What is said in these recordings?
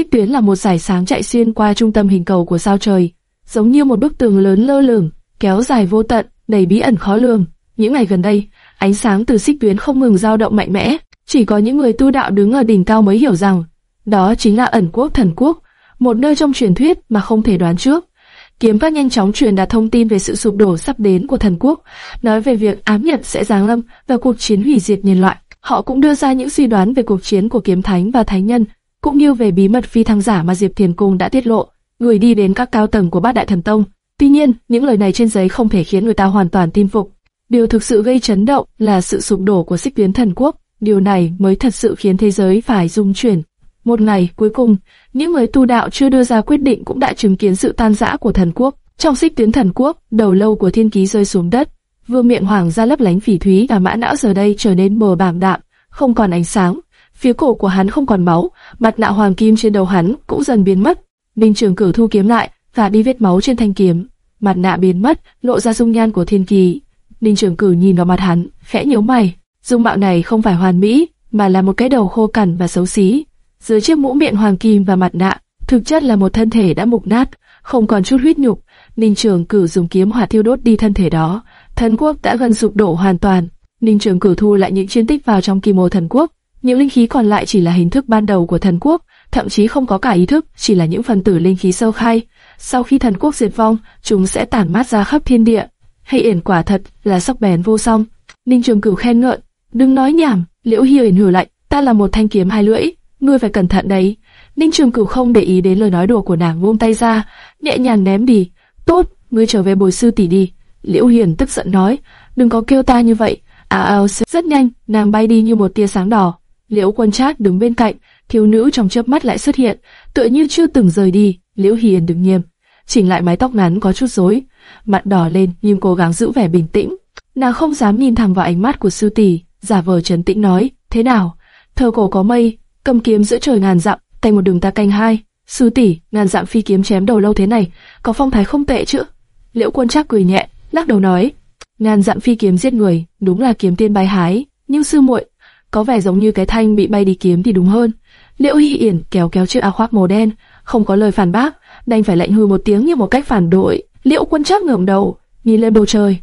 Xích tuyến là một giải sáng chạy xuyên qua trung tâm hình cầu của sao trời, giống như một bức tường lớn lơ lửng, kéo dài vô tận, đầy bí ẩn khó lường. Những ngày gần đây, ánh sáng từ xích tuyến không ngừng dao động mạnh mẽ, chỉ có những người tu đạo đứng ở đỉnh cao mới hiểu rằng, đó chính là ẩn quốc thần quốc, một nơi trong truyền thuyết mà không thể đoán trước. Kiếm các nhanh chóng truyền đạt thông tin về sự sụp đổ sắp đến của thần quốc, nói về việc ám nhật sẽ giáng lâm và cuộc chiến hủy diệt nhân loại. Họ cũng đưa ra những suy đoán về cuộc chiến của kiếm thánh và thánh nhân, cũng như về bí mật phi thăng giả mà Diệp Thiền Cung đã tiết lộ, người đi đến các cao tầng của bát đại thần tông. Tuy nhiên, những lời này trên giấy không thể khiến người ta hoàn toàn tin phục. Điều thực sự gây chấn động là sự sụp đổ của xích tuyến thần quốc. Điều này mới thật sự khiến thế giới phải rung chuyển. Một ngày cuối cùng, những người tu đạo chưa đưa ra quyết định cũng đã chứng kiến sự tan rã của thần quốc. Trong xích tuyến thần quốc, đầu lâu của thiên ký rơi xuống đất. Vương miệng hoàng ra lấp lánh phỉ thúy và mã não giờ đây trở nên mờ bảm đạm, không còn ánh sáng. Phía cổ của hắn không còn máu, mặt nạ hoàng kim trên đầu hắn cũng dần biến mất. Ninh Trường Cửu thu kiếm lại và đi vết máu trên thanh kiếm. Mặt nạ biến mất, lộ ra dung nhan của thiên kỳ. Ninh Trường Cửu nhìn vào mặt hắn, khẽ nhíu mày. Dung mạo này không phải hoàn mỹ, mà là một cái đầu khô cằn và xấu xí. Dưới chiếc mũ miệng hoàng kim và mặt nạ, thực chất là một thân thể đã mục nát, không còn chút huyết nhục. Ninh Trường Cửu dùng kiếm hỏa thiêu đốt đi thân thể đó. Thần quốc đã gần sụp đổ hoàn toàn. Ninh Trường Cửu thu lại những chiến tích vào trong kim ô thần quốc. Những linh khí còn lại chỉ là hình thức ban đầu của thần quốc, thậm chí không có cả ý thức, chỉ là những phần tử linh khí sâu khai. Sau khi thần quốc diệt vong, chúng sẽ tản mát ra khắp thiên địa. Hay yển quả thật là sắc bén vô song. Ninh Trường Cửu khen ngợi, đừng nói nhảm. Liễu Hi yển hừ lạnh, ta là một thanh kiếm hai lưỡi, ngươi phải cẩn thận đấy. Ninh Trường Cửu không để ý đến lời nói đùa của nàng, buông tay ra, nhẹ nhàng ném đi. Tốt, ngươi trở về bồi sư tỷ đi. Liễu Hiền tức giận nói, đừng có kêu ta như vậy. À à, rất nhanh, nàng bay đi như một tia sáng đỏ. Liễu Quân Trác đứng bên cạnh, thiếu nữ trong chớp mắt lại xuất hiện, tựa như chưa từng rời đi. Liễu Hiền đứng nghiêm, chỉnh lại mái tóc ngắn có chút rối, mặt đỏ lên nhưng cố gắng giữ vẻ bình tĩnh. Nàng không dám nhìn thẳng vào ánh mắt của sư tỷ, giả vờ trấn tĩnh nói, thế nào? Thơ cổ có mây, cầm kiếm giữa trời ngàn dặm, tay một đường ta canh hai. Sư tỷ, ngàn dặm phi kiếm chém đầu lâu thế này, có phong thái không tệ chứ? Liễu Quân Trác cười nhẹ, lắc đầu nói, ngàn dặm phi kiếm giết người, đúng là kiếm tiên bay hái, nhưng sư muội, có vẻ giống như cái thanh bị bay đi kiếm thì đúng hơn. Liễu Hy Yển kéo kéo chiếc áo khoác màu đen, không có lời phản bác, đành phải lạnh hừ một tiếng như một cách phản đối. Liễu Quân Trác ngẩng đầu, nhìn lên bầu trời.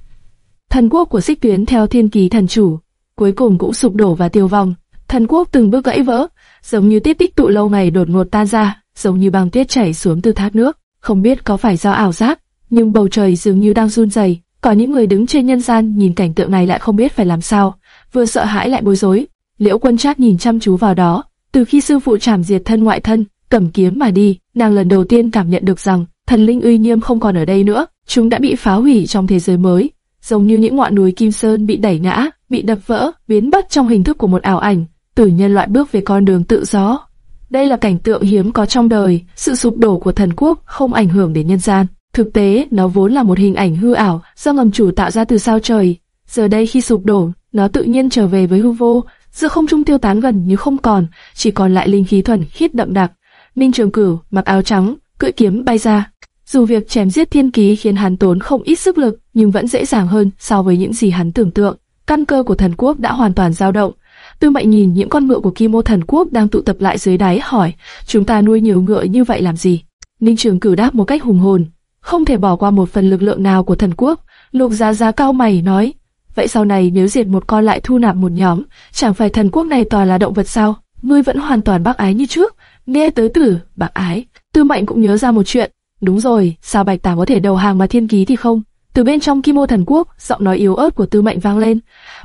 Thần quốc của Xích Tuyến theo Thiên Kỳ thần chủ, cuối cùng cũng sụp đổ và tiêu vong. Thần quốc từng bước gãy vỡ, giống như tiết tích tụ lâu ngày đột ngột tan ra, giống như băng tuyết chảy xuống từ thác nước. Không biết có phải do ảo giác, nhưng bầu trời dường như đang run rẩy. Có những người đứng trên nhân gian nhìn cảnh tượng này lại không biết phải làm sao, vừa sợ hãi lại bối rối. Liễu Quân Trác nhìn chăm chú vào đó, từ khi sư phụ trảm diệt thân ngoại thân, cầm kiếm mà đi, nàng lần đầu tiên cảm nhận được rằng thần linh uy nghiêm không còn ở đây nữa, chúng đã bị phá hủy trong thế giới mới, giống như những ngọn núi Kim Sơn bị đẩy ngã, bị đập vỡ, biến mất trong hình thức của một ảo ảnh, từ nhân loại bước về con đường tự do. Đây là cảnh tượng hiếm có trong đời, sự sụp đổ của thần quốc không ảnh hưởng đến nhân gian. Thực tế, nó vốn là một hình ảnh hư ảo do ngầm chủ tạo ra từ sao trời. Giờ đây khi sụp đổ, nó tự nhiên trở về với hư vô, giữa không trung tiêu tán gần như không còn, chỉ còn lại linh khí thuần khiết đậm đặc. Minh Trường Cửu mặc áo trắng, cưỡi kiếm bay ra. Dù việc chém giết thiên ký khiến hắn tốn không ít sức lực, nhưng vẫn dễ dàng hơn so với những gì hắn tưởng tượng. Căn cơ của thần quốc đã hoàn toàn dao động. Tư Mệnh nhìn những con ngựa của Kim Ô thần quốc đang tụ tập lại dưới đáy hỏi, chúng ta nuôi nhiều ngựa như vậy làm gì? Ninh Trường Cửu đáp một cách hùng hồn, không thể bỏ qua một phần lực lượng nào của thần quốc. Lục Giá Giá cao mày nói, vậy sau này nếu diệt một con lại thu nạp một nhóm, chẳng phải thần quốc này toàn là động vật sao? Ngươi vẫn hoàn toàn bác ái như trước. Nghe tới tử, bác ái. Tư Mệnh cũng nhớ ra một chuyện. Đúng rồi, sao Bạch Tả có thể đầu hàng mà thiên ký thì không? Từ bên trong Kim Ô Thần Quốc, giọng nói yếu ớt của Tư Mệnh vang lên.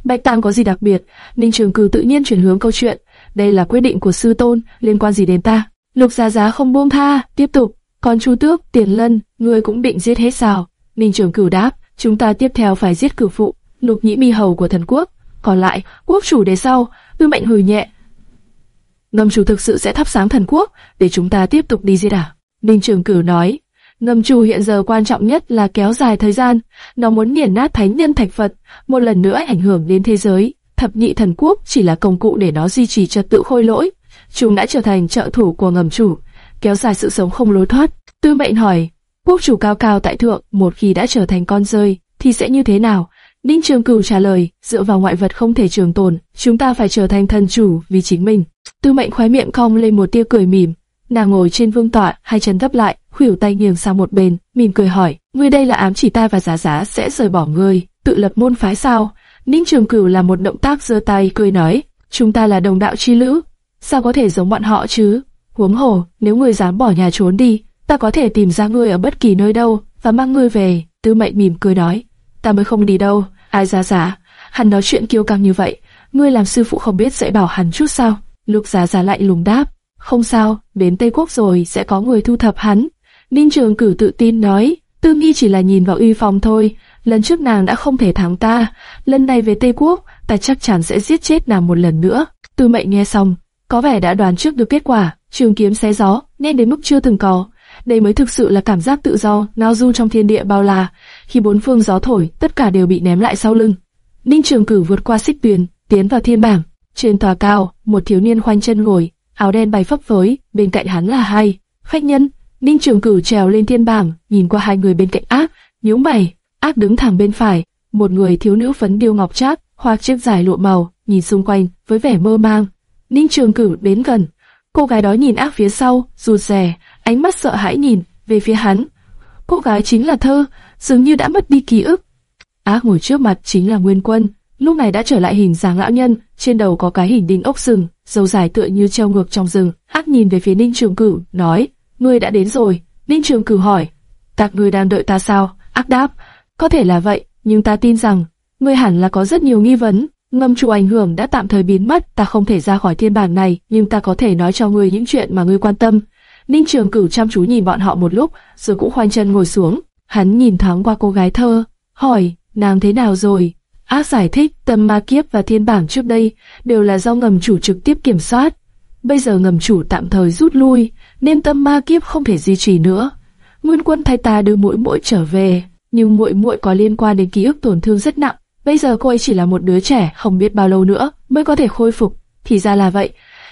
Bạch Tàng có gì đặc biệt? Ninh Trường Cử tự nhiên chuyển hướng câu chuyện. Đây là quyết định của sư tôn, liên quan gì đến ta? Lục Giá Giá không buông tha, tiếp tục. Còn Chu Tước, Tiền Lân, ngươi cũng định giết hết sao? Ninh Trường Cửu đáp, chúng ta tiếp theo phải giết cử phụ, lục nhĩ mi hầu của thần quốc. Còn lại, quốc chủ để sau. Tư Mệnh hừ nhẹ. Ngầm chủ thực sự sẽ thắp sáng thần quốc, để chúng ta tiếp tục đi diệt à? Ninh Trường Cửu nói, Ngầm chủ hiện giờ quan trọng nhất là kéo dài thời gian, nó muốn nghiền nát thánh nhân thạch Phật, một lần nữa ảnh hưởng đến thế giới. Thập nhị thần quốc chỉ là công cụ để nó duy trì trật tự khôi lỗi. Chúng đã trở thành trợ thủ của ngầm chủ, kéo dài sự sống không lối thoát. Tư mệnh hỏi, quốc chủ cao cao tại thượng một khi đã trở thành con rơi, thì sẽ như thế nào? Ninh Trường Cửu trả lời, dựa vào ngoại vật không thể trường tồn, chúng ta phải trở thành thần chủ vì chính mình. Tư mệnh khóe miệng cong lên một tia cười mỉm, Nàng ngồi trên vương tọa, hai chân thấp lại, khuỷu tay nghiêng sang một bên, mỉm cười hỏi, ngươi đây là ám chỉ ta và giá giá sẽ rời bỏ ngươi, tự lập môn phái sao? Ninh Trường Cửu làm một động tác giơ tay cười nói, chúng ta là đồng đạo chi lữ, sao có thể giống bọn họ chứ? Huống hồ, nếu ngươi dám bỏ nhà trốn đi, ta có thể tìm ra ngươi ở bất kỳ nơi đâu và mang ngươi về. Tư Mệnh mỉm cười nói, ta mới không đi đâu. Ai giá giá, hắn nói chuyện kiêu căng như vậy, ngươi làm sư phụ không biết dạy bảo hắn chút sao? Lục giá giá lại lùng đáp, không sao, đến Tây Quốc rồi sẽ có người thu thập hắn. Ninh Trường Cử tự tin nói, Tư Nghi chỉ là nhìn vào uy phong thôi, lần trước nàng đã không thể thắng ta, lần này về Tây Quốc, ta chắc chắn sẽ giết chết nàng một lần nữa. Tư Mệnh nghe xong, có vẻ đã đoán trước được kết quả, trường kiếm xé gió, nên đến mức chưa từng có. Đây mới thực sự là cảm giác tự do, ngao du trong thiên địa bao la. Khi bốn phương gió thổi, tất cả đều bị ném lại sau lưng. Ninh Trường Cử vượt qua xích tuyền, tiến vào thiên bảng. Trên tòa cao, một thiếu niên khoanh chân ngồi, áo đen bay phấp phới, bên cạnh hắn là hai khách nhân. Ninh Trường Cử trèo lên thiên bảng, nhìn qua hai người bên cạnh ác, nhíu mày. Ác đứng thẳng bên phải, một người thiếu nữ phấn điêu ngọc trác, hoặc chiếc dài lụa màu, nhìn xung quanh với vẻ mơ mang. Ninh Trường Cử đến gần, cô gái đó nhìn ác phía sau, rụt rè, ánh mắt sợ hãi nhìn về phía hắn. Cô gái chính là Thơ, dường như đã mất đi ký ức. Ác ngồi trước mặt chính là Nguyên Quân, lúc này đã trở lại hình dáng lão nhân, trên đầu có cái hình đinh ốc sừng, dầu dài tựa như treo ngược trong rừng. Ác nhìn về phía Ninh Trường Cửu, nói: "Ngươi đã đến rồi." Ninh Trường Cửu hỏi: Tạc ngươi đang đợi ta sao?" Ác đáp: "Có thể là vậy, nhưng ta tin rằng ngươi hẳn là có rất nhiều nghi vấn." Ngâm trụ ảnh hưởng đã tạm thời biến mất, ta không thể ra khỏi thiên bản này, nhưng ta có thể nói cho ngươi những chuyện mà ngươi quan tâm. Ninh Trường Cửu chăm chú nhìn bọn họ một lúc, rồi cũng khoanh chân ngồi xuống. Hắn nhìn thoáng qua cô gái thơ, hỏi, nàng thế nào rồi? Ác giải thích, tâm ma kiếp và thiên bảng trước đây đều là do ngầm chủ trực tiếp kiểm soát. Bây giờ ngầm chủ tạm thời rút lui, nên tâm ma kiếp không thể duy trì nữa. Nguyên quân thay ta đưa mũi mũi trở về, nhưng mũi mũi có liên quan đến ký ức tổn thương rất nặng. Bây giờ cô ấy chỉ là một đứa trẻ, không biết bao lâu nữa mới có thể khôi phục. Thì ra là vậy.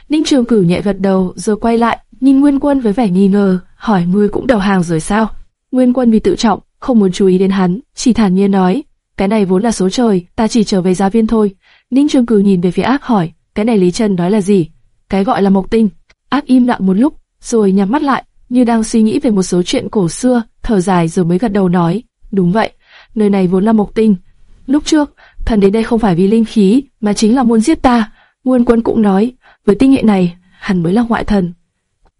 Ninh Trường Cửu nhẹ gật đầu, rồi quay lại, nhìn Nguyên Quân với vẻ nghi ngờ, hỏi ngươi cũng đầu hàng rồi sao? Nguyên Quân vì tự trọng, không muốn chú ý đến hắn, chỉ thản nhiên nói, cái này vốn là số trời, ta chỉ trở về gia viên thôi. Ninh Trường Cửu nhìn về phía ác hỏi, cái này Lý Trần nói là gì? Cái gọi là mộc tinh. Ác im lặng một lúc, rồi nhắm mắt lại, như đang suy nghĩ về một số chuyện cổ xưa, thở dài rồi mới gật đầu nói, đúng vậy, nơi này vốn là mộc tinh. Lúc trước, thần đến đây không phải vì linh khí, mà chính là muốn giết ta. Nguyên Quân cũng nói, với tinh hệ này, hắn mới là ngoại thần.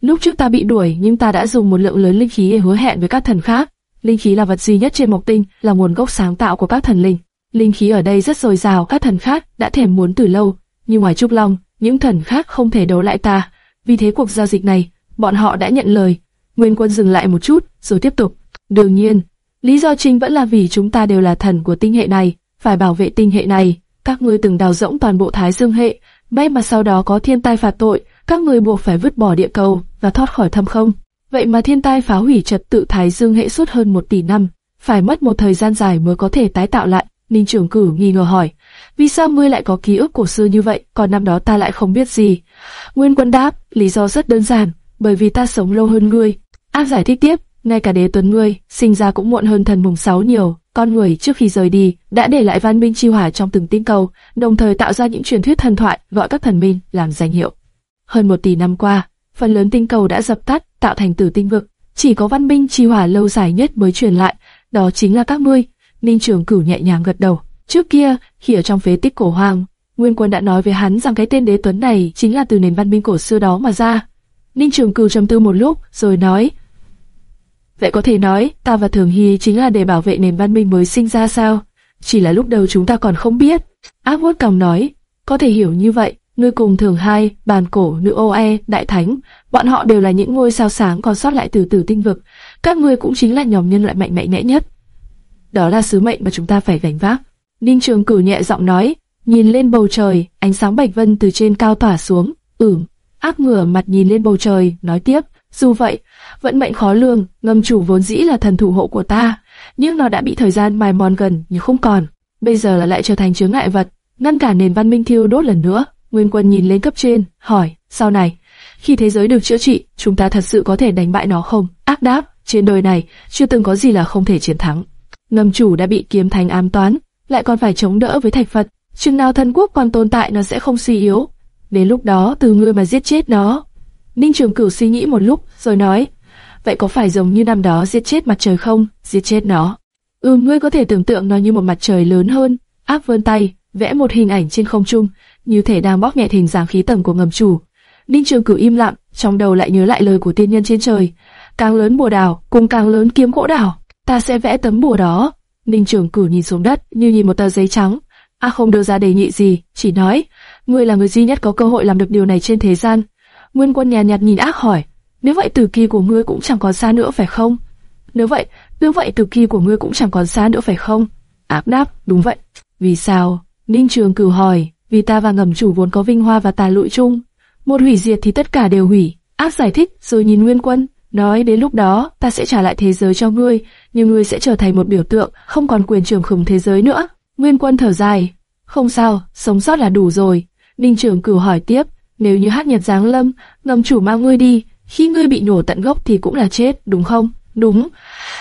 Lúc trước ta bị đuổi nhưng ta đã dùng một lượng lớn linh khí để hứa hẹn với các thần khác. Linh khí là vật duy nhất trên mộc tinh, là nguồn gốc sáng tạo của các thần linh. Linh khí ở đây rất dồi dào, các thần khác đã thèm muốn từ lâu, nhưng ngoài Trúc Long, những thần khác không thể đấu lại ta. Vì thế cuộc giao dịch này, bọn họ đã nhận lời. Nguyên Quân dừng lại một chút, rồi tiếp tục. Đương nhiên, lý do chính vẫn là vì chúng ta đều là thần của tinh hệ này, phải bảo vệ tinh hệ này. Các ngươi từng đào rỗng toàn bộ Thái Dương hệ, may mà sau đó có thiên tai phạt tội, các người buộc phải vứt bỏ địa cầu và thoát khỏi thâm không. Vậy mà thiên tai phá hủy trật tự Thái Dương hệ suốt hơn một tỷ năm, phải mất một thời gian dài mới có thể tái tạo lại. Ninh trưởng cử nghi ngờ hỏi, vì sao ngươi lại có ký ức cổ xưa như vậy, còn năm đó ta lại không biết gì? Nguyên quân đáp, lý do rất đơn giản, bởi vì ta sống lâu hơn ngươi. Áp giải thích tiếp, ngay cả đế tuấn ngươi, sinh ra cũng muộn hơn thần mùng sáu nhiều, con người trước khi rời đi đã để lại văn minh chi hỏa trong từng tinh cầu, đồng thời tạo ra những truyền thuyết thần thoại gọi các thần minh làm danh hiệu. Hơn một tỷ năm qua, phần lớn tinh cầu đã dập tắt, tạo thành tử tinh vực, chỉ có văn minh chi hỏa lâu dài nhất mới truyền lại, đó chính là các ngươi. Ninh Trường Cửu nhẹ nhàng gật đầu. Trước kia, khi ở trong phế tích cổ hoàng, Nguyên Quân đã nói với hắn rằng cái tên đế tuấn này chính là từ nền văn minh cổ xưa đó mà ra. Ninh Trường Cửu trầm tư một lúc, rồi nói: Vậy có thể nói, ta và Thường Hy chính là để bảo vệ nền văn minh mới sinh ra sao? Chỉ là lúc đầu chúng ta còn không biết. Ác vuốt cằm nói, có thể hiểu như vậy. Ngươi cùng Thường Hai, Bàn Cổ, Nữ Oe, Đại Thánh, bọn họ đều là những ngôi sao sáng còn sót lại từ tử tinh vực. Các ngươi cũng chính là nhóm nhân loại mạnh mẽ nhất. Đó là sứ mệnh mà chúng ta phải gánh vác. Ninh Trường cử nhẹ giọng nói, nhìn lên bầu trời, ánh sáng bạch vân từ trên cao tỏa xuống. ửm ác ngửa mặt nhìn lên bầu trời, nói tiếp, dù vậy, vận mệnh khó lường, ngâm chủ vốn dĩ là thần thủ hộ của ta, nhưng nó đã bị thời gian mài mòn gần như không còn. Bây giờ là lại trở thành chướng ngại vật, ngăn cản nền văn minh thiêu đốt lần nữa. Nguyên Quân nhìn lên cấp trên, hỏi, sau này, khi thế giới được chữa trị, chúng ta thật sự có thể đánh bại nó không? Ác đáp, trên đời này, chưa từng có gì là không thể chiến thắng. Ngâm chủ đã bị kiếm thành ám toán, lại còn phải chống đỡ với thạch Phật. Chừng nào thần quốc còn tồn tại nó sẽ không suy yếu. Đến lúc đó từ ngươi mà giết chết nó, Ninh Trường Cửu suy nghĩ một lúc, rồi nói, vậy có phải giống như năm đó giết chết mặt trời không? Giết chết nó. Ừ, ngươi có thể tưởng tượng nó như một mặt trời lớn hơn. Áp vươn tay, vẽ một hình ảnh trên không trung, như thể đang bóp nhẹ hình dáng khí tầng của ngầm chủ. Ninh Trường Cửu im lặng, trong đầu lại nhớ lại lời của tiên nhân trên trời. Càng lớn bùa đào, cùng càng lớn kiếm gỗ đào, ta sẽ vẽ tấm bùa đó. Ninh Trường Cửu nhìn xuống đất, như nhìn một tờ giấy trắng. A không đưa ra đề nghị gì, chỉ nói, ngươi là người duy nhất có cơ hội làm được điều này trên thế gian. Nguyên Quân nhàn nhạt, nhạt nhìn ác hỏi, nếu vậy tử kỳ của ngươi cũng chẳng còn xa nữa phải không? Nếu vậy, nếu vậy tử kỳ của ngươi cũng chẳng còn xa nữa phải không? áp đáp, đúng vậy. Vì sao? Ninh Trường Cửu hỏi, vì ta và ngầm chủ vốn có vinh hoa và tài lụi chung. Một hủy diệt thì tất cả đều hủy. áp giải thích, rồi nhìn Nguyên Quân, nói đến lúc đó ta sẽ trả lại thế giới cho ngươi, nhưng ngươi sẽ trở thành một biểu tượng, không còn quyền trưởng khủng thế giới nữa. Nguyên Quân thở dài, không sao, sống sót là đủ rồi. Ninh Trường Cửu hỏi tiếp, nếu như hắc nhật giáng lâm, ngầm chủ mang ngươi đi, khi ngươi bị nhổ tận gốc thì cũng là chết, đúng không? Đúng.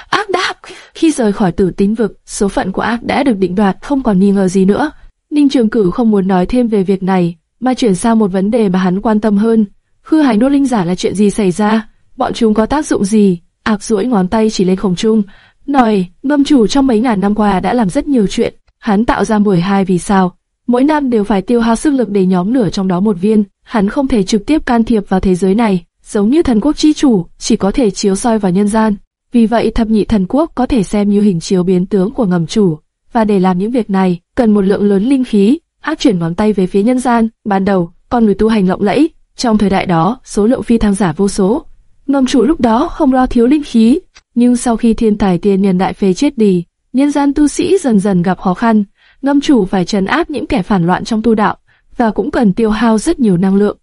Ác đáp, khi rời khỏi tử tín vực, số phận của ác đã được định đoạt, không còn nghi ngờ gì nữa. Ninh Trường Cửu không muốn nói thêm về việc này, mà chuyển sang một vấn đề mà hắn quan tâm hơn. Hư hải nốt linh giả là chuyện gì xảy ra? Bọn chúng có tác dụng gì? Ác duỗi ngón tay chỉ lên không trung, nói, ngâm chủ trong mấy ngàn năm qua đã làm rất nhiều chuyện. Hắn tạo ra 12 vì sao? Mỗi năm đều phải tiêu hao sức lực để nhóm lửa trong đó một viên. Hắn không thể trực tiếp can thiệp vào thế giới này, giống như thần quốc chi chủ, chỉ có thể chiếu soi vào nhân gian. Vì vậy thập nhị thần quốc có thể xem như hình chiếu biến tướng của ngầm chủ. Và để làm những việc này, cần một lượng lớn linh khí. Ác chuyển ngón tay về phía nhân gian. Ban đầu, con người tu hành lộng lẫy. Trong thời đại đó, số lượng phi thăng giả vô số. Ngầm chủ lúc đó không lo thiếu linh khí. Nhưng sau khi thiên tài tiên nhân đại phê chết đi, nhân gian tu sĩ dần dần gặp khó khăn. Ngâm chủ phải trấn áp những kẻ phản loạn trong tu đạo, và cũng cần tiêu hao rất nhiều năng lượng.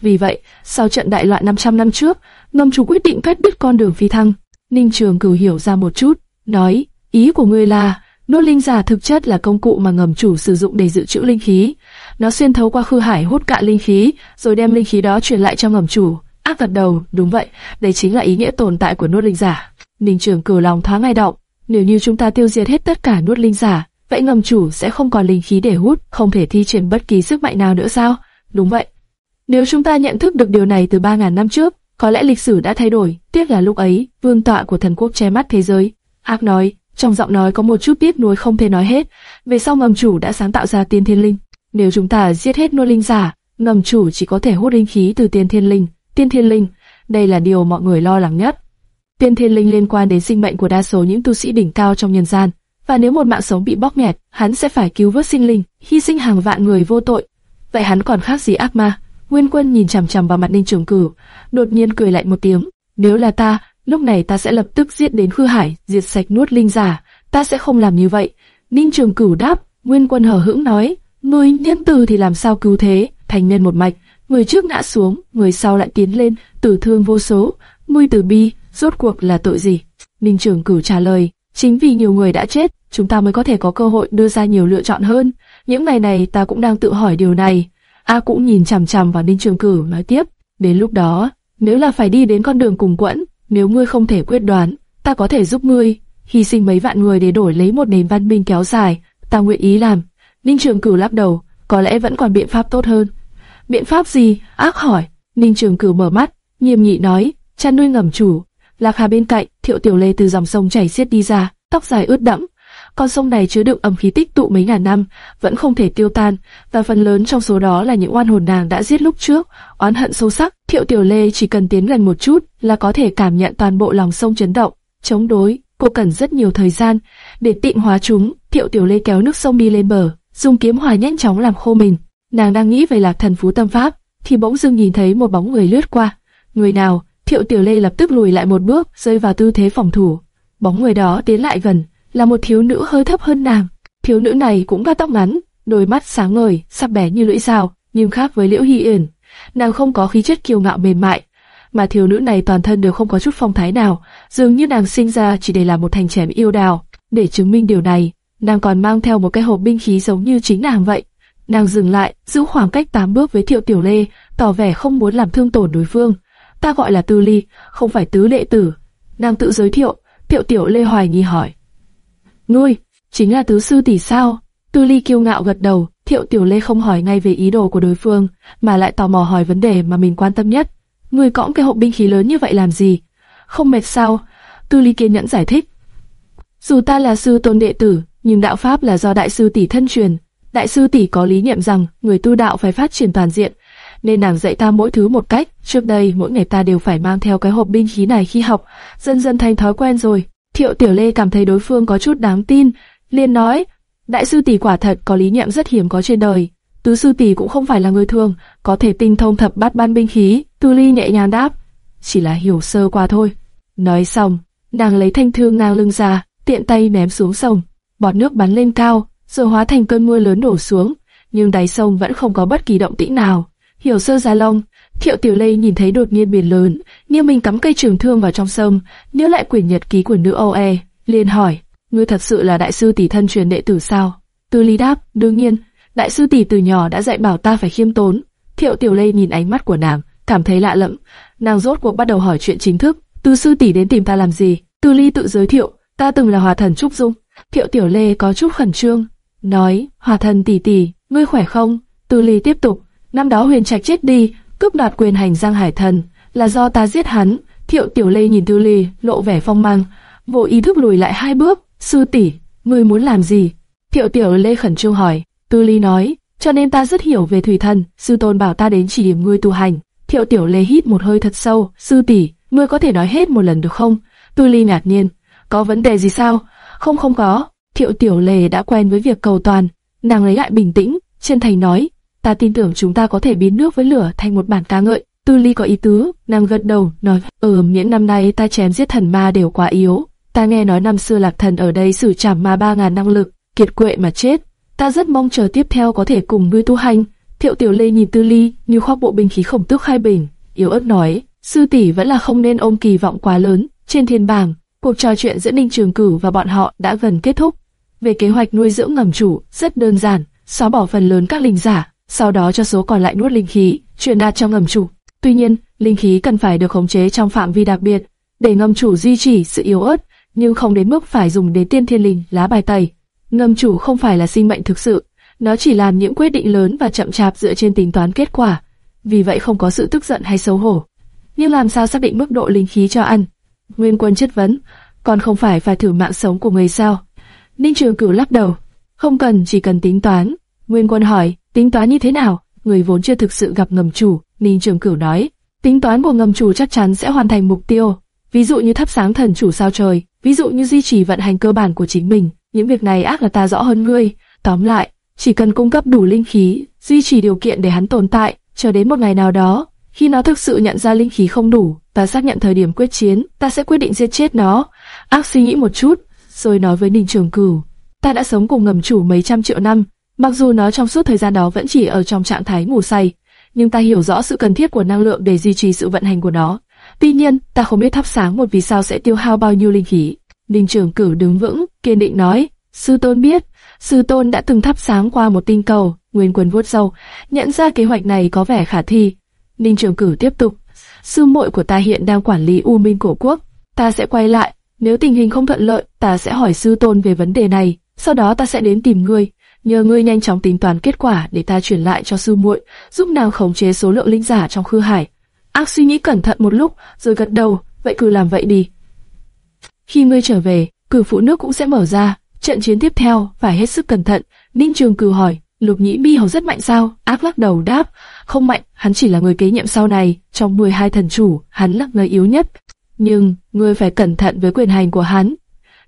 Vì vậy, sau trận đại loạn 500 năm trước, ngâm chủ quyết định cắt đứt con đường phi thăng. Ninh Trường Cửu hiểu ra một chút, nói, ý của ngươi là, nốt linh giả thực chất là công cụ mà ngầm chủ sử dụng để dự trữ linh khí. Nó xuyên thấu qua khư hải hút cạn linh khí, rồi đem linh khí đó truyền lại cho ngầm chủ. Ác gật đầu, đúng vậy, đây chính là ý nghĩa tồn tại của nốt linh giả. Ninh Trường Cửu lòng thoáng ngay động, nếu như chúng ta tiêu diệt hết tất cả nốt linh giả, vậy ngầm chủ sẽ không còn linh khí để hút, không thể thi triển bất kỳ sức mạnh nào nữa sao? Đúng vậy. Nếu chúng ta nhận thức được điều này từ 3.000 năm trước, có lẽ lịch sử đã thay đổi. Tiếc là lúc ấy, vương tọa của thần quốc che mắt thế giới. Ác nói, trong giọng nói có một chút tiếc nuối không thể nói hết. Về sau ngầm chủ đã sáng tạo ra tiên thiên linh. Nếu chúng ta giết hết nuôi linh giả, ngầm chủ chỉ có thể hút linh khí từ tiên thiên linh. Tiên thiên linh, đây là điều mọi người lo lắng nhất. Tiên thiên linh liên quan đến sinh mệnh của đa số những tu sĩ đỉnh cao trong nhân gian và nếu một mạng sống bị bóc nghẹt, hắn sẽ phải cứu vớt sinh linh, hy sinh hàng vạn người vô tội. Vậy hắn còn khác gì ác ma? Nguyên Quân nhìn chằm chằm vào mặt Ninh Trường Cửu, đột nhiên cười lạnh một tiếng. Nếu là ta, lúc này ta sẽ lập tức giết đến hư hải, diệt sạch nuốt linh giả. Ta sẽ không làm như vậy. Ninh Trường Cửu đáp. Nguyên Quân hờ hững nói, ngươi nhân từ thì làm sao cứu thế? Thành nhân một mạch, người trước ngã xuống, người sau lại tiến lên, tử thương vô số. Mui từ bi, rốt cuộc là tội gì? Ninh Trường Cửu trả lời, Chính vì nhiều người đã chết, chúng ta mới có thể có cơ hội đưa ra nhiều lựa chọn hơn. Những ngày này ta cũng đang tự hỏi điều này. A cũng nhìn chằm chằm vào Ninh Trường Cử nói tiếp. Đến lúc đó, nếu là phải đi đến con đường cùng quẫn, nếu ngươi không thể quyết đoán, ta có thể giúp ngươi. Hy sinh mấy vạn người để đổi lấy một nền văn minh kéo dài, ta nguyện ý làm. Ninh Trường Cử lắc đầu, có lẽ vẫn còn biện pháp tốt hơn. Biện pháp gì? Ác hỏi. Ninh Trường Cử mở mắt, nghiêm nghị nói, chăn nuôi ngầm chủ, Lạc Hà bên cạnh, Thiệu Tiểu Lê từ dòng sông chảy xiết đi ra, tóc dài ướt đẫm. Con sông này chứa đựng âm khí tích tụ mấy ngàn năm, vẫn không thể tiêu tan, và phần lớn trong số đó là những oan hồn nàng đã giết lúc trước, oán hận sâu sắc. Thiệu Tiểu Lê chỉ cần tiến gần một chút là có thể cảm nhận toàn bộ lòng sông chấn động, chống đối. Cô cần rất nhiều thời gian để tịnh hóa chúng. Thiệu Tiểu Lê kéo nước sông đi lên bờ, dùng kiếm hòa nhanh chóng làm khô mình. Nàng đang nghĩ về lạc thần phú tâm pháp, thì bỗng dưng nhìn thấy một bóng người lướt qua. Người nào? Thiệu Tiểu Lê lập tức lùi lại một bước, rơi vào tư thế phòng thủ. Bóng người đó tiến lại gần, là một thiếu nữ hơi thấp hơn nàng. Thiếu nữ này cũng có tóc ngắn, đôi mắt sáng ngời, sắc bén như lưỡi dao, nhưng khác với Liễu Hy Yển, nàng không có khí chất kiêu ngạo mềm mại, mà thiếu nữ này toàn thân đều không có chút phong thái nào, dường như nàng sinh ra chỉ để làm một thành chém yêu đào. Để chứng minh điều này, nàng còn mang theo một cái hộp binh khí giống như chính nàng vậy. Nàng dừng lại, giữ khoảng cách tám bước với Thiệu Tiểu Lê, tỏ vẻ không muốn làm thương tổn đối phương ta gọi là Tư Ly, không phải Tứ Lệ Tử. Nàng tự giới thiệu, Thiệu Tiểu Lê hoài nghi hỏi. Ngươi, chính là Tứ Sư Tỷ sao? Tư Ly kiêu ngạo gật đầu, Thiệu Tiểu Lê không hỏi ngay về ý đồ của đối phương, mà lại tò mò hỏi vấn đề mà mình quan tâm nhất. Ngươi cõng cái hộp binh khí lớn như vậy làm gì? Không mệt sao? Tư Ly kiên nhẫn giải thích. Dù ta là sư tôn đệ tử, nhưng đạo pháp là do đại sư tỷ thân truyền. Đại sư tỷ có lý niệm rằng người tu đạo phải phát triển toàn diện, nên nàng dạy ta mỗi thứ một cách. Trước đây mỗi ngày ta đều phải mang theo cái hộp binh khí này khi học, dần dần thành thói quen rồi. Thiệu Tiểu Lê cảm thấy đối phương có chút đáng tin, liền nói, đại sư tỷ quả thật có lý niệm rất hiếm có trên đời. Tứ sư tỷ cũng không phải là người thường, có thể tinh thông thập bát ban binh khí. Tư Ly nhẹ nhàng đáp, chỉ là hiểu sơ qua thôi. Nói xong, nàng lấy thanh thương ngang lưng ra, tiện tay ném xuống sông. Bọt nước bắn lên cao, rồi hóa thành cơn mưa lớn đổ xuống, nhưng đáy sông vẫn không có bất kỳ động tĩnh nào. Hiểu sơ gia long. Thiệu Tiểu Lê nhìn thấy đột nhiên biển lớn, Niêu Minh cắm cây trường thương vào trong sông, nhớ lại quyển nhật ký của nữ OE, liền hỏi, ngươi thật sự là đại sư tỷ thân truyền đệ tử sao? Tư Ly đáp, đương nhiên, đại sư tỷ từ nhỏ đã dạy bảo ta phải khiêm tốn. Thiệu Tiểu Lê nhìn ánh mắt của nàng, cảm thấy lạ lẫm, nàng rốt cuộc bắt đầu hỏi chuyện chính thức. Tư sư tỷ đến tìm ta làm gì? Tư Ly tự giới thiệu, ta từng là hòa thần trúc dung. Thiệu Tiểu Lê có chút khẩn trương, nói, hòa thần tỷ tỷ, ngươi khỏe không? Tư Ly tiếp tục, năm đó Huyền Trạch chết đi, cướp đoạt quyền hành Giang Hải Thần, là do ta giết hắn. Thiệu Tiểu Lê nhìn Tư Ly, lộ vẻ phong mang, vô ý thức lùi lại hai bước. Sư tỷ, ngươi muốn làm gì? Thiệu Tiểu Lê khẩn trương hỏi. Tư Ly nói, cho nên ta rất hiểu về thủy thần, sư tôn bảo ta đến chỉ điểm ngươi tu hành. Thiệu Tiểu Lê hít một hơi thật sâu, sư tỷ, ngươi có thể nói hết một lần được không? Tư Ly ngạc nhiên, có vấn đề gì sao? Không không có. Thiệu Tiểu Lê đã quen với việc cầu toàn, nàng lấy lại bình tĩnh, chân thành nói, ta tin tưởng chúng ta có thể biến nước với lửa thành một bản ca ngợi. Tư Ly có ý tứ, nàng gật đầu, nói, ờ, ừ, những năm nay ta chém giết thần ma đều quá yếu. Ta nghe nói năm xưa lạc thần ở đây xử trảm ma ba ngàn năng lực, kiệt quệ mà chết. Ta rất mong chờ tiếp theo có thể cùng ngươi tu hành. Thiệu Tiểu Lê nhìn Tư Ly như khoác bộ binh khí khổng tước hai bình, yếu ớt nói, sư tỷ vẫn là không nên ôm kỳ vọng quá lớn. Trên thiên bảng, cuộc trò chuyện giữa Ninh Trường Cửu và bọn họ đã gần kết thúc. Về kế hoạch nuôi dưỡng ngầm chủ, rất đơn giản, xóa bỏ phần lớn các linh giả, sau đó cho số còn lại nuốt linh khí, truyền đạt cho ngầm chủ. Tuy nhiên, linh khí cần phải được khống chế trong phạm vi đặc biệt, để ngầm chủ duy trì sự yếu ớt, nhưng không đến mức phải dùng đến tiên thiên linh, lá bài tẩy. Ngầm chủ không phải là sinh mệnh thực sự, nó chỉ làm những quyết định lớn và chậm chạp dựa trên tính toán kết quả, vì vậy không có sự tức giận hay xấu hổ. Nhưng làm sao xác định mức độ linh khí cho ăn? Nguyên Quân chất vấn, còn không phải phải thử mạng sống của người sao? Ninh Trường Cửu lắc đầu, không cần, chỉ cần tính toán. Nguyên Quân hỏi, tính toán như thế nào? Người vốn chưa thực sự gặp ngầm chủ, Ninh Trường Cửu nói, tính toán của ngầm chủ chắc chắn sẽ hoàn thành mục tiêu. Ví dụ như thắp sáng thần chủ sao trời, ví dụ như duy trì vận hành cơ bản của chính mình. Những việc này ác là ta rõ hơn ngươi. Tóm lại, chỉ cần cung cấp đủ linh khí, duy trì điều kiện để hắn tồn tại, chờ đến một ngày nào đó, khi nó thực sự nhận ra linh khí không đủ, ta xác nhận thời điểm quyết chiến, ta sẽ quyết định giết chết nó. Ác suy nghĩ một chút, rồi nói với Ninh Trường Cửu, ta đã sống cùng ngầm chủ mấy trăm triệu năm, mặc dù nó trong suốt thời gian đó vẫn chỉ ở trong trạng thái ngủ say, nhưng ta hiểu rõ sự cần thiết của năng lượng để duy trì sự vận hành của nó. Tuy nhiên, ta không biết thắp sáng một vì sao sẽ tiêu hao bao nhiêu linh khí. Ninh Trường Cửu đứng vững, kiên định nói, sư tôn biết, sư tôn đã từng thắp sáng qua một tinh cầu. Nguyên Quân vuốt sâu, nhận ra kế hoạch này có vẻ khả thi. Ninh Trường Cửu tiếp tục, sư muội của ta hiện đang quản lý U Minh cổ quốc, ta sẽ quay lại, nếu tình hình không thuận lợi, ta sẽ hỏi sư tôn về vấn đề này, sau đó ta sẽ đến tìm ngươi, nhờ ngươi nhanh chóng tính toán kết quả để ta chuyển lại cho sư muội, giúp nàng khống chế số lượng linh giả trong khư hải. Ác suy nghĩ cẩn thận một lúc, rồi gật đầu, vậy cứ làm vậy đi. Khi ngươi trở về, cử phụ nước cũng sẽ mở ra, trận chiến tiếp theo phải hết sức cẩn thận. Ninh Trường Cử hỏi, Lục Nhĩ Mi hầu rất mạnh sao? Ác lắc đầu đáp, không mạnh, hắn chỉ là người kế nhiệm sau này, trong 12 thần chủ, hắn là người yếu nhất. Nhưng, ngươi phải cẩn thận với quyền hành của hắn.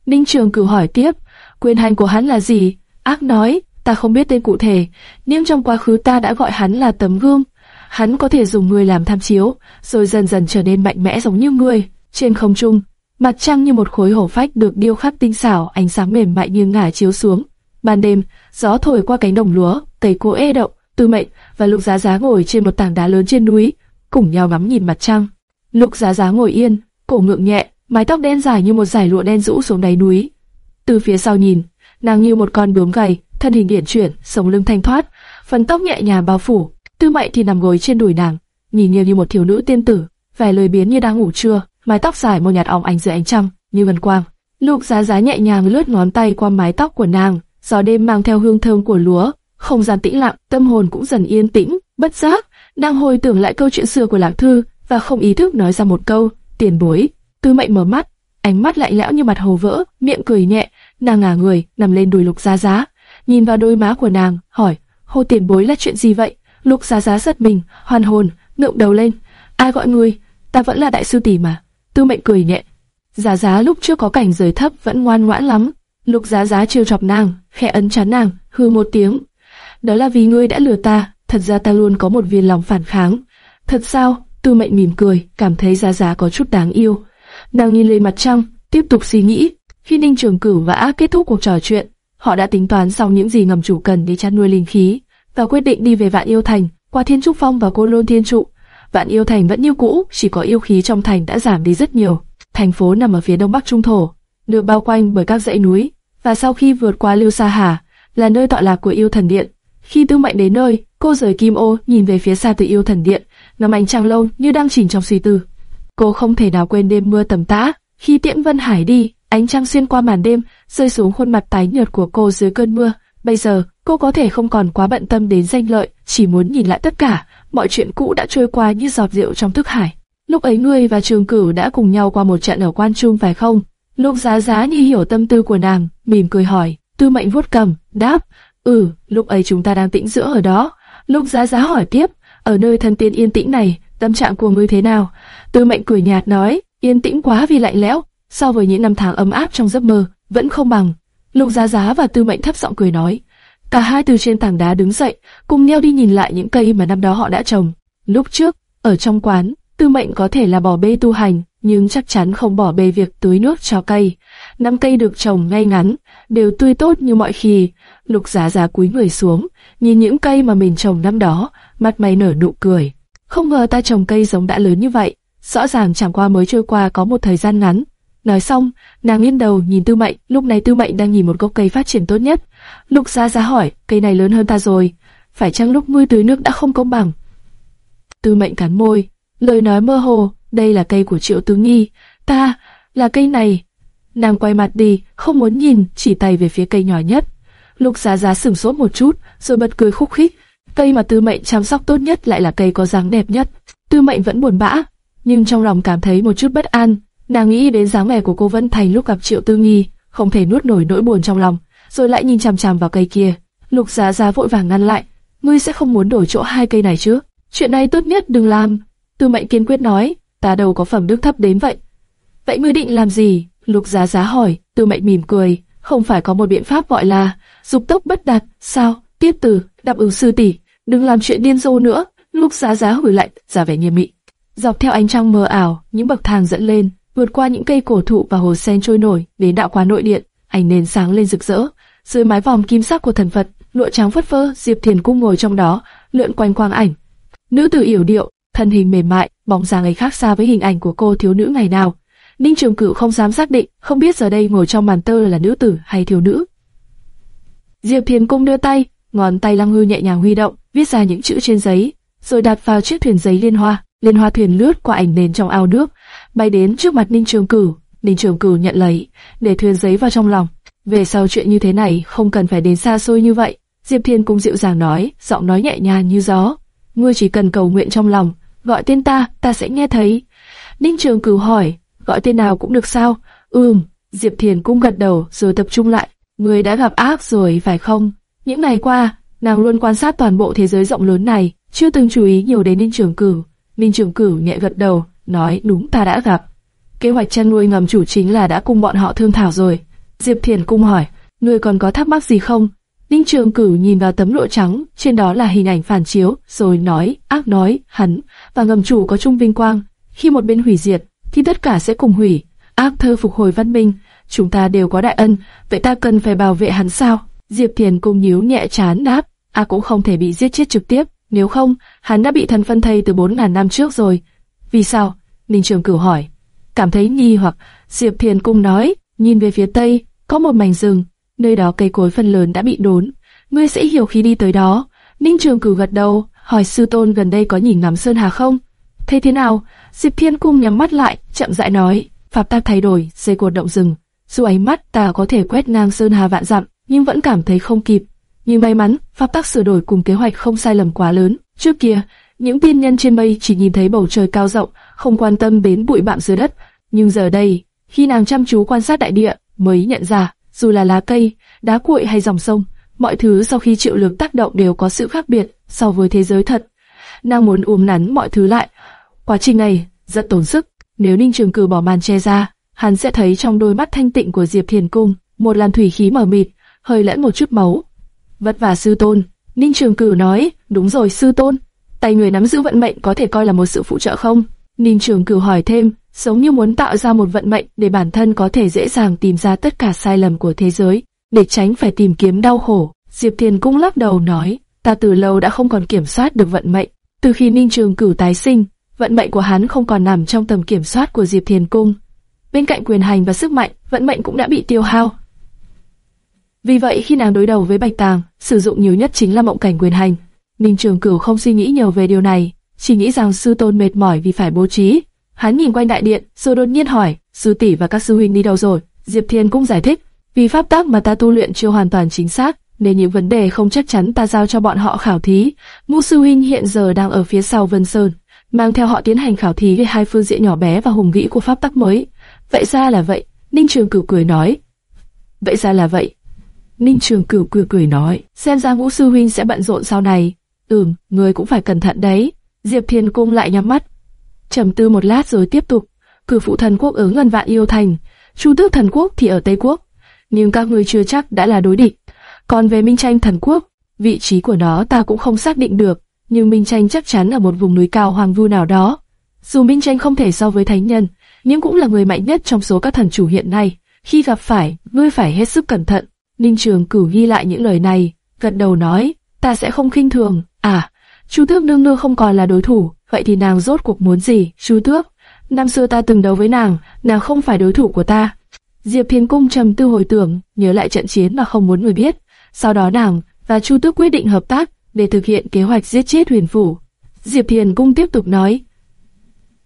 Ninh Trường Cử hỏi tiếp, quyền hành của hắn là gì? Ác nói, ta không biết tên cụ thể, nhưng trong quá khứ ta đã gọi hắn là tấm gương. Hắn có thể dùng người làm tham chiếu, rồi dần dần trở nên mạnh mẽ giống như người. Trên không trung, mặt trăng như một khối hổ phách được điêu khắc tinh xảo, ánh sáng mềm mại như ngả chiếu xuống. Ban đêm, gió thổi qua cánh đồng lúa, cây cô ê động, Tư Mệnh và Lục Giá Giá ngồi trên một tảng đá lớn trên núi, cùng nhau ngắm nhìn mặt trăng. Lục Giá Giá ngồi yên, cổ ngượng nhẹ, mái tóc đen dài như một dải lụa đen rũ xuống đáy núi. Từ phía sau nhìn, nàng như một con bướm gầy, thân hình điển chuyển, sống lưng thanh thoát, phần tóc nhẹ nhàng bao phủ. Tư Mệnh thì nằm gối trên đùi nàng, nhìn như, như một thiếu nữ tiên tử, vẻ lười biếng như đang ngủ trưa, mái tóc dài màu nhạt óng ánh dưới ánh trăng, như ngân quang. Lục Giá Giá nhẹ nhàng lướt ngón tay qua mái tóc của nàng, gió đêm mang theo hương thơm của lúa, không gian tĩnh lặng, tâm hồn cũng dần yên tĩnh, bất giác đang hồi tưởng lại câu chuyện xưa của Lạc Thư, và không ý thức nói ra một câu, tiền bối. Tư mệnh mở mắt, ánh mắt lạnh lẽo như mặt hồ vỡ, miệng cười nhẹ, nàng ngả người, nằm lên đùi lục giá giá, nhìn vào đôi má của nàng, hỏi, hô tiền bối là chuyện gì vậy? Lục giá giá giật mình, hoàn hồn, ngượng đầu lên, ai gọi ngươi? Ta vẫn là đại sư tỷ mà. Tư mệnh cười nhẹ, giá giá lúc trước có cảnh giới thấp vẫn ngoan ngoãn lắm. Lục giá giá trêu chọc nàng, khẽ ấn chán nàng, hư một tiếng. Đó là vì ngươi đã lừa ta, thật ra ta luôn có một viên lòng phản kháng. Thật sao? Tư mệnh mỉm cười, cảm thấy giá giá có chút đáng yêu. Nàng nhìn lên mặt trăng, tiếp tục suy nghĩ. Khi Ninh Trường Cửu và Á kết thúc cuộc trò chuyện, họ đã tính toán xong những gì ngầm chủ cần để chăn nuôi linh khí và quyết định đi về Vạn Yêu Thành, qua Thiên Trúc Phong và Côn Lôn Thiên Trụ. Vạn Yêu Thành vẫn như cũ, chỉ có yêu khí trong thành đã giảm đi rất nhiều. Thành phố nằm ở phía đông bắc trung thổ, được bao quanh bởi các dãy núi, và sau khi vượt qua Lưu Sa Hà, là nơi tọa lạc của Yêu Thần Điện. Khi Tư Mệnh đến nơi, cô rời kim ô nhìn về phía xa từ Yêu Thần Điện, ngắm ánh trăng lâu như đang chìm trong suy tư. Cô không thể nào quên đêm mưa tầm tã, khi Tiễn Vân Hải đi, ánh trăng xuyên qua màn đêm, rơi xuống khuôn mặt tái nhợt của cô dưới cơn mưa. Bây giờ, cô có thể không còn quá bận tâm đến danh lợi, chỉ muốn nhìn lại tất cả, mọi chuyện cũ đã trôi qua như giọt rượu trong thức hải. Lúc ấy ngươi và Trường Cửu đã cùng nhau qua một trận ở quan trung phải không? Lục Giá Giá như hiểu tâm tư của nàng, mỉm cười hỏi. Tư Mệnh vuốt cầm, đáp, ừ, lúc ấy chúng ta đang tĩnh giữa ở đó. Lục Giá Giá hỏi tiếp, ở nơi thân tiên yên tĩnh này, tâm trạng của ngươi thế nào? Tư Mệnh cười nhạt nói, yên tĩnh quá vì lạnh lẽo, so với những năm tháng ấm áp trong giấc mơ, vẫn không bằng. Lục Giá Giá và Tư Mệnh thấp giọng cười nói. Cả hai từ trên tảng đá đứng dậy, cùng nhau đi nhìn lại những cây mà năm đó họ đã trồng. Lúc trước, ở trong quán, Tư Mệnh có thể là bỏ bê tu hành, nhưng chắc chắn không bỏ bê việc tưới nước cho cây. Năm cây được trồng ngay ngắn, đều tươi tốt như mọi khi. Lục Giá Giá cúi người xuống, nhìn những cây mà mình trồng năm đó, mặt mày nở nụ cười. Không ngờ ta trồng cây giống đã lớn như vậy, rõ ràng chẳng qua mới trôi qua có một thời gian ngắn. Nói xong, nàng nghiêng đầu nhìn Tư Mệnh, lúc này Tư Mệnh đang nhìn một gốc cây phát triển tốt nhất. Lục Gia Gia hỏi, cây này lớn hơn ta rồi, phải chăng lúc nuôi tưới nước đã không công bằng? Tư Mệnh cắn môi, lời nói mơ hồ, đây là cây của Triệu Tứ Nghi, ta là cây này. Nàng quay mặt đi, không muốn nhìn, chỉ tay về phía cây nhỏ nhất. Lục Gia Gia sửng sốt một chút, rồi bật cười khúc khích. Cây mà Tư Mệnh chăm sóc tốt nhất lại là cây có dáng đẹp nhất. Tư Mệnh vẫn buồn bã, nhưng trong lòng cảm thấy một chút bất an. Nàng nghĩ đến dáng vẻ của cô Vân Thành lúc gặp Triệu Tư Nghi, không thể nuốt nổi nỗi buồn trong lòng, rồi lại nhìn chằm chằm vào cây kia. Lục Giá Giá vội vàng ngăn lại, ngươi sẽ không muốn đổi chỗ hai cây này chứ? Chuyện này tốt nhất đừng làm. Tư Mệnh kiên quyết nói, ta đâu có phẩm đức thấp đến vậy. Vậy ngươi định làm gì? Lục Giá Giá hỏi. Tư Mệnh mỉm cười, không phải có một biện pháp gọi là dục tốc bất đạt, sao? Tiếp từ, đáp ứng sư tỷ, đừng làm chuyện điên rồ nữa. Lục Giá Giá hử lạnh, giả vẻ nghiêm nghị. Dọc theo ánh trăng mờ ảo, những bậc thang dẫn lên, vượt qua những cây cổ thụ và hồ sen trôi nổi đến đạo quán nội điện, ánh nến sáng lên rực rỡ. Dưới mái vòm kim sắc của thần Phật, lụa trắng phất phơ, Diệp Thiền cung ngồi trong đó, lượn quanh quang ảnh. Nữ tử yểu điệu, thân hình mềm mại, bóng dáng ấy khác xa với hình ảnh của cô thiếu nữ ngày nào. Ninh Trường Cửu không dám xác định, không biết giờ đây ngồi trong màn tơ là nữ tử hay thiếu nữ. Diệp Thiền cung đưa tay, ngón tay lăng hư nhẹ nhàng huy động, viết ra những chữ trên giấy, rồi đặt vào chiếc thuyền giấy liên hoa. Liên hoa thuyền lướt qua ảnh nền trong ao nước, bay đến trước mặt Ninh Trường Cửu. Ninh Trường Cửu nhận lấy, để thuyền giấy vào trong lòng. Về sau chuyện như thế này không cần phải đến xa xôi như vậy. Diệp Thiên cũng dịu dàng nói, giọng nói nhẹ nhàng như gió. Ngươi chỉ cần cầu nguyện trong lòng, gọi tên ta, ta sẽ nghe thấy. Ninh Trường Cửu hỏi, gọi tên nào cũng được sao? Ừm, Diệp Thiền cũng gật đầu rồi tập trung lại. Ngươi đã gặp ác rồi phải không? Những ngày qua, nàng luôn quan sát toàn bộ thế giới rộng lớn này, chưa từng chú ý nhiều đến Ninh Trường Cửu. Ninh Trường Cửu nhẹ gật đầu, nói đúng ta đã gặp. Kế hoạch chăn nuôi ngầm chủ chính là đã cùng bọn họ thương thảo rồi. Diệp Thiền cung hỏi, ngươi còn có thắc mắc gì không? Ninh Trường Cửu nhìn vào tấm lụa trắng, trên đó là hình ảnh phản chiếu, rồi nói, ác nói, hắn và ngầm chủ có chung vinh quang. Khi một bên hủy diệt, thì tất cả sẽ cùng hủy. Ác thơ phục hồi văn minh, chúng ta đều có đại ân, vậy ta cần phải bảo vệ hắn sao? Diệp Thiền cung nhíu nhẹ chán đáp, ác cũng không thể bị giết chết trực tiếp, nếu không, hắn đã bị thần phân thây từ 4.000 năm trước rồi. Vì sao? Ninh Trường Cửu hỏi. Cảm thấy nghi hoặc, Diệp Thiền cung nói, nhìn về phía tây, có một mảnh rừng, nơi đó cây cối phần lớn đã bị đốn. Ngươi sẽ hiểu khi đi tới đó. Ninh Trường Cửu gật đầu, hỏi sư tôn gần đây có nhìn ngắm sơn hà không? Thấy thế nào? Diệp Thiên cung nhắm mắt lại, chậm rãi nói, pháp ta thay đổi, dây cột động rừng. Dù ánh mắt ta có thể quét ngang sơn hà vạn dặm, nhưng vẫn cảm thấy không kịp. Nhưng may mắn, pháp tắc sửa đổi cùng kế hoạch không sai lầm quá lớn. Trước kia, Những tiên nhân trên mây chỉ nhìn thấy bầu trời cao rộng, không quan tâm đến bụi bặm dưới đất. Nhưng giờ đây, khi nàng chăm chú quan sát đại địa, mới nhận ra, dù là lá cây, đá cuội hay dòng sông, mọi thứ sau khi chịu lực tác động đều có sự khác biệt so với thế giới thật. Nàng muốn ôm nắn mọi thứ lại. Quá trình này rất tốn sức. Nếu Ninh Trường Cử bỏ màn che ra, hắn sẽ thấy trong đôi mắt thanh tịnh của Diệp Thiền Cung một làn thủy khí mờ mịt, hơi lẫn một chút máu. Vất vả sư tôn. Ninh Trường Cử nói, đúng rồi sư tôn. Tay người nắm giữ vận mệnh có thể coi là một sự phụ trợ không? Ninh Trường Cử hỏi thêm, giống như muốn tạo ra một vận mệnh để bản thân có thể dễ dàng tìm ra tất cả sai lầm của thế giới, để tránh phải tìm kiếm đau khổ. Diệp Thiền Cung lắc đầu nói, ta từ lâu đã không còn kiểm soát được vận mệnh. Từ khi Ninh Trường Cửu tái sinh, vận mệnh của hắn không còn nằm trong tầm kiểm soát của Diệp Thiền Cung. Bên cạnh quyền hành và sức mạnh, vận mệnh cũng đã bị tiêu hao. Vì vậy khi nàng đối đầu với Bạch Tàng, sử dụng nhiều nhất chính là mộng cảnh quyền hành. Ninh Trường Cửu không suy nghĩ nhiều về điều này, chỉ nghĩ rằng sư tôn mệt mỏi vì phải bố trí. Hắn nhìn quanh đại điện, rồi đột nhiên hỏi, sư tỷ và các sư huynh đi đâu rồi? Diệp Thiên cũng giải thích, vì pháp tắc mà ta tu luyện chưa hoàn toàn chính xác, nên những vấn đề không chắc chắn ta giao cho bọn họ khảo thí. Ngũ sư huynh hiện giờ đang ở phía sau Vân Sơn, mang theo họ tiến hành khảo thí về hai phương diện nhỏ bé và hùng vĩ của pháp tắc mới. Vậy ra là vậy, Ninh Trường Cửu cười nói. Vậy ra là vậy. Ninh Trường Cửu cười cười nói, xem ra Ngũ sư huynh sẽ bận rộn sau này. Ừm, ngươi cũng phải cẩn thận đấy. Diệp Thiên Cung lại nhắm mắt, trầm tư một lát rồi tiếp tục. Cử phụ thần quốc ở ngân vạn yêu thành, Chu tước thần quốc thì ở Tây quốc. Nhưng các ngươi chưa chắc đã là đối địch. Còn về Minh Tranh thần quốc, vị trí của nó ta cũng không xác định được, nhưng Minh Tranh chắc chắn ở một vùng núi cao hoàng vu nào đó. Dù Minh Tranh không thể so với thánh nhân, nhưng cũng là người mạnh nhất trong số các thần chủ hiện nay. Khi gặp phải, ngươi phải hết sức cẩn thận. Ninh Trường cử ghi lại những lời này, gật đầu nói, ta sẽ không khinh thường. À, Chu Tước nương nương không còn là đối thủ, vậy thì nàng rốt cuộc muốn gì? Chu Tước, năm xưa ta từng đấu với nàng, nàng không phải đối thủ của ta. Diệp Thiên Cung trầm tư hồi tưởng, nhớ lại trận chiến mà không muốn người biết. Sau đó nàng và Chu Tước quyết định hợp tác để thực hiện kế hoạch giết chết Huyền Phủ. Diệp Thiên Cung tiếp tục nói,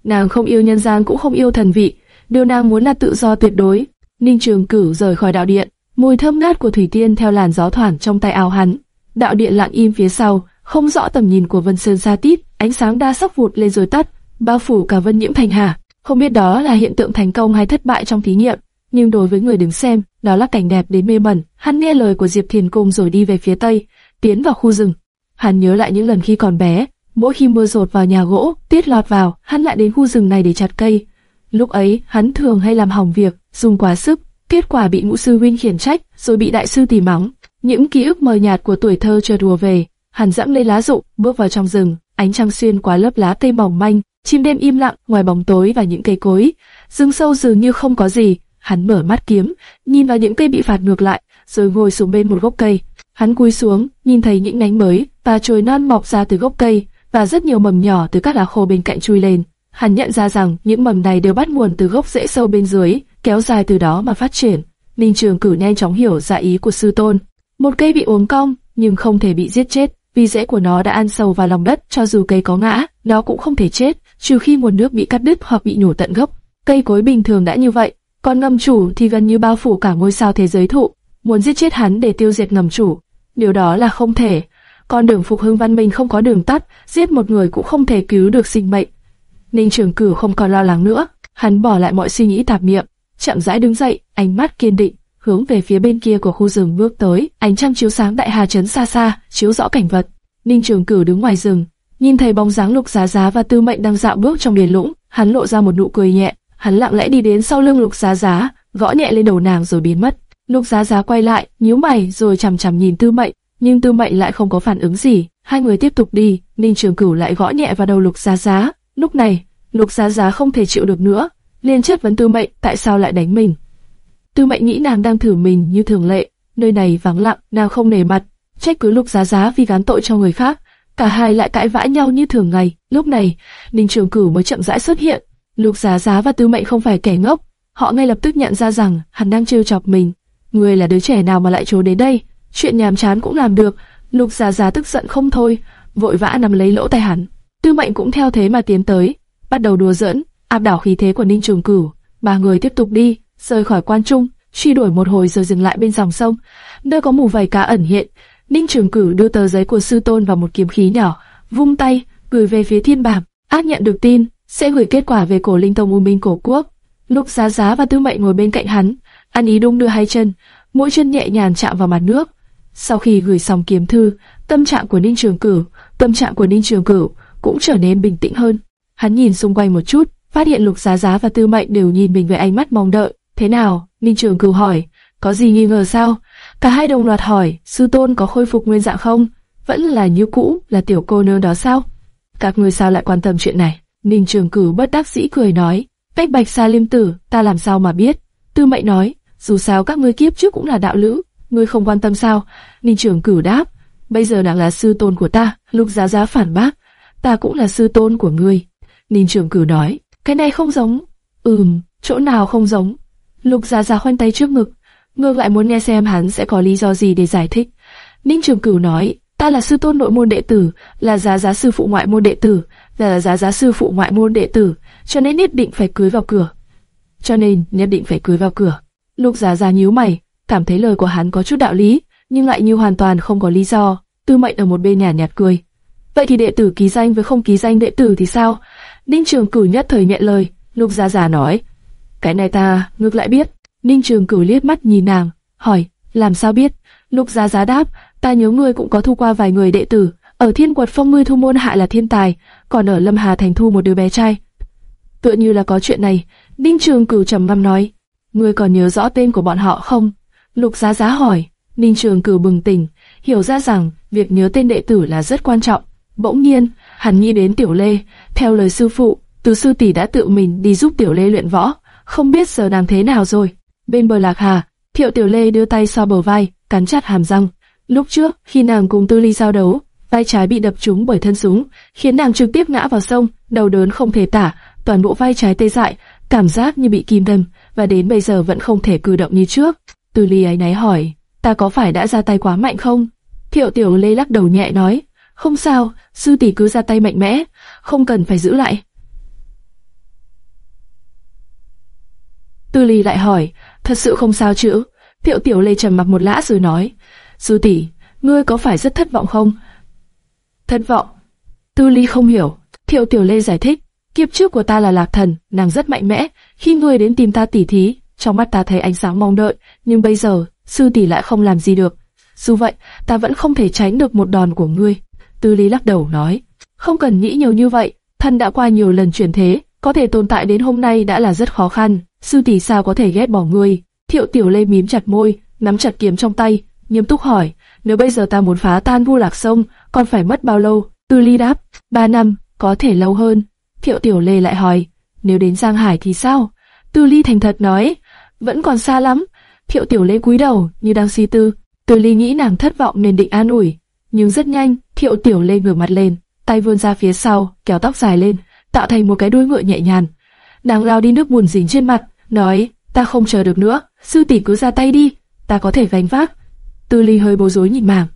nàng không yêu nhân gian cũng không yêu thần vị, điều nàng muốn là tự do tuyệt đối. Ninh Trường Cửu rời khỏi đạo điện, mùi thơm ngát của thủy tiên theo làn gió thoảng trong tay áo hắn. Đạo điện lặng im phía sau, không rõ tầm nhìn của Vân Sơn xa tít, ánh sáng đa sắc vụt lên rồi tắt, bao phủ cả Vân Nhiễm Thành Hà. Không biết đó là hiện tượng thành công hay thất bại trong thí nghiệm, nhưng đối với người đứng xem, đó là cảnh đẹp đến mê mẩn. Hắn nghe lời của Diệp Thiền Cung rồi đi về phía tây, tiến vào khu rừng. Hắn nhớ lại những lần khi còn bé, mỗi khi mưa rột vào nhà gỗ, tiết lọt vào, hắn lại đến khu rừng này để chặt cây. Lúc ấy, hắn thường hay làm hỏng việc, dùng quá sức, kết quả bị ngũ sư huynh khiển trách, rồi bị đại sư tỉ mắng. Những ký ức mờ nhạt của tuổi thơ chợt đùa về, hắn dẫm lấy lá rụng, bước vào trong rừng, ánh trăng xuyên qua lớp lá cây mỏng manh, chim đêm im lặng ngoài bóng tối và những cây cối. Rừng sâu dường như không có gì, Hắn mở mắt kiếm, nhìn vào những cây bị phạt ngược lại, rồi ngồi xuống bên một gốc cây. Hắn cúi xuống, nhìn thấy những nhánh mới và chồi non mọc ra từ gốc cây, và rất nhiều mầm nhỏ từ các lá khô bên cạnh chui lên. Hắn nhận ra rằng những mầm này đều bắt nguồn từ gốc rễ sâu bên dưới, kéo dài từ đó mà phát triển. Ninh Trường Cử nhanh chóng hiểu ra ý của sư tôn. Một cây bị uốn cong, nhưng không thể bị giết chết, vì rễ của nó đã ăn sâu vào lòng đất, cho dù cây có ngã, nó cũng không thể chết, trừ khi nguồn nước bị cắt đứt hoặc bị nhổ tận gốc. Cây cối bình thường đã như vậy, còn ngầm chủ thì gần như bao phủ cả ngôi sao thế giới thụ, muốn giết chết hắn để tiêu diệt ngầm chủ. Điều đó là không thể. Con đường phục hưng văn minh không có đường tắt, giết một người cũng không thể cứu được sinh mệnh. Ninh Trường Cửu không còn lo lắng nữa, hắn bỏ lại mọi suy nghĩ tạp niệm, chậm rãi đứng dậy, ánh mắt kiên định, hướng về phía bên kia của khu rừng bước tới. Ánh trăng chiếu sáng đại hà trấn xa xa, chiếu rõ cảnh vật. Ninh Trường Cửu đứng ngoài rừng, nhìn thấy bóng dáng Lục Giá Giá và Tư Mệnh đang dạo bước trong biển lũng, hắn lộ ra một nụ cười nhẹ, Hắn lặng lẽ đi đến sau lưng Lục Giá Giá, gõ nhẹ lên đầu nàng rồi biến mất. Lục Giá Giá quay lại, nhíu mày rồi chằm chằm nhìn Tư Mệnh, nhưng Tư Mệnh lại không có phản ứng gì. Hai người tiếp tục đi, Ninh Trường Cửu lại gõ nhẹ vào đầu Lục Giá Giá. Lúc này, Lục Giá Giá không thể chịu được nữa, liền chất vấn Tư Mệnh tại sao lại đánh mình. Tư Mệnh nghĩ nàng đang thử mình như thường lệ, nơi này vắng lặng, nàng không nề mặt, trách cứ Lục Giá Giá vì gán tội cho người khác. Cả hai lại cãi vã nhau như thường ngày. Lúc này, Ninh Trường Cửu mới chậm rãi xuất hiện, Lục Giá Giá và Tư Mệnh không phải kẻ ngốc, họ ngay lập tức nhận ra rằng hắn đang trêu chọc mình. Người là đứa trẻ nào mà lại trốn đến đây? Chuyện nhàm chán cũng làm được. Lục Giá Giá tức giận không thôi, vội vã nắm lấy lỗ tai hắn. Tư Mệnh cũng theo thế mà tiến tới, bắt đầu đùa giỡn, áp đảo khí thế của Ninh Trường Cửu. Ba người tiếp tục đi, rời khỏi quan trung, truy đuổi một hồi rồi dừng lại bên dòng sông, nơi có mù vảy cá ẩn hiện. Ninh Trường Cửu đưa tờ giấy của sư tôn vào một kiếm khí nhỏ, vung tay, gửi về phía thiên bảng. Ác nhận được tin, sẽ gửi kết quả về cổ linh tông U Minh cổ quốc. Lục Giá Giá và Tư Mệnh ngồi bên cạnh hắn, ăn ý đung đưa hai chân, mỗi chân nhẹ nhàng chạm vào mặt nước. Sau khi gửi xong kiếm thư, tâm trạng của Ninh Trường Cửu, tâm trạng của Ninh Trường Cửu cũng trở nên bình tĩnh hơn. Hắn nhìn xung quanh một chút, phát hiện Lục Giá Giá và Tư Mệnh đều nhìn mình với ánh mắt mong đợi. Thế nào? Ninh Trường cử hỏi. Có gì nghi ngờ sao? Cả hai đồng loạt hỏi, sư tôn có khôi phục nguyên dạng không? Vẫn là như cũ, là tiểu cô nương đó sao? Các người sao lại quan tâm chuyện này? Ninh Trường Cửu bất đắc dĩ cười nói, Bách Bạch xa Liêm Tử, ta làm sao mà biết? Tư Mệnh nói, dù sao các ngươi kiếp trước cũng là đạo lữ, ngươi không quan tâm sao? Ninh Trường Cửu đáp, bây giờ nàng là sư tôn của ta. Lục Giá Giá phản bác, ta cũng là sư tôn của ngươi. Ninh Trường Cửu nói, cái này không giống. Ừm, chỗ nào không giống? Lục Giá Giá khoanh tay trước ngực, ngược lại muốn nghe xem hắn sẽ có lý do gì để giải thích. Ninh Trường Cửu nói, ta là sư tôn nội môn đệ tử, là giá giá sư phụ ngoại môn đệ tử, là giá giá sư phụ ngoại môn đệ tử, cho nên nhất định phải cưới vào cửa. Cho nên nhất định phải cưới vào cửa. Lục giá giá nhíu mày, cảm thấy lời của hắn có chút đạo lý, nhưng lại như hoàn toàn không có lý do. Tư mệnh ở một bên nhả nhạt, cười. Vậy thì đệ tử ký danh với không ký danh đệ tử thì sao? Ninh Trường Cửu nhất thời nhẹ lời. Lục Giá Giá nói, cái này ta ngược lại biết. Ninh Trường Cửu liếc mắt nhìn nàng, hỏi, làm sao biết? Lục Giá Giá đáp, ta nhớ ngươi cũng có thu qua vài người đệ tử. Ở Thiên Quật Phong ngươi thu môn hạ là thiên tài, còn ở Lâm Hà Thành thu một đứa bé trai. Tựa như là có chuyện này. Ninh Trường Cửu trầm ngâm nói, ngươi còn nhớ rõ tên của bọn họ không? Lục Giá Giá hỏi. Ninh Trường Cửu bừng tỉnh, hiểu ra rằng việc nhớ tên đệ tử là rất quan trọng. Bỗng nhiên, hắn nghĩ đến Tiểu Lê, theo lời sư phụ, từ sư tỷ đã tự mình đi giúp Tiểu Lê luyện võ, không biết giờ nàng thế nào rồi. Bên bờ Lạc Hà, Thiệu Tiểu Lê đưa tay so bờ vai, cắn chặt hàm răng. Lúc trước, khi nàng cùng Tư Ly giao đấu, vai trái bị đập trúng bởi thân súng, khiến nàng trực tiếp ngã vào sông, đầu đớn không thể tả, toàn bộ vai trái tê dại, cảm giác như bị kim đâm, và đến bây giờ vẫn không thể cử động như trước. Tư Ly ấy náy hỏi, ta có phải đã ra tay quá mạnh không? Thiệu Tiểu Lê lắc đầu nhẹ nói, không sao, sư tỷ cứ ra tay mạnh mẽ, không cần phải giữ lại. Tư Ly lại hỏi, thật sự không sao chứ? Thiệu Tiểu Lê trầm mặc một lát rồi nói, sư tỷ, ngươi có phải rất thất vọng không? Thất vọng? Tư Ly không hiểu. Thiệu Tiểu Lê giải thích, kiếp trước của ta là lạc thần, nàng rất mạnh mẽ. Khi ngươi đến tìm ta tỉ thí, trong mắt ta thấy ánh sáng mong đợi, nhưng bây giờ sư tỷ lại không làm gì được. Dù vậy, ta vẫn không thể tránh được một đòn của ngươi. Tư Lý lắc đầu nói, không cần nghĩ nhiều như vậy, thân đã qua nhiều lần chuyển thế, có thể tồn tại đến hôm nay đã là rất khó khăn. Sư tỷ sao có thể ghét bỏ ngươi? Thiệu Tiểu Lê mím chặt môi, nắm chặt kiếm trong tay, nghiêm túc hỏi, nếu bây giờ ta muốn phá tan Vu Lạc Sông, còn phải mất bao lâu? Tư Ly đáp, ba năm, có thể lâu hơn. Thiệu Tiểu Lê lại hỏi, nếu đến Giang Hải thì sao? Tư Ly thành thật nói, vẫn còn xa lắm. Thiệu Tiểu Lê cúi đầu như đang suy tư. Tư Ly nghĩ nàng thất vọng nên định an ủi, nhưng rất nhanh, Thiệu Tiểu Lê ngửa mặt lên, tay vươn ra phía sau, kéo tóc dài lên, tạo thành một cái đuôi ngựa nhẹ nhàng. Nàng lao đi nước buồn dính trên mặt, nói, ta không chờ được nữa, sư tỷ cứ ra tay đi, ta có thể gánh vác. Tư Ly hơi bối rối nhìn màng.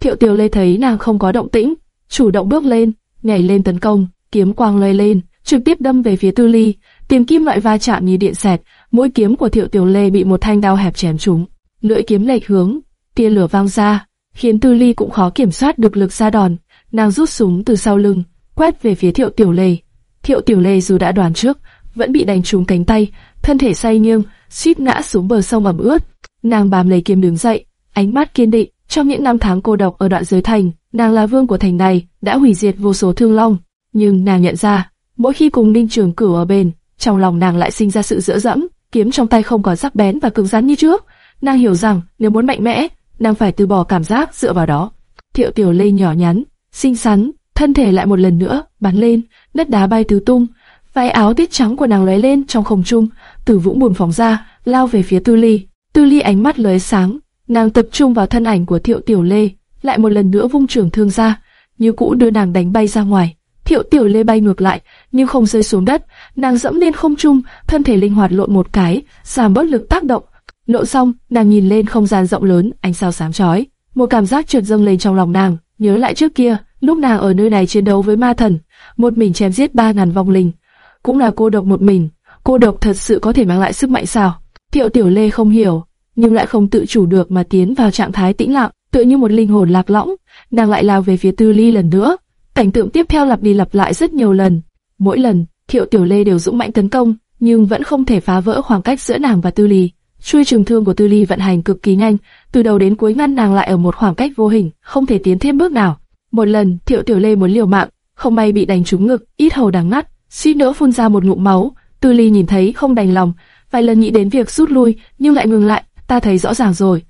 Thiệu Tiểu Lê thấy nàng không có động tĩnh, chủ động bước lên, nhảy lên tấn công, kiếm quang lây lên, trực tiếp đâm về phía Tư Ly, tìm kim loại va chạm như điện xẹt, mỗi kiếm của Thiệu Tiểu Lê bị một thanh đao hẹp chém trúng, lưỡi kiếm lệch hướng, tia lửa vang ra, khiến Tư Ly cũng khó kiểm soát được lực ra đòn. Nàng rút súng từ sau lưng, quét về phía Thiệu Tiểu Lê. Thiệu Tiểu Lê dù đã đoán trước, vẫn bị đánh trúng cánh tay, thân thể say nghiêng, suýt ngã xuống bờ sông ẩm ướt. Nàng bám lấy kiếm đứng dậy, ánh mắt kiên định. Trong những năm tháng cô độc ở đoạn giới thành, nàng là vương của thành này, đã hủy diệt vô số thương long. Nhưng nàng nhận ra, mỗi khi cùng Ninh Trường Cửu ở bên, trong lòng nàng lại sinh ra sự dỡ dẫm, kiếm trong tay không còn sắc bén và cứng rắn như trước. Nàng hiểu rằng nếu muốn mạnh mẽ, nàng phải từ bỏ cảm giác dựa vào đó. Thiệu Tiểu Lê nhỏ nhắn, xinh xắn, thân thể lại một lần nữa bắn lên, đất đá bay tứ tung, váy áo tiết trắng của nàng lóe lên trong không trung, tử vũ buồn phóng ra, lao về phía Tư Ly. Tư Ly ánh mắt lóe sáng, nàng tập trung vào thân ảnh của Thiệu Tiểu Lê, lại một lần nữa vung trường thương ra, như cũ đưa nàng đánh bay ra ngoài. Thiệu Tiểu Lê bay ngược lại, nhưng không rơi xuống đất, nàng dẫm lên không trung, thân thể linh hoạt lộn một cái, giảm bớt lực tác động. Lộn xong, nàng nhìn lên không gian rộng lớn, ánh sao sáng chói, một cảm giác trượt dâng lên trong lòng nàng, nhớ lại trước kia, lúc nàng ở nơi này chiến đấu với ma thần, một mình chém giết ba ngàn vong linh, cũng là cô độc một mình, cô độc thật sự có thể mang lại sức mạnh sao? Thiệu Tiểu Lê không hiểu, nhưng lại không tự chủ được mà tiến vào trạng thái tĩnh lặng, tựa như một linh hồn lạc lõng, nàng lại lao về phía Tư Ly lần nữa. Cảnh tượng tiếp theo lặp đi lặp lại rất nhiều lần. Mỗi lần, Thiệu Tiểu Lê đều dũng mãnh tấn công, nhưng vẫn không thể phá vỡ khoảng cách giữa nàng và Tư Ly. Chui trường thương của Tư Ly vận hành cực kỳ nhanh, từ đầu đến cuối ngăn nàng lại ở một khoảng cách vô hình, không thể tiến thêm bước nào. Một lần, Thiệu Tiểu Lê muốn liều mạng, không may bị đánh trúng ngực, ít hầu đáng ngắt, suýt nữa phun ra một ngụm máu. Tư Ly nhìn thấy không đành lòng, vài lần nghĩ đến việc rút lui, nhưng lại ngừng lại. Ta thấy rõ ràng rồi.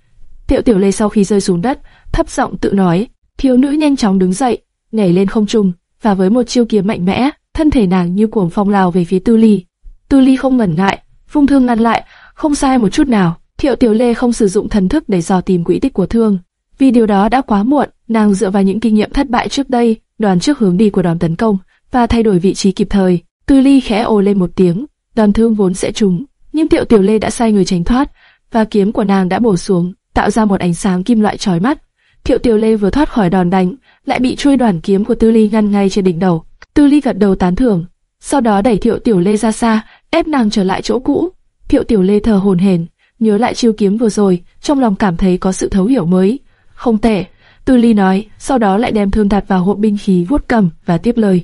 Thiệu Tiểu Lê sau khi rơi xuống đất, thấp giọng tự nói. Thiếu nữ nhanh chóng đứng dậy, nhảy lên không trung, và với một chiêu kiếm mạnh mẽ, thân thể nàng như cuồng phong lao về phía Tư Ly. Tư Ly không ngần ngại, vung thương ngăn lại, không sai một chút nào. Thiệu Tiểu Lê không sử dụng thần thức để dò tìm quỹ tích của thương, vì điều đó đã quá muộn. Nàng dựa vào những kinh nghiệm thất bại trước đây, đoán trước hướng đi của đòn tấn công và thay đổi vị trí kịp thời. Tư Ly khẽ ồ lên một tiếng, đòn thương vốn sẽ trúng, nhưng Tiệu Tiểu Lê đã sai người tránh thoát, và kiếm của nàng đã bổ xuống, tạo ra một ánh sáng kim loại chói mắt. Tiệu Tiểu Lê vừa thoát khỏi đòn đánh, lại bị chui đoàn kiếm của Tư Ly ngăn ngay trên đỉnh đầu. Tư Ly gật đầu tán thưởng, sau đó đẩy Tiệu Tiểu Lê ra xa, ép nàng trở lại chỗ cũ. Tiệu Tiểu Lê thở hồn hển, nhớ lại chiêu kiếm vừa rồi, trong lòng cảm thấy có sự thấu hiểu mới. Không tệ, Tư Ly nói, sau đó lại đem thương đặt vào hộp binh khí vuốt cầm và tiếp lời.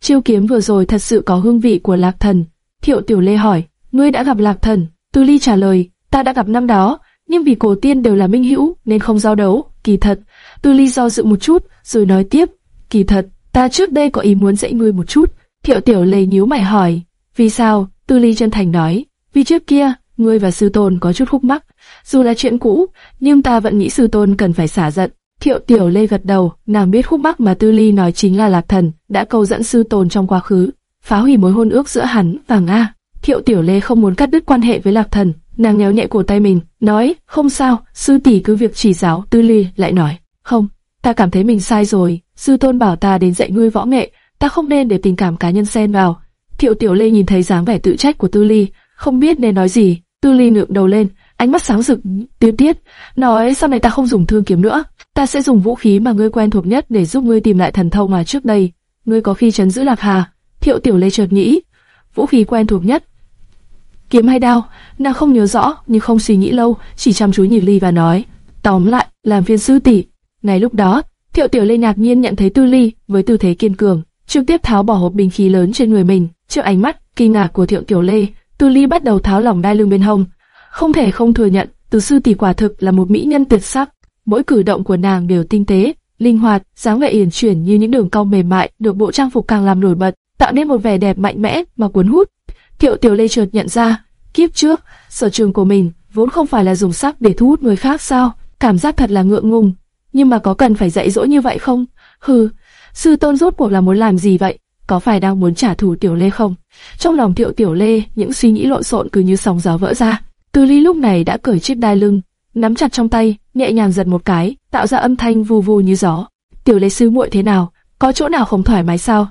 Chiêu kiếm vừa rồi thật sự có hương vị của lạc thần. Thiệu Tiểu Lê hỏi, ngươi đã gặp lạc thần? Tư Ly trả lời, ta đã gặp năm đó, nhưng vì cổ tiên đều là minh hữu nên không giao đấu. Kỳ thật, Tư Ly do dự một chút, rồi nói tiếp, kỳ thật, ta trước đây có ý muốn dạy ngươi một chút. Thiệu Tiểu Lê nhíu mày hỏi, vì sao? Tư Ly chân thành nói, vì trước kia, ngươi và sư tôn có chút khúc mắc, dù là chuyện cũ, nhưng ta vẫn nghĩ sư tôn cần phải xả giận. Thiệu Tiểu Lê gật đầu, nàng biết khúc mắc mà Tư Ly nói chính là Lạc Thần đã câu dẫn sư tôn trong quá khứ, phá hủy mối hôn ước giữa hắn và Nga. Thiệu Tiểu Lê không muốn cắt đứt quan hệ với Lạc Thần, nàng nhéo nhẹ cổ tay mình, nói, không sao, sư tỷ cứ việc chỉ giáo. Tư Ly lại nói, không, ta cảm thấy mình sai rồi, sư tôn bảo ta đến dạy ngươi võ nghệ, ta không nên để tình cảm cá nhân xen vào. Thiệu Tiểu Lê nhìn thấy dáng vẻ tự trách của Tư Ly, không biết nên nói gì. Tư Ly ngượng đầu lên, ánh mắt sáng rực, tiêu tiết, nói sau này ta không dùng thương kiếm nữa, ta sẽ dùng vũ khí mà ngươi quen thuộc nhất để giúp ngươi tìm lại thần thông mà trước đây ngươi có khi chấn giữ lạc hà. Thiệu Tiểu Lê chợt nghĩ, vũ khí quen thuộc nhất, kiếm hay đao, nàng không nhớ rõ, nhưng không suy nghĩ lâu, chỉ chăm chú nhìn Ly và nói, tóm lại, làm viên sư tỷ. Ngay lúc đó, Thiệu Tiểu Lê ngạc nhiên nhận thấy Tư Ly với tư thế kiên cường, trực tiếp tháo bỏ hộp bình khí lớn trên người mình. Trước ánh mắt kinh ngạc của Thiệu Tiểu Lê, Tư Ly bắt đầu tháo lỏng đai lưng bên hông. Không thể không thừa nhận, Từ sư tỷ quả thực là một mỹ nhân tuyệt sắc. Mỗi cử động của nàng đều tinh tế, linh hoạt, dáng vẻ yển chuyển như những đường cong mềm mại, được bộ trang phục càng làm nổi bật, tạo nên một vẻ đẹp mạnh mẽ mà cuốn hút. Thiệu Tiểu Lê chợt nhận ra, kiếp trước, sở trường của mình vốn không phải là dùng sắc để thu hút người khác sao? Cảm giác thật là ngượng ngùng. Nhưng mà có cần phải dạy dỗ như vậy không? Hừ, sư tôn rốt cuộc là muốn làm gì vậy? Có phải đang muốn trả thù Tiểu Lê không? Trong lòng Thiệu Tiểu Lê, những suy nghĩ lộn xộn cứ như sóng gió vỡ ra. Từ Ly lúc này đã cởi chiếc đai lưng, nắm chặt trong tay, nhẹ nhàng giật một cái, tạo ra âm thanh vù vù như gió. Tiểu Lê sư muội thế nào? Có chỗ nào không thoải mái sao?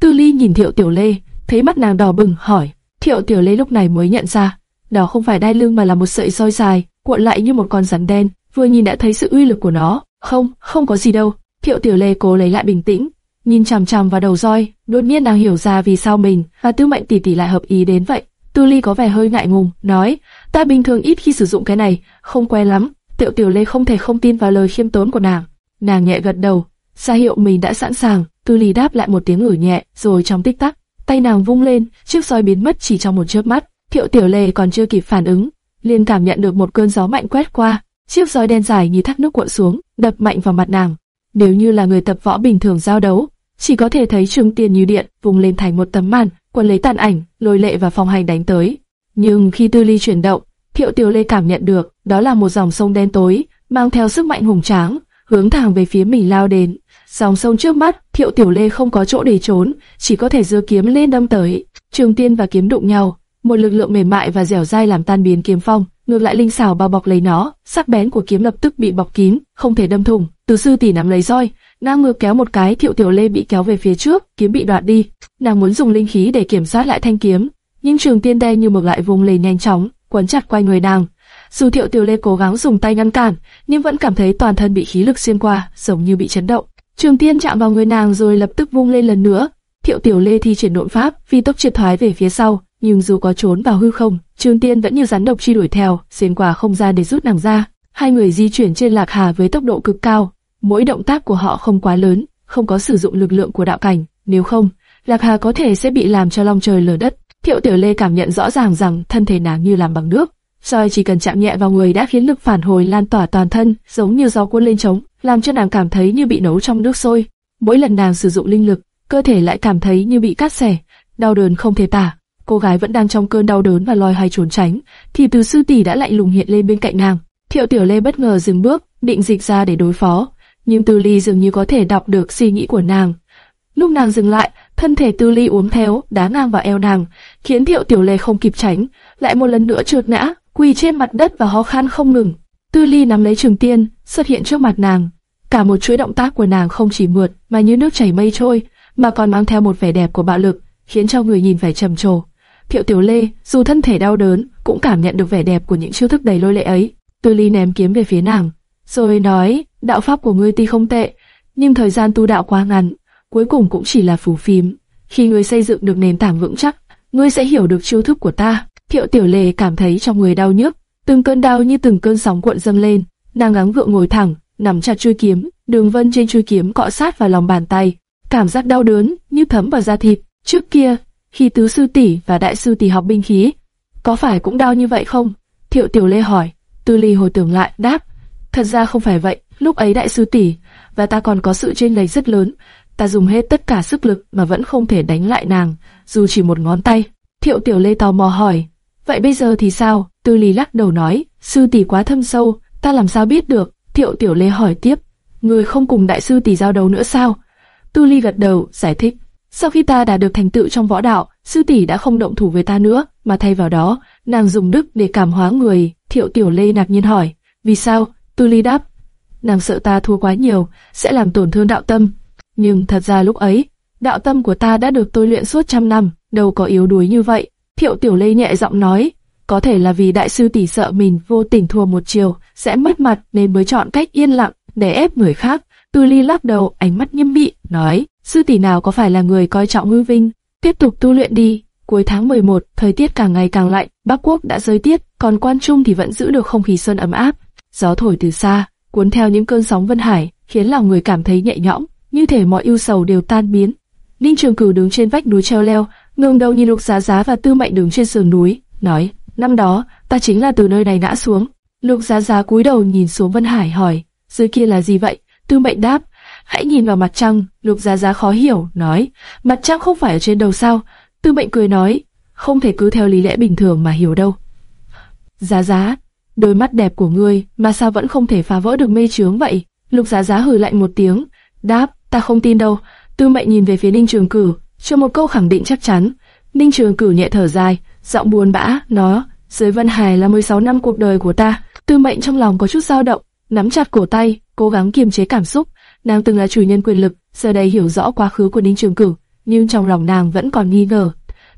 Tư Ly nhìn Thiệu Tiểu Lê, thấy mắt nàng đỏ bừng, hỏi. Thiệu Tiểu Lê lúc này mới nhận ra, đó không phải đai lưng mà là một sợi roi dài, cuộn lại như một con rắn đen. Vừa nhìn đã thấy sự uy lực của nó. Không, không có gì đâu. Thiệu Tiểu Lê cố lấy lại bình tĩnh, nhìn chằm chằm vào đầu roi, đột nhiên nàng hiểu ra vì sao mình và Tư Mệnh tỷ tỷ lại hợp ý đến vậy. Tư Ly có vẻ hơi ngại ngùng, nói: "Ta bình thường ít khi sử dụng cái này, không quen lắm." Tiệu Tiểu Lê không thể không tin vào lời khiêm tốn của nàng. Nàng nhẹ gật đầu, ra hiệu mình đã sẵn sàng. Tư Ly đáp lại một tiếng ngửi nhẹ, rồi trong tích tắc, tay nàng vung lên, chiếc roi biến mất chỉ trong một chớp mắt. Thiệu Tiểu Lê còn chưa kịp phản ứng, liền cảm nhận được một cơn gió mạnh quét qua, chiếc roi đen dài như thác nước cuộn xuống, đập mạnh vào mặt nàng. Nếu như là người tập võ bình thường giao đấu, chỉ có thể thấy Trương tiền như điện vùng lên thành một tấm màn, quần lấy tàn ảnh, lôi lệ và phong hành đánh tới. Nhưng khi Tư Ly chuyển động, Thiệu Tiểu Lê cảm nhận được đó là một dòng sông đen tối, mang theo sức mạnh hùng tráng, hướng thẳng về phía mình lao đến. Dòng sông trước mắt, Thiệu Tiểu Lê không có chỗ để trốn, chỉ có thể giơ kiếm lên đâm tới. Trường Tiên và kiếm đụng nhau, một lực lượng mềm mại và dẻo dai làm tan biến kiếm phong, ngược lại linh xảo bao bọc lấy nó, sắc bén của kiếm lập tức bị bọc kín, không thể đâm thủng. Từ sư tỷ nắm lấy roi, nàng ngược kéo một cái, Thiệu Tiểu Lê bị kéo về phía trước, kiếm bị đoạt đi. Nàng muốn dùng linh khí để kiểm soát lại thanh kiếm, nhưng Trường Tiên đen như một lại vùng lên nhanh chóng, quấn chặt quanh người nàng. Dù Thiệu Tiểu Lê cố gắng dùng tay ngăn cản, nhưng vẫn cảm thấy toàn thân bị khí lực xuyên qua, giống như bị chấn động. Trường Tiên chạm vào người nàng rồi lập tức vung lên lần nữa. Thiệu Tiểu Lê thi triển độn pháp, phi tốc triệt thoái về phía sau, nhưng dù có trốn vào hư không, Trường Tiên vẫn như rắn độc truy đuổi theo, xuyên qua không gian để rút nàng ra. Hai người di chuyển trên lạc hà với tốc độ cực cao, mỗi động tác của họ không quá lớn, không có sử dụng lực lượng của đạo cảnh, nếu không, Lạc Hà có thể sẽ bị làm cho long trời lở đất. Thiệu Tiểu Lê cảm nhận rõ ràng rằng thân thể nàng như làm bằng nước, soi chỉ cần chạm nhẹ vào người đã khiến lực phản hồi lan tỏa toàn thân, giống như gió cuốn lên trống, làm cho nàng cảm thấy như bị nấu trong nước sôi. Mỗi lần nàng sử dụng linh lực, cơ thể lại cảm thấy như bị cắt xẻ, đau đớn không thể tả. Cô gái vẫn đang trong cơn đau đớn và lòi hay trốn tránh, thì từ sư tỷ đã lạnh lùng hiện lên bên cạnh nàng. Thiệu Tiểu Lê bất ngờ dừng bước, định dịch ra để đối phó, nhưng Tư Ly dường như có thể đọc được suy nghĩ của nàng. Lúc nàng dừng lại, thân thể Tư Ly uốn theo, đá ngang vào eo nàng, khiến Thiệu Tiểu Lê không kịp tránh, lại một lần nữa trượt ngã, quỳ trên mặt đất và ho khan không ngừng. Tư Ly nắm lấy trường tiên, xuất hiện trước mặt nàng. Cả một chuỗi động tác của nàng không chỉ mượt mà như nước chảy mây trôi, mà còn mang theo một vẻ đẹp của bạo lực, khiến cho người nhìn phải trầm trồ. Thiệu Tiểu Lê, dù thân thể đau đớn, cũng cảm nhận được vẻ đẹp của những chiêu thức đầy lôi lệ ấy. Tư Ly ném kiếm về phía nàng, rồi nói, đạo pháp của ngươi tuy không tệ, nhưng thời gian tu đạo quá ngắn, cuối cùng cũng chỉ là phù phím. Khi ngươi xây dựng được nền tảng vững chắc, ngươi sẽ hiểu được chiêu thức của ta. Thiệu Tiểu Lệ cảm thấy trong người đau nhức, từng cơn đau như từng cơn sóng cuộn dâng lên. Nàng gắng gượng ngồi thẳng, nắm chặt chuôi kiếm, đường vân trên chuôi kiếm cọ sát vào lòng bàn tay, cảm giác đau đớn như thấm vào da thịt. Trước kia, khi tứ sư tỷ và đại sư tỷ học binh khí, có phải cũng đau như vậy không? Thiệu Tiểu Lê hỏi. Tư Ly hồi tưởng lại, đáp, thật ra không phải vậy. Lúc ấy đại sư tỷ và ta còn có sự chênh lệch rất lớn, ta dùng hết tất cả sức lực mà vẫn không thể đánh lại nàng, dù chỉ một ngón tay. Thiệu Tiểu Lê tò mò hỏi, vậy bây giờ thì sao? Tư Lý lắc đầu nói, sư tỷ quá thâm sâu, ta làm sao biết được? Thiệu Tiểu Lê hỏi tiếp, người không cùng đại sư tỷ giao đấu nữa sao? Tư Ly gật đầu, giải thích, sau khi ta đã được thành tựu trong võ đạo, sư tỷ đã không động thủ với ta nữa, mà thay vào đó, nàng dùng đức để cảm hóa người. Thiệu Tiểu Lê ngạc nhiên hỏi, vì sao? Tư Ly đáp, nàng sợ ta thua quá nhiều, sẽ làm tổn thương đạo tâm. Nhưng thật ra lúc ấy, đạo tâm của ta đã được tôi luyện suốt trăm năm, đâu có yếu đuối như vậy. Thiệu Tiểu Lê nhẹ giọng nói, có thể là vì đại sư tỷ sợ mình vô tình thua một chiều, sẽ mất mặt nên mới chọn cách yên lặng để ép người khác. Tư Ly lắc đầu, ánh mắt nghiêm nghị, nói, sư tỷ nào có phải là người coi trọng hư vinh, tiếp tục tu luyện đi. Cuối tháng 11, thời tiết càng ngày càng lạnh, Bắc Quốc đã rơi tiết, còn Quan Trung thì vẫn giữ được không khí sơn ấm áp. Gió thổi từ xa, cuốn theo những cơn sóng vân hải, khiến lòng người cảm thấy nhẹ nhõm, như thể mọi ưu sầu đều tan biến. Ninh Trường Cửu đứng trên vách núi treo leo, ngẩng đầu nhìn Lục Giá Giá và Tư Mệnh đứng trên sườn núi, nói: năm đó ta chính là từ nơi này ngã xuống. Lục Giá Giá cúi đầu nhìn xuống Vân Hải hỏi: dưới kia là gì vậy? Tư Mệnh đáp: hãy nhìn vào mặt trăng. Lục Giá Giá khó hiểu, nói: mặt trăng không phải ở trên đầu sao? Tư Mệnh cười nói: không thể cứ theo lý lẽ bình thường mà hiểu đâu. Giá Giá, đôi mắt đẹp của ngươi mà sao vẫn không thể phá vỡ được mê chướng vậy? Lục Giá Giá hừ lạnh một tiếng, đáp, ta không tin đâu. Tư Mệnh nhìn về phía Ninh Trường Cử, cho một câu khẳng định chắc chắn. Ninh Trường Cử nhẹ thở dài, giọng buồn bã, nó, dưới Vân Hải là 16 năm cuộc đời của ta. Tư Mệnh trong lòng có chút dao động, nắm chặt cổ tay, cố gắng kiềm chế cảm xúc. Nàng từng là chủ nhân quyền lực, giờ đây hiểu rõ quá khứ của Ninh Trường Cử, nhưng trong lòng nàng vẫn còn nghi ngờ.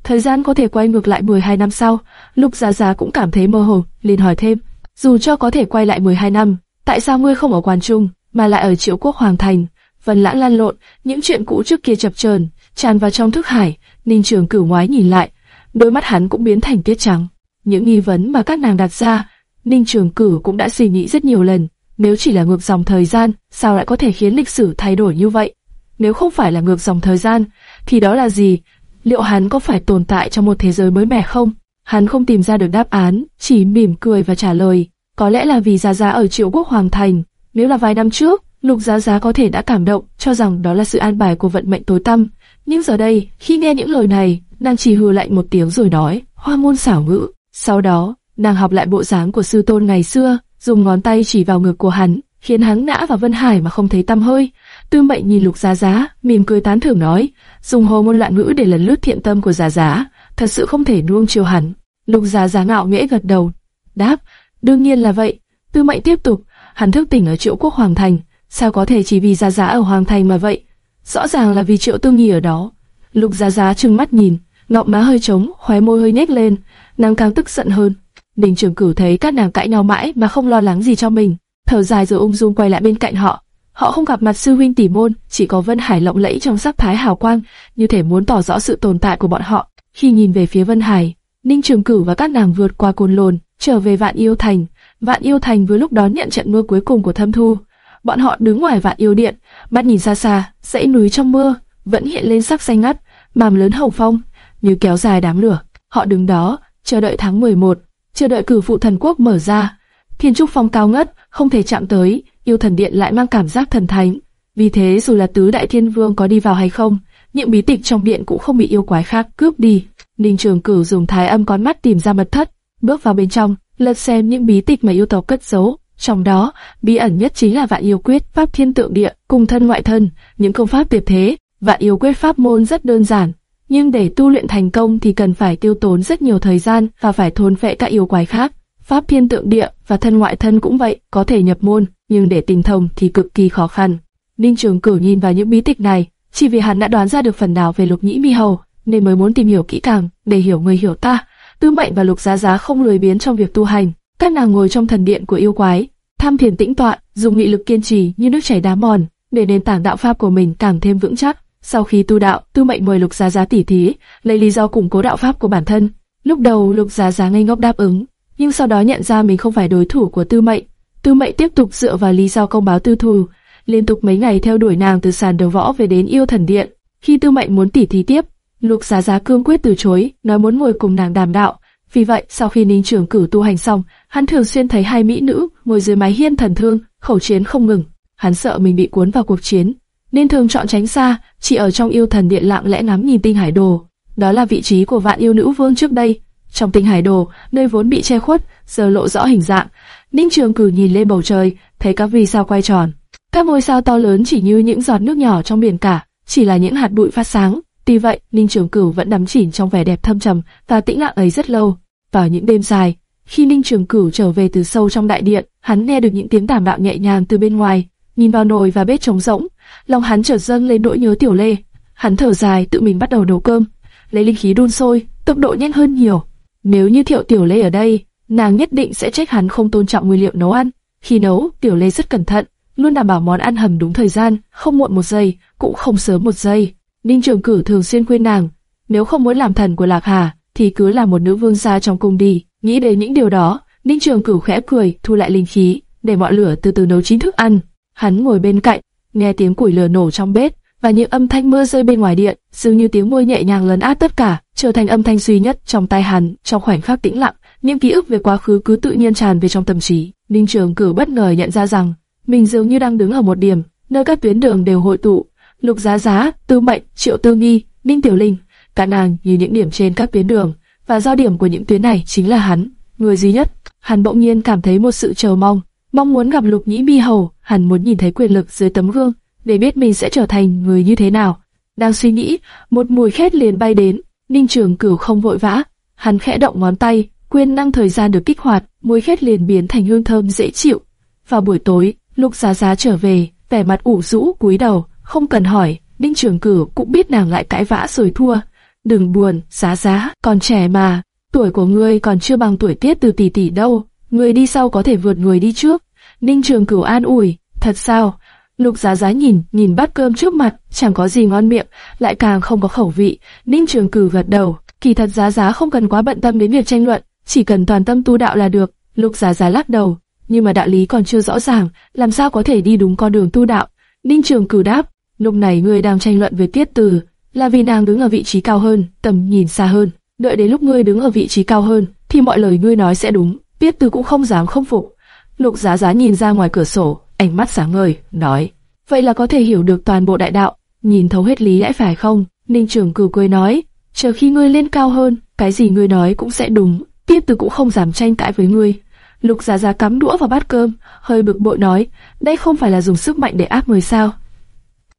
Thời gian có thể quay ngược lại 12 năm sau, Lục Giá Giá cũng cảm thấy mơ hồ, liền hỏi thêm, dù cho có thể quay lại 12 năm, tại sao ngươi không ở Quan Trung, mà lại ở Triệu Quốc Hoàng Thành? Vân Lãng lan lộn, những chuyện cũ trước kia chập chờn, tràn vào trong thức hải. Ninh Trường Cửu ngoái nhìn lại, đôi mắt hắn cũng biến thành tiết trắng. Những nghi vấn mà các nàng đặt ra, Ninh Trường Cửu cũng đã suy nghĩ rất nhiều lần. Nếu chỉ là ngược dòng thời gian, sao lại có thể khiến lịch sử thay đổi như vậy? Nếu không phải là ngược dòng thời gian, thì đó là gì? Liệu hắn có phải tồn tại trong một thế giới mới mẻ không? Hắn không tìm ra được đáp án, chỉ mỉm cười và trả lời. Có lẽ là vì Giá Giá ở Triệu Quốc Hoàng Thành. Nếu là vài năm trước, Lục Giá Giá có thể đã cảm động, cho rằng đó là sự an bài của vận mệnh tối tăm. Nhưng giờ đây, khi nghe những lời này, nàng chỉ hừ lạnh một tiếng rồi nói, hoa môn xảo ngữ. Sau đó, nàng học lại bộ dáng của sư tôn ngày xưa, dùng ngón tay chỉ vào ngực của hắn, khiến hắn ngã vào Vân Hải mà không thấy tâm hơi. Tư Mệnh nhìn Lục Giá Giá, mỉm cười tán thưởng nói, dùng hồ môn loạn ngữ để lần lướt thiện tâm của Giá Giá, thật sự không thể nuông chiều hắn. Lục Giá Giá ngạo nghễ gật đầu, đáp, đương nhiên là vậy. Tư Mệnh tiếp tục, hắn thức tỉnh ở Triệu Quốc Hoàng Thành, sao có thể chỉ vì Giá Giá ở Hoàng Thành mà vậy? Rõ ràng là vì Triệu Tương Nhi ở đó. Lục Giá Giá trừng mắt nhìn, ngọc má hơi trống, khóe môi hơi nhếch lên, nàng càng tức giận hơn. Đình Trường Cửu thấy các nàng cãi nhau mãi mà không lo lắng gì cho mình, thở dài rồi ung dung quay lại bên cạnh họ. Họ không gặp mặt sư huynh tỷ môn, chỉ có Vân Hải lộng lẫy trong sắc thái hào quang, như thể muốn tỏ rõ sự tồn tại của bọn họ. Khi nhìn về phía Vân Hải, Ninh Trường Cửu và các nàng vượt qua cồn lồn, trở về Vạn Yêu Thành. Vạn Yêu Thành vừa lúc đón nhận trận mưa cuối cùng của Thâm Thu. bọn họ đứng ngoài vạn yêu điện, mắt nhìn xa xa, dãy núi trong mưa vẫn hiện lên sắc xanh ngắt, màm lớn hồng phong, như kéo dài đám lửa. Họ đứng đó, chờ đợi tháng 11, chờ đợi cử phụ thần quốc mở ra. Thiên trúc phong cao ngất, không thể chạm tới, yêu thần điện lại mang cảm giác thần thánh. Vì thế dù là tứ đại thiên vương có đi vào hay không, những bí tịch trong điện cũng không bị yêu quái khác cướp đi. Ninh Trường Cửu dùng thái âm con mắt tìm ra mật thất, bước vào bên trong, lật xem những bí tịch mà yêu tộc cất giấu. Trong đó, bí ẩn nhất chính là vạn yêu quyết, pháp thiên tượng địa, cùng thân ngoại thân, những công pháp tuyệt thế. Vạn yêu quyết pháp môn rất đơn giản, nhưng để tu luyện thành công thì cần phải tiêu tốn rất nhiều thời gian và phải thôn phệ các yêu quái khác. Pháp thiên tượng địa và thân ngoại thân cũng vậy, có thể nhập môn, nhưng để tinh thông thì cực kỳ khó khăn. Ninh Trường Cửu nhìn vào những bí tịch này, chỉ vì hắn đã đoán ra được phần nào về Lục Nhĩ Mi Hầu, nên mới muốn tìm hiểu kỹ càng, để hiểu người hiểu ta. Tư Mệnh và Lục Giá Giá không lười biếng trong việc tu hành, các nàng ngồi trong thần điện của yêu quái, tham thiền tĩnh tọa, dùng nghị lực kiên trì như nước chảy đá mòn, để nền tảng đạo pháp của mình càng thêm vững chắc. Sau khi tu đạo, Tư Mệnh mời Lục Giá Giá tỉ thí, lấy lý do củng cố đạo pháp của bản thân. Lúc đầu Lục Giá Giá ngây ngốc đáp ứng, nhưng sau đó nhận ra mình không phải đối thủ của Tư Mệnh. Tư Mệnh tiếp tục dựa vào lý do công báo tư thù, liên tục mấy ngày theo đuổi nàng từ sàn đầu võ về đến yêu thần điện. Khi Tư Mệnh muốn tỉ thí tiếp, Lục Giá Giá cương quyết từ chối, nói muốn ngồi cùng nàng đàm đạo. Vì vậy, sau khi Ninh Trường cử tu hành xong, hắn thường xuyên thấy hai mỹ nữ ngồi dưới mái hiên thần thương, khẩu chiến không ngừng. Hắn sợ mình bị cuốn vào cuộc chiến, nên thường chọn tránh xa, chỉ ở trong yêu thần điện lặng lẽ ngắm nhìn tinh hải đồ. Đó là vị trí của vạn yêu nữ vương trước đây. Trong tinh hải đồ, nơi vốn bị che khuất, giờ lộ rõ hình dạng. Ninh Trường cử nhìn lên bầu trời, thấy các vì sao quay tròn. Các ngôi sao to lớn chỉ như những giọt nước nhỏ trong biển cả, chỉ là những hạt bụi phát sáng. Tuy vậy, Ninh Trường Cửu vẫn đắm chìm trong vẻ đẹp thâm trầm và tĩnh lặng ấy rất lâu. Vào những đêm dài, khi Ninh Trường Cửu trở về từ sâu trong đại điện, hắn nghe được những tiếng đảm đạo nhẹ nhàng từ bên ngoài, nhìn vào nồi và bếp trống rỗng, lòng hắn chợt dâng lên nỗi nhớ Tiểu Lê. Hắn thở dài, tự mình bắt đầu nấu cơm, lấy linh khí đun sôi, tốc độ nhanh hơn nhiều. Nếu như Thiệu Tiểu Lê ở đây, nàng nhất định sẽ trách hắn không tôn trọng nguyên liệu nấu ăn. Khi nấu, Tiểu Lê rất cẩn thận, luôn đảm bảo món ăn hầm đúng thời gian, không muộn một giây, cũng không sớm một giây. Ninh Trường Cử thường xuyên khuyên nàng, nếu không muốn làm thần của Lạc Hà, thì cứ làm một nữ vương gia trong cung đi. Nghĩ đến những điều đó, Ninh Trường Cửu khẽ cười, thu lại linh khí, để mọi lửa từ từ nấu chín thức ăn. Hắn ngồi bên cạnh, nghe tiếng củi lửa nổ trong bếp và những âm thanh mưa rơi bên ngoài điện, dường như tiếng mưa nhẹ nhàng lấn át tất cả, trở thành âm thanh duy nhất trong tai hắn. Trong khoảnh khắc tĩnh lặng, những ký ức về quá khứ cứ tự nhiên tràn về trong tâm trí. Ninh Trường Cửu bất ngờ nhận ra rằng mình dường như đang đứng ở một điểm, nơi các tuyến đường đều hội tụ. Lục Giá Giá, Tư Mệnh, Triệu Tư Nghi, Ninh Tiểu Linh, cả nàng như những điểm trên các tuyến đường, và giao điểm của những tuyến này chính là hắn, người duy nhất. Hắn bỗng nhiên cảm thấy một sự chờ mong, mong muốn gặp Lục Nhĩ Mi Hầu, hắn muốn nhìn thấy quyền lực dưới tấm gương, để biết mình sẽ trở thành người như thế nào. Đang suy nghĩ, một mùi khét liền bay đến, Ninh Trường Cửu không vội vã, hắn khẽ động ngón tay, quyền năng thời gian được kích hoạt, mùi khét liền biến thành hương thơm dễ chịu. Vào buổi tối, Lục Giá Giá trở về, vẻ mặt ủ rũ cúi đầu, không cần hỏi, Đinh Trường Cử cũng biết nàng lại cãi vã rồi thua. Đừng buồn, Giá Giá, còn trẻ mà, tuổi của ngươi còn chưa bằng tuổi tiết từ tỷ tỷ đâu, người đi sau có thể vượt người đi trước. Ninh Trường Cửu an ủi, thật sao? Lục Giá Giá nhìn, nhìn bát cơm trước mặt, chẳng có gì ngon miệng, lại càng không có khẩu vị. Ninh Trường Cửu gật đầu, kỳ thật Giá Giá không cần quá bận tâm đến việc tranh luận, chỉ cần toàn tâm tu đạo là được. Lục Giá Giá lắc đầu, nhưng mà đạo lý còn chưa rõ ràng, làm sao có thể đi đúng con đường tu đạo? Ninh Trường cử đáp, lúc này ngươi đang tranh luận với tiết từ, là vì nàng đứng ở vị trí cao hơn, tầm nhìn xa hơn. Đợi đến lúc ngươi đứng ở vị trí cao hơn, thì mọi lời ngươi nói sẽ đúng. Tiết từ cũng không dám không phục. Lục Giá Giá nhìn ra ngoài cửa sổ, ánh mắt sáng ngời, nói: vậy là có thể hiểu được toàn bộ đại đạo, nhìn thấu hết lý lẽ phải không? Ninh Trường cử cười nói: chờ khi ngươi lên cao hơn, cái gì ngươi nói cũng sẽ đúng. Tiếp từ cũng không dám tranh cãi với ngươi. Lục Giá Giá cắm đũa vào bát cơm, hơi bực bội nói, đây không phải là dùng sức mạnh để áp người sao?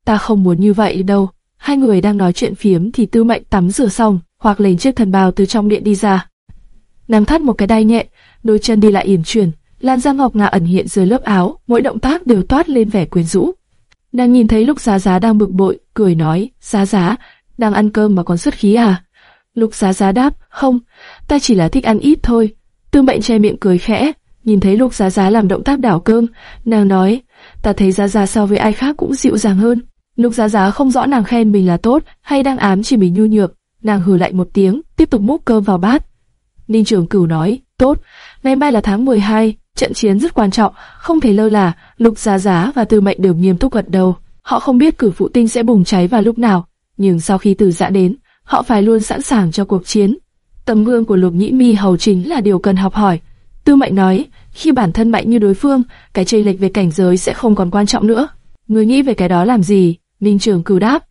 Ta không muốn như vậy đâu. Hai người đang nói chuyện phiếm thì Tư Mệnh tắm rửa xong, hoặc lên chiếc thần bào từ trong điện đi ra. Nàng thắt một cái đai nhẹ, đôi chân đi lại yểm chuyển, làn da ngọc ngà ẩn hiện dưới lớp áo, mỗi động tác đều toát lên vẻ quyến rũ. Nàng nhìn thấy Lục Giá Giá đang bực bội, cười nói, Giá Giá, đang ăn cơm mà còn xuất khí à? Lục Giá Giá đáp, không, ta chỉ là thích ăn ít thôi. Tư Mệnh che miệng cười khẽ, nhìn thấy Lục Giá Giá làm động tác đảo cơm, nàng nói, ta thấy Giá Giá so với ai khác cũng dịu dàng hơn. Lục Giá Giá không rõ nàng khen mình là tốt hay đang ám chỉ mình nhu nhược, nàng hừ lại một tiếng, tiếp tục múc cơm vào bát. Ninh Trường Cửu nói, tốt, ngày mai là tháng 12, trận chiến rất quan trọng, không thể lơ là. Lục Giá Giá và Tư Mệnh đều nghiêm túc gật đầu. Họ không biết cử phụ tinh sẽ bùng cháy vào lúc nào, nhưng sau khi Từ Dã đến, họ phải luôn sẵn sàng cho cuộc chiến. Tấm gương của Lục Nhĩ Mi hầu chính là điều cần học hỏi. Tư Mệnh nói, khi bản thân mạnh như đối phương, cái chênh lệch về cảnh giới sẽ không còn quan trọng nữa. Người nghĩ về cái đó làm gì? Ninh Trường cử đáp.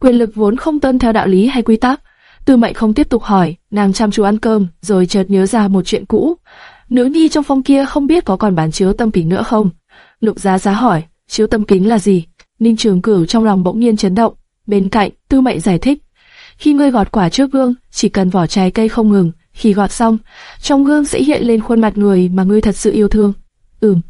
Quyền lực vốn không tuân theo đạo lý hay quy tắc. Tư Mệnh không tiếp tục hỏi, nàng chăm chú ăn cơm, rồi chợt nhớ ra một chuyện cũ. Nữ nhi trong phong kia không biết có còn bán chiếu tâm kính nữa không? Lục Giá Giá hỏi, chiếu tâm kính là gì? Ninh Trường Cửu trong lòng bỗng nhiên chấn động. Bên cạnh, Tư Mệnh giải thích, khi ngươi gọt quả trước gương, chỉ cần vỏ trái cây không ngừng, khi gọt xong, trong gương sẽ hiện lên khuôn mặt người mà ngươi thật sự yêu thương. Ừm,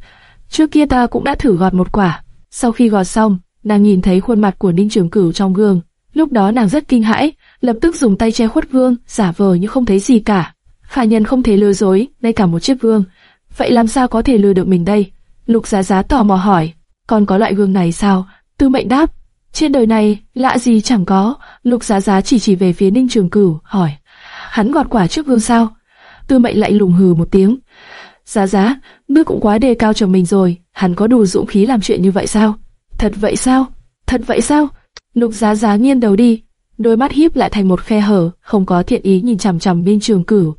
trước kia ta cũng đã thử gọt một quả. Sau khi gọt xong, nàng nhìn thấy khuôn mặt của Ninh Trường Cửu trong gương. Lúc đó nàng rất kinh hãi, lập tức dùng tay che khuất gương, giả vờ như không thấy gì cả. Khả nhân không thể lừa dối, ngay cả một chiếc gương. Vậy làm sao có thể lừa được mình đây? Lục Giá Giá tò mò hỏi, còn có loại gương này sao? Tư Mệnh đáp, trên đời này lạ gì chẳng có. Lục Giá Giá chỉ chỉ về phía Ninh Trường Cửu, hỏi, hắn gọt quả trước gương sao? Tư Mệnh lại lùng hừ một tiếng. Giá Giá, ngươi cũng quá đề cao cho mình rồi, hắn có đủ dũng khí làm chuyện như vậy sao? Thật vậy sao? Thật vậy sao? Lục Giá Giá nghiêng đầu đi, đôi mắt híp lại thành một khe hở, không có thiện ý nhìn chằm chằm Ninh Trường Cửu.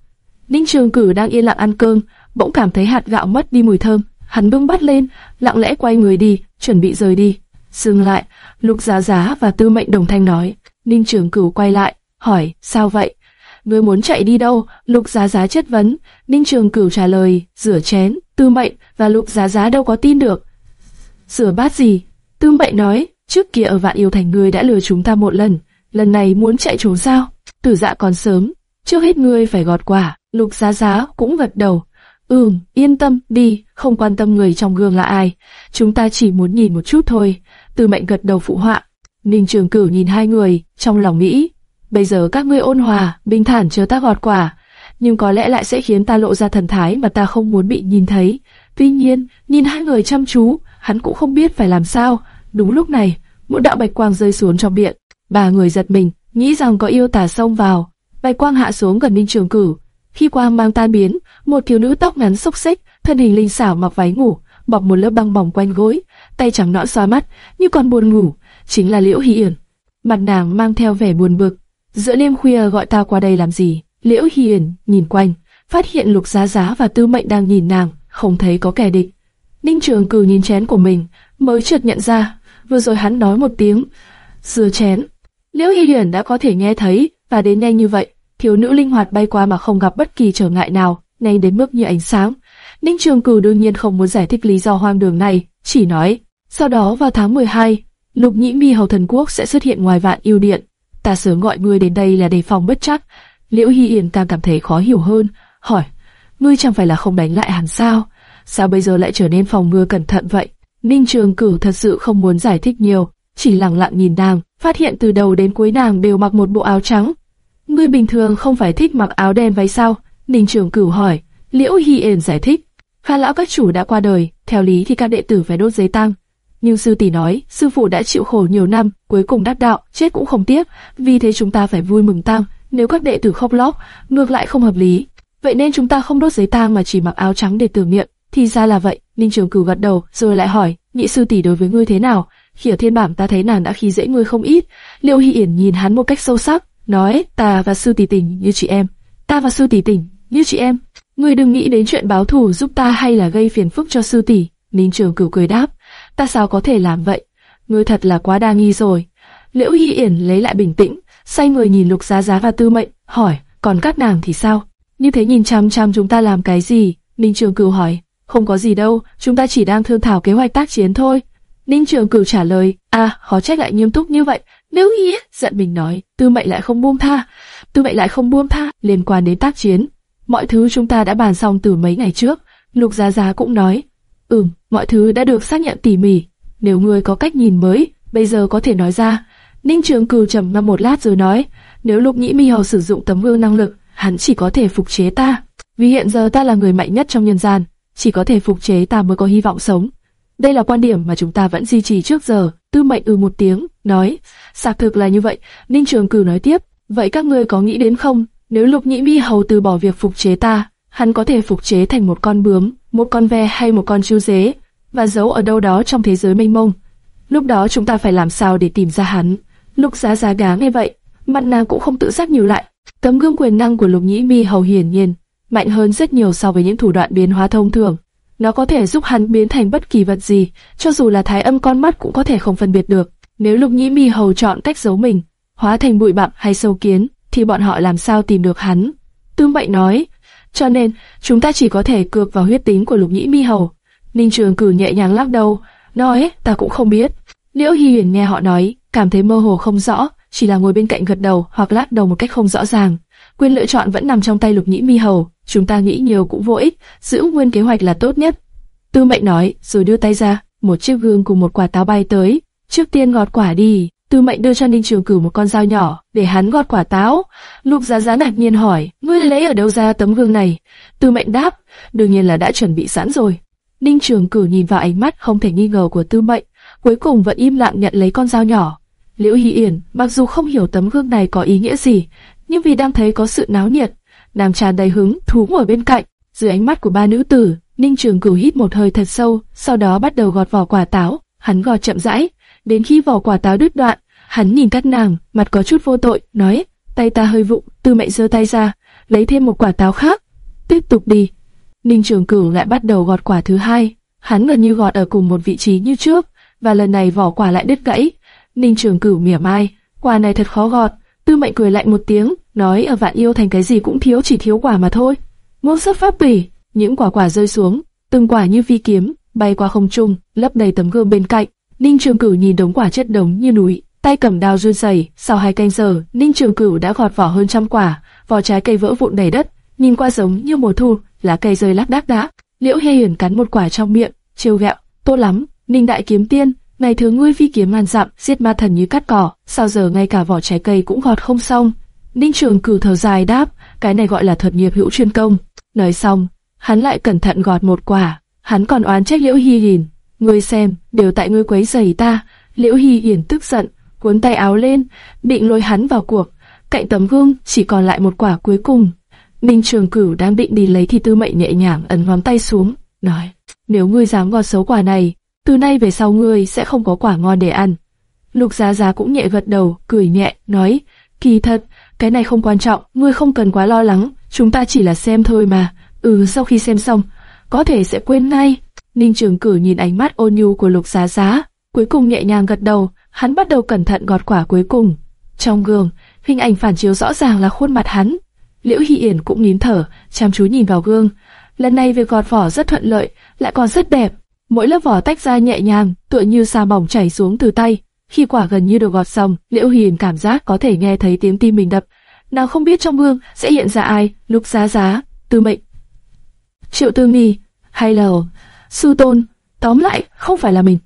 Ninh Trường Cửu đang yên lặng ăn cơm, bỗng cảm thấy hạt gạo mất đi mùi thơm, hắn bưng bát lên, lặng lẽ quay người đi, chuẩn bị rời đi. Dừng lại, Lục Giá Giá và Tư Mệnh đồng thanh nói. Ninh Trường Cửu quay lại, hỏi, sao vậy? Ngươi muốn chạy đi đâu? Lục Giá Giá chất vấn. Ninh Trường Cửu trả lời, rửa chén. Tư Mệnh và Lục Giá Giá đâu có tin được. Rửa bát gì? Tư Mệnh nói, trước kia ở Vạn Yêu Thành ngươi đã lừa chúng ta một lần, lần này muốn chạy trốn sao? Tử Dạ còn sớm, trước hết ngươi phải gọt quả. Lục Giá Giá cũng gật đầu. Ừm, yên tâm, đi, không quan tâm người trong gương là ai. Chúng ta chỉ muốn nhìn một chút thôi. Từ mệnh gật đầu phụ họa. Ninh Trường Cửu nhìn hai người, trong lòng nghĩ. Bây giờ các ngươi ôn hòa, bình thản chờ ta gọt quả. Nhưng có lẽ lại sẽ khiến ta lộ ra thần thái mà ta không muốn bị nhìn thấy. Tuy nhiên, nhìn hai người chăm chú, hắn cũng không biết phải làm sao. Đúng lúc này, một đạo bạch quang rơi xuống trong biển. Ba người giật mình, nghĩ rằng có yêu tà xông vào. Bạch quang hạ xuống gần Ninh Trường Cửu, khi quang mang tan biến, một thiếu nữ tóc ngắn xốc xích, thân hình linh xảo mặc váy ngủ, bọc một lớp băng bỏng quanh gối, tay trắng nõn xóa mắt, như còn buồn ngủ, chính là Liễu Hy Yển. Mặt nàng mang theo vẻ buồn bực. Giữa đêm khuya gọi ta qua đây làm gì? Liễu Hy Yển nhìn quanh, phát hiện Lục Giá Giá và Tư Mệnh đang nhìn nàng, không thấy có kẻ địch. Ninh Trường Cử nhìn chén của mình, mới chợt nhận ra, vừa rồi hắn nói một tiếng, sửa chén. Liễu Hy Yển đã có thể nghe thấy, và đến nhanh như vậy, thiếu nữ linh hoạt bay qua mà không gặp bất kỳ trở ngại nào, nhanh đến mức như ánh sáng. Ninh Trường Cửu đương nhiên không muốn giải thích lý do hoang đường này, chỉ nói, sau đó vào tháng 12, Lục Nhĩ Mi hầu thần quốc sẽ xuất hiện ngoài vạn yêu điện. Ta sớm gọi ngươi đến đây là đề phòng bất chắc. Liễu Hy Yển càng cảm thấy khó hiểu hơn, hỏi, ngươi chẳng phải là không đánh lại hắn sao? Sao bây giờ lại trở nên phòng ngừa cẩn thận vậy? Ninh Trường Cửu thật sự không muốn giải thích nhiều, chỉ lặng lặng nhìn nàng, phát hiện từ đầu đến cuối nàng đều mặc một bộ áo trắng, Ngươi bình thường không phải thích mặc áo đen váy sao? Ninh Trường Cửu hỏi. Liễu Hy Yển giải thích. Kha lão các chủ đã qua đời, theo lý thì các đệ tử phải đốt giấy tang. Nhưng sư tỷ nói, sư phụ đã chịu khổ nhiều năm, cuối cùng đắc đạo, chết cũng không tiếc, vì thế chúng ta phải vui mừng tang. Nếu các đệ tử khóc lóc, ngược lại không hợp lý. Vậy nên chúng ta không đốt giấy tang mà chỉ mặc áo trắng để tưởng niệm. Thì ra là vậy. Ninh Trường Cửu gật đầu, rồi lại hỏi, nhị sư tỷ đối với ngươi thế nào? Khi ở thiên bảng ta thấy nàng đã khi dễ ngươi không ít. liêu Hy Yển nhìn hắn một cách sâu sắc, nói ta và sư tỷ tình như chị em, ta và sư tỷ tình như chị em. Ngươi đừng nghĩ đến chuyện báo thù giúp ta hay là gây phiền phức cho sư tỷ. Ninh Trường Cửu cười đáp, ta sao có thể làm vậy? Ngươi thật là quá đa nghi rồi. Liễu Hy Yển lấy lại bình tĩnh, say người nhìn Lục Giá Giá và Tư Mệnh, hỏi, còn các nàng thì sao? Như thế nhìn chăm chăm chúng ta làm cái gì? Ninh Trường Cửu hỏi, không có gì đâu, chúng ta chỉ đang thương thảo kế hoạch tác chiến thôi. Ninh Trường Cửu trả lời, à, khó trách lại nghiêm túc như vậy, Liễu Hi giận mình nói, tư mệnh lại không buông tha, tư mệnh lại không buông tha liên quan đến tác chiến. Mọi thứ chúng ta đã bàn xong từ mấy ngày trước. Lục Giá Giá cũng nói, ừm, mọi thứ đã được xác nhận tỉ mỉ. Nếu ngươi có cách nhìn mới, bây giờ có thể nói ra. Ninh Trường Cửu trầm ngâm một lát rồi nói, nếu Lục Nhĩ Mi Hầu sử dụng tấm gương năng lực, hắn chỉ có thể phục chế ta. Vì hiện giờ ta là người mạnh nhất trong nhân gian, chỉ có thể phục chế ta mới có hy vọng sống. Đây là quan điểm mà chúng ta vẫn duy trì trước giờ. Tư mệnh ư ừ một tiếng, nói, xác thực là như vậy. Ninh Trường Cử nói tiếp, vậy các ngươi có nghĩ đến không? Nếu Lục Nhĩ Mi hầu từ bỏ việc phục chế ta, hắn có thể phục chế thành một con bướm, một con ve hay một con chu dế, và giấu ở đâu đó trong thế giới mênh mông. Lúc đó chúng ta phải làm sao để tìm ra hắn? Lục Giá Giá gá nghe vậy, mặt nàng cũng không tự giác nhiều lại. Tấm gương quyền năng của Lục Nhĩ Mi hầu hiển nhiên mạnh hơn rất nhiều so với những thủ đoạn biến hóa thông thường. Nó có thể giúp hắn biến thành bất kỳ vật gì, cho dù là thái âm con mắt cũng có thể không phân biệt được. Nếu Lục Nhĩ Mi hầu chọn cách giấu mình, hóa thành bụi bặm hay sâu kiến, thì bọn họ làm sao tìm được hắn? Tương Mệnh nói, cho nên chúng ta chỉ có thể cược vào huyết tính của Lục Nhĩ Mi hầu. Ninh Trường Cử nhẹ nhàng lắc đầu, nói, ta cũng không biết. Liễu Hi Huyền nghe họ nói, cảm thấy mơ hồ không rõ, chỉ là ngồi bên cạnh gật đầu hoặc lắc đầu một cách không rõ ràng. Quyền lựa chọn vẫn nằm trong tay Lục Nhĩ Mi hầu, chúng ta nghĩ nhiều cũng vô ích, giữ nguyên kế hoạch là tốt nhất. Tư Mệnh nói, rồi đưa tay ra, một chiếc gương cùng một quả táo bay tới. Trước tiên gọt quả đi. Tư Mệnh đưa cho Ninh Trường Cửu một con dao nhỏ để hắn gọt quả táo. Lục Giá Giá ngạc nhiên hỏi, ngươi lấy ở đâu ra tấm gương này? Tư Mệnh đáp, đương nhiên là đã chuẩn bị sẵn rồi. Ninh Trường Cửu nhìn vào ánh mắt không thể nghi ngờ của Tư Mệnh, cuối cùng vẫn im lặng nhận lấy con dao nhỏ. Liễu Hy Yển, mặc dù không hiểu tấm gương này có ý nghĩa gì, nhưng vì đang thấy có sự náo nhiệt, nàng tràn đầy hứng thú ở bên cạnh. Dưới ánh mắt của ba nữ tử, Ninh Trường Cửu hít một hơi thật sâu, sau đó bắt đầu gọt vỏ quả táo. Hắn gọt chậm rãi, đến khi vỏ quả táo đứt đoạn, hắn nhìn các nàng, mặt có chút vô tội, nói: tay ta hơi vụng. Tư Mệnh giơ tay ra, lấy thêm một quả táo khác. Tiếp tục đi. Ninh Trường Cửu lại bắt đầu gọt quả thứ hai. Hắn gần như gọt ở cùng một vị trí như trước, và lần này vỏ quả lại đứt gãy. Ninh Trường Cửu mỉa mai, quả này thật khó gọt. Tư Mệnh cười lạnh một tiếng, nói ở vạn yêu thành cái gì cũng thiếu chỉ thiếu quả mà thôi. Ngôn sắc pháp bỉ, những quả quả rơi xuống, từng quả như vi kiếm, bay qua không trung, lấp đầy tấm gương bên cạnh. Ninh Trường Cửu nhìn đống quả chất đống như núi, tay cầm đao run rẩy. Sau hai canh giờ, Ninh Trường Cửu đã gọt vỏ hơn trăm quả, vỏ trái cây vỡ vụn đầy đất, nhìn qua giống như mùa thu, lá cây rơi lác đác đã. Liễu Hề Hiển cắn một quả trong miệng, trêu ghẹo, tốt lắm, Ninh Đại Kiếm Tiên, ngày thường ngươi phi kiếm ngàn dặm, giết ma thần như cắt cỏ, sao giờ ngay cả vỏ trái cây cũng gọt không xong? Ninh Trường Cửu thở dài đáp, cái này gọi là thuật nghiệp hữu chuyên công. Nói xong, hắn lại cẩn thận gọt một quả, hắn còn oán trách Liễu Hi Hiển ngươi xem, đều tại ngươi quấy rầy ta. Liễu Hy Hiển tức giận, cuốn tay áo lên, định lôi hắn vào cuộc. Cạnh tấm gương chỉ còn lại một quả cuối cùng. Ninh Trường Cửu đang định đi lấy thì Tư Mệnh nhẹ nhàng ấn ngón tay xuống, nói: nếu ngươi dám gọt xấu quả này, từ nay về sau ngươi sẽ không có quả ngon để ăn. Lục Giá Giá cũng nhẹ gật đầu, cười nhẹ, nói: kỳ thật, cái này không quan trọng, ngươi không cần quá lo lắng, chúng ta chỉ là xem thôi mà. Ừ, sau khi xem xong, có thể sẽ quên ngay. Ninh Trường Cử nhìn ánh mắt ôn nhu của Lục Giá Giá, cuối cùng nhẹ nhàng gật đầu, hắn bắt đầu cẩn thận gọt quả cuối cùng. Trong gương, hình ảnh phản chiếu rõ ràng là khuôn mặt hắn. Liễu Hy Yển cũng nín thở, chăm chú nhìn vào gương. Lần này việc gọt vỏ rất thuận lợi, lại còn rất đẹp. Mỗi lớp vỏ tách ra nhẹ nhàng, tựa như sa mỏng chảy xuống từ tay. Khi quả gần như được gọt xong, Liễu Hiền cảm giác có thể nghe thấy tiếng tim mình đập. Nào không biết trong gương sẽ hiện ra ai, Lục Giá Giá, Tư Mệnh, Triệu Tư Mi, hay là Sư Tôn. Tóm lại, không phải là mình.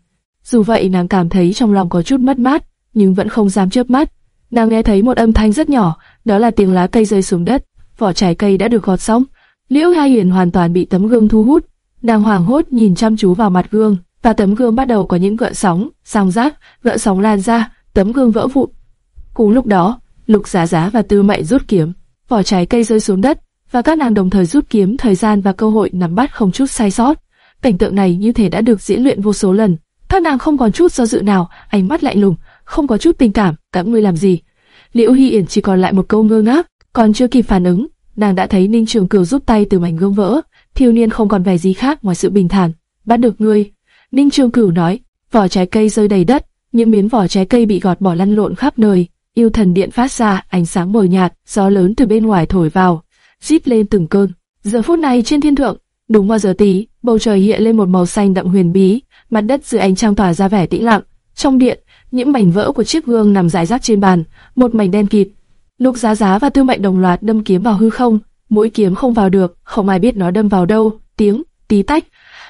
Dù vậy nàng cảm thấy trong lòng có chút mất mát, nhưng vẫn không dám chớp mắt. Nàng nghe thấy một âm thanh rất nhỏ, đó là tiếng lá cây rơi xuống đất. Vỏ trái cây đã được gọt xong. Liễu Hai Hiền hoàn toàn bị tấm gương thu hút. Nàng hoảng hốt nhìn chăm chú vào mặt gương, và tấm gương bắt đầu có những gợn sóng, sóng rác, gợn sóng lan ra, tấm gương vỡ vụn. Cùng lúc đó, Lục Giá Giá và Tư Mệnh rút kiếm, vỏ trái cây rơi xuống đất, và các nàng đồng thời rút kiếm, thời gian và cơ hội nắm bắt không chút sai sót. Cảnh tượng này như thể đã được diễn luyện vô số lần. Các nàng không còn chút do dự nào, ánh mắt lạnh lùng, không có chút tình cảm, các ngươi làm gì? Liễu Hi Yển chỉ còn lại một câu ngơ ngác, còn chưa kịp phản ứng, nàng đã thấy Ninh Trường Cửu rút tay từ mảnh gương vỡ. Thiếu niên không còn vẻ gì khác ngoài sự bình thản. Bắt được ngươi, Ninh Trường Cửu nói, vỏ trái cây rơi đầy đất, những miếng vỏ trái cây bị gọt bỏ lăn lộn khắp nơi. Yêu thần điện phát ra ánh sáng mờ nhạt, gió lớn từ bên ngoài thổi vào, rít lên từng cơn. Giờ phút này trên thiên thượng, đúng vào giờ tí, bầu trời hiện lên một màu xanh đậm huyền bí, mặt đất dưới ánh trăng tỏa ra vẻ tĩnh lặng. Trong điện, những mảnh vỡ của chiếc gương nằm rải rác trên bàn, một mảnh đen kịt. Lục Giá Giá và Tư Mệnh đồng loạt đâm kiếm vào hư không, mũi kiếm không vào được, không ai biết nó đâm vào đâu. Tiếng tí tách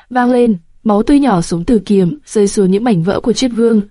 vang lên, máu tươi nhỏ xuống từ kiếm, rơi xuống những mảnh vỡ của chiếc gương.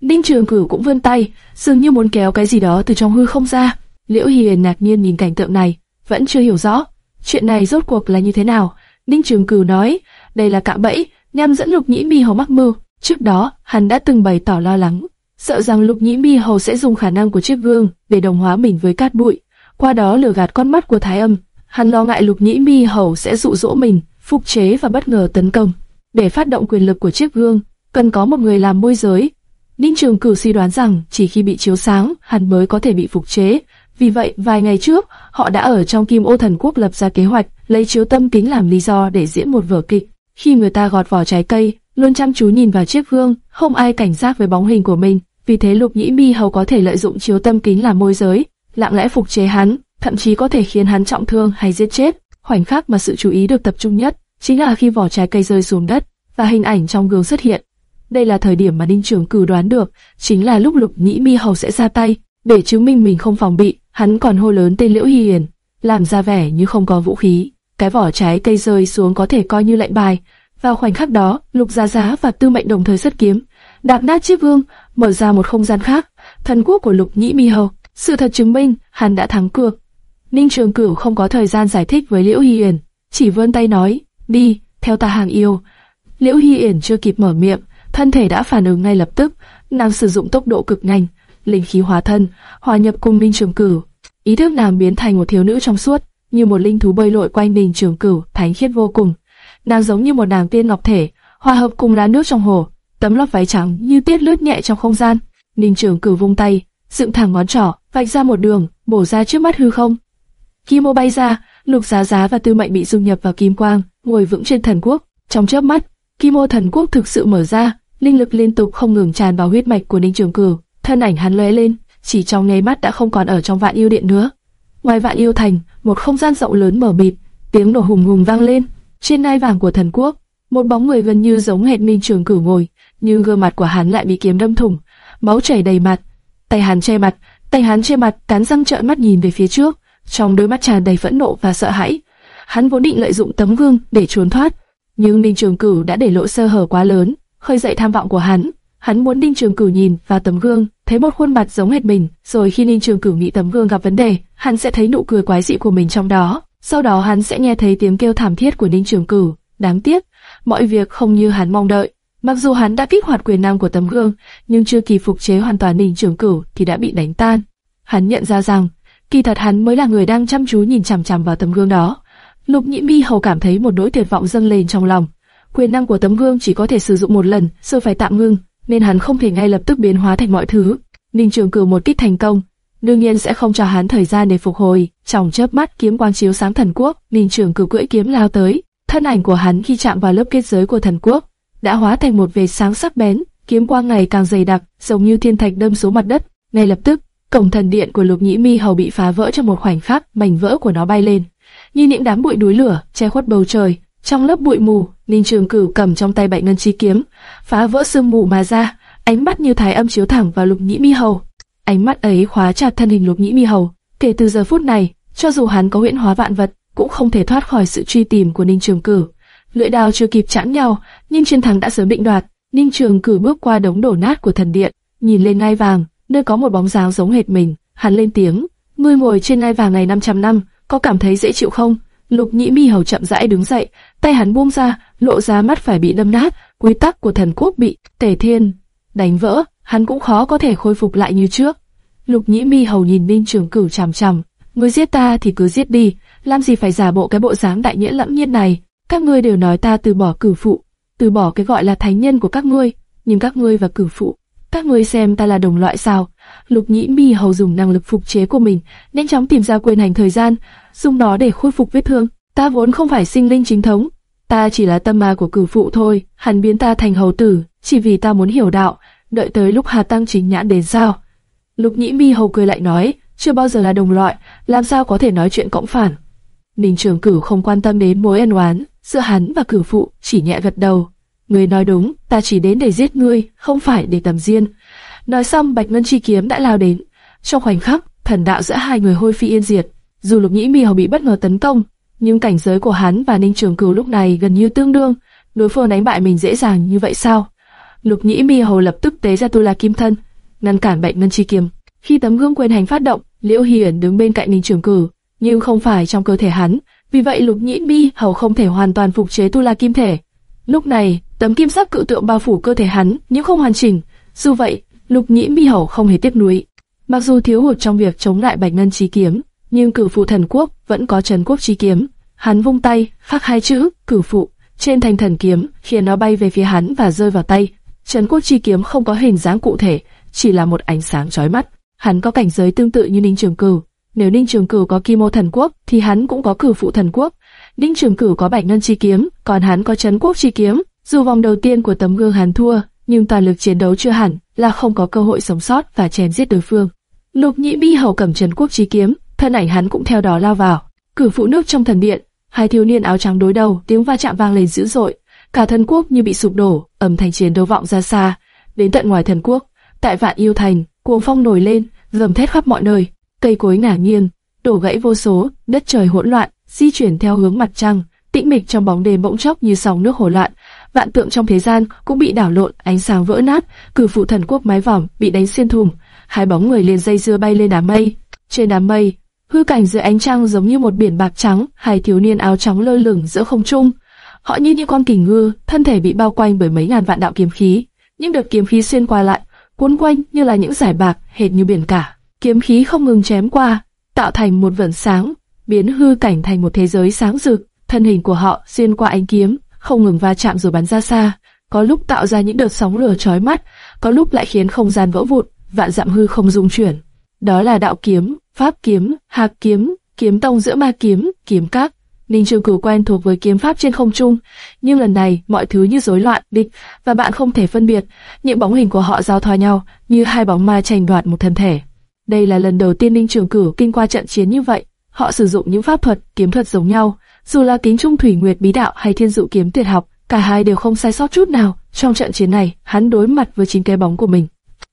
Ninh Trường Cửu cũng vươn tay, dường như muốn kéo cái gì đó từ trong hư không ra. Liễu Hiền ngạc nhiên nhìn cảnh tượng này, vẫn chưa hiểu rõ chuyện này rốt cuộc là như thế nào. Ninh Trường Cửu nói, đây là cạm bẫy nhằm dẫn Lục Nhĩ Mi Hầu mắc mưu. Trước đó, hắn đã từng bày tỏ lo lắng, sợ rằng Lục Nhĩ Mi Hầu sẽ dùng khả năng của chiếc gương để đồng hóa mình với cát bụi, qua đó lừa gạt con mắt của Thái Âm. Hắn lo ngại Lục Nhĩ Mi Hầu sẽ dụ dỗ mình phục chế và bất ngờ tấn công. Để phát động quyền lực của chiếc gương, cần có một người làm môi giới. Ninh Trường Cửu suy đoán rằng chỉ khi bị chiếu sáng, hắn mới có thể bị phục chế. Vì vậy, vài ngày trước, họ đã ở trong Kim Ô Thần Quốc lập ra kế hoạch, lấy chiếu tâm kính làm lý do để diễn một vở kịch. Khi người ta gọt vỏ trái cây, luôn chăm chú nhìn vào chiếc gương, không ai cảnh giác với bóng hình của mình. Vì thế Lục Nhĩ Mi hầu có thể lợi dụng chiếu tâm kính làm môi giới, lặng lẽ phục chế hắn, thậm chí có thể khiến hắn trọng thương hay giết chết. Khoảnh khắc mà sự chú ý được tập trung nhất chính là khi vỏ trái cây rơi xuống đất và hình ảnh trong gương xuất hiện. Đây là thời điểm mà Ninh Trường cử đoán được, chính là lúc Lục Nhĩ Mi hầu sẽ ra tay, để chứng minh mình không phòng bị. Hắn còn hô lớn tên Liễu Hy Hiền, làm ra vẻ như không có vũ khí. Cái vỏ trái cây rơi xuống có thể coi như lệnh bài. Vào khoảnh khắc đó, Lục Giá Giá và Tư Mệnh đồng thời xuất kiếm, đạp nát chiếc gương, mở ra một không gian khác. Thần quốc của Lục Nhĩ Mi hầu, sự thật chứng minh hắn đã thắng cược. Ninh Trường Cửu không có thời gian giải thích với Liễu Hy Hiền, chỉ vươn tay nói, đi, theo ta hàng yêu. Liễu Hy Hiển chưa kịp mở miệng, thân thể đã phản ứng ngay lập tức, nàng sử dụng tốc độ cực nhanh, linh khí hóa thân, hòa nhập cùng minh Trường Cửu. Ý thức nàng biến thành một thiếu nữ trong suốt, như một linh thú bơi lội quanh minh Trường Cửu, thánh khiết vô cùng. Nàng giống như một nàng tiên ngọc thể, hòa hợp cùng đá nước trong hồ, tấm lót váy trắng như tiết lướt nhẹ trong không gian. Ninh Trường Cửu vung tay, dựng thẳng ngón trỏ, vạch ra một đường, bổ ra trước mắt hư không. Kim ô bay ra, Lục Giá Giá và Tư Mệnh bị dung nhập vào kim quang, ngồi vững trên thần quốc. Trong chớp mắt, Kim ô thần quốc thực sự mở ra, linh lực liên tục không ngừng tràn vào huyết mạch của Ninh Trường Cửu. Thân ảnh hắn lóe lên, chỉ trong nháy mắt đã không còn ở trong Vạn Yêu Điện nữa. Ngoài Vạn Yêu Thành, một không gian rộng lớn mở mịt, tiếng nổ hùng hùng vang lên. Trên ngai vàng của thần quốc, một bóng người gần như giống hệt minh Trường Cửu ngồi, nhưng gương mặt của hắn lại bị kiếm đâm thủng, máu chảy đầy mặt. Tay hắn che mặt, tay hắn che mặt, cắn răng trợn mắt nhìn về phía trước, trong đôi mắt tràn đầy phẫn nộ và sợ hãi. Hắn vốn định lợi dụng tấm gương để trốn thoát, nhưng Ninh Trường Cửu đã để lộ sơ hở quá lớn, khơi dậy tham vọng của hắn. Hắn muốn Ninh Trường Cửu nhìn vào tấm gương, thấy một khuôn mặt giống hệt mình, rồi khi Ninh Trường Cửu nghĩ tấm gương gặp vấn đề, hắn sẽ thấy nụ cười quái dị của mình trong đó. Sau đó hắn sẽ nghe thấy tiếng kêu thảm thiết của Ninh Trường Cửu. Đáng tiếc, mọi việc không như hắn mong đợi. Mặc dù hắn đã kích hoạt quyền năng của tấm gương, nhưng chưa kịp phục chế hoàn toàn Ninh Trường Cửu thì đã bị đánh tan. Hắn nhận ra rằng, kỳ thật hắn mới là người đang chăm chú nhìn chằm chằm vào tấm gương đó. Lục Nhĩ Mi hầu cảm thấy một nỗi tuyệt vọng dâng lên trong lòng. Quyền năng của tấm gương chỉ có thể sử dụng một lần, rồi phải tạm ngưng, nên hắn không thể ngay lập tức biến hóa thành mọi thứ. Ninh Trường Cửu một kích thành công, đương nhiên sẽ không cho hắn thời gian để phục hồi. Trong chớp mắt kiếm quang chiếu sáng thần quốc, Ninh Trường Cửu cưỡi kiếm lao tới. Thân ảnh của hắn khi chạm vào lớp kết giới của thần quốc, đã hóa thành một vệt sáng sắc bén, kiếm quang ngày càng dày đặc, giống như thiên thạch đâm xuống mặt đất. Ngay lập tức, cổng thần điện của Lục Nhĩ Mi hầu bị phá vỡ trong một khoảnh khắc, mảnh vỡ của nó bay lên như những đám bụi núi lửa che khuất bầu trời. Trong lớp bụi mù, Ninh Trường Cửu cầm trong tay Bạch Ngân Chi kiếm, phá vỡ sương mù mà ra, ánh mắt như thái âm chiếu thẳng vào Lục Nhĩ Mi Hầu. Ánh mắt ấy khóa chặt thân hình Lục Nhĩ Mi Hầu. Kể từ giờ phút này, cho dù hắn có huyễn hóa vạn vật, cũng không thể thoát khỏi sự truy tìm của Ninh Trường Cửu. Lưỡi đao chưa kịp chạm nhau, nhưng chiến thắng đã sớm định đoạt. Ninh Trường Cửu bước qua đống đổ nát của thần điện, nhìn lên ngai vàng, nơi có một bóng dáng giống hệt mình, hắn lên tiếng: "Ngươi ngồi trên ngai vàng này 500 năm, có cảm thấy dễ chịu không? Lục Nhĩ Mi hầu chậm rãi đứng dậy, tay hắn buông ra, lộ ra mắt phải bị đâm nát, quy tắc của thần quốc bị Tề Thiên đánh vỡ, hắn cũng khó có thể khôi phục lại như trước. Lục Nhĩ Mi hầu nhìn minh Trường Cửu chằm chằm, ngươi giết ta thì cứ giết đi, làm gì phải giả bộ cái bộ dáng đại nghĩa lẫm nhiên này? Các ngươi đều nói ta từ bỏ cửu phụ, từ bỏ cái gọi là thánh nhân của các ngươi, nhưng các ngươi và cửu phụ, các ngươi xem ta là đồng loại sao? Lục Nhĩ Mi hầu dùng năng lực phục chế của mình, nhanh chóng tìm ra quyền hành thời gian, dùng nó để khôi phục vết thương. Ta vốn không phải sinh linh chính thống, ta chỉ là tâm ma của cửu phụ thôi. Hắn biến ta thành hầu tử, chỉ vì ta muốn hiểu đạo. Đợi tới lúc Hà Tăng chính nhãn đến sao? Lục Nhĩ Mi hầu cười lại nói, chưa bao giờ là đồng loại, làm sao có thể nói chuyện cộng phản? Ninh Trường Cửu không quan tâm đến mối ân oán giữa hắn và cửu phụ, chỉ nhẹ gật đầu. Ngươi nói đúng, ta chỉ đến để giết ngươi, không phải để tầm diên. Nói xong Bạch Ngân Chi kiếm đã lao đến. Trong khoảnh khắc, thần đạo giữa hai người hôi phi yên diệt. Dù Lục Nhĩ Mi hầu bị bất ngờ tấn công, nhưng cảnh giới của hắn và Ninh Trường Cửu lúc này gần như tương đương. Đối phương đánh bại mình dễ dàng như vậy sao? Lục Nhĩ Mi hầu lập tức tế ra tu la kim thân, ngăn cản Bạch Ngân Chi kiếm. Khi tấm gương quyền hành phát động, Liễu Hiển đứng bên cạnh Ninh Trường Cửu, nhưng không phải trong cơ thể hắn. Vì vậy Lục Nhĩ Mi hầu không thể hoàn toàn phục chế tu la kim thể. Lúc này, tấm kim sắc cự tượng bao phủ cơ thể hắn, nhưng không hoàn chỉnh. Dù vậy, Lục Nhĩ Mi hầu không hề tiếc nuối. Mặc dù thiếu hụt trong việc chống lại Bạch Ngân Chi kiếm, nhưng cử phụ thần quốc vẫn có Trần Quốc Chi kiếm. Hắn vung tay, khắc hai chữ cử phụ trên thành thần kiếm, khiến nó bay về phía hắn và rơi vào tay. Trấn Quốc chi kiếm không có hình dáng cụ thể, chỉ là một ánh sáng chói mắt. Hắn có cảnh giới tương tự như Ninh Trường Cửu. Nếu Ninh Trường Cửu có Kim Ô Thần Quốc, thì hắn cũng có cử Phụ Thần Quốc. Ninh Trường Cửu có Bạch Ngân chi kiếm, còn hắn có Trấn Quốc chi kiếm. Dù vòng đầu tiên của tấm gương hắn thua, nhưng toàn lực chiến đấu chưa hẳn là không có cơ hội sống sót và chém giết đối phương. Lục Nhĩ Bi hầu cầm Trấn Quốc chi kiếm, thân ảnh hắn cũng theo đó lao vào. cử phụ nước trong thần điện, hai thiếu niên áo trắng đối đầu, tiếng va chạm vang lên dữ dội, cả thần quốc như bị sụp đổ, âm thanh chiến đấu vọng ra xa, đến tận ngoài thần quốc, tại vạn yêu thành, cuồng phong nổi lên, gầm thét khắp mọi nơi, cây cối ngả nghiêng, đổ gãy vô số, đất trời hỗn loạn, di chuyển theo hướng mặt trăng, tĩnh mịch trong bóng đêm bỗng chốc như sóng nước hồ loạn, vạn tượng trong thế gian cũng bị đảo lộn, ánh sáng vỡ nát, cử phụ thần quốc mái vòm bị đánh xuyên thủng, hai bóng người liền dây dưa bay lên đám mây, trên đám mây Hư cảnh dưới ánh trăng giống như một biển bạc trắng, hai thiếu niên áo trắng lơ lửng giữa không trung. Họ như những con kình ngư, thân thể bị bao quanh bởi mấy ngàn vạn đạo kiếm khí. Những đợt kiếm khí xuyên qua lại, cuốn quanh như là những giải bạc, hệt như biển cả. Kiếm khí không ngừng chém qua, tạo thành một vầng sáng, biến hư cảnh thành một thế giới sáng rực. Thân hình của họ xuyên qua ánh kiếm, không ngừng va chạm rồi bắn ra xa. Có lúc tạo ra những đợt sóng lửa chói mắt, có lúc lại khiến không gian vỡ vụn, vạn dặm hư không dung chuyển. Đó là đạo kiếm, pháp kiếm, hạc kiếm, kiếm tông giữa ma kiếm, kiếm các. Ninh Trường Cửu quen thuộc với kiếm pháp trên không trung, nhưng lần này mọi thứ như rối loạn, địch và bạn không thể phân biệt. Những bóng hình của họ giao thoa nhau, như hai bóng ma tranh đoạt một thân thể. Đây là lần đầu tiên Ninh Trường Cửu kinh qua trận chiến như vậy. Họ sử dụng những pháp thuật, kiếm thuật giống nhau, dù là kính trung thủy nguyệt bí đạo hay thiên dụ kiếm tuyệt học, cả hai đều không sai sót chút nào. Trong trận chiến này, hắn đối mặt với chính cái bóng của mình.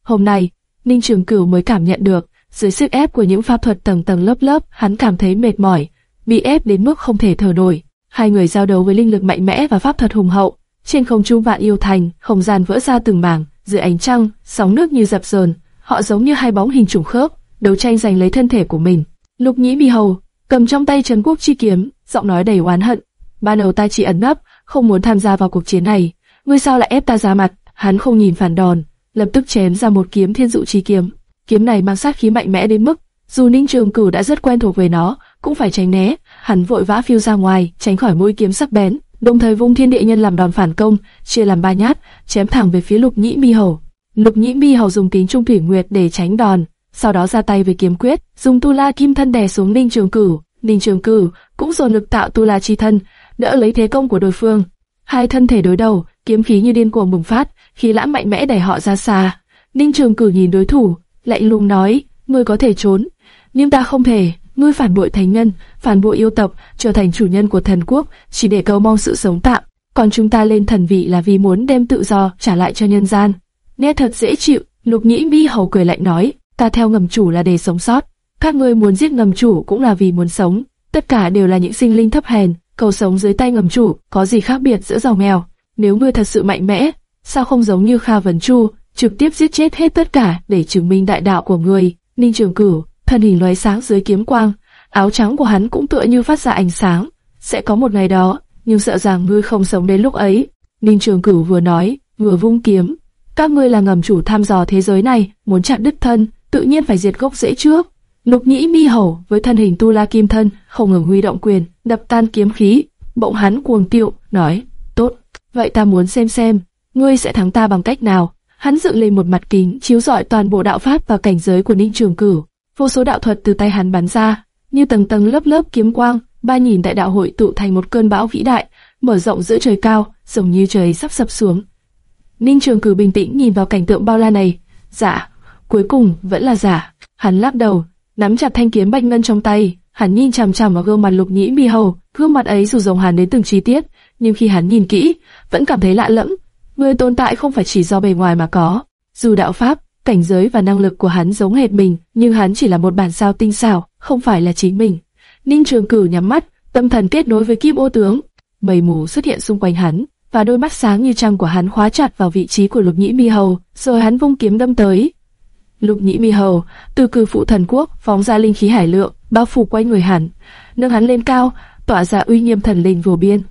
Hôm nay, Ninh Trường Cửu mới cảm nhận được dưới sức ép của những pháp thuật tầng tầng lớp lớp, hắn cảm thấy mệt mỏi, bị ép đến mức không thể thở nổi. Hai người giao đấu với linh lực mạnh mẽ và pháp thuật hùng hậu. Trên không trung vạn yêu thành, không gian vỡ ra từng mảng, dưới ánh trăng, sóng nước như dập dờn, họ giống như hai bóng hình trùng khớp, đấu tranh giành lấy thân thể của mình. Lục Nhĩ Bì Hầu cầm trong tay Trấn Quốc chi kiếm, giọng nói đầy oán hận. Ban đầu ta chỉ ẩn nấp, không muốn tham gia vào cuộc chiến này. Ngươi sao lại ép ta ra mặt? Hắn không nhìn phản đòn, lập tức chém ra một kiếm thiên dụ chi kiếm. Kiếm này mang sát khí mạnh mẽ đến mức, dù Ninh Trường Cửu đã rất quen thuộc với nó, cũng phải tránh né. Hắn vội vã phiêu ra ngoài, tránh khỏi mũi kiếm sắc bén, đồng thời vung thiên địa nhân làm đòn phản công, chia làm ba nhát, chém thẳng về phía Lục Nhĩ Mi Hầu. Lục Nhĩ Mi Hầu dùng kính trung thủy nguyệt để tránh đòn, sau đó ra tay với kiếm quyết, dùng tu la kim thân đè xuống Ninh Trường Cửu. Ninh Trường Cửu cũng dồn lực tạo tu la chi thân, đỡ lấy thế công của đối phương. Hai thân thể đối đầu, kiếm khí như điên cuồng bùng phát, khí lãng mạnh mẽ đẩy họ ra xa. Ninh Trường Cửu nhìn đối thủ, lạnh lùng nói, ngươi có thể trốn, nhưng ta không thể. Ngươi phản bội thánh nhân, phản bội yêu tộc, trở thành chủ nhân của thần quốc, chỉ để cầu mong sự sống tạm. Còn chúng ta lên thần vị là vì muốn đem tự do trả lại cho nhân gian. Nghe thật dễ chịu, lục nhĩ bi hầu cười lạnh nói, ta theo ngầm chủ là để sống sót. Các ngươi muốn giết ngầm chủ cũng là vì muốn sống. Tất cả đều là những sinh linh thấp hèn, cầu sống dưới tay ngầm chủ, có gì khác biệt giữa giàu nghèo. Nếu ngươi thật sự mạnh mẽ, sao không giống như Kha Vân Chu, trực tiếp giết chết hết tất cả để chứng minh đại đạo của người. Ninh Trường Cửu, thân hình lóe sáng dưới kiếm quang, áo trắng của hắn cũng tựa như phát ra ánh sáng. Sẽ có một ngày đó, nhưng sợ rằng ngươi không sống đến lúc ấy. Ninh Trường Cửu vừa nói, vừa vung kiếm. Các ngươi là ngầm chủ thăm dò thế giới này, muốn chặn đứt thân, tự nhiên phải diệt gốc rễ trước. Lục Nhĩ Mi Hầu với thân hình tu la kim thân, không ngừng huy động quyền, đập tan kiếm khí. Bỗng hắn cuồng tiệu, nói: "Tốt, vậy ta muốn xem xem, ngươi sẽ thắng ta bằng cách nào?" Hắn dựng lên một mặt kính chiếu rọi toàn bộ đạo pháp và cảnh giới của Ninh Trường Cửu. Vô số đạo thuật từ tay hắn bắn ra, như tầng tầng lớp lớp kiếm quang, ba nhìn đại đạo hội tụ thành một cơn bão vĩ đại, mở rộng giữa trời cao, giống như trời sắp sập xuống. Ninh Trường Cửu bình tĩnh nhìn vào cảnh tượng bao la này. Giả, cuối cùng vẫn là giả. Hắn lắc đầu, nắm chặt thanh kiếm bạch ngân trong tay, hắn nhìn chằm chằm vào gương mặt Lục Nhĩ Mi Hầu, gương mặt ấy dù giống hắn đến từng chi tiết, nhưng khi hắn nhìn kỹ, vẫn cảm thấy lạ lẫm, Người tồn tại không phải chỉ do bề ngoài mà có. Dù đạo pháp, cảnh giới và năng lực của hắn giống hệt mình, nhưng hắn chỉ là một bản sao tinh xảo, không phải là chính mình. Ninh Trường Cửu nhắm mắt, tâm thần kết nối với Kim Ô tướng. Mây mù xuất hiện xung quanh hắn, và đôi mắt sáng như trăng của hắn khóa chặt vào vị trí của Lục Nhĩ Mi Hầu, rồi hắn vung kiếm đâm tới. Lục Nhĩ Mi Hầu, từ cử phụ thần quốc, phóng ra linh khí hải lượng, bao phủ quanh người hắn, nâng hắn lên cao, tỏa ra uy nghiêm thần linh vô biên.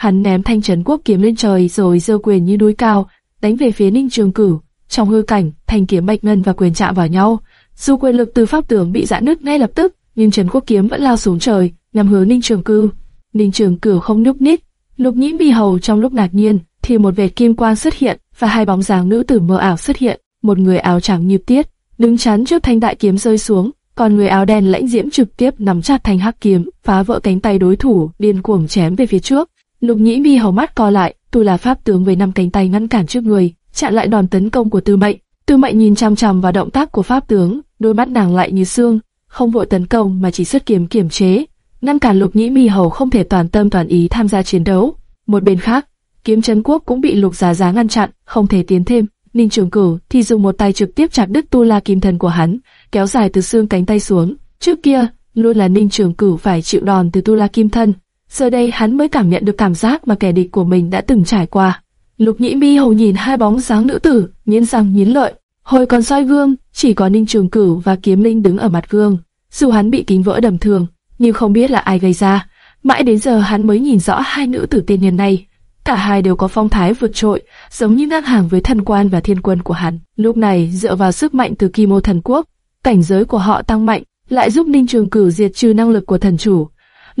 Hắn ném thanh trấn quốc kiếm lên trời rồi giơ quyền như núi cao, đánh về phía Ninh Trường Cửu. Trong hư cảnh, thanh kiếm bạch ngân và quyền chạm vào nhau. Dù quyền lực từ pháp tướng bị giãn nứt ngay lập tức, nhưng trấn quốc kiếm vẫn lao xuống trời, nhằm hướng Ninh Trường Cửu. Ninh Trường Cửu không nhúc nít Lục Nhĩ bi Hầu trong lúc ngạc nhiên, thì một vệt kim quang xuất hiện và hai bóng dáng nữ tử mơ ảo xuất hiện. Một người áo trắng nhịp tiết đứng chắn trước thanh đại kiếm rơi xuống, còn người áo đen lãnh diễm trực tiếp nắm chặt thanh hắc kiếm, phá vỡ cánh tay đối thủ, điên cuồng chém về phía trước. Lục Nhĩ Mi hầu mắt co lại, tu là pháp tướng với năm cánh tay ngăn cản trước người, chặn lại đòn tấn công của Tư Mệnh. Tư Mệnh nhìn chăm chăm vào động tác của pháp tướng, đôi mắt nàng lại như xương, không vội tấn công mà chỉ xuất kiếm kiểm chế, ngăn cản Lục Nhĩ Mi hầu không thể toàn tâm toàn ý tham gia chiến đấu. Một bên khác, kiếm chấn quốc cũng bị Lục Giá Giá ngăn chặn, không thể tiến thêm. Ninh Trường Cửu thì dùng một tay trực tiếp chặt đứt tu la kim thần của hắn, kéo dài từ xương cánh tay xuống. Trước kia, luôn là Ninh Trường Cửu phải chịu đòn từ tu la kim thân, giờ đây hắn mới cảm nhận được cảm giác mà kẻ địch của mình đã từng trải qua. Lục Nhĩ Mi hầu nhìn hai bóng dáng nữ tử, nghiến răng nghiến lợi. Hồi còn soi gương, chỉ có Ninh Trường Cửu và Kiếm Linh đứng ở mặt gương. Dù hắn bị kính vỡ đầm thường, nhưng không biết là ai gây ra. Mãi đến giờ hắn mới nhìn rõ hai nữ tử tiên nhân này. Cả hai đều có phong thái vượt trội, giống như ngang hàng với thần quan và thiên quân của hắn. Lúc này, dựa vào sức mạnh từ Kim Ô Thần Quốc, cảnh giới của họ tăng mạnh, lại giúp Ninh Trường Cửu diệt trừ năng lực của thần chủ.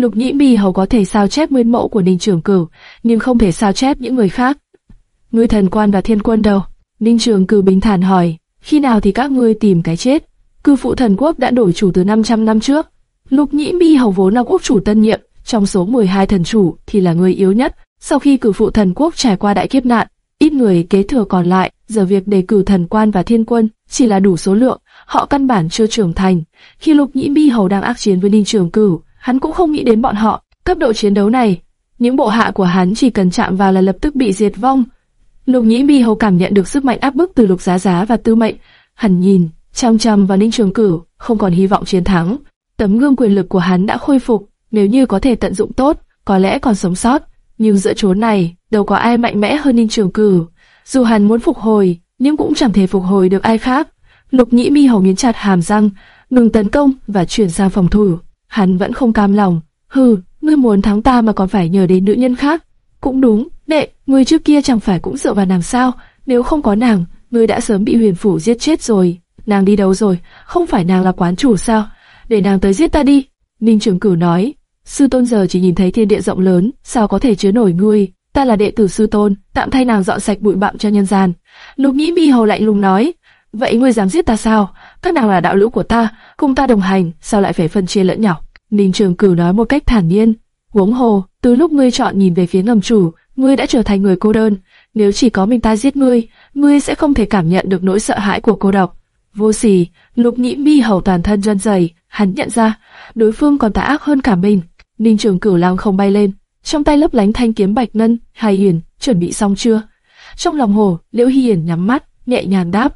Lục Nhĩ Mi hầu có thể sao chép nguyên mẫu của Ninh Trường Cửu, nhưng không thể sao chép những người khác. Ngươi thần quan và thiên quân đâu? Ninh Trường Cửu bình thản hỏi, khi nào thì các ngươi tìm cái chết? Cư phụ thần quốc đã đổi chủ từ 500 năm trước. Lục Nhĩ Mi hầu vốn là quốc chủ tân nhiệm, trong số 12 thần chủ thì là người yếu nhất. Sau khi cử phụ thần quốc trải qua đại kiếp nạn, ít người kế thừa còn lại, giờ việc đề cử thần quan và thiên quân chỉ là đủ số lượng, họ căn bản chưa trưởng thành. Khi Lục Nhĩ Mi hầu đang ác chiến với Ninh Trường Cửu, hắn cũng không nghĩ đến bọn họ. Cấp độ chiến đấu này, những bộ hạ của hắn chỉ cần chạm vào là lập tức bị diệt vong. Lục Nhĩ Mi hầu cảm nhận được sức mạnh áp bức từ Lục Giá Giá và Tư Mệnh, hắn nhìn chăm chăm vào Ninh Trường Cửu, không còn hy vọng chiến thắng. Tấm gương quyền lực của hắn đã khôi phục, nếu như có thể tận dụng tốt, có lẽ còn sống sót. Nhưng giữa chốn này, đâu có ai mạnh mẽ hơn Ninh Trường Cửu. Dù hắn muốn phục hồi, nhưng cũng chẳng thể phục hồi được ai khác. Lục Nhĩ Mi hầu nghiến chặt hàm răng, ngừng tấn công và chuyển sang phòng thủ. Hắn vẫn không cam lòng. Hừ, ngươi muốn thắng ta mà còn phải nhờ đến nữ nhân khác. Cũng đúng, đệ, ngươi trước kia chẳng phải cũng dựa vào nàng sao? Nếu không có nàng, ngươi đã sớm bị huyền phủ giết chết rồi. Nàng đi đâu rồi? Không phải nàng là quán chủ sao? Để nàng tới giết ta đi. Ninh Trường Cửu nói. Sư tôn giờ chỉ nhìn thấy thiên địa rộng lớn, sao có thể chứa nổi ngươi? Ta là đệ tử sư tôn, tạm thay nàng dọn sạch bụi bặm cho nhân gian. Lục Nhĩ Mi hầu lạnh lùng nói. Vậy ngươi dám giết ta sao? Các nàng là đạo lũ của ta, cùng ta đồng hành, sao lại phải phân chia lẫn nhau? Ninh Trường Cửu nói một cách thản nhiên. Huống hồ, từ lúc ngươi chọn nhìn về phía ngầm chủ, ngươi đã trở thành người cô đơn. Nếu chỉ có mình ta giết ngươi, ngươi sẽ không thể cảm nhận được nỗi sợ hãi của cô độc. Vô sỉ, lục nhĩ mi hầu toàn thân run rẩy, hắn nhận ra, đối phương còn tà ác hơn cả mình. Ninh Trường Cửu lăng không bay lên, trong tay lấp lánh thanh kiếm bạch ngân, Hai Hiền, chuẩn bị xong chưa? Trong lòng hồ, Liễu Hiền nhắm mắt, nhẹ nhàng đáp.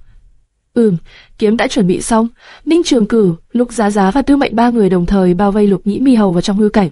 Ừm, kiếm đã chuẩn bị xong. Ninh Trường Cử, Lục Giá Giá và Tư Mệnh ba người đồng thời bao vây Lục Nhĩ Mi Hầu vào trong hư cảnh.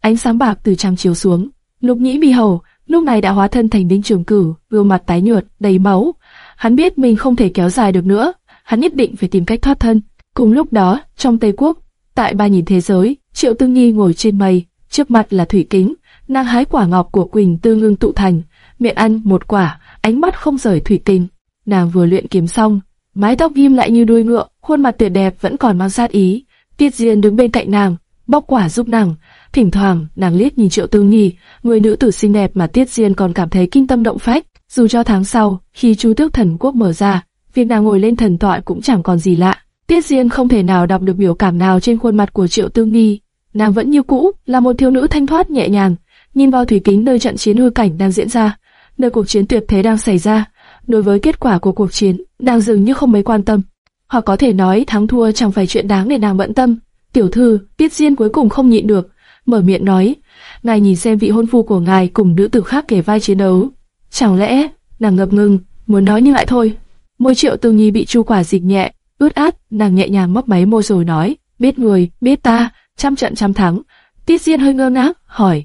Ánh sáng bạc từ trăng chiếu xuống. Lục Nhĩ Mi Hầu lúc này đã hóa thân thành Ninh Trường Cử, gương mặt tái nhợt, đầy máu. Hắn biết mình không thể kéo dài được nữa, hắn nhất định phải tìm cách thoát thân. Cùng lúc đó, trong Tây Quốc, tại ba nhìn thế giới, Triệu Tư Nghi ngồi trên mây, trước mặt là thủy kính, nàng hái quả ngọc của Quỳnh Tư Ngưng tụ thành, miệng ăn một quả, ánh mắt không rời thủy kính. Nàng vừa luyện kiếm xong, mái tóc ghim lại như đuôi ngựa, khuôn mặt tuyệt đẹp vẫn còn mang sát ý. Tiết Diên đứng bên cạnh nàng, bóc quả giúp nàng. Thỉnh thoảng, nàng liếc nhìn Triệu Tư Nhi, người nữ tử xinh đẹp mà Tiết Diên còn cảm thấy kinh tâm động phách. Dù cho tháng sau, khi Chu Tước Thần Quốc mở ra, việc nàng ngồi lên thần tọa cũng chẳng còn gì lạ. Tiết Diên không thể nào đọc được biểu cảm nào trên khuôn mặt của Triệu Tương Nhi. Nàng vẫn như cũ, là một thiếu nữ thanh thoát nhẹ nhàng, nhìn vào thủy kính nơi trận chiến hư cảnh đang diễn ra, nơi cuộc chiến tuyệt thế đang xảy ra. Đối với kết quả của cuộc chiến, nàng dường như không mấy quan tâm. Hoặc có thể nói thắng thua chẳng phải chuyện đáng để nàng bận tâm. Tiểu thư, Tiết Diên cuối cùng không nhịn được, mở miệng nói, ngài nhìn xem vị hôn phu của ngài cùng nữ tử khác kể vai chiến đấu. Chẳng lẽ, nàng ngập ngừng, muốn nói nhưng lại thôi. Môi triệu tư nhi bị chu quả dịch nhẹ, ướt át, nàng nhẹ nhàng mấp máy môi rồi nói, biết người, biết ta, trăm trận trăm thắng. Tiết Diên hơi ngơ ngác, hỏi.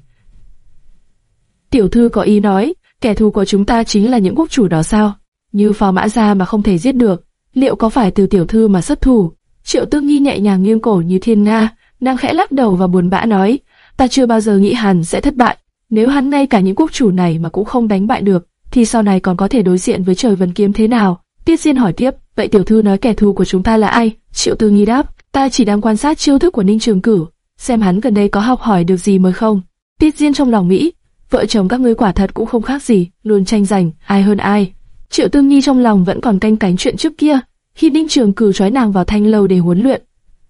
Tiểu thư có ý nói, kẻ thù của chúng ta chính là những quốc chủ đó sao? Như phò mã ra mà không thể giết được, liệu có phải từ tiểu thư mà xuất thủ? Triệu Tương Nhi nhẹ nhàng nghiêng cổ như thiên nga, nàng khẽ lắc đầu và buồn bã nói, ta chưa bao giờ nghĩ hắn sẽ thất bại. Nếu hắn ngay cả những quốc chủ này mà cũng không đánh bại được, thì sau này còn có thể đối diện với trời vân kiếm thế nào? Tiết Diên hỏi tiếp, vậy tiểu thư nói kẻ thù của chúng ta là ai? Triệu Tư Nghi đáp, ta chỉ đang quan sát chiêu thức của Ninh Trường Cửu, xem hắn gần đây có học hỏi được gì mới không. Tiết Diên trong lòng Mỹ, vợ chồng các ngươi quả thật cũng không khác gì, luôn tranh giành ai hơn ai. Triệu Tương Nhi trong lòng vẫn còn canh cánh chuyện trước kia, khi Ninh Trường cử trói nàng vào thanh lâu để huấn luyện.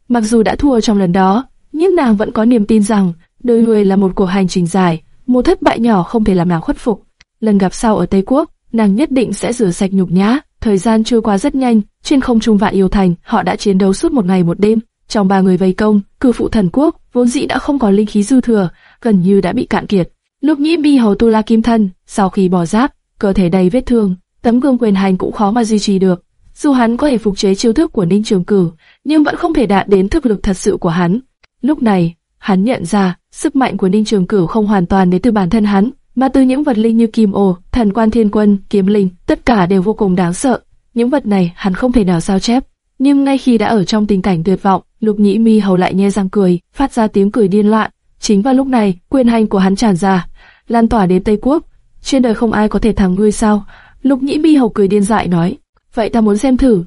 Mặc dù đã thua trong lần đó, nhưng nàng vẫn có niềm tin rằng đời người là một cuộc hành trình dài, một thất bại nhỏ không thể làm nàng khuất phục. Lần gặp sau ở Tây Quốc, nàng nhất định sẽ rửa sạch nhục nhã. Thời gian trôi qua rất nhanh, trên không trung vạn yêu thành, họ đã chiến đấu suốt một ngày một đêm. Trong ba người vây công, cử phụ thần quốc vốn dĩ đã không có linh khí dư thừa, gần như đã bị cạn kiệt. Lúc Nhĩ Bi hầu tu la kim thân, sau khi bỏ giáp, cơ thể đầy vết thương, tấm gương quyền hành cũng khó mà duy trì được. Dù hắn có thể phục chế chiêu thức của Ninh Trường Cử, nhưng vẫn không thể đạt đến thực lực thật sự của hắn. Lúc này, hắn nhận ra, sức mạnh của Ninh Trường Cử không hoàn toàn đến từ bản thân hắn, mà từ những vật linh như kim ô, thần quan thiên quân, kiếm linh, tất cả đều vô cùng đáng sợ. Những vật này hắn không thể nào sao chép. Nhưng ngay khi đã ở trong tình cảnh tuyệt vọng, Lục Nhĩ Mi hầu lại nhe răng cười, phát ra tiếng cười điên loạn. Chính vào lúc này, quyền hành của hắn tràn ra, lan tỏa đến Tây Quốc. Trên đời không ai có thể thắng ngươi sao? Lục Nhĩ Mi hầu cười điên dại nói. Vậy ta muốn xem thử,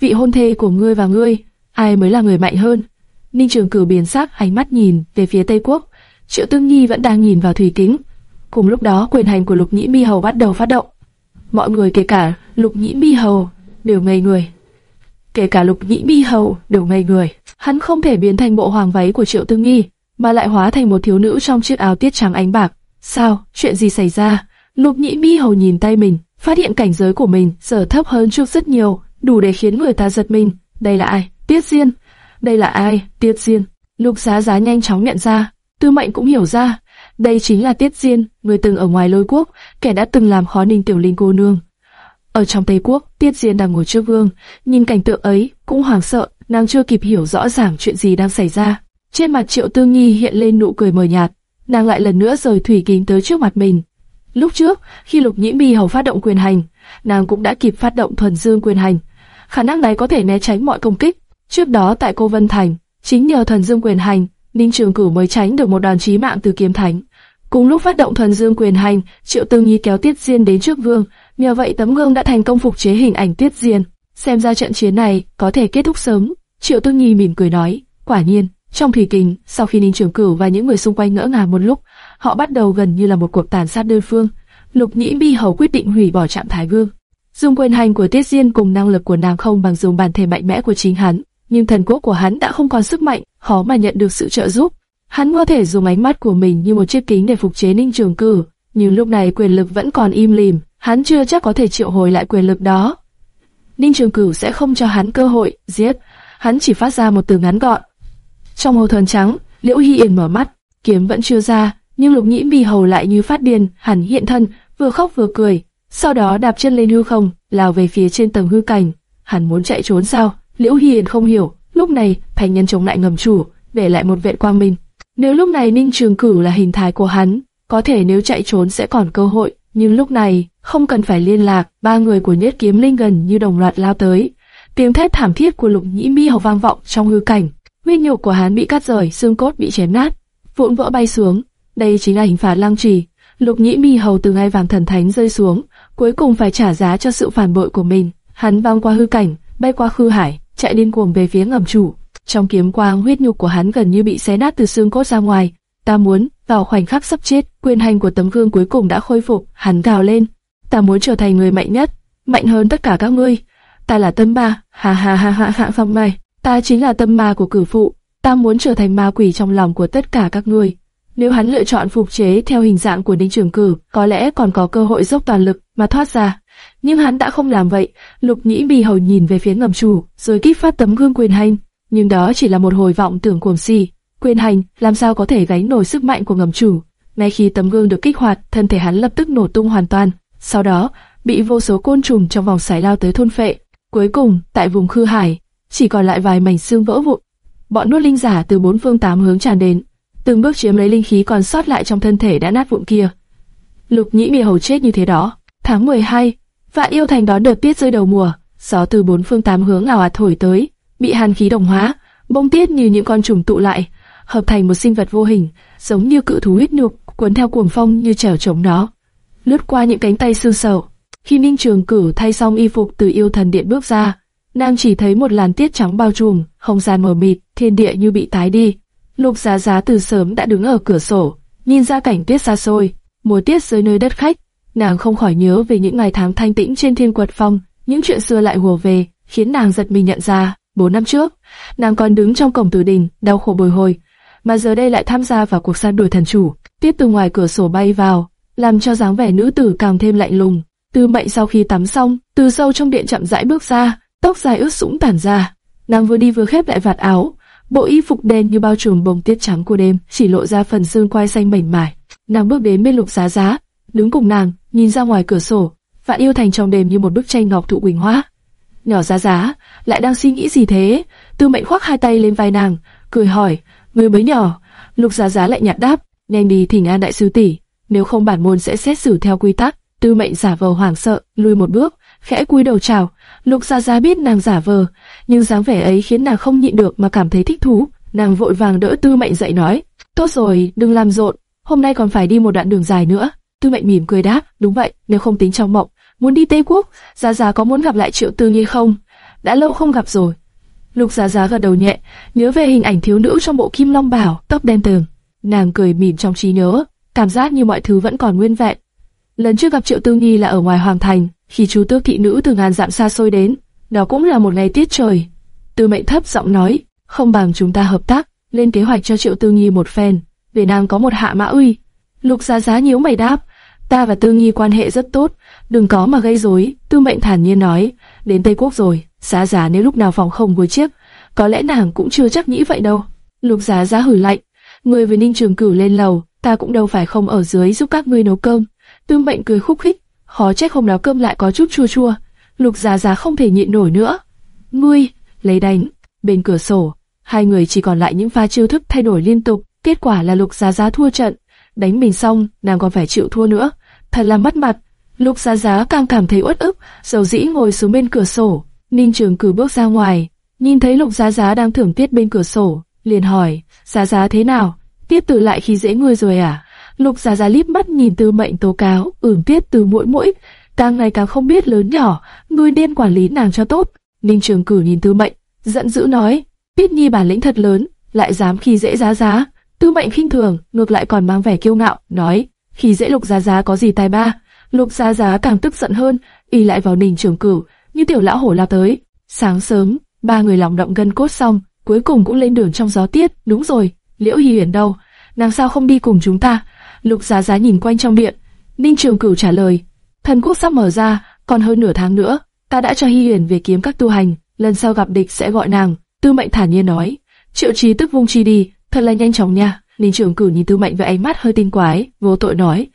vị hôn thê của ngươi và ngươi, ai mới là người mạnh hơn? Ninh Trường Cử biến sắc, ánh mắt nhìn về phía Tây Quốc. Triệu Tương Nhi vẫn đang nhìn vào thủy kính. Cùng lúc đó, quyền hành của Lục Nhĩ Mi hầu bắt đầu phát động. Mọi người kể cả Lục Nhĩ Mi hầu đều ngây người. Kể cả Lục Nhĩ Mi hầu đều ngây người. Hắn không thể biến thành bộ hoàng váy của Triệu Tương Nhi, mà lại hóa thành một thiếu nữ trong chiếc áo tiết trắng ánh bạc. Sao? Chuyện gì xảy ra? Lục Nhĩ Mi hầu nhìn tay mình, phát hiện cảnh giới của mình giờ thấp hơn trước rất nhiều, đủ để khiến người ta giật mình. Đây là ai? Tiết Diên. Đây là ai? Tiết Diên. Lục Giá Giá nhanh chóng nhận ra, Tư Mệnh cũng hiểu ra, đây chính là Tiết Diên, người từng ở ngoài lôi quốc, kẻ đã từng làm khó Ninh Tiểu Linh cô nương. Ở trong Tây Quốc, Tiết Diên đang ngồi trước vương, nhìn cảnh tượng ấy, cũng hoảng sợ, nàng chưa kịp hiểu rõ ràng chuyện gì đang xảy ra. Trên mặt Triệu Tương nghi hiện lên nụ cười mờ nhạt, nàng lại lần nữa rời thủy kính tới trước mặt mình. Lúc trước, khi Lục Nhĩ Mi hầu phát động quyền hành, nàng cũng đã kịp phát động thuần dương quyền hành. Khả năng này có thể né tránh mọi công kích. Trước đó tại Cô Vân Thành, chính nhờ thuần dương quyền hành, Ninh Trường Cửu mới tránh được một đòn chí mạng từ kiếm thánh. Cùng lúc phát động thuần dương quyền hành, Triệu Tương Nhi kéo Tiết Diên đến trước vương, nhờ vậy tấm gương đã thành công phục chế hình ảnh Tiết Diên. Xem ra trận chiến này có thể kết thúc sớm. Triệu Tương Nhi mỉm cười nói, quả nhiên, trong thủy kình, sau khi Ninh Trường Cửu và những người xung quanh ngỡ ngàng một lúc, họ bắt đầu gần như là một cuộc tàn sát đơn phương. Lục Nhĩ Bi Hầu quyết định hủy bỏ trạng Thái Vương. Dùng quyền hành của Tiết Diên cùng năng lực của nàng không bằng dùng bản thể mạnh mẽ của chính hắn, nhưng thần quốc của hắn đã không còn sức mạnh, khó mà nhận được sự trợ giúp. Hắn có thể dùng ánh mắt của mình như một chiếc kính để phục chế Ninh Trường Cử, nhưng lúc này quyền lực vẫn còn im lìm, hắn chưa chắc có thể triệu hồi lại quyền lực đó. Ninh Trường Cửu sẽ không cho hắn cơ hội giết, hắn chỉ phát ra một từ ngắn gọn. Trong hầu thần trắng, Liễu Hy Yên mở mắt, kiếm vẫn chưa ra, nhưng Lục Nhĩ Bì hầu lại như phát điên, hẳn hiện thân, vừa khóc vừa cười, sau đó đạp chân lên hư không, lao về phía trên tầng hư cảnh. Hắn muốn chạy trốn sao? Liễu Hy Yên không hiểu. Lúc này, thành nhân chống lại ngầm chủ, để lại một vệ quang minh. Nếu lúc này Ninh Trường Cửu là hình thái của hắn, có thể nếu chạy trốn sẽ còn cơ hội, nhưng lúc này, không cần phải liên lạc, ba người của Nhất Kiếm Linh gần như đồng loạt lao tới. Tiếng thét thảm thiết của Lục Nhĩ Mi hầu vang vọng trong hư cảnh. Huyết nhục của hắn bị cắt rời, xương cốt bị chém nát, vụn vỡ bay xuống. Đây chính là hình phạt lăng trì. Lục Nhĩ Mi hầu từ ngai vàng thần thánh rơi xuống, cuối cùng phải trả giá cho sự phản bội của mình. Hắn băng qua hư cảnh, bay qua khư hải, chạy điên cuồng về phía ngầm chủ. Trong kiếm quang huyết nhục của hắn gần như bị xé nát từ xương cốt ra ngoài. Ta muốn, vào khoảnh khắc sắp chết, quyền hành của tấm gương cuối cùng đã khôi phục, hắn gào lên. Ta muốn trở thành người mạnh nhất, mạnh hơn tất cả các ngươi. Ta là tâm ba. ha ha ha ha ha phong mày. Ta chính là tâm ma của cử phụ. Ta muốn trở thành ma quỷ trong lòng của tất cả các ngươi. Nếu hắn lựa chọn phục chế theo hình dạng của Ninh Trường Cử, có lẽ còn có cơ hội dốc toàn lực mà thoát ra. Nhưng hắn đã không làm vậy. Lục Nhĩ Bì hầu nhìn về phía ngầm chủ, rồi kích phát tấm gương quyền hành. Nhưng đó chỉ là một hồi vọng tưởng cuồng si. Quyền hành làm sao có thể gánh nổi sức mạnh của ngầm chủ? Ngay khi tấm gương được kích hoạt, thân thể hắn lập tức nổ tung hoàn toàn. Sau đó, bị vô số côn trùng trong vòng sải lao tới thôn phệ. Cuối cùng, tại vùng khư hải, chỉ còn lại vài mảnh xương vỡ vụn. Bọn nuốt linh giả từ bốn phương tám hướng tràn đến, từng bước chiếm lấy linh khí còn sót lại trong thân thể đã nát vụn kia. Lục Nhĩ bị hầu chết như thế đó. Tháng 12, Vạn Yêu Thành đón đợt tiết rơi đầu mùa, gió từ bốn phương tám hướng ào ạt thổi tới, bị hàn khí đồng hóa, bông tiết như những con trùng tụ lại, hợp thành một sinh vật vô hình, giống như cự thú huyết nhục, cuốn theo cuồng phong như trèo chống nó, lướt qua những cánh tay xương sầu. Khi Ninh Trường Cử thay xong y phục từ yêu thần điện bước ra, nàng chỉ thấy một làn tiết trắng bao trùm, không gian mờ mịt, thiên địa như bị tái đi. Lục Giá Giá từ sớm đã đứng ở cửa sổ, nhìn ra cảnh tiết xa xôi, mùa tiết dưới nơi đất khách, nàng không khỏi nhớ về những ngày tháng thanh tĩnh trên thiên quật phong, những chuyện xưa lại hùa về, khiến nàng giật mình nhận ra, bốn năm trước, nàng còn đứng trong cổng tử đình, đau khổ bồi hồi, mà giờ đây lại tham gia vào cuộc săn đuổi thần chủ. Tiết từ ngoài cửa sổ bay vào, làm cho dáng vẻ nữ tử càng thêm lạnh lùng. Tư Mệnh sau khi tắm xong, từ sâu trong điện chậm rãi bước ra, tóc dài ướt sũng tản ra. Nàng vừa đi vừa khép lại vạt áo, bộ y phục đen như bao trùm bông tiết trắng của đêm, chỉ lộ ra phần xương quai xanh mảnh mải. Nàng bước đến bên Lục Giá Giá, đứng cùng nàng, nhìn ra ngoài cửa sổ, vạn yêu thành trong đêm như một bức tranh ngọc thụ quỳnh hoa. Nhỏ Giá Giá lại đang suy nghĩ gì thế? Tư Mệnh khoác hai tay lên vai nàng, cười hỏi, người mới nhỏ. Lục Giá Giá lại nhạt đáp, nhanh đi thỉnh an đại sư tỷ, nếu không bản môn sẽ xét xử theo quy tắc. Tư Mệnh giả vờ hoảng sợ, lùi một bước, khẽ cúi đầu chào. Lục gia gia biết nàng giả vờ, nhưng dáng vẻ ấy khiến nàng không nhịn được mà cảm thấy thích thú. Nàng vội vàng đỡ Tư Mệnh dậy nói, tốt rồi, đừng làm rộn, hôm nay còn phải đi một đoạn đường dài nữa. Tư Mệnh mỉm cười đáp, đúng vậy, nếu không tính trong mộng, muốn đi Tây Quốc, gia gia có muốn gặp lại Triệu Tư Nhi không? Đã lâu không gặp rồi. Lục gia gia gật đầu nhẹ, nhớ về hình ảnh thiếu nữ trong bộ kim long bảo, tóc đen tường. Nàng cười mỉm trong trí nhớ, cảm giác như mọi thứ vẫn còn nguyên vẹn. Lần trước gặp Triệu Tư Nhi là ở ngoài hoàng thành, khi chú tước thị nữ từ ngàn dặm xa xôi đến, đó cũng là một ngày tiết trời. Tư Mệnh thấp giọng nói, không bằng chúng ta hợp tác, lên kế hoạch cho Triệu Tư Nhi một phen, để nàng có một hạ mã uy. Lục Giá Giá nhíu mày đáp, ta và Tư Nhi quan hệ rất tốt, đừng có mà gây rối. Tư Mệnh thản nhiên nói, đến Tây Quốc rồi, Giá Giá nếu lúc nào phòng không với chiếc, có lẽ nàng cũng chưa chắc nghĩ vậy đâu. Lục Giá Giá hử lạnh, người với Ninh Trường Cửu lên lầu, ta cũng đâu phải không ở dưới giúp các ngươi nấu cơm. Tư Mệnh cười khúc khích, khó trách hôm nấu cơm lại có chút chua chua. Lục Giá Giá không thể nhịn nổi nữa. Ngươi, lấy đánh. Bên cửa sổ, hai người chỉ còn lại những pha chiêu thức thay đổi liên tục. Kết quả là Lục Giá Giá thua trận. Đánh mình xong, nàng còn phải chịu thua nữa. Thật là mất mặt. Lục Giá Giá càng cảm thấy uất ức, dầu dĩ ngồi xuống bên cửa sổ. Ninh Trường Cử bước ra ngoài, nhìn thấy Lục Giá Giá đang thưởng tiết bên cửa sổ, liền hỏi, Giá Giá thế nào? tiếp tử lại khi dễ ngươi rồi à? Lục Giá Giá líp mắt nhìn Tư Mệnh tố cáo, ửng tiết từ mũi mũi, càng ngày càng không biết lớn nhỏ, người nên quản lý nàng cho tốt. Ninh Trường Cử nhìn Tư Mệnh, giận dữ nói, Tiết Nhi bản lĩnh thật lớn, lại dám khi dễ Giá Giá. Tư Mệnh khinh thường, ngược lại còn mang vẻ kiêu ngạo, nói, khi dễ Lục Giá Giá có gì tài ba? Lục Giá Giá càng tức giận hơn, y lại vào Ninh Trường Cử, như tiểu lão hổ lao tới. Sáng sớm, ba người lòng động gân cốt xong, cuối cùng cũng lên đường trong gió tiết. Đúng rồi, Liễu Hi Huyền đâu? Nàng sao không đi cùng chúng ta? Lục Giá Giá nhìn quanh trong điện. Ninh Trường Cửu trả lời, thần quốc sắp mở ra, còn hơn nửa tháng nữa, ta đã cho Hi Huyền về kiếm các tu hành, lần sau gặp địch sẽ gọi nàng. Tư Mệnh thản nhiên nói, Triệu Chí tức vung chi đi, thật là nhanh chóng nha. Ninh Trường Cửu nhìn Tư Mệnh với ánh mắt hơi tinh quái, vô tội nói,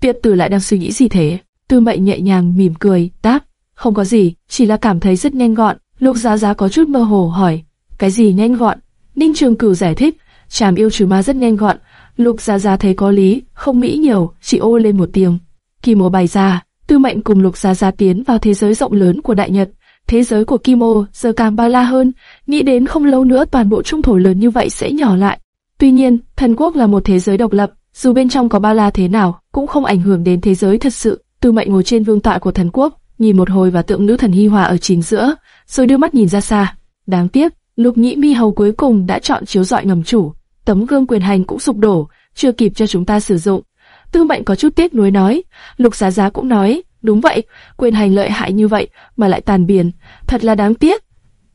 Tiệp Tử lại đang suy nghĩ gì thế? Tư Mệnh nhẹ nhàng mỉm cười, đáp, không có gì, chỉ là cảm thấy rất nhanh gọn. Lục Giá Giá có chút mơ hồ hỏi, cái gì nhanh gọn? Ninh Trường Cửu giải thích, chàm yêu trừ ma rất nhanh gọn. Lục gia gia thấy có lý, không nghĩ nhiều, chỉ ô lên một tiếng. Kim Ô bày ra, Tư Mệnh cùng Lục gia gia tiến vào thế giới rộng lớn của Đại Nhật. Thế giới của Kim Ô giờ càng bao la hơn, nghĩ đến không lâu nữa toàn bộ trung thổ lớn như vậy sẽ nhỏ lại. Tuy nhiên, thần quốc là một thế giới độc lập, dù bên trong có bao la thế nào, cũng không ảnh hưởng đến thế giới thật sự. Tư Mệnh ngồi trên vương tọa của thần quốc, nhìn một hồi vào tượng nữ thần Hi Hòa ở chính giữa, rồi đưa mắt nhìn ra xa. Đáng tiếc, Lục Nhĩ Mi hầu cuối cùng đã chọn chiếu dọi ngầm chủ, tấm gương quyền hành cũng sụp đổ, chưa kịp cho chúng ta sử dụng. Tư Mệnh có chút tiếc nuối nói, Lục Giá Giá cũng nói, đúng vậy, quyền hành lợi hại như vậy mà lại tàn biến, thật là đáng tiếc.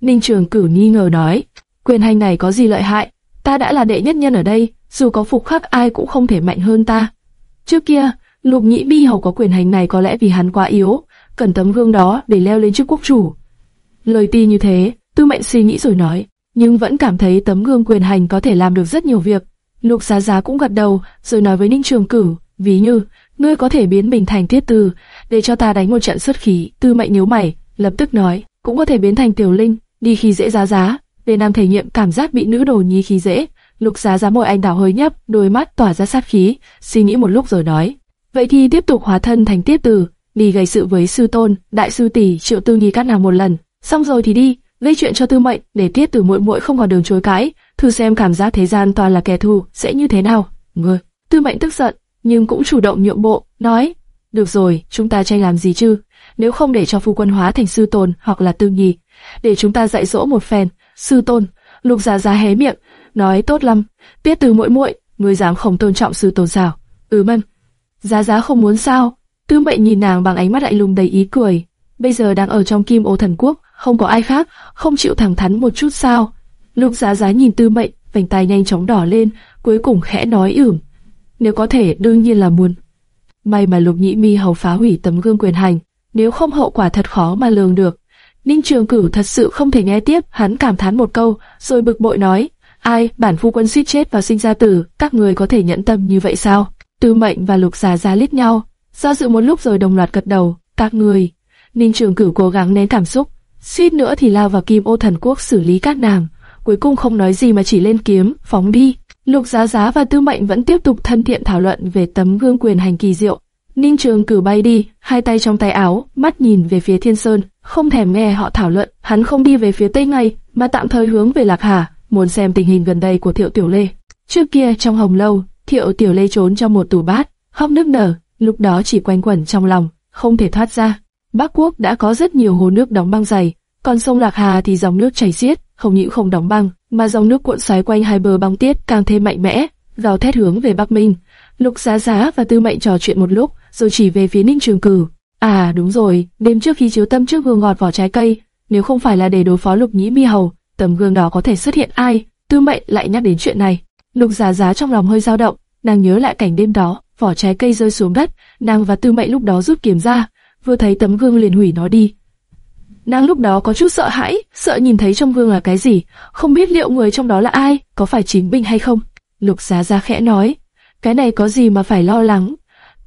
Ninh Trường Cửu nghi ngờ nói, quyền hành này có gì lợi hại? Ta đã là đệ nhất nhân ở đây, dù có phục khắc ai cũng không thể mạnh hơn ta. Trước kia, Lục Nhĩ bi hầu có quyền hành này có lẽ vì hắn quá yếu, cần tấm gương đó để leo lên chức quốc chủ. Lời ti như thế, Tư Mệnh suy nghĩ rồi nói, nhưng vẫn cảm thấy tấm gương quyền hành có thể làm được rất nhiều việc. Lục Giá Giá cũng gật đầu, rồi nói với Ninh Trường Cửu, ví như, ngươi có thể biến mình thành tiết tư, để cho ta đánh một trận xuất khí. Tư Mệnh nhíu mày, lập tức nói, cũng có thể biến thành tiểu linh, đi khi dễ giá giá, để nam thể nghiệm cảm giác bị nữ đồ nhi khi dễ. Lục Giá Giá môi anh đào hơi nhấp, đôi mắt tỏa ra sát khí, suy nghĩ một lúc rồi nói, vậy thì tiếp tục hóa thân thành tiết Tử, đi gây sự với sư tôn, đại sư tỷ, triệu tư nghi các nàng một lần, xong rồi thì đi, gây chuyện cho tư mệnh, để tiết từ muội muội không còn đường chối cãi, thử xem cảm giác thế gian toàn là kẻ thù sẽ như thế nào. Ngươi, tư mệnh tức giận, nhưng cũng chủ động nhượng bộ, nói, được rồi, chúng ta tranh làm gì chứ? Nếu không để cho phu quân hóa thành sư tôn hoặc là tư nhì, để chúng ta dạy dỗ một phen. Sư tôn, lục già già hé miệng, nói tốt lắm. Tiết từ muội muội, ngươi dám không tôn trọng sư tôn sao? Ừ mân. Giá giá không muốn sao? Tư mệnh nhìn nàng bằng ánh mắt lạnh lùng đầy ý cười. Bây giờ đang ở trong kim ô thần quốc, không có ai khác, không chịu thẳng thắn một chút sao? Lục giá giá nhìn tư mệnh, vành tai nhanh chóng đỏ lên, cuối cùng khẽ nói ửng. Nếu có thể, đương nhiên là muốn. May mà lục nhĩ mi hầu phá hủy tấm gương quyền hành, nếu không hậu quả thật khó mà lường được. Ninh Trường Cửu thật sự không thể nghe tiếp, hắn cảm thán một câu, rồi bực bội nói, ai, bản phu quân suýt chết và sinh ra tử, các người có thể nhẫn tâm như vậy sao? Tư mệnh và lục giá giá liếc nhau, do dự một lúc rồi đồng loạt gật đầu, các người. Ninh Trường Cửu cố gắng nén cảm xúc, suýt nữa thì lao vào kim ô thần quốc xử lý các nàng, cuối cùng không nói gì mà chỉ lên kiếm, phóng đi. Lục Giá Giá và Tư Mệnh vẫn tiếp tục thân thiện thảo luận về tấm gương quyền hành kỳ diệu. Ninh Trường cử bay đi, hai tay trong tay áo, mắt nhìn về phía Thiên Sơn, không thèm nghe họ thảo luận. Hắn không đi về phía tây ngay, mà tạm thời hướng về Lạc Hà, muốn xem tình hình gần đây của Thiệu Tiểu Lê. Trước kia trong Hồng Lâu, Thiệu Tiểu Lê trốn trong một tủ bát, khóc nức nở, lúc đó chỉ quanh quẩn trong lòng, không thể thoát ra. Bắc Quốc đã có rất nhiều hồ nước đóng băng dày, còn sông Lạc Hà thì dòng nước chảy xiết, không những không đóng băng, mà dòng nước cuộn xoáy quanh hai bờ băng tiết càng thêm mạnh mẽ, gào thét hướng về Bắc Minh. Lục Giá Giá và Tư Mệnh trò chuyện một lúc, rồi chỉ về phía Ninh Trường Cử. À đúng rồi, đêm trước khi chiếu tâm trước gương ngọt vỏ trái cây, nếu không phải là để đối phó Lục Nhĩ Mi Hầu, tấm gương đó có thể xuất hiện ai? Tư Mệnh lại nhắc đến chuyện này. Lục Giá Giá trong lòng hơi dao động, nàng nhớ lại cảnh đêm đó, vỏ trái cây rơi xuống đất, nàng và Tư Mệnh lúc đó rút kiếm ra, vừa thấy tấm gương liền hủy nó đi. Nàng lúc đó có chút sợ hãi, sợ nhìn thấy trong gương là cái gì, không biết liệu người trong đó là ai, có phải chính binh hay không. Lục Giá ra khẽ nói, cái này có gì mà phải lo lắng.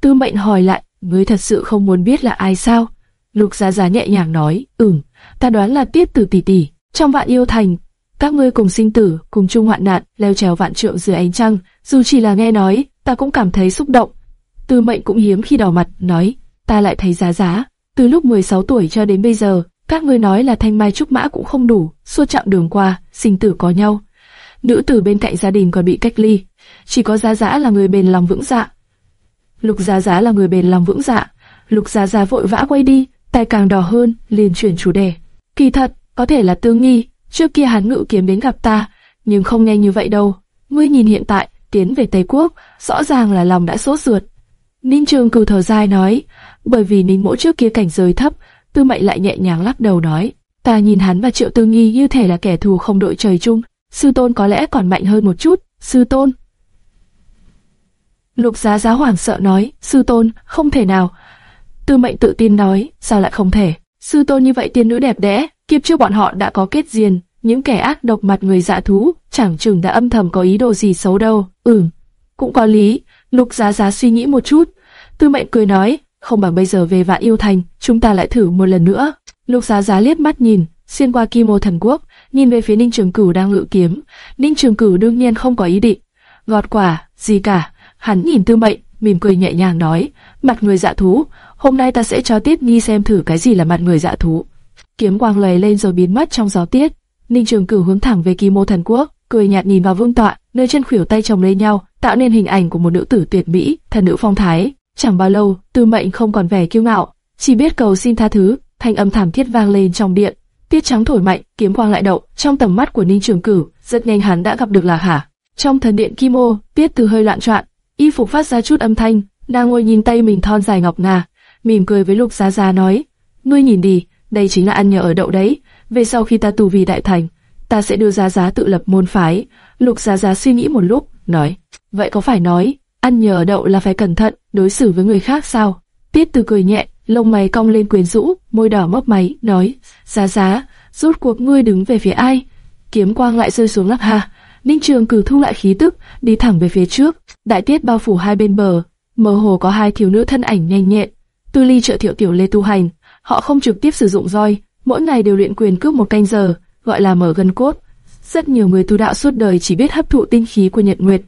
Tư mệnh hỏi lại, ngươi thật sự không muốn biết là ai sao? Lục Giá Giá nhẹ nhàng nói, ừm, ta đoán là tiết tử tỷ tỷ. Trong vạn yêu thành, các ngươi cùng sinh tử, cùng chung hoạn nạn, leo trèo vạn trượng dưới ánh trăng, dù chỉ là nghe nói, ta cũng cảm thấy xúc động. Tư mệnh cũng hiếm khi đỏ mặt, nói, ta lại thấy giá giá. Từ lúc 16 tuổi cho đến bây giờ, các ngươi nói là thanh mai trúc mã cũng không đủ, xua chặng đường qua, sinh tử có nhau. Nữ tử bên cạnh gia đình còn bị cách ly, chỉ có Giá Giá là người bền lòng vững dạ. Lục Giá Giá là người bền lòng vững dạ. Lục Giá Giá vội vã quay đi, tay càng đỏ hơn, liền chuyển chủ đề. Kỳ thật, có thể là tương nghi, trước kia hắn ngự kiếm đến gặp ta, nhưng không nhanh như vậy đâu. Ngươi nhìn hiện tại, tiến về Tây Quốc, rõ ràng là lòng đã sốt ruột. Ninh Trường cừu thở dài nói, bởi vì Ninh Mỗ trước kia cảnh giới thấp, Tư Mệnh lại nhẹ nhàng lắc đầu nói, ta nhìn hắn và Triệu Tư Nghi như thể là kẻ thù không đội trời chung, sư tôn có lẽ còn mạnh hơn một chút, sư tôn. Lục Giá Giá hoảng sợ nói, sư tôn, không thể nào. Tư Mệnh tự tin nói, sao lại không thể? Sư tôn như vậy tiên nữ đẹp đẽ, kiếp trước bọn họ đã có kết duyên, những kẻ ác độc mặt người dạ thú, chẳng chừng đã âm thầm có ý đồ gì xấu đâu. Ừm, cũng có lý. Lục Giá Giá suy nghĩ một chút. Tư Mệnh cười nói, không bằng bây giờ về vạn yêu thành, chúng ta lại thử một lần nữa. Lục Giá Giá liếc mắt nhìn, xuyên qua Kim Ô Thần Quốc, nhìn về phía Ninh Trường Cửu đang ngự kiếm. Ninh Trường Cửu đương nhiên không có ý định gọt quả gì cả. Hắn nhìn Tư Mệnh, mỉm cười nhẹ nhàng nói, mặt người dạ thú, hôm nay ta sẽ cho Tiết Nhi xem thử cái gì là mặt người dạ thú. Kiếm quang lầy lên rồi biến mất trong gió tiết. Ninh Trường Cửu hướng thẳng về Kim Ô Thần Quốc, cười nhạt nhìn vào vương tọa, nơi chân khuỷu tay chồng lên nhau, tạo nên hình ảnh của một nữ tử tuyệt mỹ, thần nữ phong thái. Chẳng bao lâu, Tư Mệnh không còn vẻ kiêu ngạo, chỉ biết cầu xin tha thứ. Thanh âm thảm thiết vang lên trong điện, tiết trắng thổi mạnh, kiếm quang lại đậu trong tầm mắt của Ninh Trường Cửu. Rất nhanh hắn đã gặp được là Hà. Trong thần điện Kim Ô, tiết từ hơi loạn trọn, y phục phát ra chút âm thanh, đang ngồi nhìn tay mình thon dài ngọc ngà, mỉm cười với Lục Giá Giá nói: "Ngươi nhìn đi, đây chính là ăn nhờ ở đậu đấy. Về sau khi ta tù vì đại thành, ta sẽ đưa Giá Giá tự lập môn phái." Lục Giá Giá suy nghĩ một lúc, nói: "Vậy có phải nói ăn nhờ ở đậu là phải cẩn thận đối xử với người khác sao?" Tiết Từ cười nhẹ, lông mày cong lên quyến rũ, môi đỏ mấp máy, nói: "Giá Giá, rốt cuộc ngươi đứng về phía ai?" Kiếm quang lại rơi xuống lắp Hà. Ninh Trường cử thu lại khí tức, đi thẳng về phía trước. Đại tiết bao phủ hai bên bờ, mơ hồ có hai thiếu nữ thân ảnh nhanh nhẹn. Tư Ly trợ thiệu tiểu lê tu hành, họ không trực tiếp sử dụng roi, mỗi ngày đều luyện quyền cướp một canh giờ, gọi là mở gân cốt. Rất nhiều người tu đạo suốt đời chỉ biết hấp thụ tinh khí của Nhật Nguyệt,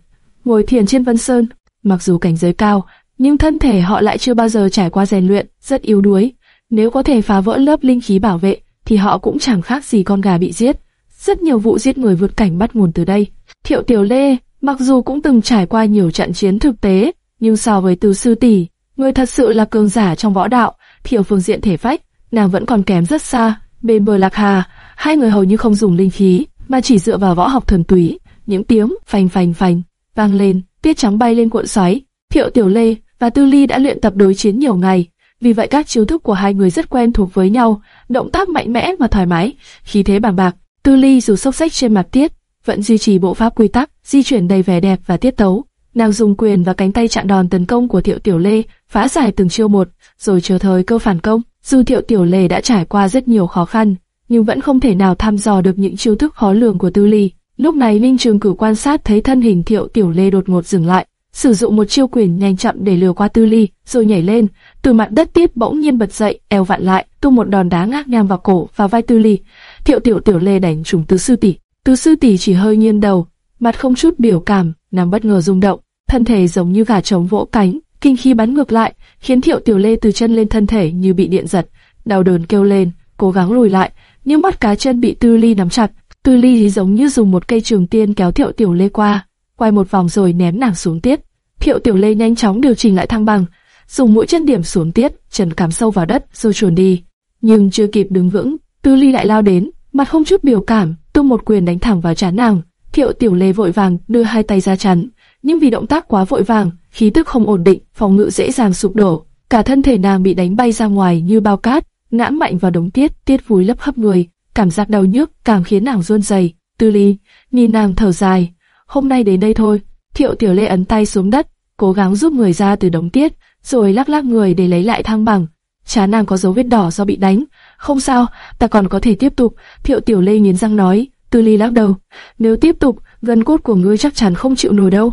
ngồi thiền trên Vân Sơn. Mặc dù cảnh giới cao, nhưng thân thể họ lại chưa bao giờ trải qua rèn luyện, rất yếu đuối. Nếu có thể phá vỡ lớp linh khí bảo vệ, thì họ cũng chẳng khác gì con gà bị giết. Rất nhiều vụ giết người vượt cảnh bắt nguồn từ đây. Thiệu Tiểu Lê, mặc dù cũng từng trải qua nhiều trận chiến thực tế, nhưng so với Từ Sư Tỷ, người thật sự là cường giả trong võ đạo, thiểu phương diện thể phách, nàng vẫn còn kém rất xa. Bên bờ Lạc Hà, hai người hầu như không dùng linh khí, mà chỉ dựa vào võ học thuần túy. Những tiếng phành phành phành vang lên, tiết trắng bay lên cuộn xoáy. Thiệu Tiểu Lê và Tư Ly đã luyện tập đối chiến nhiều ngày, vì vậy các chiêu thức của hai người rất quen thuộc với nhau, động tác mạnh mẽ mà thoải mái, khí thế bàng bạc. Tư Ly dù sốc sách trên mặt tiết, vẫn duy trì bộ pháp quy tắc, di chuyển đầy vẻ đẹp và tiết tấu. Nàng dùng quyền và cánh tay chặn đòn tấn công của Thiệu Tiểu Lê, phá giải từng chiêu một, rồi chờ thời cơ phản công. Dù Thiệu Tiểu Lê đã trải qua rất nhiều khó khăn, nhưng vẫn không thể nào thăm dò được những chiêu thức khó lường của Tư Ly. Lúc này Ninh Trường Cửu quan sát thấy thân hình Thiệu Tiểu Lê đột ngột dừng lại, sử dụng một chiêu quyền nhanh chậm để lừa qua Tư Ly, rồi nhảy lên, từ mặt đất tiếp bỗng nhiên bật dậy, eo vặn lại, tung một đòn đá ngác ngang vào cổ và vai Tư Ly. Thiệu Tiểu Tiểu Lê đánh trúng Tứ sư tỷ. Tứ sư tỷ chỉ hơi nghiêng đầu, mặt không chút biểu cảm, nằm bất ngờ rung động, thân thể giống như gà trống vỗ cánh, kinh khí bắn ngược lại, khiến Thiệu Tiểu Lê từ chân lên thân thể như bị điện giật, đau đớn kêu lên, cố gắng lùi lại, nhưng mắt cá chân bị Tư Ly nắm chặt. Tư Ly thì giống như dùng một cây trường tiên kéo Thiệu Tiểu Lê qua, quay một vòng rồi ném nàng xuống tiết. Thiệu Tiểu Lê nhanh chóng điều chỉnh lại thăng bằng, dùng mũi chân điểm xuống tiết, chân cắm sâu vào đất rồi chuồn đi. Nhưng chưa kịp đứng vững, Tư Ly lại lao đến, mặt không chút biểu cảm, tung một quyền đánh thẳng vào trán nàng. Thiệu Tiểu Lê vội vàng đưa hai tay ra chắn, nhưng vì động tác quá vội vàng, khí tức không ổn định, phòng ngự dễ dàng sụp đổ. Cả thân thể nàng bị đánh bay ra ngoài như bao cát, ngã mạnh vào đống tiết, tiết vùi lấp khắp người, cảm giác đau nhức càng khiến nàng run rẩy. Tư Ly, nhìn nàng thở dài, hôm nay đến đây thôi. Thiệu Tiểu Lê ấn tay xuống đất, cố gắng giúp người ra từ đống tiết, rồi lắc lắc người để lấy lại thăng bằng. Chán nàng có dấu vết đỏ do bị đánh. Không sao, ta còn có thể tiếp tục. Thiệu Tiểu Lê nghiến răng nói. Tư Ly lắc đầu. Nếu tiếp tục, gân cốt của ngươi chắc chắn không chịu nổi đâu.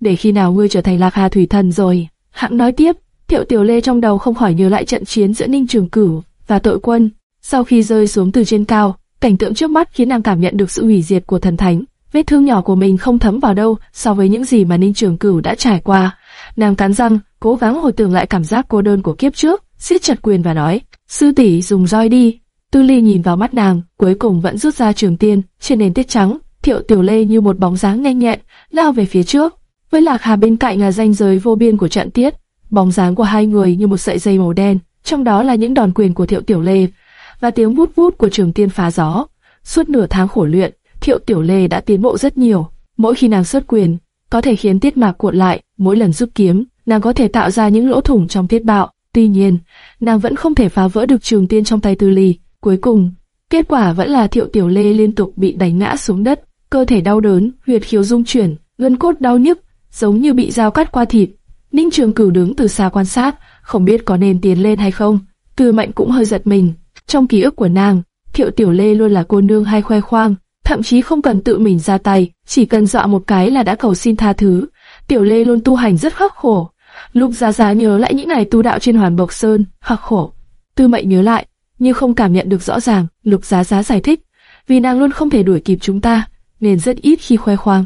Để khi nào ngươi trở thành Lạc Hà Thủy Thần rồi. Hãng nói tiếp. Thiệu Tiểu Lê trong đầu không khỏi nhớ lại trận chiến giữa Ninh Trường Cửu và Tội Quân. Sau khi rơi xuống từ trên cao, cảnh tượng trước mắt khiến nàng cảm nhận được sự hủy diệt của thần thánh. Vết thương nhỏ của mình không thấm vào đâu so với những gì mà Ninh Trường Cửu đã trải qua. Nàng cắn răng, cố gắng hồi tưởng lại cảm giác cô đơn của kiếp trước, siết chặt quyền và nói: "Sư tỷ dùng roi đi." Tư Ly nhìn vào mắt nàng, cuối cùng vẫn rút ra trường tiên trên nền tiết trắng. Thiệu Tiểu Lê như một bóng dáng nhanh nhẹn lao về phía trước, với Lạc Hà bên cạnh là ranh giới vô biên của trận tiết. Bóng dáng của hai người như một sợi dây màu đen, trong đó là những đòn quyền của Thiệu Tiểu Lê và tiếng vút vút của trường tiên phá gió. Suốt nửa tháng khổ luyện, Thiệu Tiểu Lê đã tiến bộ rất nhiều. Mỗi khi nàng xuất quyền, có thể khiến tiết mạc cuộn lại, mỗi lần rút kiếm, nàng có thể tạo ra những lỗ thủng trong tiết bạo. Tuy nhiên, nàng vẫn không thể phá vỡ được trường tiên trong tay Tư Ly. Cuối cùng, kết quả vẫn là Thiệu Tiểu Lê liên tục bị đánh ngã xuống đất, cơ thể đau đớn, huyệt khiếu rung chuyển, gân cốt đau nhức, giống như bị dao cắt qua thịt. Ninh Trường Cửu đứng từ xa quan sát, không biết có nên tiến lên hay không. Từ mạnh cũng hơi giật mình. Trong ký ức của nàng, Thiệu Tiểu Lê luôn là cô nương hay khoe khoang, thậm chí không cần tự mình ra tay, chỉ cần dọa một cái là đã cầu xin tha thứ. Tiểu Lê luôn tu hành rất khắc khổ. Lục Giá Giá nhớ lại những ngày tu đạo trên Hoàn Bộc Sơn, khắc khổ. Tư Mệnh nhớ lại, nhưng không cảm nhận được rõ ràng. Lục Giá Giá giải thích, vì nàng luôn không thể đuổi kịp chúng ta, nên rất ít khi khoe khoang.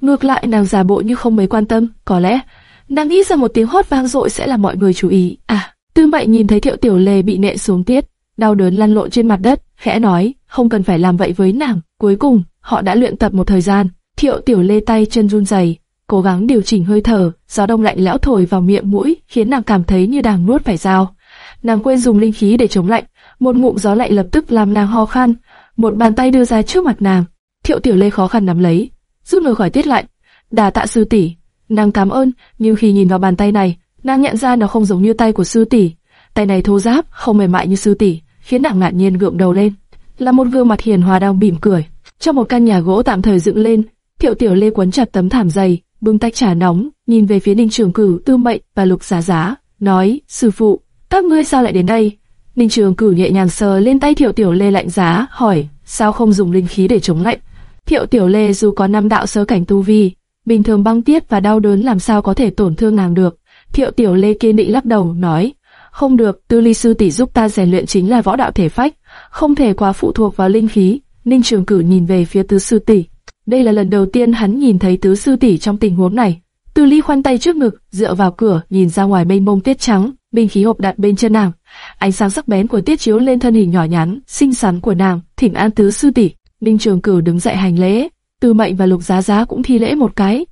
Ngược lại nàng giả bộ như không mấy quan tâm, có lẽ nàng nghĩ rằng một tiếng hót vang dội sẽ làm mọi người chú ý. À, Tư Mệnh nhìn thấy Thiệu Tiểu Lê bị nệ xuống tiết, đau đớn lăn lộn trên mặt đất, khẽ nói, không cần phải làm vậy với nàng. Cuối cùng, họ đã luyện tập một thời gian. Thiệu Tiểu Lê tay chân run rẩy, cố gắng điều chỉnh hơi thở, gió đông lạnh lẽo thổi vào miệng mũi, khiến nàng cảm thấy như đang nuốt phải dao. Nàng quên dùng linh khí để chống lạnh, một ngụm gió lạnh lập tức làm nàng ho khan. Một bàn tay đưa ra trước mặt nàng, Thiệu Tiểu Lê khó khăn nắm lấy, rút người khỏi tiết lạnh. Đà tạ sư tỷ, nàng cảm ơn, nhưng khi nhìn vào bàn tay này, nàng nhận ra nó không giống như tay của sư tỷ. Tay này thô ráp, không mềm mại như sư tỷ, khiến nàng ngạc nhiên gượng đầu lên. Là một gương mặt hiền hòa đang mỉm cười. Trong một căn nhà gỗ tạm thời dựng lên, Thiệu Tiểu Lê quấn chặt tấm thảm dày, bưng tách trà nóng, nhìn về phía Ninh Trường Cửu, Tư Mệnh và Lục Giá Giá, nói: "Sư phụ, các ngươi sao lại đến đây?" Ninh Trường Cửu nhẹ nhàng sờ lên tay Thiệu Tiểu Lê lạnh giá, hỏi: "Sao không dùng linh khí để chống lạnh?" Thiệu Tiểu Lê dù có năm đạo sơ cảnh tu vi, bình thường băng tiết và đau đớn làm sao có thể tổn thương nàng được. Thiệu Tiểu Lê kiên định lắc đầu, nói: "Không được, Tư Ly sư tỷ giúp ta rèn luyện chính là võ đạo thể phách, không thể quá phụ thuộc vào linh khí." Ninh Trường Cửu nhìn về phía Tứ sư tỷ. Đây là lần đầu tiên hắn nhìn thấy Tứ sư tỷ trong tình huống này. Tư Ly khoanh tay trước ngực, dựa vào cửa, nhìn ra ngoài mênh mông tiết trắng, binh khí hộp đặt bên chân nàng. Ánh sáng sắc bén của tiết chiếu lên thân hình nhỏ nhắn, xinh xắn của nàng. Thỉnh an Tứ sư tỷ. Ninh Trường Cửu đứng dậy hành lễ, Tư Mệnh và Lục Giá Giá cũng thi lễ một cái.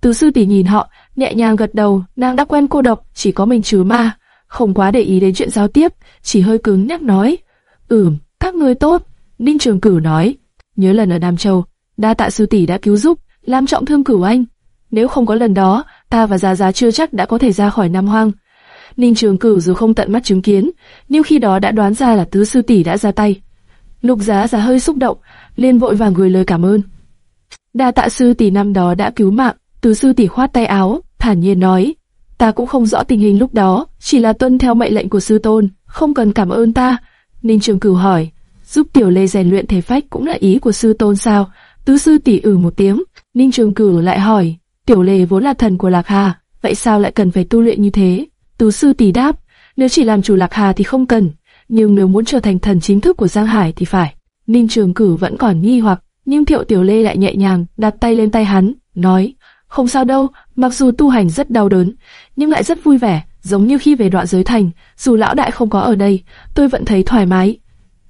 Tứ sư tỷ nhìn họ, nhẹ nhàng gật đầu, nàng đã quen cô độc, chỉ có mình trừ ma, không quá để ý đến chuyện giao tiếp, chỉ hơi cứng nhắc nói, ừm, các ngươi tốt. Ninh Trường Cửu nói, nhớ lần ở Nam Châu, đa tạ sư tỷ đã cứu giúp, làm trọng thương Cửu anh. nếu không có lần đó, ta và gia gia chưa chắc đã có thể ra khỏi Nam Hoang. Ninh Trường Cửu dù không tận mắt chứng kiến, nhưng khi đó đã đoán ra là tứ sư tỷ đã ra tay. Lục Giá Giá hơi xúc động, liền vội vàng gửi lời cảm ơn. Đa tạ sư tỷ năm đó đã cứu mạng, tứ sư tỷ khoát tay áo, thản nhiên nói, ta cũng không rõ tình hình lúc đó, chỉ là tuân theo mệnh lệnh của sư tôn, không cần cảm ơn ta. Ninh Trường Cửu hỏi, giúp tiểu lê rèn luyện thể phách cũng là ý của sư tôn sao? Tứ sư tỷ ử ừ một tiếng, Ninh Trường Cửu lại hỏi, tiểu lê vốn là thần của Lạc Hà, vậy sao lại cần phải tu luyện như thế? Tứ sư tỷ đáp, nếu chỉ làm chủ Lạc Hà thì không cần, nhưng nếu muốn trở thành thần chính thức của Giang Hải thì phải. Ninh Trường Cửu vẫn còn nghi hoặc, nhưng Thiệu Tiểu Lê lại nhẹ nhàng đặt tay lên tay hắn, nói, không sao đâu, mặc dù tu hành rất đau đớn, nhưng lại rất vui vẻ, giống như khi về đoạn giới thành, dù lão đại không có ở đây, tôi vẫn thấy thoải mái.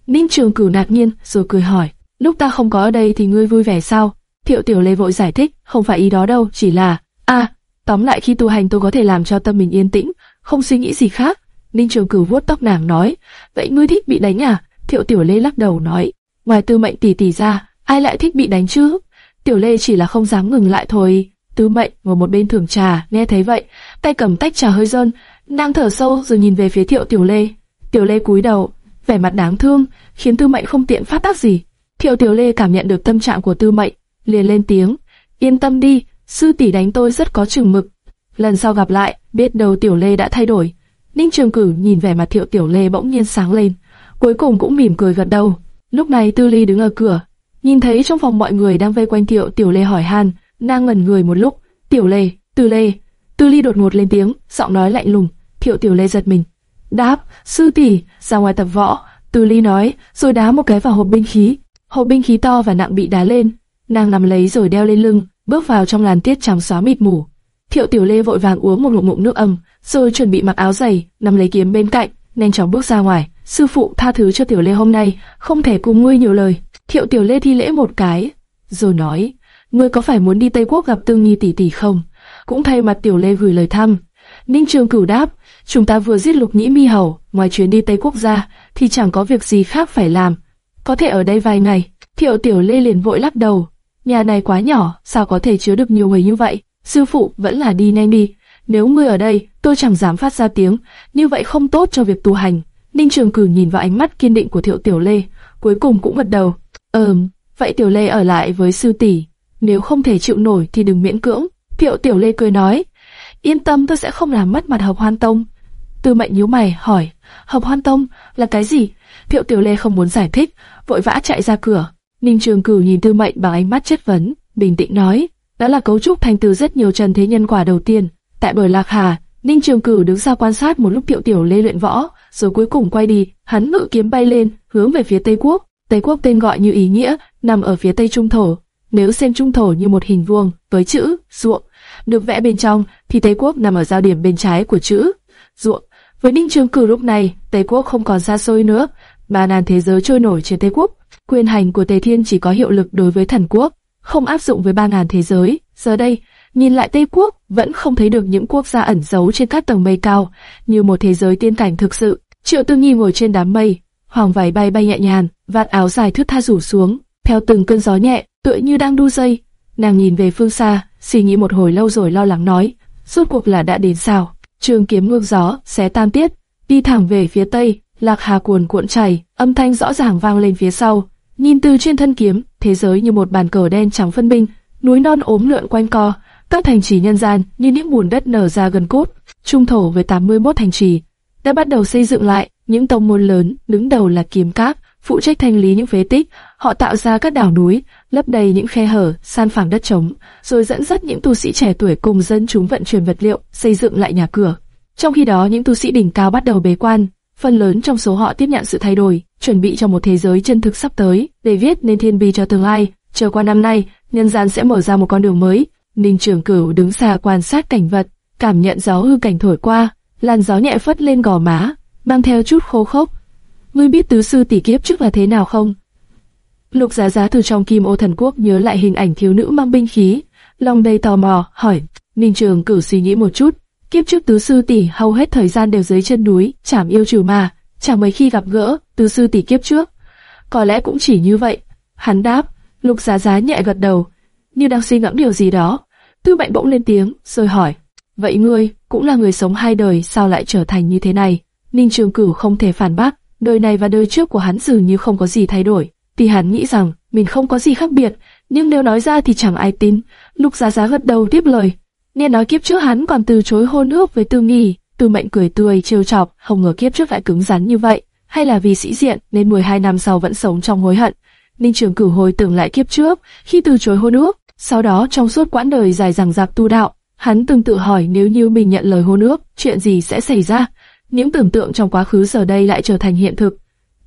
Ninh Trường Cửu ngạc nhiên, rồi cười hỏi, lúc ta không có ở đây thì ngươi vui vẻ sao? Thiệu Tiểu Lê vội giải thích, không phải ý đó đâu, chỉ là, a, tóm lại khi tu hành tôi có thể làm cho tâm mình yên tĩnh, không suy nghĩ gì khác. Ninh Trường Cửu vuốt tóc nàng nói, vậy ngươi thích bị đánh à? Thiệu Tiểu Lê lắc đầu nói, ngoài Tư Mệnh tỷ tỷ ra, ai lại thích bị đánh chứ? Tiểu Lê chỉ là không dám ngừng lại thôi. Tư Mệnh ngồi một bên thưởng trà, nghe thấy vậy, tay cầm tách trà hơi rơn, nàng thở sâu rồi nhìn về phía Thiệu Tiểu Lê. Tiểu Lê cúi đầu, vẻ mặt đáng thương, khiến Tư Mệnh không tiện phát tác gì. Thiệu Tiểu Lê cảm nhận được tâm trạng của Tư Mệnh, liền lên tiếng, yên tâm đi, sư tỷ đánh tôi rất có chừng mực. Lần sau gặp lại, biết đâu Tiểu Lê đã thay đổi. Ninh Trường Cử nhìn vẻ mặt Thiệu Tiểu Lê bỗng nhiên sáng lên, cuối cùng cũng mỉm cười gật đầu. Lúc này Tư Ly đứng ở cửa, nhìn thấy trong phòng mọi người đang vây quanh Thiệu Tiểu Lê hỏi han, nàng ngẩn người một lúc. Tiểu Lê, Tư Lê, Tư Ly đột ngột lên tiếng, giọng nói lạnh lùng. Thiệu Tiểu Lê giật mình, đáp, sư tỷ, ra ngoài tập võ. Tư Ly nói, rồi đá một cái vào hộp binh khí. Hộp binh khí to và nặng bị đá lên, nàng nằm lấy rồi đeo lên lưng, bước vào trong làn tiết trắng xóa mịt mù. Thiệu Tiểu Lê vội vàng uống một ngụm ngụm nước ấm, rồi chuẩn bị mặc áo dày, nằm lấy kiếm bên cạnh, nhanh chóng bước ra ngoài. Sư phụ tha thứ cho Tiểu Lê hôm nay, không thể cùng ngươi nhiều lời. Thiệu Tiểu Lê thi lễ một cái, rồi nói, ngươi có phải muốn đi Tây Quốc gặp Tương Nhi tỷ tỷ không? Cũng thay mặt Tiểu Lê gửi lời thăm. Ninh Trường Cửu đáp, chúng ta vừa giết Lục Nhĩ Mi Hầu, ngoài chuyến đi Tây Quốc ra, thì chẳng có việc gì khác phải làm. Có thể ở đây vài ngày. Thiệu Tiểu Lê liền vội lắc đầu, nhà này quá nhỏ, sao có thể chứa được nhiều người như vậy? Sư phụ vẫn là đi nhanh đi. Nếu ngươi ở đây, tôi chẳng dám phát ra tiếng, như vậy không tốt cho việc tu hành. Ninh Trường Cử nhìn vào ánh mắt kiên định của Thiệu Tiểu Lê, cuối cùng cũng gật đầu. Ừm, vậy Tiểu Lê ở lại với sư tỷ, nếu không thể chịu nổi thì đừng miễn cưỡng. Thiệu Tiểu Lê cười nói, yên tâm tôi sẽ không làm mất mặt Hợp Hoan Tông. Tư Mệnh nhíu mày hỏi, Hợp Hoan Tông là cái gì? Thiệu Tiểu Lê không muốn giải thích, vội vã chạy ra cửa. Ninh Trường Cửu nhìn Tư Mệnh bằng ánh mắt chất vấn, bình tĩnh nói, đó là cấu trúc thành từ rất nhiều trần thế nhân quả đầu tiên. Tại bờ Lạc Hà, Ninh Trường Cửu đứng ra quan sát một lúc Tiệu Tiểu Lê luyện võ, rồi cuối cùng quay đi, hắn ngự kiếm bay lên, hướng về phía Tây Quốc. Tây Quốc tên gọi như ý nghĩa, nằm ở phía Tây Trung Thổ. Nếu xem Trung Thổ như một hình vuông với chữ ruộng được vẽ bên trong, thì Tây Quốc nằm ở giao điểm bên trái của chữ ruộng. Với Ninh Trường Cửu lúc này, Tây Quốc không còn xa xôi nữa, mà nàn thế giới trôi nổi trên Tây Quốc. Quyền hành của Tề Thiên chỉ có hiệu lực đối với thần quốc, không áp dụng với ba ngàn thế giới. Giờ đây, nhìn lại Tây Quốc, vẫn không thấy được những quốc gia ẩn giấu trên các tầng mây cao, như một thế giới tiên cảnh thực sự. Triệu Tư Nhi ngồi trên đám mây, hoàng vải bay bay nhẹ nhàng, vạt áo dài thướt tha rủ xuống, theo từng cơn gió nhẹ, tựa như đang đu dây. Nàng nhìn về phương xa, suy nghĩ một hồi lâu rồi lo lắng nói, rốt cuộc là đã đến sao? Trường kiếm ngược gió, xé tan tiết, đi thẳng về phía tây, lạc hà cuồn cuộn chảy, âm thanh rõ ràng vang lên phía sau. Nhìn từ trên thân kiếm, thế giới như một bàn cờ đen trắng phân minh, núi non ốm lượn quanh co, các thành trì nhân gian như những bùn đất nở ra gần cốt. Trung thổ với 81 thành trì đã bắt đầu xây dựng lại, những tông môn lớn đứng đầu là kiếm các, phụ trách thanh lý những phế tích, họ tạo ra các đảo núi, lấp đầy những khe hở, san phẳng đất trống, rồi dẫn dắt những tu sĩ trẻ tuổi cùng dân chúng vận chuyển vật liệu, xây dựng lại nhà cửa. Trong khi đó, những tu sĩ đỉnh cao bắt đầu bế quan, phần lớn trong số họ tiếp nhận sự thay đổi, chuẩn bị cho một thế giới chân thực sắp tới, để viết nên thiên bi cho tương lai. Chờ qua năm nay, nhân gian sẽ mở ra một con đường mới. Ninh Trường Cửu đứng xa quan sát cảnh vật, cảm nhận gió hư cảnh thổi qua, làn gió nhẹ phất lên gò má, mang theo chút khô khốc. Ngươi biết tứ sư tỷ kiếp trước là thế nào không? Lục Giá Giá từ trong Kim Ô Thần Quốc nhớ lại hình ảnh thiếu nữ mang binh khí, lòng đầy tò mò hỏi. Ninh Trường Cửu suy nghĩ một chút, kiếp trước tứ sư tỷ hầu hết thời gian đều dưới chân núi, chảm yêu trừ mà. chẳng mấy khi gặp gỡ tứ sư tỷ kiếp trước. Có lẽ cũng chỉ như vậy. Hắn đáp, Lục Giá Giá nhẹ gật đầu, như đang suy ngẫm điều gì đó. Tư Mệnh bỗng lên tiếng, rồi hỏi, vậy ngươi cũng là người sống hai đời, sao lại trở thành như thế này? Ninh Trường Cửu không thể phản bác, đời này và đời trước của hắn dường như không có gì thay đổi. thì hắn nghĩ rằng mình không có gì khác biệt, nhưng nếu nói ra thì chẳng ai tin. Lục Giá Giá gật đầu tiếp lời. Nghe nói kiếp trước hắn còn từ chối hôn ước với Tư Nghi, Tư Mệnh cười tươi trêu chọc, không ngờ kiếp trước lại cứng rắn như vậy, hay là vì sĩ diện nên 12 năm sau vẫn sống trong hối hận. Ninh Trường Cửu hồi tưởng lại kiếp trước, khi từ chối hôn ước, sau đó trong suốt quãng đời dài dằng dặc tu đạo, hắn từng tự hỏi nếu như mình nhận lời hôn ước, chuyện gì sẽ xảy ra. Những tưởng tượng trong quá khứ giờ đây lại trở thành hiện thực.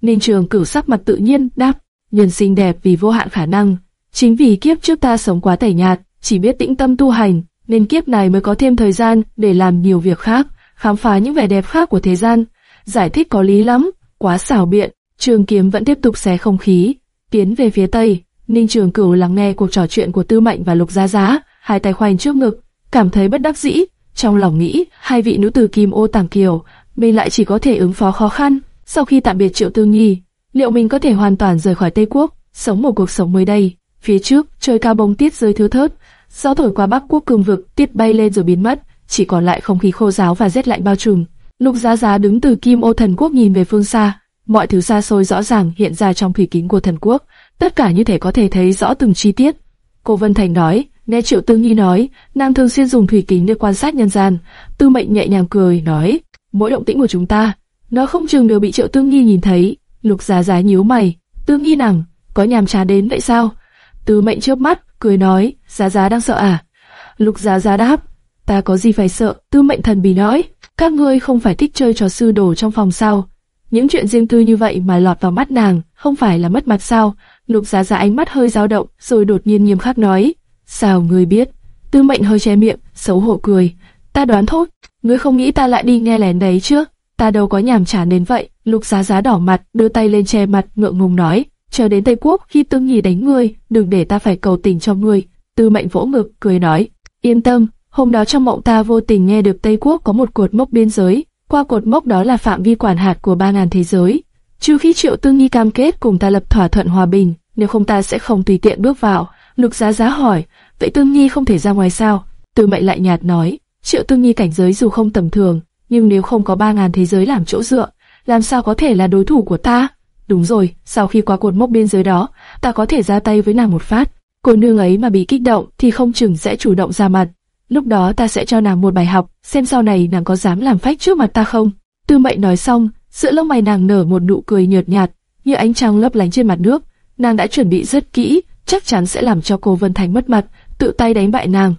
Ninh Trường Cửu sắc mặt tự nhiên đáp, nhân sinh đẹp vì vô hạn khả năng. Chính vì kiếp trước ta sống quá tẻ nhạt, chỉ biết tĩnh tâm tu hành, nên kiếp này mới có thêm thời gian để làm nhiều việc khác, khám phá những vẻ đẹp khác của thế gian. Giải thích có lý lắm, quá xảo biện. Trường kiếm vẫn tiếp tục xé không khí, tiến về phía tây. Ninh Trường Cửu lắng nghe cuộc trò chuyện của Tư Mệnh và Lục gia Giá, hai tay khoanh trước ngực, cảm thấy bất đắc dĩ, trong lòng nghĩ, hai vị nữ tử Kim Ô Tàng Kiều, mình lại chỉ có thể ứng phó khó khăn. Sau khi tạm biệt Triệu Tư nghi, liệu mình có thể hoàn toàn rời khỏi Tây Quốc, sống một cuộc sống mới đây? Phía trước, trời cao bông tiết rơi thưa thớt, gió thổi qua Bắc Quốc cương vực, tiết bay lên rồi biến mất, chỉ còn lại không khí khô ráo và rét lạnh bao trùm. Lục Giá Giá đứng từ Kim Ô Thần Quốc nhìn về phương xa, mọi thứ xa xôi rõ ràng hiện ra trong thủy kính của thần quốc, tất cả như thể có thể thấy rõ từng chi tiết. Cô Vân Thành nói, nghe Triệu tư nghi nói, nàng thường xuyên dùng thủy kính để quan sát nhân gian. Tư Mệnh nhẹ nhàng cười nói, mỗi động tĩnh của chúng ta, nó không chừng đều bị Triệu Tương Nhi nhìn thấy. Lục Giá Giá nhíu mày, Tương Nhi nàng, có nhàm chán đến vậy sao? Tư Mệnh chớp mắt, cười nói, Giá Giá đang sợ à? Lục Giá Giá đáp, ta có gì phải sợ? Tư Mệnh thần bì nói, các ngươi không phải thích chơi trò sư đồ trong phòng sao? Những chuyện riêng tư như vậy mà lọt vào mắt nàng, không phải là mất mặt sao? Lục Giá Giá ánh mắt hơi dao động, rồi đột nhiên nghiêm khắc nói, sao ngươi biết? Tư Mệnh hơi che miệng, xấu hổ cười, ta đoán thôi, ngươi không nghĩ ta lại đi nghe lén đấy chứ? Ta đâu có nhảm chán đến vậy. Lục Giá Giá đỏ mặt, đưa tay lên che mặt, ngượng ngùng nói, chờ đến Tây Quốc khi Tương Nhi đánh ngươi, đừng để ta phải cầu tình cho ngươi. Tư Mệnh vỗ ngực, cười nói, yên tâm, hôm đó trong mộng ta vô tình nghe được Tây Quốc có một cột mốc biên giới, qua cột mốc đó là phạm vi quản hạt của ba ngàn thế giới. Trừ khi Triệu Tương Nhi cam kết cùng ta lập thỏa thuận hòa bình, nếu không ta sẽ không tùy tiện bước vào. Lục Giá Giá hỏi, vậy Tương Nhi không thể ra ngoài sao? tư Mệnh lại nhạt nói, Triệu Tương Nhi cảnh giới dù không tầm thường, nhưng nếu không có ba ngàn thế giới làm chỗ dựa, làm sao có thể là đối thủ của ta? Đúng rồi, sau khi qua cột mốc biên giới đó, ta có thể ra tay với nàng một phát. Cô nương ấy mà bị kích động thì không chừng sẽ chủ động ra mặt. Lúc đó ta sẽ cho nàng một bài học, xem sau này nàng có dám làm phách trước mặt ta không. Tư mệnh nói xong, giữa lông mày nàng nở một nụ cười nhợt nhạt, như ánh trăng lấp lánh trên mặt nước. Nàng đã chuẩn bị rất kỹ, chắc chắn sẽ làm cho cô Vân Thành mất mặt, tự tay đánh bại nàng.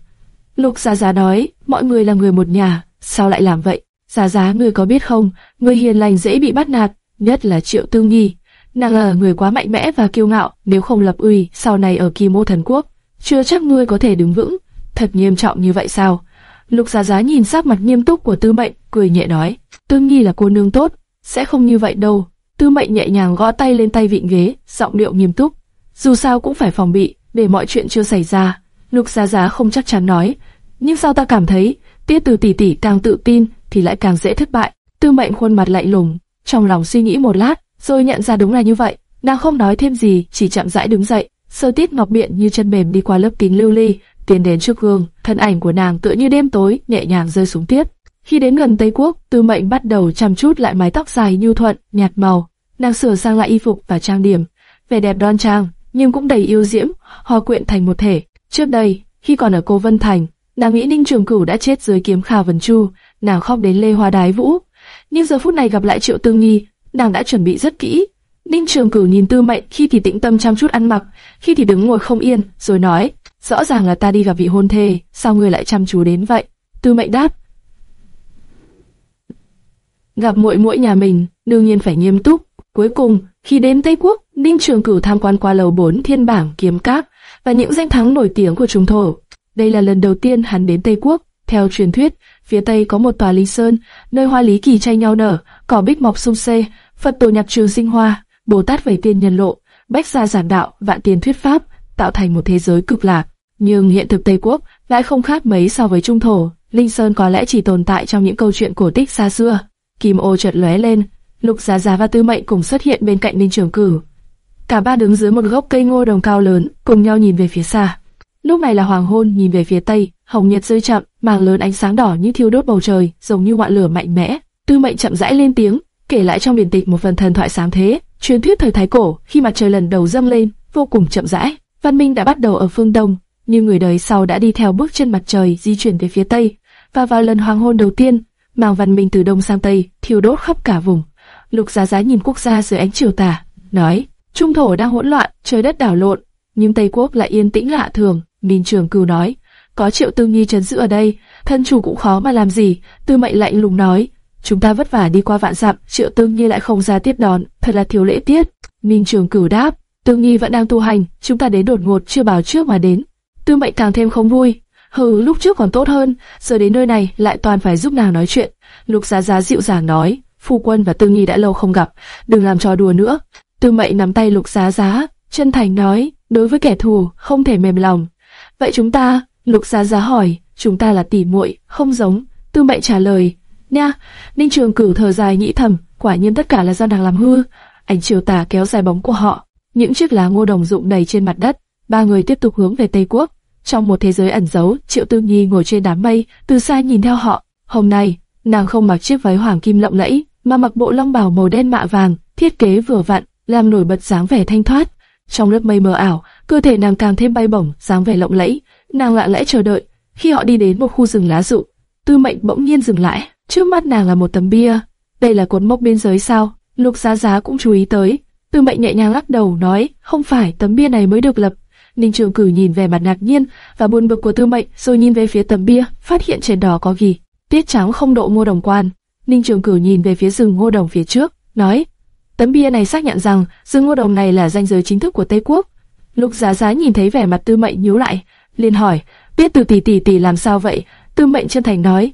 Lục Giá Giá nói, mọi người là người một nhà, sao lại làm vậy? Giá Giá ngươi có biết không, người hiền lành dễ bị bắt nạt, nhất là Triệu Tư Nhi. Nàng là người quá mạnh mẽ và kiêu ngạo, nếu không lập uy, sau này ở Kim Mô Thần Quốc, chưa chắc ngươi có thể đứng vững thật nghiêm trọng như vậy sao? Lục Giá Giá nhìn sắc mặt nghiêm túc của Tư Mệnh, cười nhẹ nói, Tư Nhi là cô nương tốt, sẽ không như vậy đâu. Tư Mệnh nhẹ nhàng gõ tay lên tay vịn ghế, giọng điệu nghiêm túc. Dù sao cũng phải phòng bị, để mọi chuyện chưa xảy ra. Lục Giá Giá không chắc chắn nói, nhưng sao ta cảm thấy, Tiết Từ tỷ tỷ càng tự tin thì lại càng dễ thất bại. Tư Mệnh khuôn mặt lạnh lùng, trong lòng suy nghĩ một lát, rồi nhận ra đúng là như vậy. Nàng không nói thêm gì, chỉ chậm rãi đứng dậy. Sơ Tiết Ngọc Biện như chân mềm đi qua lớp kính lưu ly, tiến đến trước gương, thân ảnh của nàng tựa như đêm tối, nhẹ nhàng rơi xuống tiếp. Khi đến gần Tây Quốc, Tư Mệnh bắt đầu chăm chút lại mái tóc dài nhu thuận, nhạt màu. Nàng sửa sang lại y phục và trang điểm, vẻ đẹp đoan trang, nhưng cũng đầy yêu diễm, hòa quyện thành một thể. Trước đây, khi còn ở Cô Vân Thành, nàng nghĩ Ninh Trường Cửu đã chết dưới kiếm Khả Vân Chu, nàng khóc đến lê hoa đái vũ. Nhưng giờ phút này gặp lại Triệu Tương Nhi, nàng đã chuẩn bị rất kỹ. Ninh Trường Cửu nhìn Tư Mệnh khi thì tĩnh tâm chăm chút ăn mặc, khi thì đứng ngồi không yên, rồi nói: rõ ràng là ta đi gặp vị hôn thê, sao ngươi lại chăm chú đến vậy? Tư mệnh đáp. Gặp muội muội nhà mình, đương nhiên phải nghiêm túc. Cuối cùng, khi đến Tây Quốc, Ninh Trường Cửu tham quan qua lầu 4 thiên bảng kiếm các và những danh thắng nổi tiếng của trung thổ. Đây là lần đầu tiên hắn đến Tây Quốc. Theo truyền thuyết, phía Tây có một tòa Lý Sơn, nơi hoa lý kỳ tranh nhau nở, cỏ bích mọc sung xê, Phật tổ nhập trường sinh hoa, Bồ Tát vẩy tiên nhân lộ, bách gia giảng đạo, vạn tiền thuyết pháp, tạo thành một thế giới cực lạc. Nhưng hiện thực Tây Quốc lại không khác mấy so với Trung Thổ. Linh Sơn có lẽ chỉ tồn tại trong những câu chuyện cổ tích xa xưa. Kim ô chợt lóe lên, Lục Giá Giá và Tư Mệnh cùng xuất hiện bên cạnh Ninh Trường Cử. Cả ba đứng dưới một gốc cây ngô đồng cao lớn, cùng nhau nhìn về phía xa. Lúc này là hoàng hôn, nhìn về phía tây, hồng nhiệt rơi chậm, màng lớn ánh sáng đỏ như thiêu đốt bầu trời, giống như ngọn lửa mạnh mẽ. Tư Mệnh chậm rãi lên tiếng, kể lại trong biển tịch một phần thần thoại sáng thế, truyền thuyết thời thái cổ, khi mặt trời lần đầu dâng lên, vô cùng chậm rãi. Văn minh đã bắt đầu ở phương đông, nhưng người đời sau đã đi theo bước chân mặt trời di chuyển về phía tây, và vào lần hoàng hôn đầu tiên, màng văn minh từ đông sang tây, thiêu đốt khắp cả vùng. Lục Giá Giá nhìn quốc gia dưới ánh chiều tà, nói: Trung thổ đang hỗn loạn, trời đất đảo lộn, nhưng Tây quốc lại yên tĩnh lạ thường. Minh Trường Cửu nói: Có Triệu Tư nghi trấn giữ ở đây, thân chủ cũng khó mà làm gì. Tư Mệnh lạnh lùng nói: Chúng ta vất vả đi qua vạn dặm, Triệu Tư nghi lại không ra tiếp đón, thật là thiếu lễ tiết. Minh Trường Cửu đáp: Tư nghi vẫn đang tu hành, chúng ta đến đột ngột chưa bảo trước mà đến. Tư Mệnh càng thêm không vui. Hừ, lúc trước còn tốt hơn, giờ đến nơi này lại toàn phải giúp nàng nói chuyện. Lục Giá Giá dịu dàng nói, phu quân và Tư Nhi đã lâu không gặp, đừng làm trò đùa nữa. Tư Mệnh nắm tay Lục Giá Giá, chân thành nói, đối với kẻ thù không thể mềm lòng. Vậy chúng ta? Lục Giá Giá hỏi, chúng ta là tỷ muội, không giống. Tư Mệnh trả lời, nha. Ninh Trường Cửu thở dài nghĩ thầm, quả nhiên tất cả là do nàng làm hư. Ánh chiều tà kéo dài bóng của họ, những chiếc lá ngô đồng rụng đầy trên mặt đất. Ba người tiếp tục hướng về Tây Quốc. Trong một thế giới ẩn giấu, Triệu Tư Nhi ngồi trên đám mây, từ xa nhìn theo họ. Hôm nay, nàng không mặc chiếc váy hoàng kim lộng lẫy, mà mặc bộ long bào màu đen mạ vàng, thiết kế vừa vặn, làm nổi bật dáng vẻ thanh thoát. Trong lớp mây mờ ảo, cơ thể nàng càng thêm bay bổng, dáng vẻ lộng lẫy. Nàng lặng lẽ chờ đợi. Khi họ đi đến một khu rừng lá rụng, Tư Mệnh bỗng nhiên dừng lại. Trước mắt nàng là một tấm bia. Đây là cột mốc biên giới sao? Lục Giá Giá cũng chú ý tới. Tư Mệnh nhẹ nhàng lắc đầu nói, không phải tấm bia này mới được lập. Ninh Trường Cử nhìn về mặt ngạc nhiên và buồn bực của Tư Mệnh, rồi nhìn về phía tấm bia, phát hiện trên đó có gì. tiết trắng không độ mua đồng quan. Ninh Trường Cửu nhìn về phía rừng ngô đồng phía trước, nói, tấm bia này xác nhận rằng rừng ngô đồng này là danh giới chính thức của Tây Quốc. Lục Giá Giá nhìn thấy vẻ mặt Tư Mệnh nhíu lại, liền hỏi, biết từ tỷ tỷ tỷ làm sao vậy? Tư Mệnh chân thành nói,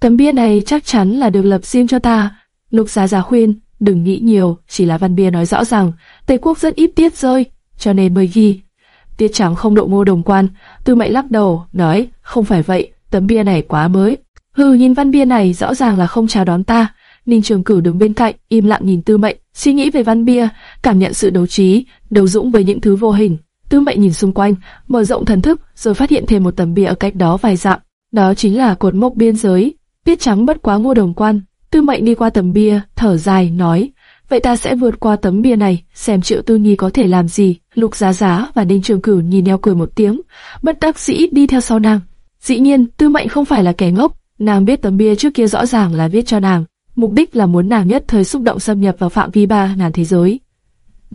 tấm bia này chắc chắn là được lập riêng cho ta. Lục Giá Giá khuyên, đừng nghĩ nhiều, chỉ là văn bia nói rõ rằng Tây Quốc rất ít tiết rơi, cho nên mới ghi. Tiết trắng không độ ngô đồng quan, Tư Mệnh lắc đầu, nói, không phải vậy, tấm bia này quá mới. Hừ nhìn văn bia này rõ ràng là không chào đón ta. Ninh Trường Cửu đứng bên cạnh, im lặng nhìn Tư Mệnh, suy nghĩ về văn bia, cảm nhận sự đấu trí, đấu dũng với những thứ vô hình. Tư Mệnh nhìn xung quanh, mở rộng thần thức, rồi phát hiện thêm một tấm bia ở cách đó vài dặm. Đó chính là cột mốc biên giới, biết trắng bất quá ngô đồng quan. Tư Mệnh đi qua tấm bia, thở dài, nói, vậy ta sẽ vượt qua tấm bia này, xem Triệu Tư Nhi có thể làm gì. Lục Giá Giá và Ninh Trường Cửu nhìn nhau cười một tiếng, bất đắc dĩ đi theo sau nàng. Dĩ nhiên, Tư Mệnh không phải là kẻ ngốc, Nàng biết tấm bia trước kia rõ ràng là viết cho nàng, mục đích là muốn nàng nhất thời xúc động xâm nhập vào phạm vi ba ngàn thế giới.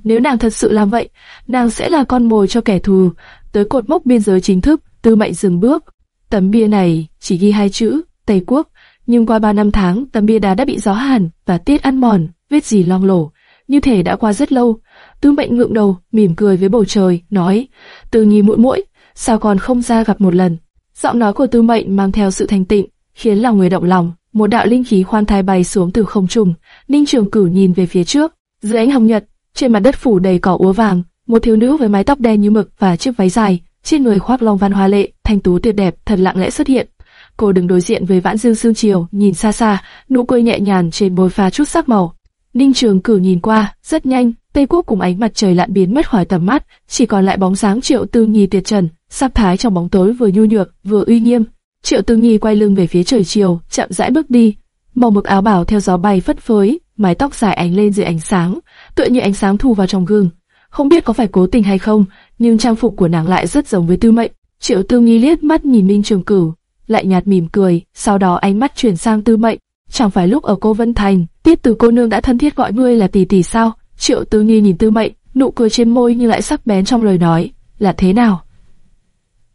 Nếu nàng thật sự làm vậy, nàng sẽ là con mồi cho kẻ thù. Tới cột mốc biên giới chính thức, Tư Mệnh dừng bước. Tấm bia này chỉ ghi hai chữ Tây Quốc, nhưng qua ba năm tháng, tấm bia đá đã bị gió hàn và tiết ăn mòn, vết gì loang lổ, như thể đã qua rất lâu. Tư Mệnh ngượng đầu, mỉm cười với bầu trời, nói: "Từ Nhi muội muội, sao còn không ra gặp một lần?" Giọng nói của Tư Mệnh mang theo sự thành tịnh, khiến lòng người động lòng. Một đạo linh khí khoan thai bay xuống từ không trung. Ninh Trường Cửu nhìn về phía trước, dưới ánh hồng nhật, trên mặt đất phủ đầy cỏ úa vàng, một thiếu nữ với mái tóc đen như mực và chiếc váy dài, trên người khoác long văn hoa lệ, thanh tú tuyệt đẹp, thật lặng lẽ xuất hiện. Cô đứng đối diện với Vãn Dương Sương Chiều, nhìn xa xa, nụ cười nhẹ nhàng trên môi pha chút sắc màu. Ninh Trường Cửu nhìn qua, rất nhanh, Tây Quốc cùng ánh mặt trời lặn biến mất khỏi tầm mắt, chỉ còn lại bóng dáng Triệu Tư Nhi tuyệt trần, sắp thái trong bóng tối vừa nhu nhược, vừa uy nghiêm, Triệu Tư Nhi quay lưng về phía trời chiều, chậm rãi bước đi, màu mực áo bảo theo gió bay phất phới, mái tóc dài ánh lên dưới ánh sáng, tựa như ánh sáng thu vào trong gương. Không biết có phải cố tình hay không, nhưng trang phục của nàng lại rất giống với Tư Mệnh. Triệu Tư Nhi liếc mắt nhìn Minh Trường Cửu, lại nhạt mỉm cười, sau đó ánh mắt chuyển sang Tư Mệnh. Chẳng phải lúc ở cô Vân Thành, Tiết Từ cô nương đã thân thiết gọi ngươi là tỷ tỷ sao? Triệu Tư Nhi nhìn Tư Mệnh, nụ cười trên môi nhưng lại sắc bén trong lời nói, là thế nào?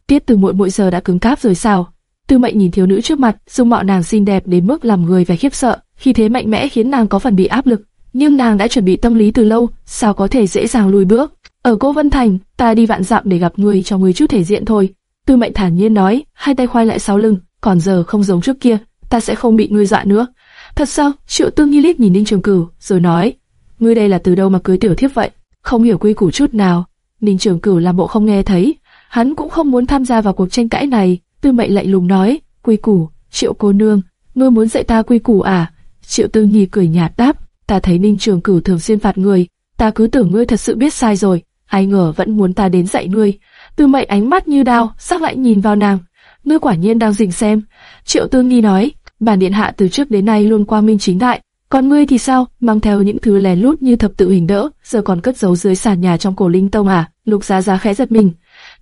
Tiết Từ muội muội giờ đã cứng cáp rồi sao? Tư Mệnh nhìn thiếu nữ trước mặt, dung mạo nàng xinh đẹp đến mức làm người phải khiếp sợ, khi thế mạnh mẽ khiến nàng có phần bị áp lực. Nhưng nàng đã chuẩn bị tâm lý từ lâu, sao có thể dễ dàng lùi bước? Ở Cô Vân Thành, ta đi vạn dặm để gặp người cho người chút thể diện thôi. Tư Mệnh thản nhiên nói, hai tay khoai lại sau lưng, còn giờ không giống trước kia, ta sẽ không bị ngươi dọa nữa. Thật sao? Triệu Tương Nhi liếc nhìn Ninh Trường Cửu, rồi nói, ngươi đây là từ đâu mà cưới tiểu thiếp vậy? Không hiểu quy củ chút nào. Ninh Trường Cửu làm bộ không nghe thấy, hắn cũng không muốn tham gia vào cuộc tranh cãi này. Tư mệnh lạnh lùng nói, quy củ, triệu cô nương, ngươi muốn dạy ta quy củ à? Triệu tư nhi cười nhạt đáp, ta thấy ninh trường cửu thường xuyên phạt người, ta cứ tưởng ngươi thật sự biết sai rồi, ai ngờ vẫn muốn ta đến dạy ngươi. Tư mệnh ánh mắt như đao, sắc lại nhìn vào nàng. ngươi quả nhiên đang dình xem. Triệu tư Nhi nói, bản điện hạ từ trước đến nay luôn quang minh chính đại, còn ngươi thì sao, mang theo những thứ lén lút như thập tự hình đỡ, giờ còn cất giấu dưới sàn nhà trong cổ linh tông à? Lục Giá Giá khẽ giật mình.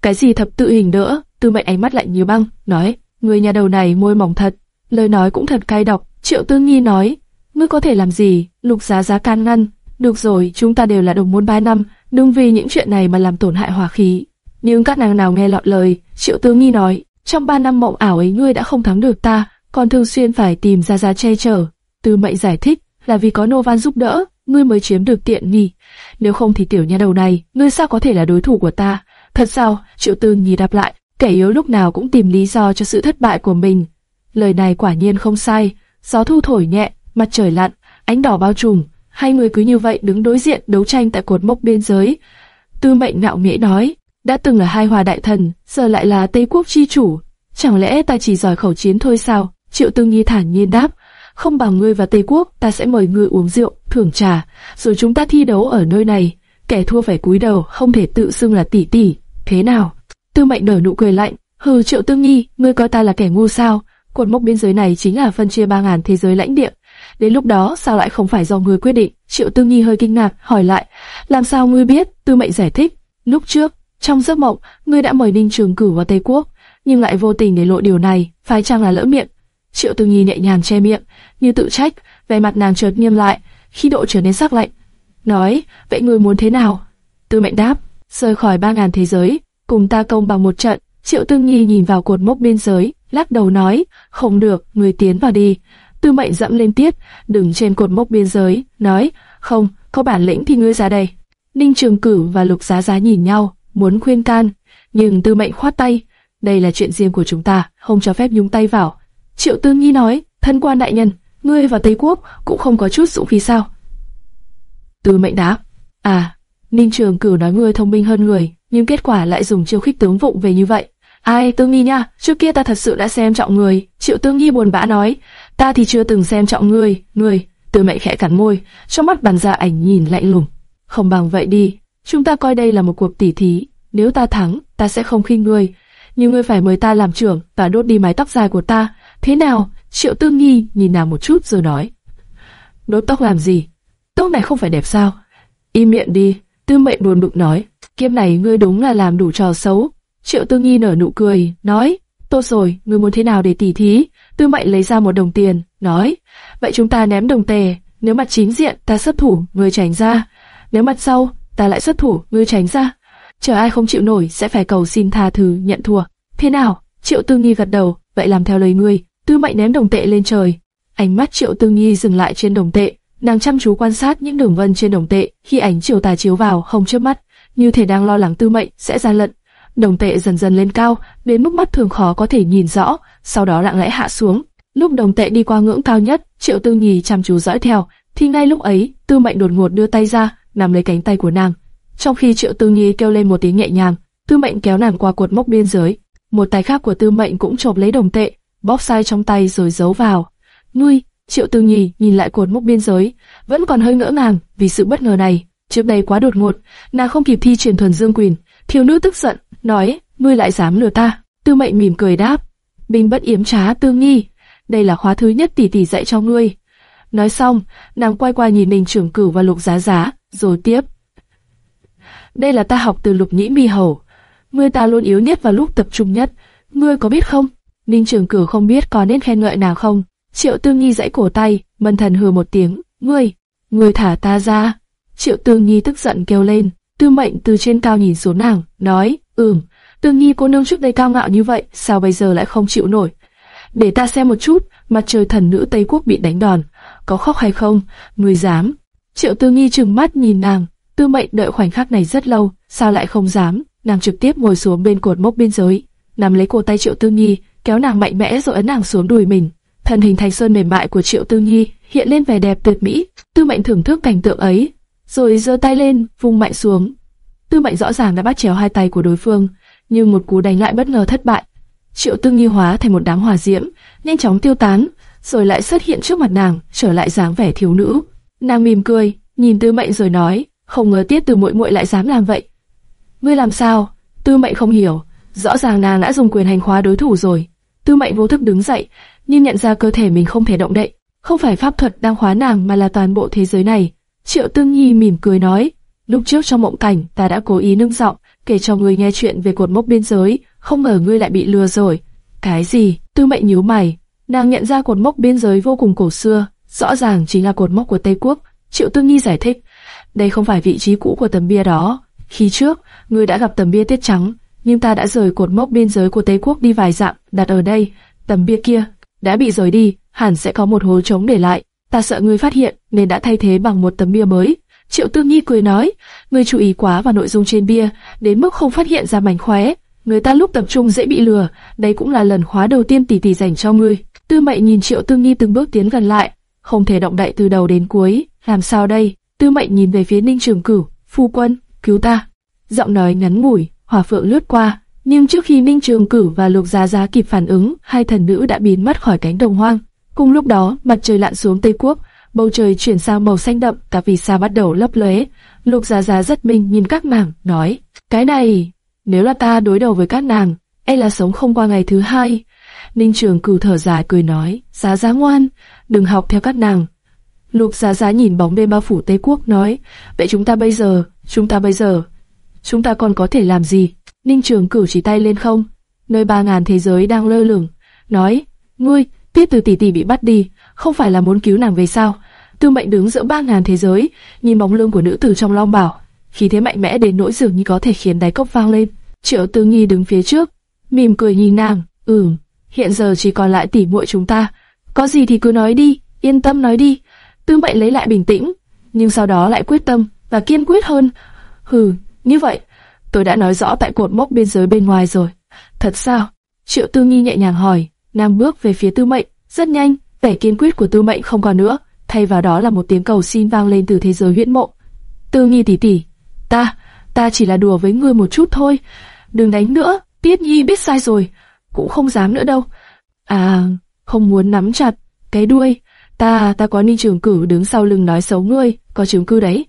Cái gì thập tự hình đỡ? Tư Mệnh ánh mắt lạnh như băng, nói, người nhà đầu này môi mỏng thật, lời nói cũng thật cay độc. Triệu tư nghi nói, ngươi có thể làm gì? Lục Giá Giá can ngăn, được rồi, chúng ta đều là đồng môn ba năm, đừng vì những chuyện này mà làm tổn hại hòa khí. Nhưng các nàng nào nghe lọt lời, Triệu tư nghi nói, trong ba năm mộng ảo ấy ngươi đã không thắng được ta, còn thường xuyên phải tìm ra ra che chở. Tư Mệnh giải thích, là vì có nô van giúp đỡ, ngươi mới chiếm được tiện nghi. Nếu không thì tiểu nha đầu này, ngươi sao có thể là đối thủ của ta? Thật sao? Triệu Tư Nhi đáp lại, kẻ yếu lúc nào cũng tìm lý do cho sự thất bại của mình. Lời này quả nhiên không sai. Gió thu thổi nhẹ, mặt trời lặn, ánh đỏ bao trùm, hai người cứ như vậy đứng đối diện đấu tranh tại cột mốc biên giới. Tư Mệnh ngạo nghễ nói, đã từng là hai hòa đại thần, giờ lại là Tây quốc chi chủ, chẳng lẽ ta chỉ giỏi khẩu chiến thôi sao? Triệu Tư nghi thản nhiên đáp, không bằng ngươi và Tây Quốc, ta sẽ mời ngươi uống rượu, thưởng trà, rồi chúng ta thi đấu ở nơi này. Kẻ thua phải cúi đầu, không thể tự xưng là tỷ tỷ. Thế nào? Tư Mệnh nở nụ cười lạnh. Hừ, Triệu Tương Nhi, ngươi coi ta là kẻ ngu sao? Cột mốc biên giới này chính là phân chia ba ngàn thế giới lãnh địa. Đến lúc đó sao lại không phải do ngươi quyết định? Triệu Tương Nhi hơi kinh ngạc, hỏi lại, làm sao ngươi biết? Tư Mệnh giải thích, lúc trước, trong giấc mộng, ngươi đã mời Ninh Trường Cửu vào Tây Quốc, nhưng lại vô tình để lộ điều này, phải chăng là lỡ miệng? Triệu Tư Nhi nhẹ nhàng che miệng, như tự trách, vẻ mặt nàng chợt nghiêm lại, khi độ trở nên sắc lạnh. Nói, vậy ngươi muốn thế nào? Tư mệnh đáp, rời khỏi ba ngàn thế giới, cùng ta công bằng một trận. Triệu tương Nhi nhìn vào cột mốc biên giới, lắc đầu nói, không được, người tiến vào đi. Tư mệnh dẫm lên tiếp, đứng trên cột mốc biên giới, nói, không, có bản lĩnh thì ngươi ra đây. Ninh Trường Cử và Lục Giá Giá nhìn nhau, muốn khuyên can, nhưng Tư mệnh khoát tay, đây là chuyện riêng của chúng ta, không cho phép nhúng tay vào. Triệu Tương Nhi nói, thân quan đại nhân, ngươi và Tây Quốc cũng không có chút dũng khí sao? Tư mệnh đáp, à, Ninh Trường Cửu nói ngươi thông minh hơn người, nhưng kết quả lại dùng chiêu khích tướng vụng về như vậy. Ai, Tương Nhi nha, trước kia ta thật sự đã xem trọng người. Triệu Tương Nhi buồn bã nói, ta thì chưa từng xem trọng người. người, Tư mệnh khẽ cắn môi, trong mắt bàn ra ảnh nhìn lạnh lùng. Không bằng vậy đi, chúng ta coi đây là một cuộc tỉ thí. Nếu ta thắng, ta sẽ không khinh ngươi, nhưng ngươi phải mời ta làm trưởng và đốt đi mái tóc dài của ta. Thế nào? Triệu Tương Nhi nhìn nàng một chút rồi nói. Đốt tóc làm gì? Tóc này không phải đẹp sao? Im miệng đi. Tư mệnh buồn bực nói. Kiếp này ngươi đúng là làm đủ trò xấu. Triệu tư nghi nở nụ cười, nói. Tốt rồi, ngươi muốn thế nào để tỉ thí? Tư mệnh lấy ra một đồng tiền, nói. Vậy chúng ta ném đồng tề. Nếu mặt chính diện ta xuất thủ, ngươi tránh ra. Nếu mặt sau, ta lại xuất thủ, ngươi tránh ra. Chờ ai không chịu nổi sẽ phải cầu xin tha thứ nhận thua. Thế nào? Triệu tư nghi gật đầu, vậy làm theo lời ngươi. Tư Mệnh ném đồng tệ lên trời. Ánh mắt Triệu tư nghi dừng lại trên đồng tệ, nàng chăm chú quan sát những đường vân trên đồng tệ. Khi ánh chiều tà chiếu vào, không chớp mắt, như thể đang lo lắng Tư Mệnh sẽ ra lận. Đồng tệ dần dần lên cao, đến mức mắt thường khó có thể nhìn rõ, sau đó lặng lẽ hạ xuống. Lúc đồng tệ đi qua ngưỡng cao nhất, Triệu Tư Nhi chăm chú dõi theo, thì ngay lúc ấy, Tư Mệnh đột ngột đưa tay ra, nắm lấy cánh tay của nàng. Trong khi Triệu Tư Nhi kêu lên một tiếng nhẹ nhàng, Tư Mệnh kéo nàng qua cột mốc biên giới, một tay khác của Tư Mệnh cũng chộp lấy đồng tệ, bóp sai trong tay rồi giấu vào. Nuôi, Triệu Tư Nhi nhìn lại cột mốc biên giới, vẫn còn hơi ngỡ ngàng vì sự bất ngờ này. Trước đây quá đột ngột, nàng không kịp thi triển thuần dương quyền. Thiếu nữ tức giận, nói, ngươi lại dám lừa ta. Tư Mệnh mỉm cười đáp, bình bất yếm trá Tương nghi đây là khóa thứ nhất tỷ tỷ dạy cho ngươi. Nói xong, nàng quay qua nhìn Ninh Trưởng Cửu và Lục Giá Giá, rồi tiếp. Đây là ta học từ Lục Nhĩ Mi Hầu. Ngươi ta luôn yếu nhất vào lúc tập trung nhất. Ngươi có biết không? Ninh Trường Cửu không biết có nên khen ngợi nào không. Triệu Tương Nhi dãy cổ tay, mân thần hừ một tiếng. Ngươi, ngươi thả ta ra. Triệu Tương Nhi tức giận kêu lên. Tư Mệnh từ trên cao nhìn xuống nàng, nói, ừm, Tương Nhi cô nương trước đây cao ngạo như vậy, sao bây giờ lại không chịu nổi? Để ta xem một chút, mặt trời thần nữ Tây Quốc bị đánh đòn, có khóc hay không? Ngươi dám? Triệu Tương Nhi trừng mắt nhìn nàng, Tư Mệnh đợi khoảnh khắc này rất lâu, sao lại không dám? Nàng trực tiếp ngồi xuống bên cột mốc biên giới, nắm lấy cổ tay Triệu Tương Nhi, kéo nàng mạnh mẽ rồi ấn nàng xuống đùi mình. Thân hình thanh sơn mềm mại của Triệu Tương Nhi hiện lên vẻ đẹp tuyệt mỹ. Tư Mệnh thưởng thức cảnh tượng ấy, rồi giơ tay lên, vung mạnh xuống. Tư Mệnh rõ ràng đã bắt chéo hai tay của đối phương, nhưng một cú đánh lại bất ngờ thất bại. Triệu Tương Nhi hóa thành một đám hỏa diễm, nhanh chóng tiêu tán, rồi lại xuất hiện trước mặt nàng, trở lại dáng vẻ thiếu nữ. Nàng mỉm cười, nhìn Tư Mệnh rồi nói, không ngờ Tiết Từ muội muội lại dám làm vậy. Ngươi làm sao? Tư Mệnh không hiểu, rõ ràng nàng đã dùng quyền hành khóa đối thủ rồi. Tư Mệnh vô thức đứng dậy, nhưng nhận ra cơ thể mình không thể động đậy. Không phải pháp thuật đang khóa nàng mà là toàn bộ thế giới này. Triệu Tương Nhi mỉm cười nói, lúc trước trong mộng cảnh ta đã cố ý nâng giọng kể cho ngươi nghe chuyện về cột mốc biên giới, không ngờ ngươi lại bị lừa rồi. Cái gì? Tư Mệnh nhíu mày, nàng nhận ra cột mốc biên giới vô cùng cổ xưa, rõ ràng chính là cột mốc của Tây Quốc. Triệu Tương Nhi giải thích, đây không phải vị trí cũ của tấm bia đó. Khi trước, ngươi đã gặp tấm bia tiết trắng, nhưng ta đã rời cột mốc biên giới của Tây Quốc đi vài dặm, đặt ở đây. Tấm bia kia đã bị rời đi, hẳn sẽ có một hố trống để lại. Ta sợ ngươi phát hiện nên đã thay thế bằng một tấm bia mới. Triệu Tương Nhi cười nói, ngươi chú ý quá vào nội dung trên bia, đến mức không phát hiện ra mảnh khóe. Người ta lúc tập trung dễ bị lừa, đây cũng là lần khóa đầu tiên tỷ tỷ dành cho ngươi. Tư Mệnh nhìn Triệu Tương Nhi từng bước tiến gần lại, không thể động đậy từ đầu đến cuối, làm sao đây? Tư Mệnh nhìn về phía Ninh Trường Cửu, phu quân, cứu ta. Giọng nói ngắn ngủi, hỏa phượng lướt qua, nhưng trước khi Ninh Trường Cửu và Lục Giá Giá kịp phản ứng, hai thần nữ đã biến mất khỏi cánh đồng hoang. Cùng lúc đó, mặt trời lặn xuống Tây Quốc, bầu trời chuyển sang màu xanh đậm, cả vì sao bắt đầu lấp lóe. Lục Giá Giá rất minh nhìn các nàng, nói: "Cái này, nếu là ta đối đầu với các nàng, e là sống không qua ngày thứ hai." Ninh Trường Cửu thở dài cười nói: "Giá Giá ngoan, đừng học theo các nàng." Lục Giá Giá nhìn bóng đêm bao phủ Tây Quốc nói: "Vậy chúng ta bây giờ, chúng ta bây giờ, chúng ta còn có thể làm gì?" Ninh Trường Cửu chỉ tay lên không, nơi ba ngàn thế giới đang lơ lửng, nói: "Ngươi, Tiết Từ tỷ tỷ bị bắt đi, không phải là muốn cứu nàng về sao?" Tư Mệnh đứng giữa ba ngàn thế giới, nhìn bóng lưng của nữ tử trong long bảo, khí thế mạnh mẽ đến nỗi dường như có thể khiến đáy cốc vang lên. Triệu Tư Nghi đứng phía trước, mỉm cười nhìn nàng, "Ừm, hiện giờ chỉ còn lại tỷ muội chúng ta, có gì thì cứ nói đi, yên tâm nói đi." Tư Mệnh lấy lại bình tĩnh, nhưng sau đó lại quyết tâm và kiên quyết hơn. "Hừ, như vậy, tôi đã nói rõ tại cột mốc biên giới bên ngoài rồi." "Thật sao?" Triệu Tư Nghi nhẹ nhàng hỏi, nàng bước về phía Tư Mệnh, rất nhanh, vẻ kiên quyết của Tư Mệnh không còn nữa thay vào đó là một tiếng cầu xin vang lên từ thế giới huyễn mộ. Tư Nhi tỷ tỷ, ta, ta chỉ là đùa với ngươi một chút thôi, đừng đánh nữa. Tiết Nhi biết sai rồi, cũng không dám nữa đâu. À, không muốn nắm chặt cái đuôi. Ta, ta có Ninh Trường Cử đứng sau lưng nói xấu ngươi, có chứng cứ đấy.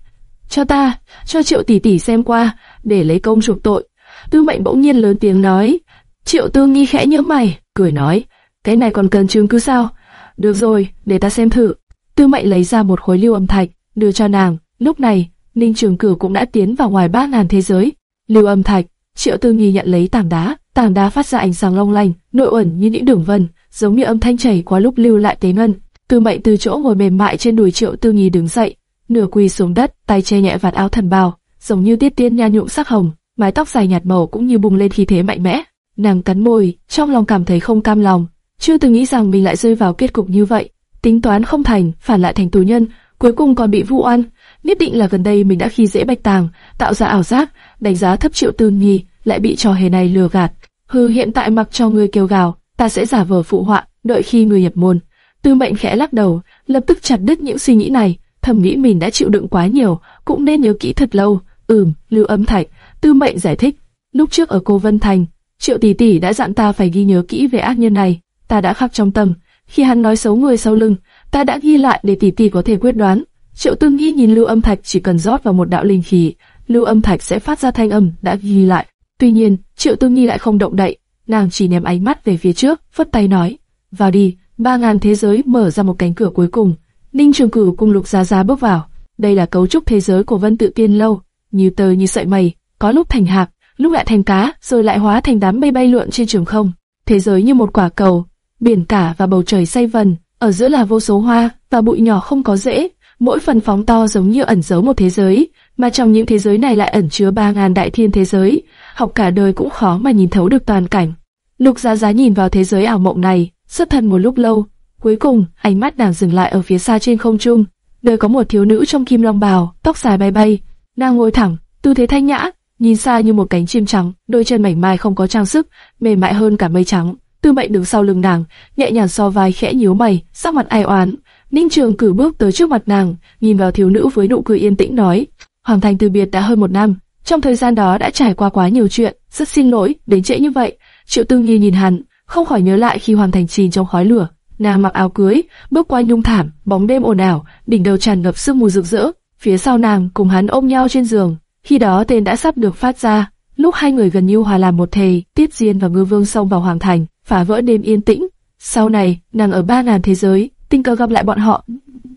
Cho ta, cho Triệu tỷ tỷ xem qua, để lấy công chuộc tội. Tư Mệnh bỗng nhiên lớn tiếng nói. Triệu Tư Nhi khẽ nhớ mày, cười nói, cái này còn cần chứng cứ sao? Được rồi, để ta xem thử. Tư Mệnh lấy ra một khối lưu âm thạch, đưa cho nàng. Lúc này, Ninh Trường Cửu cũng đã tiến vào ngoài ba ngàn thế giới. Lưu âm thạch, Triệu Tư Nghi nhận lấy tảng đá, tảng đá phát ra ánh sáng long lanh, nội ẩn như những đường vân, giống như âm thanh chảy qua lúc lưu lại tế ngân. Tư Mệnh từ chỗ ngồi mềm mại trên đùi Triệu Tư Nghi đứng dậy, nửa quỳ xuống đất, tay che nhẹ vạt áo thần bào, giống như tiết tiên nha nhụm sắc hồng, mái tóc dài nhạt màu cũng như bùng lên khí thế mạnh mẽ. Nàng cắn môi, trong lòng cảm thấy không cam lòng, chưa từng nghĩ rằng mình lại rơi vào kết cục như vậy tính toán không thành, phản lại thành tù nhân, cuối cùng còn bị vu oan. Nhất định là gần đây mình đã khi dễ bạch tàng, tạo ra ảo giác, đánh giá thấp triệu tư nhi, lại bị trò hề này lừa gạt. Hừ hiện tại mặc cho người kêu gào, ta sẽ giả vờ phụ họa, đợi khi người nhập môn. Tư mệnh khẽ lắc đầu, lập tức chặt đứt những suy nghĩ này, thầm nghĩ mình đã chịu đựng quá nhiều, cũng nên nhớ kỹ thật lâu. Ừm, lưu âm thạch, tư mệnh giải thích. Lúc trước ở cô Vân Thành, triệu tỷ tỷ đã dặn ta phải ghi nhớ kỹ về ác nhân này, ta đã khắc trong tâm khi hắn nói xấu người sau lưng, ta đã ghi lại để tỷ tỷ có thể quyết đoán. Triệu Tương Nghi nhìn Lưu Âm Thạch chỉ cần rót vào một đạo linh khí, Lưu Âm Thạch sẽ phát ra thanh âm đã ghi lại. Tuy nhiên, Triệu Tương Nghi lại không động đậy, nàng chỉ ném ánh mắt về phía trước, phất tay nói: "Vào đi." Ba ngàn thế giới mở ra một cánh cửa cuối cùng. Ninh Trường Cửu cùng Lục Giá Giá bước vào. Đây là cấu trúc thế giới của Vân Tự Tiên lâu, như tơ như sợi mây, có lúc thành hạt, lúc lại thành cá, rồi lại hóa thành đám mây bay lượn trên trường không. Thế giới như một quả cầu, biển cả và bầu trời say vần, ở giữa là vô số hoa và bụi nhỏ không có rễ, mỗi phần phóng to giống như ẩn giấu một thế giới, mà trong những thế giới này lại ẩn chứa ba ngàn đại thiên thế giới, học cả đời cũng khó mà nhìn thấu được toàn cảnh. Lục Giá Giá nhìn vào thế giới ảo mộng này, xuất thần một lúc lâu, cuối cùng ánh mắt nàng dừng lại ở phía xa trên không trung, nơi có một thiếu nữ trong kim long bào, tóc dài bay bay, nàng ngồi thẳng, tư thế thanh nhã, nhìn xa như một cánh chim trắng, đôi chân mảnh mai không có trang sức, mềm mại hơn cả mây trắng. Tư Mệnh đứng sau lưng nàng, nhẹ nhàng so vai khẽ nhíu mày, sắc mặt ai oán. Ninh Trường cử bước tới trước mặt nàng, nhìn vào thiếu nữ với nụ cười yên tĩnh nói: Hoàng Thành từ biệt đã hơn một năm, trong thời gian đó đã trải qua quá nhiều chuyện, rất xin lỗi đến trễ như vậy. Triệu Tương Nhi nhìn hắn, không khỏi nhớ lại khi Hoàng Thành chìm trong khói lửa, nàng mặc áo cưới, bước qua nhung thảm, bóng đêm ồn ào, đỉnh đầu tràn ngập sương mù rực rỡ, phía sau nàng cùng hắn ôm nhau trên giường. Khi đó tên đã sắp được phát ra, Lúc hai người gần như hòa làm một thể, Tiết Diên và Ngư Vương xông vào hoàng thành, phá vỡ đêm yên tĩnh. Sau này, nàng ở ba ngàn thế giới, tình cờ gặp lại bọn họ,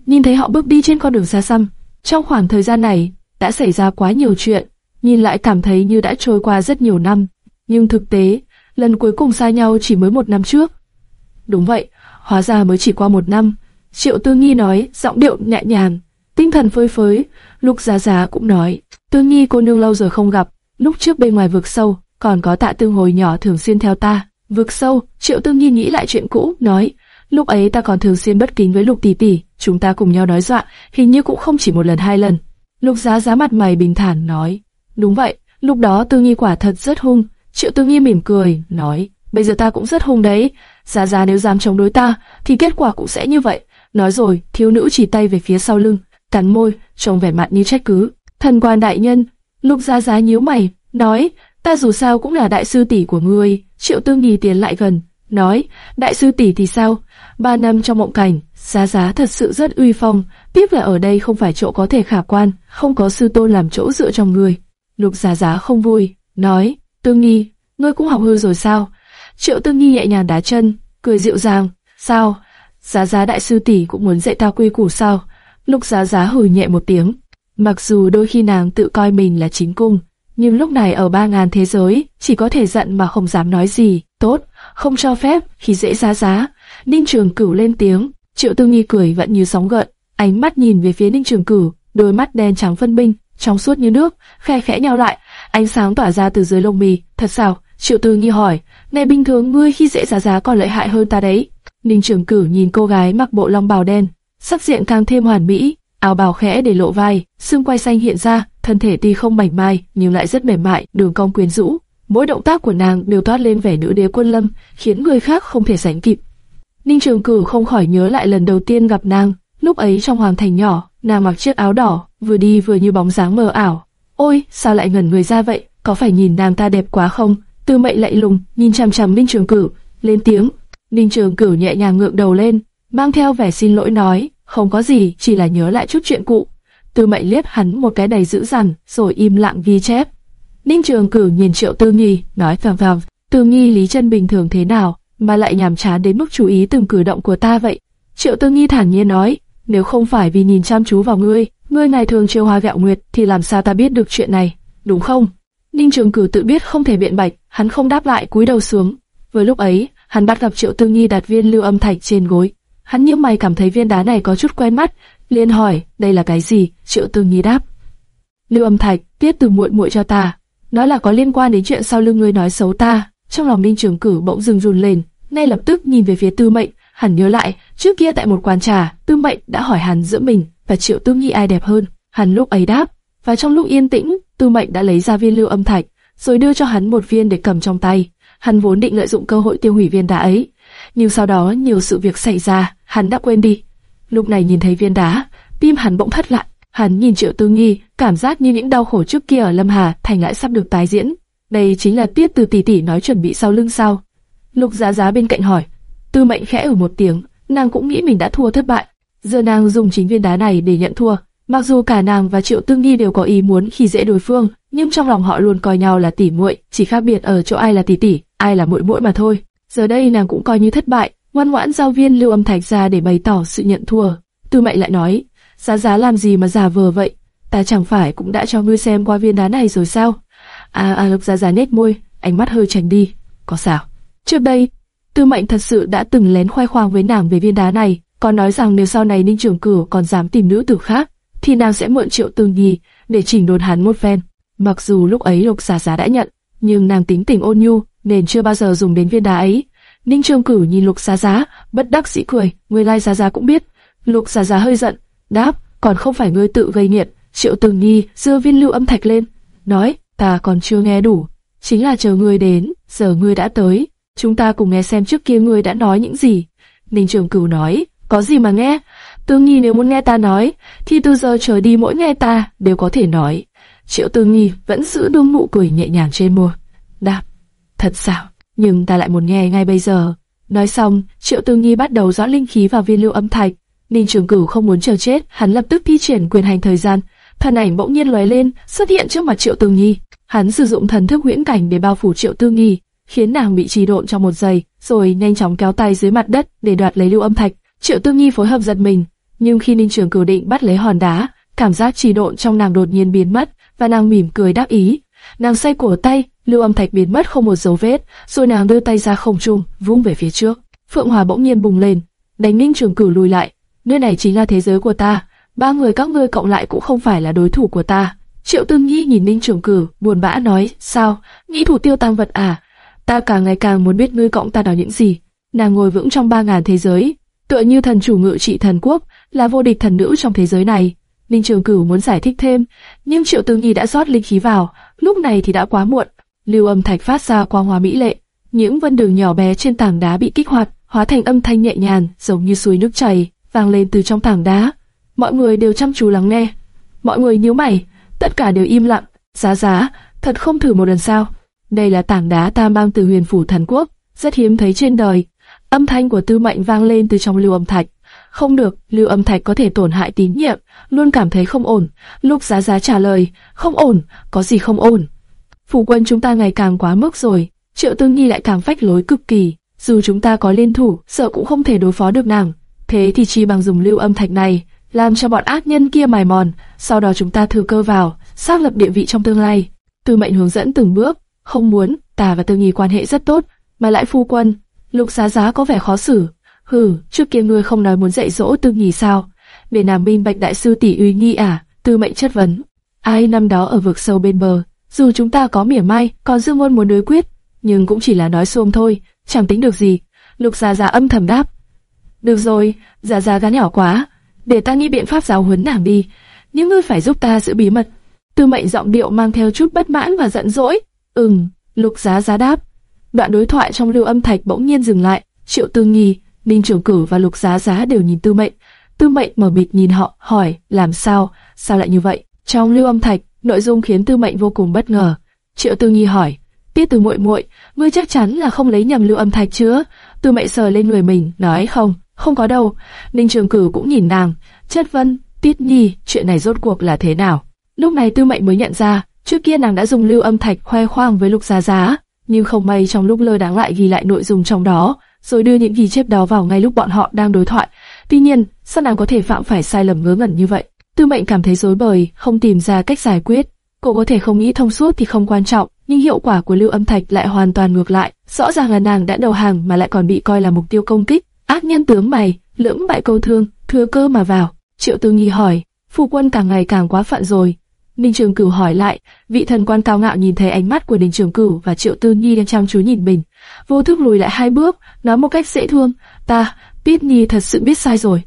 nhìn thấy họ bước đi trên con đường xa xăm. Trong khoảng thời gian này, đã xảy ra quá nhiều chuyện, nhìn lại cảm thấy như đã trôi qua rất nhiều năm. Nhưng thực tế, lần cuối cùng xa nhau chỉ mới một năm trước. Đúng vậy, hóa ra mới chỉ qua một năm. Triệu Tư Nghi nói, giọng điệu nhẹ nhàng, tinh thần phơi phới. Lục Giá Giá cũng nói, Tư Nghi cô nương lâu rồi không gặp, lúc trước bên ngoài vực sâu, còn có tạ tương hồi nhỏ thường xuyên theo ta. Vực sâu, Triệu Tư Nghi nghĩ lại chuyện cũ, nói, lúc ấy ta còn thường xuyên bất kính với Lục tỷ tỷ, chúng ta cùng nhau nói dọa, hình như cũng không chỉ một lần hai lần. Lục Giá Giá mặt mày bình thản nói, đúng vậy, lúc đó Tư Nghi quả thật rất hung. Triệu Tư Nghi mỉm cười, nói, bây giờ ta cũng rất hung đấy, Giá Giá nếu dám chống đối ta, thì kết quả cũng sẽ như vậy. Nói rồi, thiếu nữ chỉ tay về phía sau lưng, cắn môi, trông vẻ mặt như trách cứ. Thần quan đại nhân, Lục Giá Giá nhíu mày, nói, ta dù sao cũng là đại sư tỷ của ngươi. Triệu Tương Nhi tiến lại gần, nói, đại sư tỷ thì sao? Ba năm trong mộng cảnh, Giá Giá thật sự rất uy phong, tiếp là ở đây không phải chỗ có thể khả quan, không có sư tôn làm chỗ dựa trong người. Lục Giá Giá không vui, nói, Tương Nhi, ngươi cũng học hư rồi sao? Triệu Tương Nhi nhẹ nhàng đá chân, cười dịu dàng, sao? Giá Giá đại sư tỷ cũng muốn dạy ta quy củ sao? Lục Giá Giá hừ nhẹ một tiếng, mặc dù đôi khi nàng tự coi mình là chính cung, nhưng lúc này ở ba ngàn thế giới, chỉ có thể giận mà không dám nói gì. Tốt, không cho phép, khi dễ giá giá. Ninh Trường Cửu lên tiếng, Triệu Tư Nghi cười vẫn như sóng gợn, ánh mắt nhìn về phía Ninh Trường Cửu, đôi mắt đen trắng phân minh, trong suốt như nước, khe khẽ nhau lại, ánh sáng tỏa ra từ dưới lông mì. Thật sao? Triệu Tư Nghi hỏi. Này bình thường ngươi khi dễ giá giá còn lợi hại hơn ta đấy. Ninh Trường Cửu nhìn cô gái mặc bộ long bào đen, sắc diện càng thêm hoàn mỹ, áo bào khẽ để lộ vai, xương quai xanh hiện ra, thân thể tuy không mảnh mai nhưng lại rất mềm mại, đường cong quyến rũ. Mỗi động tác của nàng đều toát lên vẻ nữ đế quân lâm, khiến người khác không thể sánh kịp. Ninh Trường Cửu không khỏi nhớ lại lần đầu tiên gặp nàng, lúc ấy trong hoàng thành nhỏ, nàng mặc chiếc áo đỏ, vừa đi vừa như bóng dáng mờ ảo. Ôi, sao lại ngẩn người ra vậy? Có phải nhìn nàng ta đẹp quá không? Tư Mệnh lạnh lùng nhìn chằm chằm Ninh Trường Cửu, lên tiếng. Ninh Trường Cửu nhẹ nhàng ngượng đầu lên, mang theo vẻ xin lỗi nói, không có gì, chỉ là nhớ lại chút chuyện cũ. Tư Mệnh liếc hắn một cái đầy dữ dằn, rồi im lặng ghi chép. Ninh Trường Cửu nhìn Triệu Tư Nghi, nói phàm phàm, Tư Nghi lý chân bình thường thế nào, mà lại nhàm chán đến mức chú ý từng cử động của ta vậy? Triệu Tư Nghi thản nhiên nói, nếu không phải vì nhìn chăm chú vào ngươi, ngươi này thường chiêu hoa gạo nguyệt, thì làm sao ta biết được chuyện này, đúng không? Ninh Trường Cửu tự biết không thể biện bạch, hắn không đáp lại, cúi đầu xuống. Vừa lúc ấy, hắn bắt gặp Triệu Tư Nghi đặt viên lưu âm thạch trên gối. Hắn nhíu mày cảm thấy viên đá này có chút quen mắt, liền hỏi, đây là cái gì? Triệu Tư Nghi đáp, lưu âm thạch, tiết từ muội muội cho ta. Nó là có liên quan đến chuyện sau lưng ngươi nói xấu ta. Trong lòng Ninh Trường Cử bỗng dừng run lên, ngay lập tức nhìn về phía Tư Mệnh, hắn nhớ lại, trước kia tại một quán trà, Tư Mệnh đã hỏi hắn giữa mình và Triệu Tư Nghi ai đẹp hơn. Hắn lúc ấy đáp, và trong lúc yên tĩnh, Tư Mệnh đã lấy ra viên lưu âm thạch, rồi đưa cho hắn một viên để cầm trong tay. Hắn vốn định lợi dụng cơ hội tiêu hủy viên đá ấy, nhưng sau đó nhiều sự việc xảy ra, hắn đã quên đi. Lúc này nhìn thấy viên đá, tim hắn bỗng thất lại. Hắn nhìn Triệu Tư Nghi, cảm giác như những đau khổ trước kia ở Lâm Hà thành lại sắp được tái diễn. Đây chính là Tiết Từ tỷ tỷ nói chuẩn bị sau lưng sao? Lục Giá Giá bên cạnh hỏi. Tư Mệnh khẽ ở một tiếng, nàng cũng nghĩ mình đã thua thất bại. Giờ nàng dùng chính viên đá này để nhận thua. Mặc dù cả nàng và Triệu Tương Nghi đều có ý muốn khi dễ đối phương, nhưng trong lòng họ luôn coi nhau là tỷ muội, chỉ khác biệt ở chỗ ai là tỷ tỷ, ai là muội muội mà thôi. Giờ đây nàng cũng coi như thất bại, ngoan ngoãn giao viên lưu âm thạch ra để bày tỏ sự nhận thua. Tư Mệnh lại nói, Giá Giá làm gì mà giả vờ vậy? Ta chẳng phải cũng đã cho ngươi xem qua viên đá này rồi sao? À, à Lục Giá Giá nét môi, ánh mắt hơi tránh đi. Có sao? Trước đây, Tư Mệnh thật sự đã từng lén khoe khoang với nàng về viên đá này, còn nói rằng nếu sau này Ninh Trường Cửu còn dám tìm nữ tử khác, thì nàng sẽ mượn triệu tương nhì để chỉnh đốn hắn một phen. Mặc dù lúc ấy Lục Giá Giá đã nhận, nhưng nàng tính tình ôn nhu nên chưa bao giờ dùng đến viên đá ấy. Ninh Trường Cửu nhìn Lục Giá Giá, bất đắc dĩ cười, người lai Giá Giá cũng biết. Lục Giá Giá hơi giận, đáp, còn không phải ngươi tự gây nghiệt. Triệu Tương Nhi giơ viên lưu âm thạch lên, nói, ta còn chưa nghe đủ, chính là chờ ngươi đến, giờ ngươi đã tới, chúng ta cùng nghe xem trước kia ngươi đã nói những gì. Ninh Trường Cửu nói, có gì mà nghe, Tương Nhi nếu muốn nghe ta nói, thì từ giờ trở đi mỗi nghe ta đều có thể nói. Triệu Tương Nhi vẫn giữ đương nụ cười nhẹ nhàng trên môi. Đáp, thật sao, nhưng ta lại muốn nghe ngay bây giờ. Nói xong, Triệu tư Nhi bắt đầu rõ linh khí vào viên lưu âm thạch. Ninh Trường Cửu không muốn chờ chết, hắn lập tức thi triển quyền hành thời gian. Thân ảnh bỗng nhiên lóe lên, xuất hiện trước mặt Triệu tư Nhi. hắn sử dụng thần thức huyễn cảnh để bao phủ Triệu Tư Nghi, khiến nàng bị trì độn trong một giây, rồi nhanh chóng kéo tay dưới mặt đất để đoạt lấy lưu âm thạch. Triệu Tư Nghi phối hợp giật mình, nhưng khi Ninh Trường cửu định bắt lấy hòn đá, cảm giác trì độn trong nàng đột nhiên biến mất, và nàng mỉm cười đáp ý. Nàng xoay cổ tay, lưu âm thạch biến mất không một dấu vết, rồi nàng đưa tay ra không trung, vung về phía trước. Phượng Hòa bỗng nhiên bùng lên, đánh Ninh Trường cửu lùi lại. Nơi này chính là thế giới của ta, ba người các ngươi cộng lại cũng không phải là đối thủ của ta. Triệu Tương Nhi nhìn Ninh Trường cửu buồn bã nói, sao, nghĩ thủ tiêu tăng vật à? Ta càng ngày càng muốn biết ngươi cộng ta nói những gì. Nàng ngồi vững trong ba ngàn thế giới, tựa như thần chủ ngự trị thần quốc, là vô địch thần nữ trong thế giới này. Ninh Trường Cửu muốn giải thích thêm, nhưng Triệu Tương Nhi đã rót linh khí vào, lúc này thì đã quá muộn. Lưu âm thạch phát ra quang hoa mỹ lệ, những vân đường nhỏ bé trên tảng đá bị kích hoạt, hóa thành âm thanh nhẹ nhàng, giống như suối nước chảy, vang lên từ trong tảng đá. Mọi người đều chăm chú lắng nghe. Mọi người nhíu mày, tất cả đều im lặng. Giá giá, thật không thử một lần sao? Đây là tảng đá ta mang từ huyền phủ thần quốc, rất hiếm thấy trên đời. Âm thanh của Tư Mệnh vang lên từ trong lưu âm thạch. Không được, lưu âm thạch có thể tổn hại tín nhiệm, luôn cảm thấy không ổn. Lúc giá giá trả lời, không ổn, có gì không ổn. Phủ quân chúng ta ngày càng quá mức rồi, triệu tương nhi lại càng phách lối cực kỳ. Dù chúng ta có liên thủ, sợ cũng không thể đối phó được nàng. Thế thì chi bằng dùng lưu âm thạch này, làm cho bọn ác nhân kia mài mòn, sau đó chúng ta thừa cơ vào, xác lập địa vị trong tương lai. Tư mệnh hướng dẫn từng bước, không muốn, ta và tương Nhi quan hệ rất tốt, mà lại phu quân. Lục Giá Giá có vẻ khó xử. Hừ, trước kia ngươi không nói muốn dạy dỗ tương Nhi sao? Để nàng minh bạch đại sư tỷ uy nghi à? Tư mệnh chất vấn. Ai năm đó ở vực sâu bên bờ, dù chúng ta có mỉa mai, còn Dương Môn muốn đối quyết, nhưng cũng chỉ là nói xuông thôi, chẳng tính được gì. Lục Giá Giá âm thầm đáp. Được rồi, Giá Giá gắn nhỏ quá, để ta nghĩ biện pháp giáo huấn nàng đi. Những ngươi phải giúp ta giữ bí mật. Tư mệnh giọng điệu mang theo chút bất mãn và giận dỗi. Ừm, Lục Giá Giá đáp. Đoạn đối thoại trong lưu âm thạch bỗng nhiên dừng lại. Triệu Tư Nghi, Ninh Trường Cử và Lục Giá Giá đều nhìn Tư Mệnh. Tư Mệnh mở mịt nhìn họ, hỏi, làm sao, sao lại như vậy? Trong lưu âm thạch, nội dung khiến Tư Mệnh vô cùng bất ngờ. Triệu Tư nhi hỏi, Tiết Từ muội muội, ngươi chắc chắn là không lấy nhầm lưu âm thạch chứ? Tư Mệnh sờ lên người mình, nói không, không có đâu. Ninh Trường Cử cũng nhìn nàng, chất vân, Tiết Nhi, chuyện này rốt cuộc là thế nào? Lúc này Tư Mệnh mới nhận ra, Trước kia nàng đã dùng lưu âm thạch khoe khoang với Lục Giá Giá, nhưng không may trong lúc lơ đáng lại ghi lại nội dung trong đó, rồi đưa những ghi chép đó vào ngay lúc bọn họ đang đối thoại. Tuy nhiên, sao nàng có thể phạm phải sai lầm ngớ ngẩn như vậy? Tư Mệnh cảm thấy rối bời, không tìm ra cách giải quyết. Cô có thể không nghĩ thông suốt thì không quan trọng, nhưng hiệu quả của lưu âm thạch lại hoàn toàn ngược lại. Rõ ràng là nàng đã đầu hàng mà lại còn bị coi là mục tiêu công kích. Ác nhân tướng mày, lưỡng bại câu thương, thừa cơ mà vào. Triệu Tư Nghi hỏi, phu quân càng ngày càng quá phận rồi, Ninh Trường Cửu hỏi lại, vị thần quan cao ngạo nhìn thấy ánh mắt của Ninh Trường Cửu và Triệu Tư Nhi đang chăm chú nhìn mình, vô thức lùi lại hai bước, nói một cách dễ thương, ta, Biết Nhi thật sự biết sai rồi.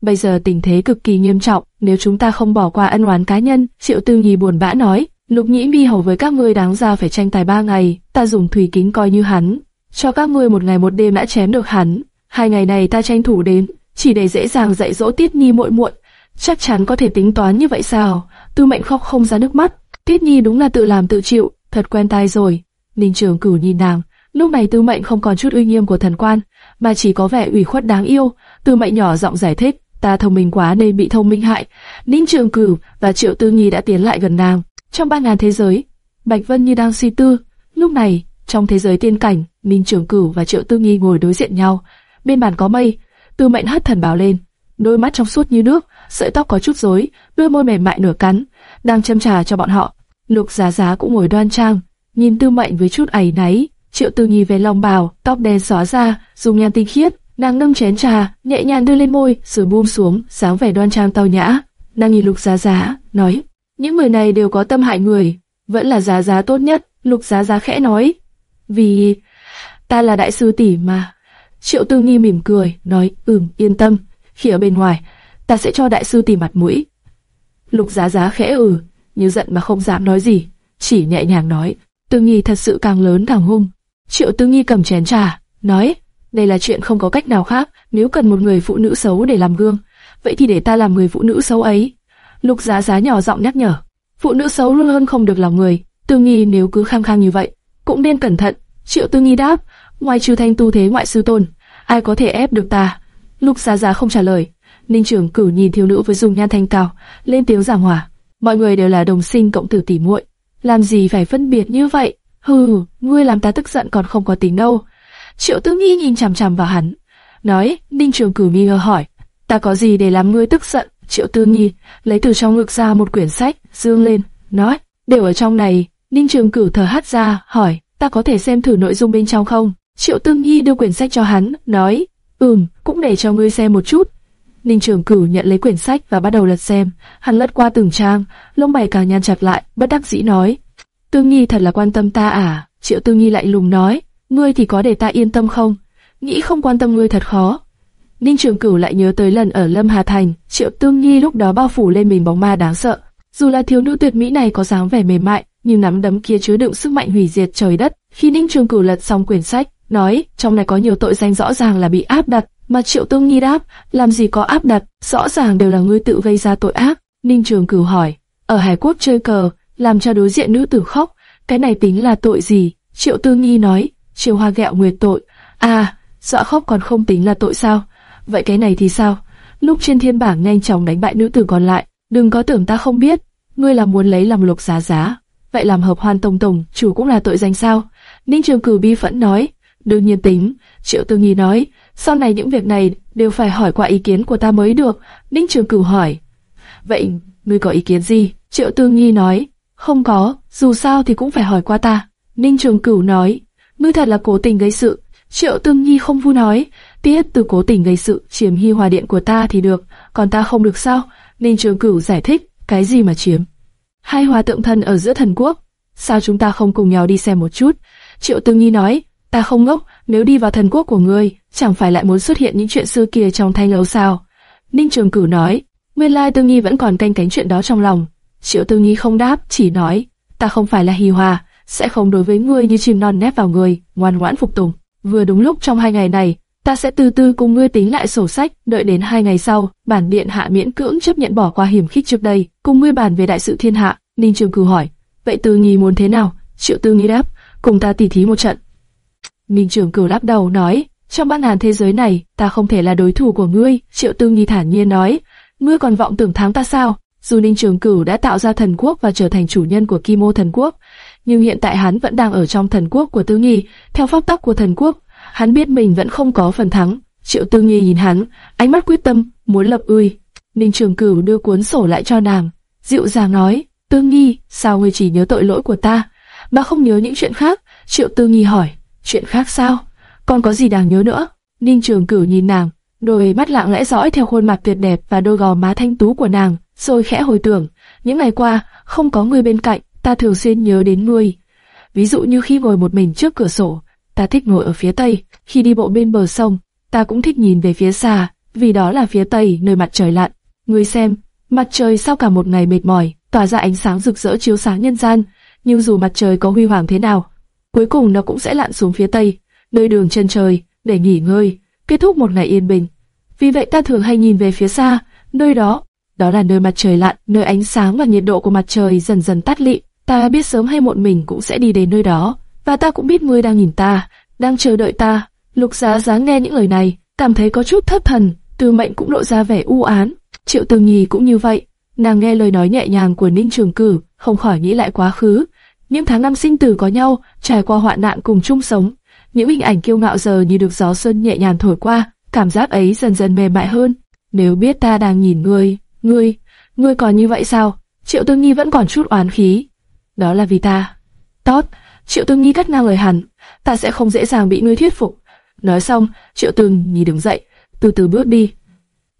Bây giờ tình thế cực kỳ nghiêm trọng, nếu chúng ta không bỏ qua ân oán cá nhân, Triệu Tư Nhi buồn bã nói, Lục Nhĩ Mi hầu với các ngươi đáng ra phải tranh tài ba ngày, ta dùng thủy kính coi như hắn, cho các ngươi một ngày một đêm đã chém được hắn, hai ngày này ta tranh thủ đến, chỉ để dễ dàng dạy dỗ Tiết Nhi muội muội, chắc chắn có thể tính toán như vậy sao? Tư Mệnh khóc không ra nước mắt. Tiết Nhi đúng là tự làm tự chịu, thật quen tai rồi. Ninh Trường Cửu nhìn nàng, lúc này Tư Mệnh không còn chút uy nghiêm của thần quan, mà chỉ có vẻ ủy khuất đáng yêu. Tư Mệnh nhỏ giọng giải thích, ta thông minh quá nên bị thông minh hại. Ninh Trường Cửu và Triệu Tư Nhi đã tiến lại gần nàng. Trong ba ngàn thế giới, Bạch Vân như đang suy tư. Lúc này, trong thế giới tiên cảnh, Ninh Trường Cửu và Triệu Tư Nhi ngồi đối diện nhau. Bên bàn có mây, Tư Mệnh hất thần báo lên, đôi mắt trong suốt như nước, sợi tóc có chút rối, đôi môi mềm mại nửa cắn, đang châm trà cho bọn họ. Lục Giá Giá cũng ngồi đoan trang, nhìn Tư Mệnh với chút ảy náy. Triệu Tư Nhi về lòng bào, tóc đen xóa ra, dùng nhan tinh khiết, nàng nâng chén trà, nhẹ nhàng đưa lên môi, rồi buông xuống, dáng vẻ đoan trang tao nhã. Nàng nhìn Lục Giá Giá, nói: những người này đều có tâm hại người, vẫn là Giá Giá tốt nhất. Lục Giá Giá khẽ nói: vì ta là đại sư tỷ mà. Triệu Tư nghi mỉm cười, nói: ừm, yên tâm, khi ở bên ngoài ta sẽ cho đại sư tỷ mặt mũi. Lục giá giá khẽ ừ, như giận mà không dám nói gì, chỉ nhẹ nhàng nói, Tư Nghi thật sự càng lớn càng hung. Triệu Tư Nghi cầm chén trà, nói, đây là chuyện không có cách nào khác, nếu cần một người phụ nữ xấu để làm gương, vậy thì để ta làm người phụ nữ xấu ấy. Lục giá giá nhỏ giọng nhắc nhở, phụ nữ xấu luôn luôn không được lòng người, Tư Nghi nếu cứ khăng khăng như vậy, cũng nên cẩn thận. Triệu Tư Nghi đáp, ngoài trừ thanh tu thế ngoại sư tôn, ai có thể ép được ta? Lục giá giá không trả lời, Ninh Trường Cửu nhìn thiếu nữ với dùng nhan thanh cao, lên tiếng giảng hòa. Mọi người đều là đồng sinh cộng tử tỷ muội, làm gì phải phân biệt như vậy? Hừ, ngươi làm ta tức giận còn không có tính đâu. Triệu Tư Nghi nhìn chằm chằm vào hắn, nói, Ninh Trường Cử nghi ngờ hỏi, ta có gì để làm ngươi tức giận? Triệu Tư Nghi lấy từ trong ngực ra một quyển sách, dương lên, nói, đều ở trong này. Ninh Trường Cử thở hắt ra, hỏi, ta có thể xem thử nội dung bên trong không? Triệu Tư Nghi đưa quyển sách cho hắn, nói, ừm, cũng để cho ngươi xem một chút. Ninh Trường Cửu nhận lấy quyển sách và bắt đầu lật xem. Hắn lật qua từng trang, lông mày càng nhăn chặt lại, bất đắc dĩ nói: Tương Nhi thật là quan tâm ta à? Triệu Tương Nhi lại lùng nói: Ngươi thì có để ta yên tâm không? Nghĩ không quan tâm ngươi thật khó. Ninh Trường Cửu lại nhớ tới lần ở Lâm Hà Thành, Triệu Tương Nhi lúc đó bao phủ lên mình bóng ma đáng sợ. Dù là thiếu nữ tuyệt mỹ này có dáng vẻ mềm mại, nhưng nắm đấm kia chứa đựng sức mạnh hủy diệt trời đất. Khi Ninh Trường Cửu lật xong quyển sách, nói trong này có nhiều tội danh rõ ràng là bị áp đặt, mà Triệu Tương Nhi đáp, làm gì có áp đặt, rõ ràng đều là ngươi tự gây ra tội ác. Ninh Trường Cửu hỏi, ở Hải Quốc chơi cờ, làm cho đối diện nữ tử khóc, cái này tính là tội gì? Triệu Tương Nhi nói, Triều Hoa gẹo nguyệt tội. À, dọa khóc còn không tính là tội sao? Vậy cái này thì sao? Lúc trên thiên bảng nhanh chóng đánh bại nữ tử còn lại, đừng có tưởng ta không biết, ngươi là muốn lấy làm lục giá giá. Vậy làm hợp hoan tông tổng, chủ cũng là tội danh sao? Ninh Trường Cửu bi phẫn nói, đương nhiên tính. Triệu Tương nghi nói, sau này những việc này đều phải hỏi qua ý kiến của ta mới được. Ninh Trường Cửu hỏi, vậy ngươi có ý kiến gì? Triệu Tương nghi nói, không có, dù sao thì cũng phải hỏi qua ta. Ninh Trường Cửu nói, ngươi thật là cố tình gây sự. Triệu Tương Nhi không vui nói, tiết từ cố tình gây sự chiếm hy hòa điện của ta thì được, còn ta không được sao? Ninh Trường Cửu giải thích, cái gì mà chiếm? Hai hòa tượng thần ở giữa thần quốc, sao chúng ta không cùng nhau đi xem một chút? Triệu Tương Nhi nói, ta không ngốc, nếu đi vào thần quốc của ngươi, chẳng phải lại muốn xuất hiện những chuyện xưa kia trong thanh lâu sao? Ninh Trường Cửu nói, nguyên lai Tương Nhi vẫn còn canh cánh chuyện đó trong lòng. Triệu Tương Nhi không đáp, chỉ nói, ta không phải là Hi hòa, sẽ không đối với ngươi như chim non nép vào người, ngoan ngoãn phục tùng. Vừa đúng lúc trong hai ngày này, ta sẽ từ từ cùng ngươi tính lại sổ sách, đợi đến hai ngày sau, bản điện hạ miễn cưỡng chấp nhận bỏ qua hiểm khích trước đây, cùng ngươi bàn về đại sự thiên hạ. Ninh Trường Cửu hỏi, vậy Tư nghi muốn thế nào? Triệu Tư nghi đáp, cùng ta tỉ thí một trận. Ninh Trường Cửu lắc đầu nói, trong bát hàn thế giới này, ta không thể là đối thủ của ngươi. Triệu Tư nghi thản nhiên nói, ngươi còn vọng tưởng thắng ta sao? Dù Ninh Trường Cửu đã tạo ra thần quốc và trở thành chủ nhân của Kim Ô thần quốc, nhưng hiện tại hắn vẫn đang ở trong thần quốc của Tư Nhi, theo pháp tắc của thần quốc, hắn biết mình vẫn không có phần thắng. Triệu Tư Nhi nhìn hắn, ánh mắt quyết tâm, muốn lập uy. Ninh Trường Cửu đưa cuốn sổ lại cho nàng, dịu dàng nói, Tư Nhi, sao ngươi chỉ nhớ tội lỗi của ta, mà không nhớ những chuyện khác? Triệu Tư Nhi hỏi, chuyện khác sao? Còn có gì đáng nhớ nữa? Ninh Trường Cửu nhìn nàng, đôi mắt lặng lẽ dõi theo khuôn mặt tuyệt đẹp và đôi gò má thanh tú của nàng, rồi khẽ hồi tưởng, những ngày qua không có người bên cạnh, ta thường xuyên nhớ đến ngươi. Ví dụ như khi ngồi một mình trước cửa sổ, ta thích ngồi ở phía tây, khi đi bộ bên bờ sông, ta cũng thích nhìn về phía xa, vì đó là phía tây nơi mặt trời lặn. Ngươi xem, mặt trời sau cả một ngày mệt mỏi, tỏa ra ánh sáng rực rỡ chiếu sáng nhân gian, nhưng dù mặt trời có huy hoàng thế nào, cuối cùng nó cũng sẽ lặn xuống phía tây, nơi đường chân trời, để nghỉ ngơi, kết thúc một ngày yên bình. Vì vậy ta thường hay nhìn về phía xa, nơi đó, đó là nơi mặt trời lặn, nơi ánh sáng và nhiệt độ của mặt trời dần dần tắt lịm. Ta biết sớm hay muộn mình cũng sẽ đi đến nơi đó, và ta cũng biết ngươi đang nhìn ta, đang chờ đợi ta. Lục Giá Giá nghe những lời này, cảm thấy có chút thất thần, Tư Mệnh cũng lộ ra vẻ u án. Triệu Tường Nhi cũng như vậy, nàng nghe lời nói nhẹ nhàng của Ninh Trường Cử, không khỏi nghĩ lại quá khứ. Những tháng năm sinh tử có nhau, trải qua hoạn nạn cùng chung sống, những hình ảnh kiêu ngạo giờ như được gió xuân nhẹ nhàng thổi qua, cảm giác ấy dần dần mềm mại hơn. Nếu biết ta đang nhìn ngươi, ngươi, ngươi còn như vậy sao? Triệu Tương Nhi vẫn còn chút oán khí. Đó là vì ta. Tốt, Triệu Tương Nhi cắt ngang lời hẳn, ta sẽ không dễ dàng bị ngươi thuyết phục. Nói xong, Triệu Tương Nhi đứng dậy, từ từ bước đi.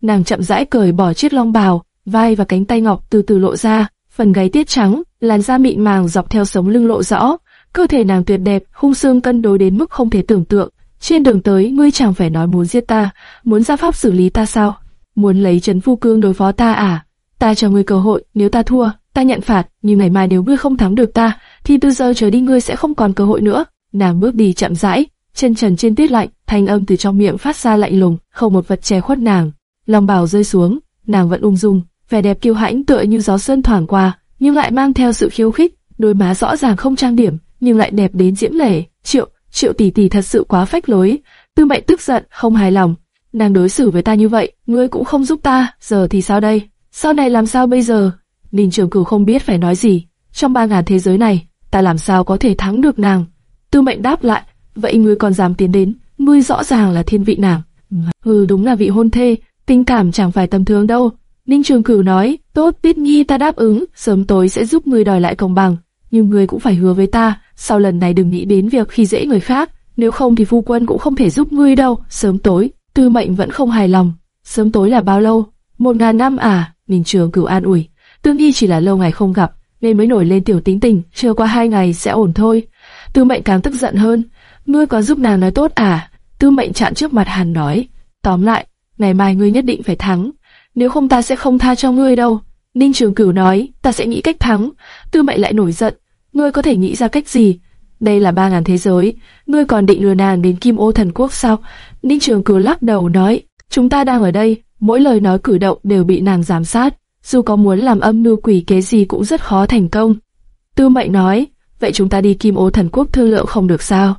Nàng chậm rãi cởi bỏ chiếc long bào, vai và cánh tay ngọc từ từ lộ ra, phần gáy tiết trắng, làn da mịn màng dọc theo sống lưng lộ rõ, cơ thể nàng tuyệt đẹp, khung xương cân đối đến mức không thể tưởng tượng. Trên đường tới, ngươi chẳng phải nói muốn giết ta, muốn ra pháp xử lý ta sao? Muốn lấy trấn phu cương đối phó ta à? Ta cho ngươi cơ hội, nếu ta thua, ta nhận phạt, nhưng ngày mai nếu ngươi không thắng được ta, thì từ giờ trở đi ngươi sẽ không còn cơ hội nữa. Nàng bước đi chậm rãi, chân trần trên tuyết lạnh, thanh âm từ trong miệng phát ra lạnh lùng, không một vật che khuất nàng. Lòng bào rơi xuống, nàng vẫn ung dung, vẻ đẹp kiêu hãnh tựa như gió xuân thoảng qua, nhưng lại mang theo sự khiêu khích, đôi má rõ ràng không trang điểm, nhưng lại đẹp đến diễm lệ. Triệu, Triệu tỷ tỷ thật sự quá phách lối. Tư Mệnh tức giận, không hài lòng. Nàng đối xử với ta như vậy, ngươi cũng không giúp ta, giờ thì sao đây? Sau này làm sao bây giờ? Ninh Trường Cửu không biết phải nói gì. trong ba ngàn thế giới này, ta làm sao có thể thắng được nàng? Tư mệnh đáp lại, vậy ngươi còn dám tiến đến, ngươi rõ ràng là thiên vị nàng. Hừ đúng là vị hôn thê, tình cảm chẳng phải tầm thường đâu. Ninh Trường Cửu nói, tốt Tiết Nhi ta đáp ứng, sớm tối sẽ giúp ngươi đòi lại công bằng, nhưng ngươi cũng phải hứa với ta, sau lần này đừng nghĩ đến việc khi dễ người khác, nếu không thì phu quân cũng không thể giúp ngươi đâu. Sớm tối, Tư Mệnh vẫn không hài lòng. Sớm tối là bao lâu? Một ngàn năm à? Ninh Trường Cửu an ủi. Tương y chỉ là lâu ngày không gặp, nên mới nổi lên tiểu tính tình, chưa qua hai ngày sẽ ổn thôi. Tư Mệnh càng tức giận hơn. Ngươi có giúp nàng nói tốt à? Tư Mệnh chặn trước mặt Hàn nói. Tóm lại, ngày mai ngươi nhất định phải thắng, nếu không ta sẽ không tha cho ngươi đâu. Ninh Trường Cửu nói, ta sẽ nghĩ cách thắng. Tư Mệnh lại nổi giận, ngươi có thể nghĩ ra cách gì? Đây là ba ngàn thế giới, ngươi còn định lừa nàng đến Kim Ô Thần Quốc sao? Ninh Trường Cửu lắc đầu nói, chúng ta đang ở đây, mỗi lời nói cử động đều bị nàng giám sát, dù có muốn làm âm mưu quỷ kế gì cũng rất khó thành công. Tư Mệnh nói, vậy chúng ta đi Kim Ô Thần Quốc thương lượng không được sao?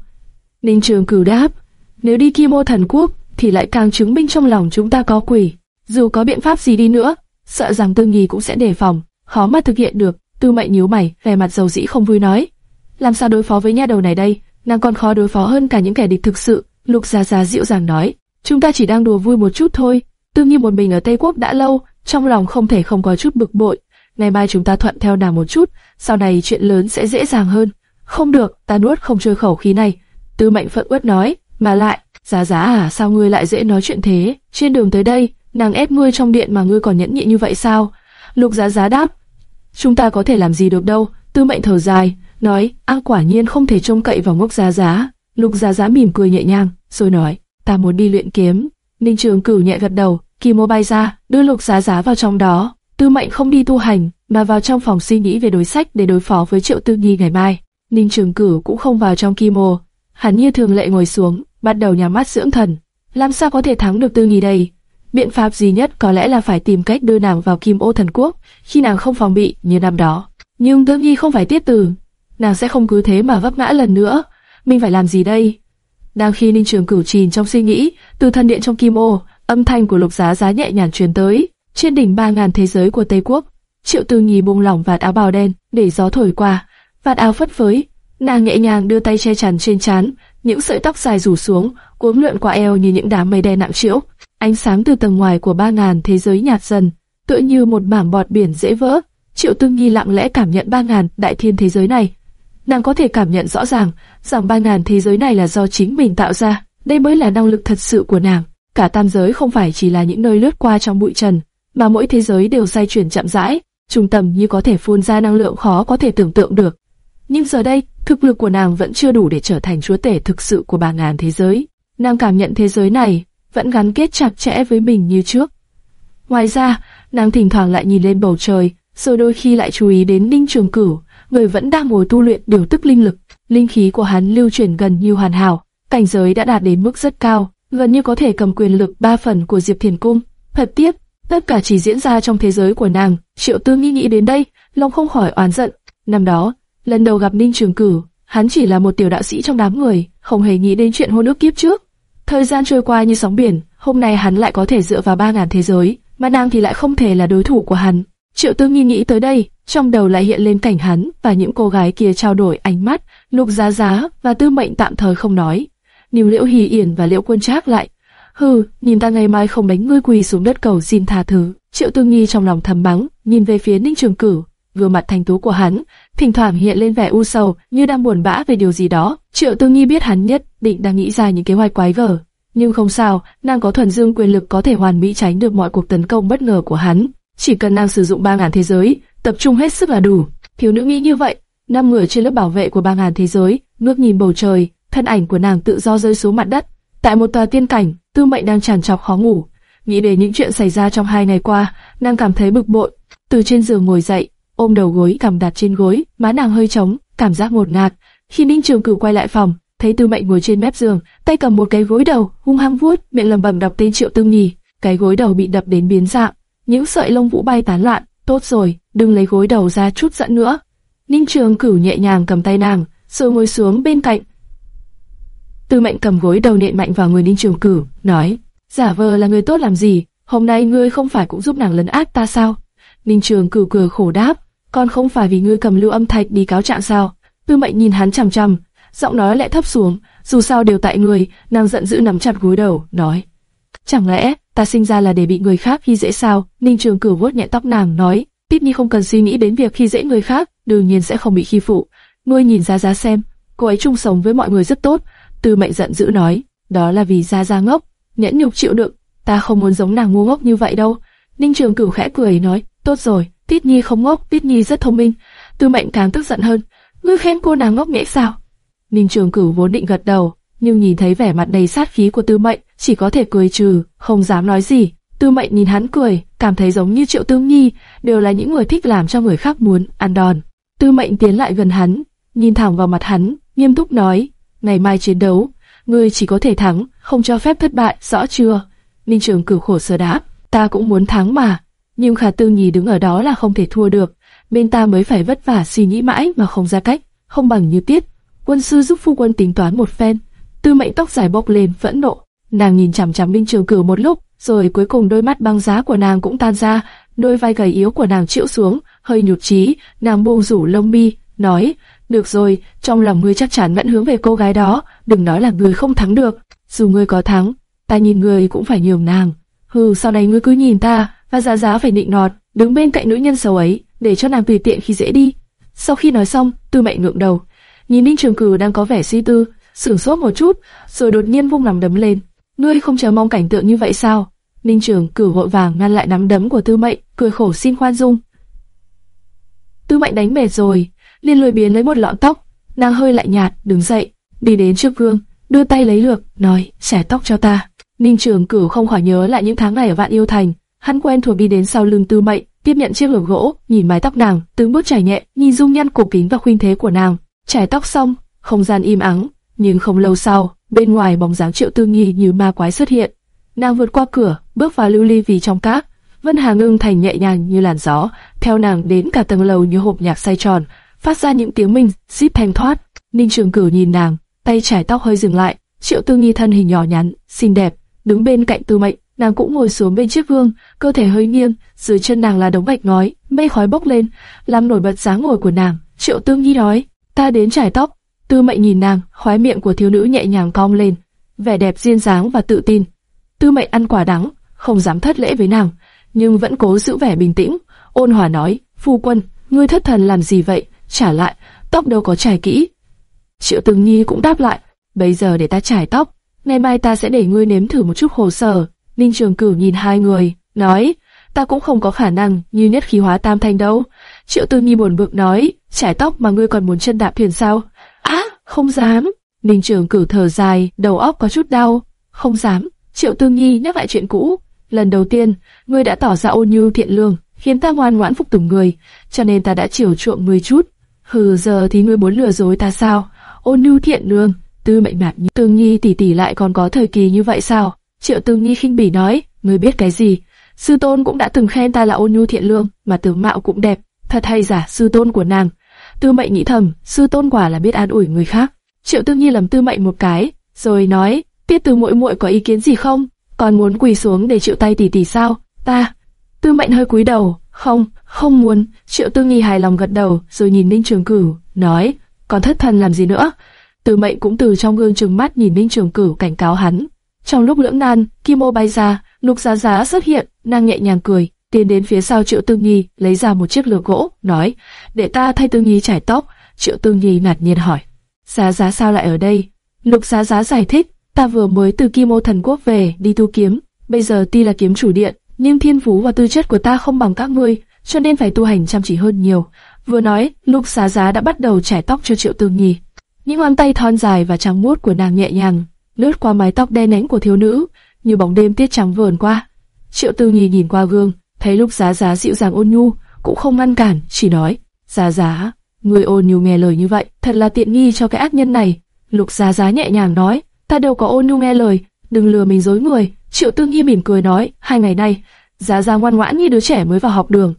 Ninh Trường Cửu đáp, nếu đi Kim Ô Thần Quốc thì lại càng chứng minh trong lòng chúng ta có quỷ. Dù có biện pháp gì đi nữa, sợ rằng tư nghi cũng sẽ đề phòng, khó mà thực hiện được. Tư Mệnh nhíu mày, vẻ mặt dầu dĩ không vui nói, làm sao đối phó với nha đầu này đây? Nàng còn khó đối phó hơn cả những kẻ địch thực sự. Lục Gia Gia dịu dàng nói, chúng ta chỉ đang đùa vui một chút thôi. Tương Nhi một mình ở Tây Quốc đã lâu, trong lòng không thể không có chút bực bội. Ngày mai chúng ta thuận theo nàng một chút, sau này chuyện lớn sẽ dễ dàng hơn. Không được, ta nuốt không trôi khẩu khí này. Tư Mệnh phận uất nói, mà lại, Giá Giá à, sao ngươi lại dễ nói chuyện thế? Trên đường tới đây, nàng ép ngươi trong điện mà ngươi còn nhẫn nhịn như vậy sao? Lục Giá Giá đáp, chúng ta có thể làm gì được đâu. Tư Mệnh thở dài, nói, a quả nhiên không thể trông cậy vào ngốc giá giá. Lục giá giá mỉm cười nhẹ nhàng, rồi nói, ta muốn đi luyện kiếm. Ninh Trường cử nhẹ gật đầu, kỳ mô bay ra, đưa lục giá giá vào trong đó. Tư mệnh không đi tu hành, mà vào trong phòng suy nghĩ về đối sách để đối phó với triệu tư nghi ngày mai. Ninh Trường cử cũng không vào trong kỳ mô, hắn như thường lệ ngồi xuống, bắt đầu nhắm mắt dưỡng thần. Làm sao có thể thắng được tư nghi đây? Biện pháp duy nhất có lẽ là phải tìm cách đưa nàng vào kim ô thần quốc, khi nàng không phòng bị như năm đó. Nhưng tư nghi không phải tiết tử, nàng sẽ không cứ thế mà vấp ngã lần nữa. Mình phải làm gì đây? Đang khi Ninh Trường Cửu chìm trong suy nghĩ, từ thần điện trong kim ô, âm thanh của Lục Giá Giá nhẹ nhàng truyền tới. Trên đỉnh ba ngàn thế giới của Tây Quốc, Triệu Tư Nhi buông lỏng vạt áo bào đen, để gió thổi qua, vạt áo phất phới. Nàng nhẹ nhàng đưa tay che chắn trên trán, những sợi tóc dài rủ xuống, cuốn lượn qua eo như những đám mây đen nặng trĩu. Ánh sáng từ tầng ngoài của ba ngàn thế giới nhạt dần, tựa như một mảng bọt biển dễ vỡ. Triệu Tư Nhi lặng lẽ cảm nhận ba ngàn đại thiên thế giới này, nàng có thể cảm nhận rõ ràng rằng ba ngàn thế giới này là do chính mình tạo ra. Đây mới là năng lực thật sự của nàng. Cả tam giới không phải chỉ là những nơi lướt qua trong bụi trần, mà mỗi thế giới đều xoay chuyển chậm rãi, trung tâm như có thể phun ra năng lượng khó có thể tưởng tượng được. Nhưng giờ đây, thực lực của nàng vẫn chưa đủ để trở thành chúa tể thực sự của ba ngàn thế giới. Nàng cảm nhận thế giới này vẫn gắn kết chặt chẽ với mình như trước. Ngoài ra, nàng thỉnh thoảng lại nhìn lên bầu trời, rồi đôi khi lại chú ý đến Ninh Trường Cửu, người vẫn đang ngồi tu luyện điều tức linh lực, linh khí của hắn lưu chuyển gần như hoàn hảo, cảnh giới đã đạt đến mức rất cao, gần như có thể cầm quyền lực ba phần của Diệp Thiền Cung. Thật tiếc, tất cả chỉ diễn ra trong thế giới của nàng. Triệu Tư nghi nghĩ đến đây, lòng không khỏi oán giận. Năm đó, lần đầu gặp Ninh Trường Cử, hắn chỉ là một tiểu đạo sĩ trong đám người, không hề nghĩ đến chuyện hôn ước kiếp trước. Thời gian trôi qua như sóng biển, hôm nay hắn lại có thể dựa vào ba ngàn thế giới, mà nàng thì lại không thể là đối thủ của hắn. Triệu Tư nghi nghĩ tới đây, trong đầu lại hiện lên cảnh hắn và những cô gái kia trao đổi ánh mắt, Lục Giá Giá và Tư Mệnh tạm thời không nói níu Liễu hì Yển và Liễu Quân Trác lại, hừ, nhìn ta ngày mai không đánh ngươi quỳ xuống đất cầu xin tha thứ. Triệu Tư Nghi trong lòng thầm mắng, nhìn về phía Ninh Trường Cửu, gương mặt thanh tú của hắn, thỉnh thoảng hiện lên vẻ u sầu, như đang buồn bã về điều gì đó. Triệu Tư Nghi biết hắn nhất định đang nghĩ ra những kế hoạch quái vở, nhưng không sao, nàng có thuần dương quyền lực có thể hoàn mỹ tránh được mọi cuộc tấn công bất ngờ của hắn. Chỉ cần nàng sử dụng ba ngàn thế giới, tập trung hết sức là đủ. Thiếu nữ nghĩ như vậy, năm người trên lớp bảo vệ của ba ngàn thế giới, ngước nhìn bầu trời, thân ảnh của nàng tự do rơi xuống mặt đất. Tại một tòa tiên cảnh, Tư Mệnh đang tràn trọc khó ngủ, nghĩ đến những chuyện xảy ra trong hai ngày qua, nàng cảm thấy bực bội. Từ trên giường ngồi dậy, ôm đầu gối cằm đặt trên gối, má nàng hơi trống, cảm giác ngột ngạt. Khi Ninh Trường Cửu quay lại phòng, thấy Tư Mệnh ngồi trên mép giường, tay cầm một cái gối đầu, hung hăng vuốt, miệng lẩm bẩm đọc tên Triệu Tương Nhi. Cái gối đầu bị đập đến biến dạng, những sợi lông vũ bay tán loạn. Tốt rồi, đừng lấy gối đầu ra chút giận nữa. Ninh Trường Cửu nhẹ nhàng cầm tay nàng, rồi ngồi xuống bên cạnh. Tư Mệnh cầm gối đầu nện mạnh vào người Ninh Trường Cửu, nói: giả vờ là người tốt làm gì? Hôm nay ngươi không phải cũng giúp nàng lấn át ta sao? Ninh Trường Cửu cười khổ đáp: còn không phải vì ngươi cầm lưu âm thạch đi cáo trạng sao? Tư Mệnh nhìn hắn chằm chằm, giọng nói lại thấp xuống, dù sao đều tại người, nàng giận dữ nắm chặt gối đầu, nói: Chẳng lẽ ta sinh ra là để bị người khác khi dễ sao? Ninh Trường Cửu vuốt nhẹ tóc nàng nói: "Tiếp Nhi không cần suy nghĩ đến việc khi dễ người khác, đương nhiên sẽ không bị khi phụ. Ngươi nhìn ra ra xem, cô ấy chung sống với mọi người rất tốt. Tư Mệnh giận dữ nói: Đó là vì gia gia ngốc, nhẫn nhục chịu đựng. Ta không muốn giống nàng ngu ngốc như vậy đâu. Ninh Trường Cửu khẽ cười nói: Tốt rồi, Tiết Nhi không ngốc, Tiết Nhi rất thông minh. Tư Mệnh càng tức giận hơn, ngươi khen cô nàng ngốc nghễ sao? Ninh Trường Cửu vốn định gật đầu, nhưng nhìn thấy vẻ mặt đầy sát khí của Tư Mệnh, chỉ có thể cười trừ, không dám nói gì. Tư Mệnh nhìn hắn cười, cảm thấy giống như Triệu Tương Nhi, đều là những người thích làm cho người khác muốn ăn đòn. Tư Mệnh tiến lại gần hắn, nhìn thẳng vào mặt hắn, nghiêm túc nói: ngày mai chiến đấu, ngươi chỉ có thể thắng, không cho phép thất bại, rõ chưa? Ninh Trường Cửu khổ sở đáp: ta cũng muốn thắng mà, nhưng Khả Tư Nhi đứng ở đó là không thể thua được, bên ta mới phải vất vả suy nghĩ mãi mà không ra cách, không bằng như tiết. Quân sư giúp phu quân tính toán một phen, Tư Mệnh tóc dài bốc lên phẫn nộ, nàng nhìn chằm chằm Ninh Trường Cửu một lúc, rồi cuối cùng đôi mắt băng giá của nàng cũng tan ra, đôi vai gầy yếu của nàng chịu xuống, hơi nhụt chí, nàng buông rủ lông mi, nói: được rồi, trong lòng ngươi chắc chắn vẫn hướng về cô gái đó, đừng nói là ngươi không thắng được, dù ngươi có thắng, ta nhìn ngươi cũng phải nhường nàng. Hừ, sau này ngươi cứ nhìn ta, và giá giá phải nịnh nọt, đứng bên cạnh nữ nhân xấu ấy, để cho nàng tùy tiện khi dễ đi. Sau khi nói xong, Tư Mệnh ngượng đầu, nhìn Ninh Trường Cửu đang có vẻ suy tư, sửng sốt một chút, rồi đột nhiên vung nắm đấm lên. Ngươi không chờ mong cảnh tượng như vậy sao? Ninh Trường Cửu vội vàng ngăn lại nắm đấm của Tư Mệnh, cười khổ xin khoan dung. Tư Mệnh đánh mệt rồi, liền lười biến lấy một lọn tóc, nàng hơi lại nhạt, đứng dậy, đi đến trước gương, đưa tay lấy lược, nói, xẻ tóc cho ta. Ninh Trường Cửu không khỏi nhớ lại những tháng ngày ở Vạn Yêu Thành, hắn quen thuộc đi đến sau lưng Tư Mệnh, tiếp nhận chiếc lược gỗ, nhìn mái tóc nàng, từng bước trải nhẹ, nhìn dung nhan cổ kính và khuynh thế của nàng. Trải tóc xong, không gian im ắng, nhưng không lâu sau, bên ngoài bóng dáng Triệu Tư Nghi như ma quái xuất hiện. Nàng vượt qua cửa, bước vào lưu ly vì trong cát. Vân Hà ngưng thành nhẹ nhàng như làn gió, theo nàng đến cả tầng lầu như hộp nhạc xoay tròn, phát ra những tiếng mình zip thanh thoát. Ninh Trường Cửu nhìn nàng, tay trải tóc hơi dừng lại. Triệu Tư Nghi thân hình nhỏ nhắn, xinh đẹp, đứng bên cạnh Tư Mệnh, nàng cũng ngồi xuống bên chiếc gương, cơ thể hơi nghiêng, dưới chân nàng là đống bạch ngói, mây khói bốc lên, làm nổi bật dáng ngồi của nàng. Triệu Tư Nghi nói, ta đến trải tóc. Tư Mệnh nhìn nàng, khóe miệng của thiếu nữ nhẹ nhàng cong lên, vẻ đẹp duyên dáng và tự tin. Tư Mệnh ăn quả đắng, không dám thất lễ với nàng, nhưng vẫn cố giữ vẻ bình tĩnh, ôn hòa nói, phu quân, ngươi thất thần làm gì vậy? Trả lại, tóc đâu có trải kỹ. Triệu Từng Nhi cũng đáp lại, bây giờ để ta trải tóc, ngày mai ta sẽ để ngươi nếm thử một chút hồ sở. Ninh Trường Cửu nhìn hai người, nói, ta cũng không có khả năng như nhất khí hóa tam thanh đâu. Triệu Tư Nhi buồn bực nói, trải tóc mà ngươi còn muốn chân đạp thuyền sao? Á, không dám. Ninh Trường Cửu thở dài, đầu óc có chút đau. Không dám. Triệu Tư Nhi nhắc lại chuyện cũ. Lần đầu tiên, ngươi đã tỏ ra ôn nhu thiện lương, khiến ta ngoan ngoãn phục tùng người, cho nên ta đã chiều chuộng ngươi chút. Hừ giờ thì ngươi muốn lừa dối ta sao? Ôn nhu thiện lương, tư mệnh mạt tương nhi tỷ tỷ lại còn có thời kỳ như vậy sao? Triệu tương nhi khinh bỉ nói, ngươi biết cái gì? Sư tôn cũng đã từng khen ta là ôn nhu thiện lương, mà tướng mạo cũng đẹp, thật hay giả sư tôn của nàng. Tư mệnh nghĩ thầm, sư tôn quả là biết an ủi người khác. Triệu tương nhi lầm tư mệnh một cái, rồi nói, tiết từ muội muội có ý kiến gì không? Còn muốn quỳ xuống để chịu tay tỷ tỷ sao? Ta. Tư mệnh hơi cúi đầu, không, không muốn. Triệu Tư Nghi hài lòng gật đầu, rồi nhìn Ninh Trường Cửu, nói, còn thất thần làm gì nữa? Từ mệnh cũng từ trong gương trừng mắt nhìn Ninh Trường Cửu cảnh cáo hắn. Trong lúc lưỡng nan, Kim Ô bay ra, Lục Giá Giá xuất hiện, nàng nhẹ nhàng cười, tiến đến phía sau Triệu Tư nghi lấy ra một chiếc lược gỗ, nói, để ta thay Tư nghi trải tóc. Triệu Tư nghi ngạc nhiên hỏi, Giá Giá sao lại ở đây? Lục Giá Giá giải thích, ta vừa mới từ Kim Ô Thần Quốc về, đi tu kiếm, bây giờ ti là kiếm chủ điện, nhưng thiên phú và tư chất của ta không bằng các ngươi, cho nên phải tu hành chăm chỉ hơn nhiều. Vừa nói, Lục Giá Giá đã bắt đầu chải tóc cho Triệu Tư Nhi. Những ngón tay thon dài và trắng muốt của nàng nhẹ nhàng lướt qua mái tóc đen nhánh của thiếu nữ, như bóng đêm tiết trắng vờn qua. Triệu Tư Nhi nhìn qua gương, thấy Lục Giá Giá dịu dàng ôn nhu, cũng không ngăn cản, chỉ nói: "Giá Giá, người ôn nhu nghe lời như vậy, thật là tiện nghi cho cái ác nhân này." Lục Giá Giá nhẹ nhàng nói: "Ta đâu có ôn nhu nghe lời, đừng lừa mình dối người." Triệu Tư Nhi mỉm cười nói: "Hai ngày nay, Giá Giá ngoan ngoãn như đứa trẻ mới vào học đường,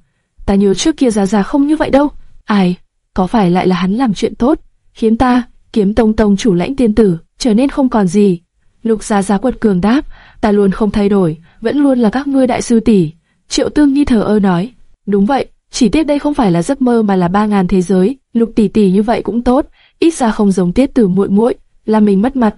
ta nhớ trước kia Giá Giá không như vậy đâu. Ai, có phải lại là hắn làm chuyện tốt, khiến ta, kiếm tông tông chủ lãnh tiên tử, trở nên không còn gì. Lục Giá Giá quật cường đáp, ta luôn không thay đổi, vẫn luôn là các ngươi đại sư tỷ. Triệu Tương Nhi thờ ơ nói, đúng vậy, chỉ tiếc đây không phải là giấc mơ mà là ba ngàn thế giới. Lục tỷ tỷ như vậy cũng tốt, ít ra không giống tiết tử muội muội, làm mình mất mặt.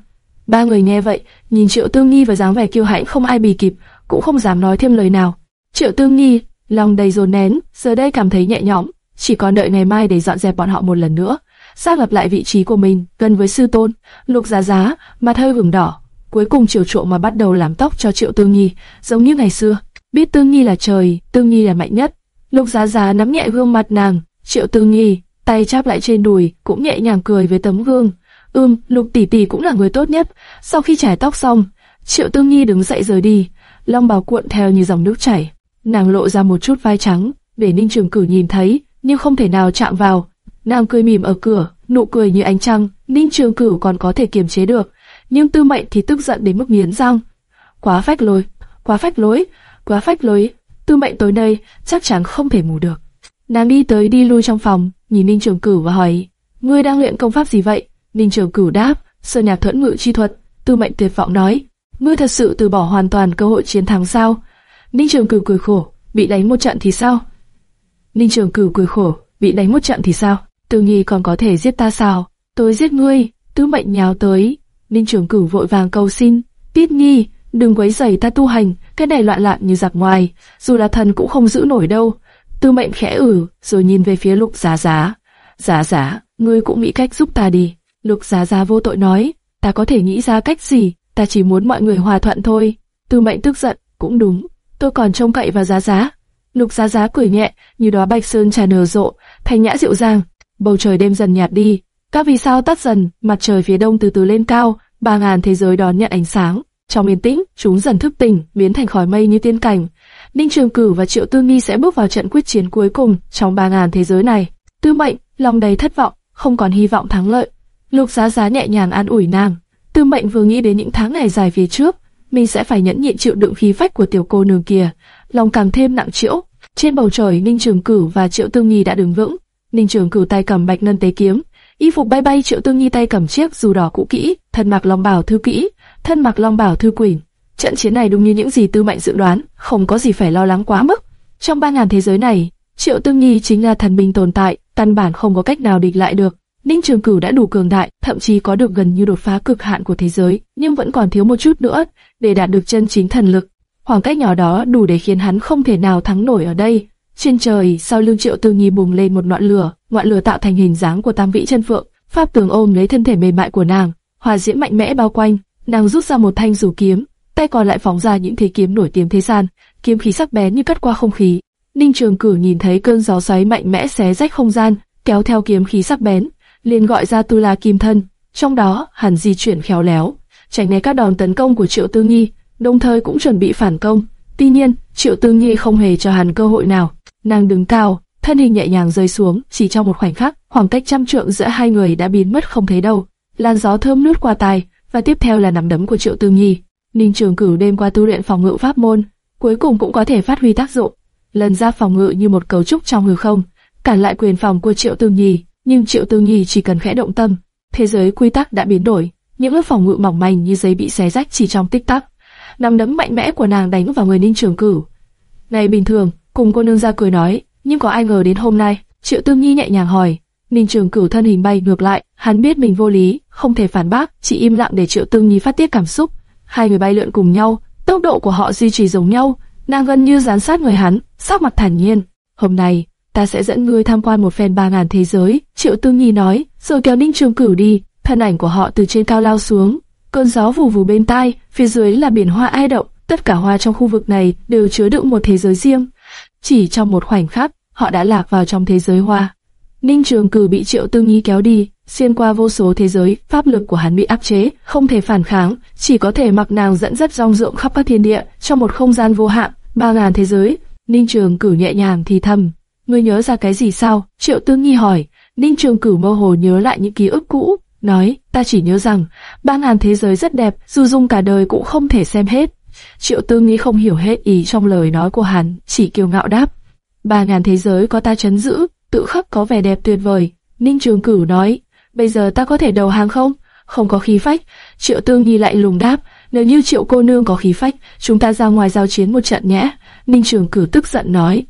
Ba người nghe vậy, nhìn Triệu Tương Nghi và dáng vẻ kiêu hãnh không ai bì kịp, cũng không dám nói thêm lời nào. Triệu Tương Nghi, lòng đầy dồn nén, giờ đây cảm thấy nhẹ nhõm, chỉ còn đợi ngày mai để dọn dẹp bọn họ một lần nữa, xác lập lại vị trí của mình gần với sư tôn. Lục Giá Giá, mặt hơi vừng đỏ, cuối cùng chiều trộm mà bắt đầu làm tóc cho Triệu Tương Nghi, giống như ngày xưa. Biết Tương Nghi là trời, Tương Nghi là mạnh nhất. Lục Giá Giá nắm nhẹ gương mặt nàng, Triệu Tương Nghi, tay chắp lại trên đùi, cũng nhẹ nhàng cười với tấm gương. Ưm, Lục tỷ tỷ cũng là người tốt nhất. Sau khi trải tóc xong, Triệu Tương Nghi đứng dậy rời đi, long bào cuộn theo như dòng nước chảy. Nàng lộ ra một chút vai trắng, để Ninh Trường Cử nhìn thấy, nhưng không thể nào chạm vào. Nàng cười mỉm ở cửa, nụ cười như ánh trăng, Ninh Trường Cử còn có thể kiềm chế được, nhưng Tư Mệnh thì tức giận đến mức nghiến răng. Quá phách lối, quá phách lối, quá phách lối. Tư Mệnh tối nay chắc chắn không thể ngủ được. Nàng đi tới đi lui trong phòng, nhìn Ninh Trường Cử và hỏi: "Ngươi đang luyện công pháp gì vậy?" Ninh Trường Cửu đáp, Sơn Nhạc Thuẫn Ngự chi thuật. Tư Mệnh tuyệt vọng nói, ngươi thật sự từ bỏ hoàn toàn cơ hội chiến thắng sao? Ninh Trường Cửu cười khổ, bị đánh một trận thì sao? Ninh Trường Cửu cười khổ, bị đánh một trận thì sao? Tư Nhi còn có thể giết ta sao? Tôi giết ngươi. Tư Mệnh nhào tới, Ninh Trường Cửu vội vàng cầu xin, Tiết Nhi, đừng quấy rầy ta tu hành, cái này loạn loạn như giặc ngoài, dù là thần cũng không giữ nổi đâu. Tư Mệnh khẽ ử, rồi nhìn về phía Lục Giá Giá. Giá Giá, ngươi cũng nghĩ cách giúp ta đi. Lục Giá Giá vô tội nói, ta có thể nghĩ ra cách gì, ta chỉ muốn mọi người hòa thuận thôi. Tư Mệnh tức giận, cũng đúng, tôi còn trông cậy vào Giá Giá. Lục Giá Giá cười nhẹ, như đó bạch sơn trà nở rộ, thanh nhã dịu dàng. Bầu trời đêm dần nhạt đi, các vì sao tắt dần, mặt trời phía đông từ từ lên cao, ba ngàn thế giới đón nhận ánh sáng. Trong yên tĩnh, chúng dần thức tỉnh, biến thành khói mây như tiên cảnh. Ninh Trường Cử và Triệu Tư Nghi sẽ bước vào trận quyết chiến cuối cùng trong ba ngàn thế giới này. Tư Mệnh, lòng đầy thất vọng, không còn hy vọng thắng lợi. Lục Giá Giá nhẹ nhàng an ủi nàng. Tư Mệnh vừa nghĩ đến những tháng ngày dài phía trước, mình sẽ phải nhẫn nhịn chịu đựng khí phách của tiểu cô nương kia, lòng càng thêm nặng trĩu. Trên bầu trời, Ninh Trường Cửu và Triệu Tương Nhi đã đứng vững. Ninh Trường Cửu tay cầm bạch ngân tế kiếm, y phục bay bay, Triệu Tương Nhi tay cầm chiếc dù đỏ cũ kỹ, thân mặc long bảo thư kỹ, thân mặc long bảo thư quỷ. Trận chiến này đúng như những gì Tư Mệnh dự đoán, không có gì phải lo lắng quá mức. Trong ba ngàn thế giới này, Triệu Tương Nhi chính là thần binh tồn tại, căn bản không có cách nào địch lại được. Ninh Trường Cửu đã đủ cường đại, thậm chí có được gần như đột phá cực hạn của thế giới, nhưng vẫn còn thiếu một chút nữa để đạt được chân chính thần lực. Khoảng cách nhỏ đó đủ để khiến hắn không thể nào thắng nổi ở đây. Trên trời, sau lưng Triệu Tư Nhi bùng lên một ngọn lửa, ngọn lửa tạo thành hình dáng của Tam Vĩ Chân Phượng, pháp tường ôm lấy thân thể mềm mại của nàng, hòa diễm mạnh mẽ bao quanh. Nàng rút ra một thanh rủ kiếm, tay còn lại phóng ra những thế kiếm nổi tiếng thế gian, kiếm khí sắc bén như cắt qua không khí. Ninh Trường Cửu nhìn thấy cơn gió xoáy mạnh mẽ xé rách không gian, kéo theo kiếm khí sắc bén, liền gọi ra Tu La Kim Thân. Trong đó, hắn di chuyển khéo léo, tránh né các đòn tấn công của Triệu Tư Nghi, đồng thời cũng chuẩn bị phản công. Tuy nhiên, Triệu Tư Nghi không hề cho hắn cơ hội nào. Nàng đứng cao, thân hình nhẹ nhàng rơi xuống, chỉ trong một khoảnh khắc, khoảng cách trăm trượng giữa hai người đã biến mất không thấy đâu. Làn gió thơm lướt qua tai, và tiếp theo là nắm đấm của Triệu Tư Nghi. Ninh Trường Cửu đêm qua tu luyện phòng ngự pháp môn, cuối cùng cũng có thể phát huy tác dụng. Lần ra phòng ngự như một cấu trúc trong hư không, cản lại quyền phòng của Triệu Tư Nhi nhưng Triệu Tư Nhi chỉ cần khẽ động tâm, thế giới quy tắc đã biến đổi, những lớp phòng ngự mỏng manh như giấy bị xé rách chỉ trong tích tắc. Nắm đấm mạnh mẽ của nàng đánh vào người Ninh Trường Cửu. Ngày bình thường, cùng cô nương ra cười nói, nhưng có ai ngờ đến hôm nay, Triệu Tư Nhi nhẹ nhàng hỏi. Ninh Trường Cửu thân hình bay ngược lại, hắn biết mình vô lý, không thể phản bác, chỉ im lặng để Triệu Tư Nhi phát tiết cảm xúc. Hai người bay lượn cùng nhau, tốc độ của họ duy trì giống nhau, nàng gần như dán sát người hắn, sắc mặt thản nhiên. Hôm nay, ta sẽ dẫn ngươi tham quan một phen ba ngàn thế giới. Triệu Tương Nhi nói, rồi kéo Ninh Trường Cửu đi. Thân ảnh của họ từ trên cao lao xuống, cơn gió vù vù bên tai, phía dưới là biển hoa ai động. Tất cả hoa trong khu vực này đều chứa đựng một thế giới riêng. Chỉ trong một khoảnh khắc, họ đã lạc vào trong thế giới hoa. Ninh Trường Cửu bị Triệu Tương Nhi kéo đi, xuyên qua vô số thế giới, pháp lực của hắn bị áp chế, không thể phản kháng, chỉ có thể mặc nàng dẫn dắt rong rộng khắp các thiên địa, trong một không gian vô hạn, ba ngàn thế giới. Ninh Trường cử nhẹ nhàng thì thầm, Ngươi nhớ ra cái gì sao? Triệu Tương Nghi hỏi. Ninh Trường Cửu mơ hồ nhớ lại những ký ức cũ, nói, ta chỉ nhớ rằng, ba ngàn thế giới rất đẹp, dù dùng cả đời cũng không thể xem hết. Triệu Tương Nghi không hiểu hết ý trong lời nói của hắn, chỉ kiêu ngạo đáp. Ba ngàn thế giới có ta chấn giữ, tự khắc có vẻ đẹp tuyệt vời. Ninh Trường Cửu nói, bây giờ ta có thể đầu hàng không? Không có khí phách. Triệu Tương Nhi lại lùng đáp, nếu như Triệu cô nương có khí phách, chúng ta ra ngoài giao chiến một trận nhé. Ninh Trường Cửu tức giận nói,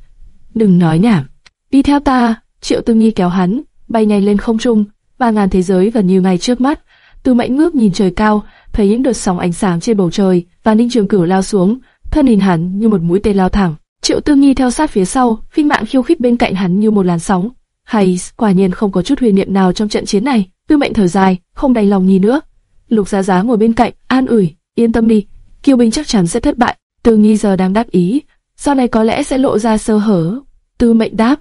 Đừng nói nhảm. đi theo ta. Triệu Tư Nghi kéo hắn, bay nhanh lên không trung, ba ngàn thế giới gần như ngay trước mắt. Tư Mệnh ngước nhìn trời cao, thấy những đợt sóng ánh sáng trên bầu trời, và Ninh Trường Cửu lao xuống, thân hình hắn như một mũi tên lao thẳng. Triệu Tư Nghi theo sát phía sau, khinh mạng khiêu khích bên cạnh hắn như một làn sóng. Hay, quả nhiên không có chút huyền niệm nào trong trận chiến này. Tư Mệnh thở dài, không đành lòng nhìn nữa. Lục Giá Giá ngồi bên cạnh, an ủi, yên tâm đi, Kiêu binh chắc chắn sẽ thất bại. Tư Nghi giờ đang đáp ý, sau này có lẽ sẽ lộ ra sơ hở. Tư Mệnh đáp,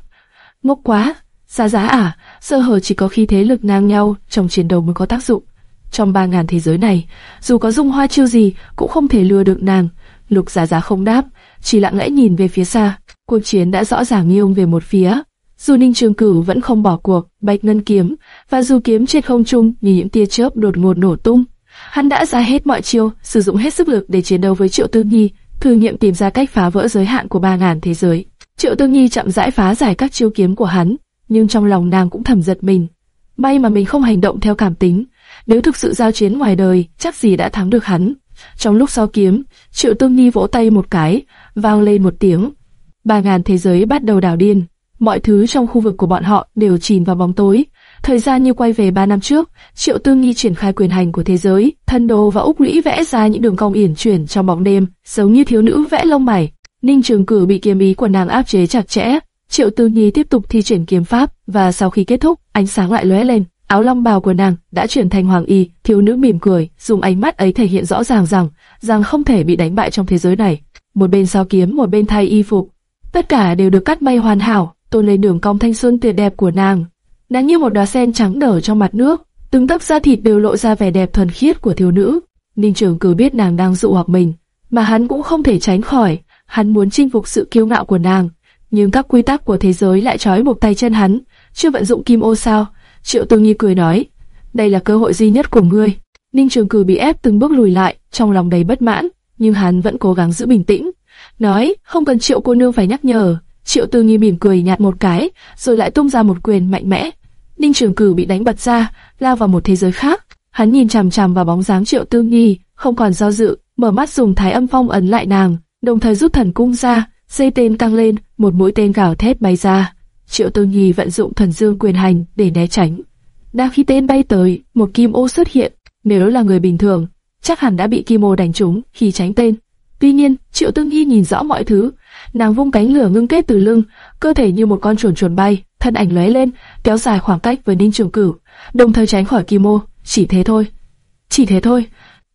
ngốc quá, xa Giá à, sơ hở chỉ có khi thế lực ngang nhau trong chiến đấu mới có tác dụng. Trong ba ngàn thế giới này, dù có dung hoa chiêu gì cũng không thể lừa được nàng. Lục Giá Giá không đáp, chỉ lặng lẽ nhìn về phía xa. Cuộc chiến đã rõ ràng nghiêng về một phía. Dù Ninh Trường Cửu vẫn không bỏ cuộc, bạch ngân kiếm, và dù kiếm trên không trung như những tia chớp đột ngột nổ tung. Hắn đã ra hết mọi chiêu, sử dụng hết sức lực để chiến đấu với Triệu Tư Nhi, thử nghiệm tìm ra cách phá vỡ giới hạn của ba ngàn thế giới. Triệu tương Nhi chậm rãi phá giải các chiêu kiếm của hắn, nhưng trong lòng nàng cũng thầm giật mình. May mà mình không hành động theo cảm tính, nếu thực sự giao chiến ngoài đời, chắc gì đã thắng được hắn. Trong lúc giao kiếm, Triệu Tương Nhi vỗ tay một cái, vang lên một tiếng. Ba ngàn thế giới bắt đầu đảo điên. Mọi thứ trong khu vực của bọn họ đều chìm vào bóng tối. Thời gian như quay về ba năm trước, Triệu Tư Nhi triển khai quyền hành của thế giới, thân đồ và úc lũy vẽ ra những đường cong yển chuyển trong bóng đêm, giống như thiếu nữ vẽ lông mày. Ninh Trường Cử bị kiếm ý của nàng áp chế chặt chẽ. Triệu Tư Nhi tiếp tục thi triển kiếm pháp và sau khi kết thúc, ánh sáng lại lóe lên, áo long bào của nàng đã chuyển thành hoàng y. Thiếu nữ mỉm cười, dùng ánh mắt ấy thể hiện rõ ràng rằng rằng không thể bị đánh bại trong thế giới này. Một bên sao kiếm, một bên thay y phục, tất cả đều được cắt may hoàn hảo, tôn lên đường cong thanh xuân tuyệt đẹp của nàng. Nàng như một đóa sen trắng nở trong mặt nước, từng tấc da thịt đều lộ ra vẻ đẹp thuần khiết của thiếu nữ. Ninh Trường cứ biết nàng đang dụ hoặc mình, mà hắn cũng không thể tránh khỏi. Hắn muốn chinh phục sự kiêu ngạo của nàng, nhưng các quy tắc của thế giới lại trói buộc tay chân hắn. Chưa vận dụng kim ô sao? Triệu Tư Nhi cười nói, đây là cơ hội duy nhất của ngươi. Ninh Trường Cử bị ép từng bước lùi lại, trong lòng đầy bất mãn, nhưng hắn vẫn cố gắng giữ bình tĩnh. Nói, không cần Triệu cô nương phải nhắc nhở. Triệu Tư Nhi mỉm cười nhạt một cái, rồi lại tung ra một quyền mạnh mẽ. Ninh Trường Cử bị đánh bật ra, lao vào một thế giới khác. Hắn nhìn chằm chằm vào bóng dáng Triệu Tư Nhi, không còn do dự, mở mắt dùng thái âm phong ấn lại nàng, đồng thời rút thần cung ra, dây tên tăng lên, một mũi tên gào thét bay ra. Triệu Tư Nhi vận dụng thần dương quyền hành để né tránh. Đang khi tên bay tới, một kim ô xuất hiện. Nếu là người bình thường, chắc hẳn đã bị kim ô đánh trúng khi tránh tên. Tuy nhiên, Triệu Tư Nhi nhìn rõ mọi thứ. Nàng vung cánh lửa ngưng kết từ lưng, cơ thể như một con chuồn chuồn bay, thân ảnh lóe lên, kéo dài khoảng cách với Ninh Trường Cửu, đồng thời tránh khỏi kim ô. Chỉ thế thôi. Chỉ thế thôi.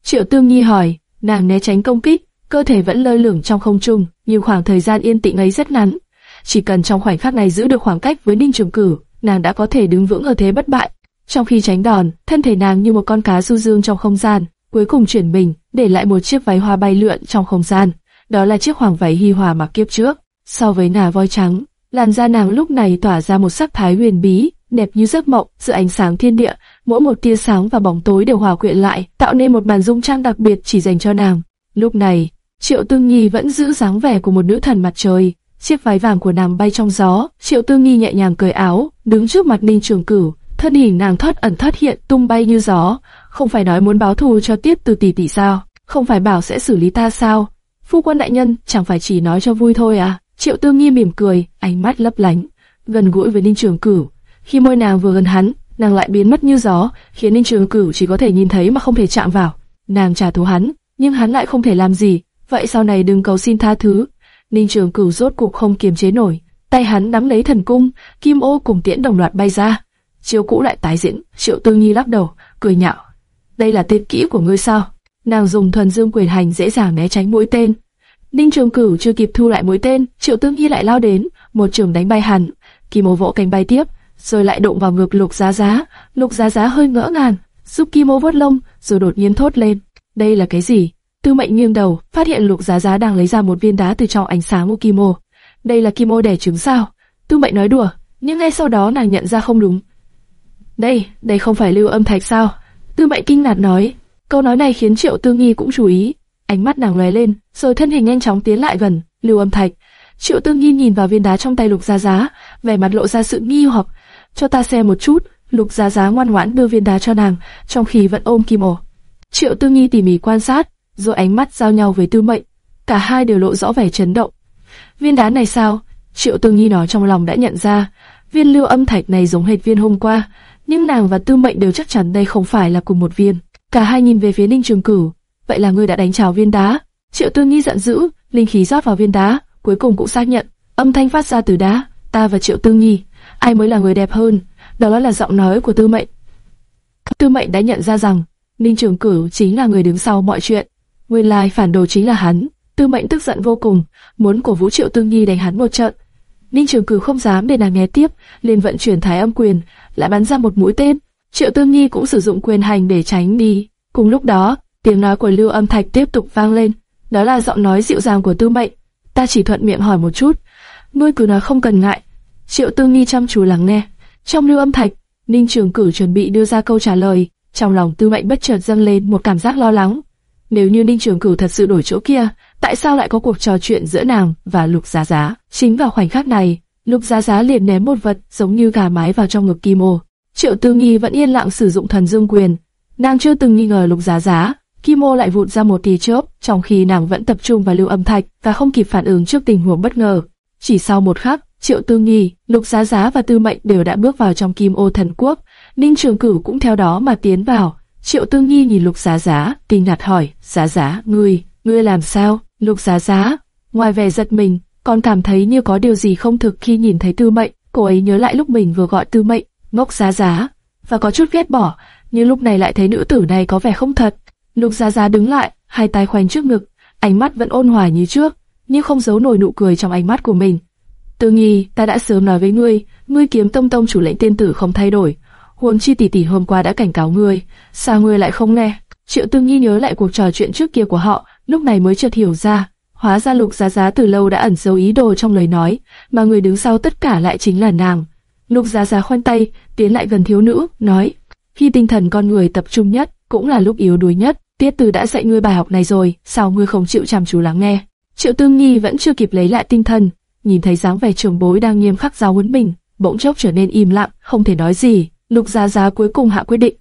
Triệu Tương Nhi hỏi, nàng né tránh công kích, cơ thể vẫn lơ lửng trong không trung, nhưng khoảng thời gian yên tĩnh ấy rất ngắn. Chỉ cần trong khoảnh khắc này giữ được khoảng cách với Ninh Trường Cửu, nàng đã có thể đứng vững ở thế bất bại. Trong khi tránh đòn, thân thể nàng như một con cá du dương trong không gian, cuối cùng chuyển mình, để lại một chiếc váy hoa bay lượn trong không gian. Đó là chiếc hoàng váy hi hòa mặc kiếp trước. So với nà voi trắng, làn da nàng lúc này tỏa ra một sắc thái huyền bí, đẹp như giấc mộng, giữa ánh sáng thiên địa, mỗi một tia sáng và bóng tối đều hòa quyện lại, tạo nên một màn dung trang đặc biệt chỉ dành cho nàng. Lúc này, Triệu Tương Nhi vẫn giữ dáng vẻ của một nữ thần mặt trời, chiếc váy vàng của nàng bay trong gió. Triệu Tương Nhi nhẹ nhàng cởi áo, đứng trước mặt Ninh Trường Cửu, thân hình nàng thoát ẩn thoát hiện, tung bay như gió. Không phải nói muốn báo thù cho Tiết Từ tỷ tỷ sao? Không phải bảo sẽ xử lý ta sao? Phu quân đại nhân, chẳng phải chỉ nói cho vui thôi à? Triệu Tương Nhi mỉm cười, ánh mắt lấp lánh, gần gũi với Ninh Trường Cửu. Khi môi nàng vừa gần hắn, nàng lại biến mất như gió, khiến Ninh Trường Cửu chỉ có thể nhìn thấy mà không thể chạm vào. Nàng trả thù hắn, nhưng hắn lại không thể làm gì. Vậy sau này đừng cầu xin tha thứ. Ninh Trường Cửu rốt cuộc không kiềm chế nổi, tay hắn nắm lấy thần cung, kim ô cùng tiễn đồng loạt bay ra. Chiêu cũ lại tái diễn, Triệu Tương Nhi lắc đầu, cười nhạo. Đây là tên kỹ của ngươi sao? Nàng dùng thuần dương quyền hành dễ dàng né tránh mũi tên. Ninh Trường Cửu chưa kịp thu lại mũi tên, Triệu Tương Hy lại lao đến, một trường đánh bay hẳn. Kim Mô vỗ cánh bay tiếp, rồi lại đụng vào ngực Lục Giá Giá. Lục Giá Giá hơi ngỡ ngàng, giúp Kim Mô vớt lông, rồi đột nhiên thốt lên. Đây là cái gì? Tư Mệnh nghiêng đầu, phát hiện Lục Giá Giá đang lấy ra một viên đá từ trong ánh sáng của Kim ô. Đây là Kim Mô đẻ trứng sao? Tư Mệnh nói đùa, nhưng ngay sau đó nàng nhận ra không đúng. Đây, đây không phải lưu âm thạch sao? Tư Mệnh kinh ngạc nói. Câu nói này khiến Triệu Tương Nghi cũng chú ý. Ánh mắt nàng lóe lên, rồi thân hình nhanh chóng tiến lại gần. Lưu âm thạch. Triệu Tương Nhi nhìn vào viên đá trong tay Lục Giá Giá, vẻ mặt lộ ra sự nghi hoặc. Cho ta xem một chút. Lục Giá Giá ngoan ngoãn đưa viên đá cho nàng, trong khi vẫn ôm Kim ổ. Triệu Tương Nhi tỉ mỉ quan sát, rồi ánh mắt giao nhau với Tư Mệnh. Cả hai đều lộ rõ vẻ chấn động. Viên đá này sao? Triệu Tư Nhi nói trong lòng đã nhận ra, viên lưu âm thạch này giống hệt viên hôm qua, nhưng nàng và Tư Mệnh đều chắc chắn đây không phải là cùng một viên. Cả hai nhìn về phía Ninh Trường Cửu, vậy là ngươi đã đánh trào viên đá. Triệu Tư nghi giận dữ, linh khí rót vào viên đá, cuối cùng cũng xác nhận, âm thanh phát ra từ đá, ta và Triệu Tư nghi ai mới là người đẹp hơn? Đó là giọng nói của Tư Mệnh. Tư Mệnh đã nhận ra rằng Ninh Trường Cửu chính là người đứng sau mọi chuyện. Nguyên lai phản đồ chính là hắn. Tư Mệnh tức giận vô cùng, muốn cổ vũ Triệu Tư nghi đánh hắn một trận. Ninh Trường Cửu không dám để nàng nghe tiếp, liền vận chuyển Thái Âm Quyền, lại bắn ra một mũi tên. Triệu Tư nghi cũng sử dụng quyền hành để tránh đi. Cùng lúc đó, tiếng nói của Lưu Âm Thạch tiếp tục vang lên. Đó là giọng nói dịu dàng của Tư Mệnh. Ta chỉ thuận miệng hỏi một chút, ngươi cứ nói không cần ngại. Triệu Tư nghi chăm chú lắng nghe. Trong Lưu Âm Thạch, Ninh Trường Cửu chuẩn bị đưa ra câu trả lời, trong lòng Tư Mệnh bất chợt dâng lên một cảm giác lo lắng. Nếu như Ninh Trường Cửu thật sự đổi chỗ kia, tại sao lại có cuộc trò chuyện giữa nàng và Lục Giá Giá? Chính vào khoảnh khắc này, Lục Giá Giá liền ném một vật giống như gà mái vào trong ngực Kim Ô. Triệu Tư Nghi vẫn yên lặng sử dụng thần dương quyền, nàng chưa từng nghi ngờ Lục Giá Giá. Kim Ô lại vụt ra một tia chớp, trong khi nàng vẫn tập trung vào lưu âm thạch và không kịp phản ứng trước tình huống bất ngờ. Chỉ sau một khắc, Triệu Tư Nghi, Lục Giá Giá và Tư Mệnh đều đã bước vào trong Kim Ô Thần Quốc. Ninh Trường Cửu cũng theo đó mà tiến vào. Triệu Tư Nghi nhìn Lục Giá Giá, kinh ngạc hỏi, Giá Giá, ngươi, ngươi làm sao? Lục Giá Giá, ngoài vẻ giật mình, còn cảm thấy như có điều gì không thực khi nhìn thấy Tư Mệnh. Cô ấy nhớ lại lúc mình vừa gọi Tư Mệnh, ngốc Giá Giá, và có chút ghét bỏ, nhưng lúc này lại thấy nữ tử này có vẻ không thật. Lục gia gia đứng lại, hai tay khoanh trước ngực, ánh mắt vẫn ôn hòa như trước, nhưng không giấu nổi nụ cười trong ánh mắt của mình. Tư Nghi, ta đã sớm nói với ngươi, ngươi kiếm tông tông chủ lệnh tiên tử không thay đổi. Huống chi tỷ tỷ hôm qua đã cảnh cáo ngươi, sao ngươi lại không nghe? Triệu Tư Nghi nhớ lại cuộc trò chuyện trước kia của họ, lúc này mới chợt hiểu ra, hóa ra Lục Giá Giá từ lâu đã ẩn giấu ý đồ trong lời nói, mà người đứng sau tất cả lại chính là nàng. Lục Giá Giá khoanh tay, tiến lại gần thiếu nữ, nói: khi tinh thần con người tập trung nhất, cũng là lúc yếu đuối nhất. Tiết Từ đã dạy ngươi bài học này rồi, sao ngươi không chịu chăm chú lắng nghe? Triệu Tương Nhi vẫn chưa kịp lấy lại tinh thần, nhìn thấy dáng vẻ trưởng bối đang nghiêm khắc giáo huấn mình, bỗng chốc trở nên im lặng, không thể nói gì. Lục Giá Giá cuối cùng hạ quyết định.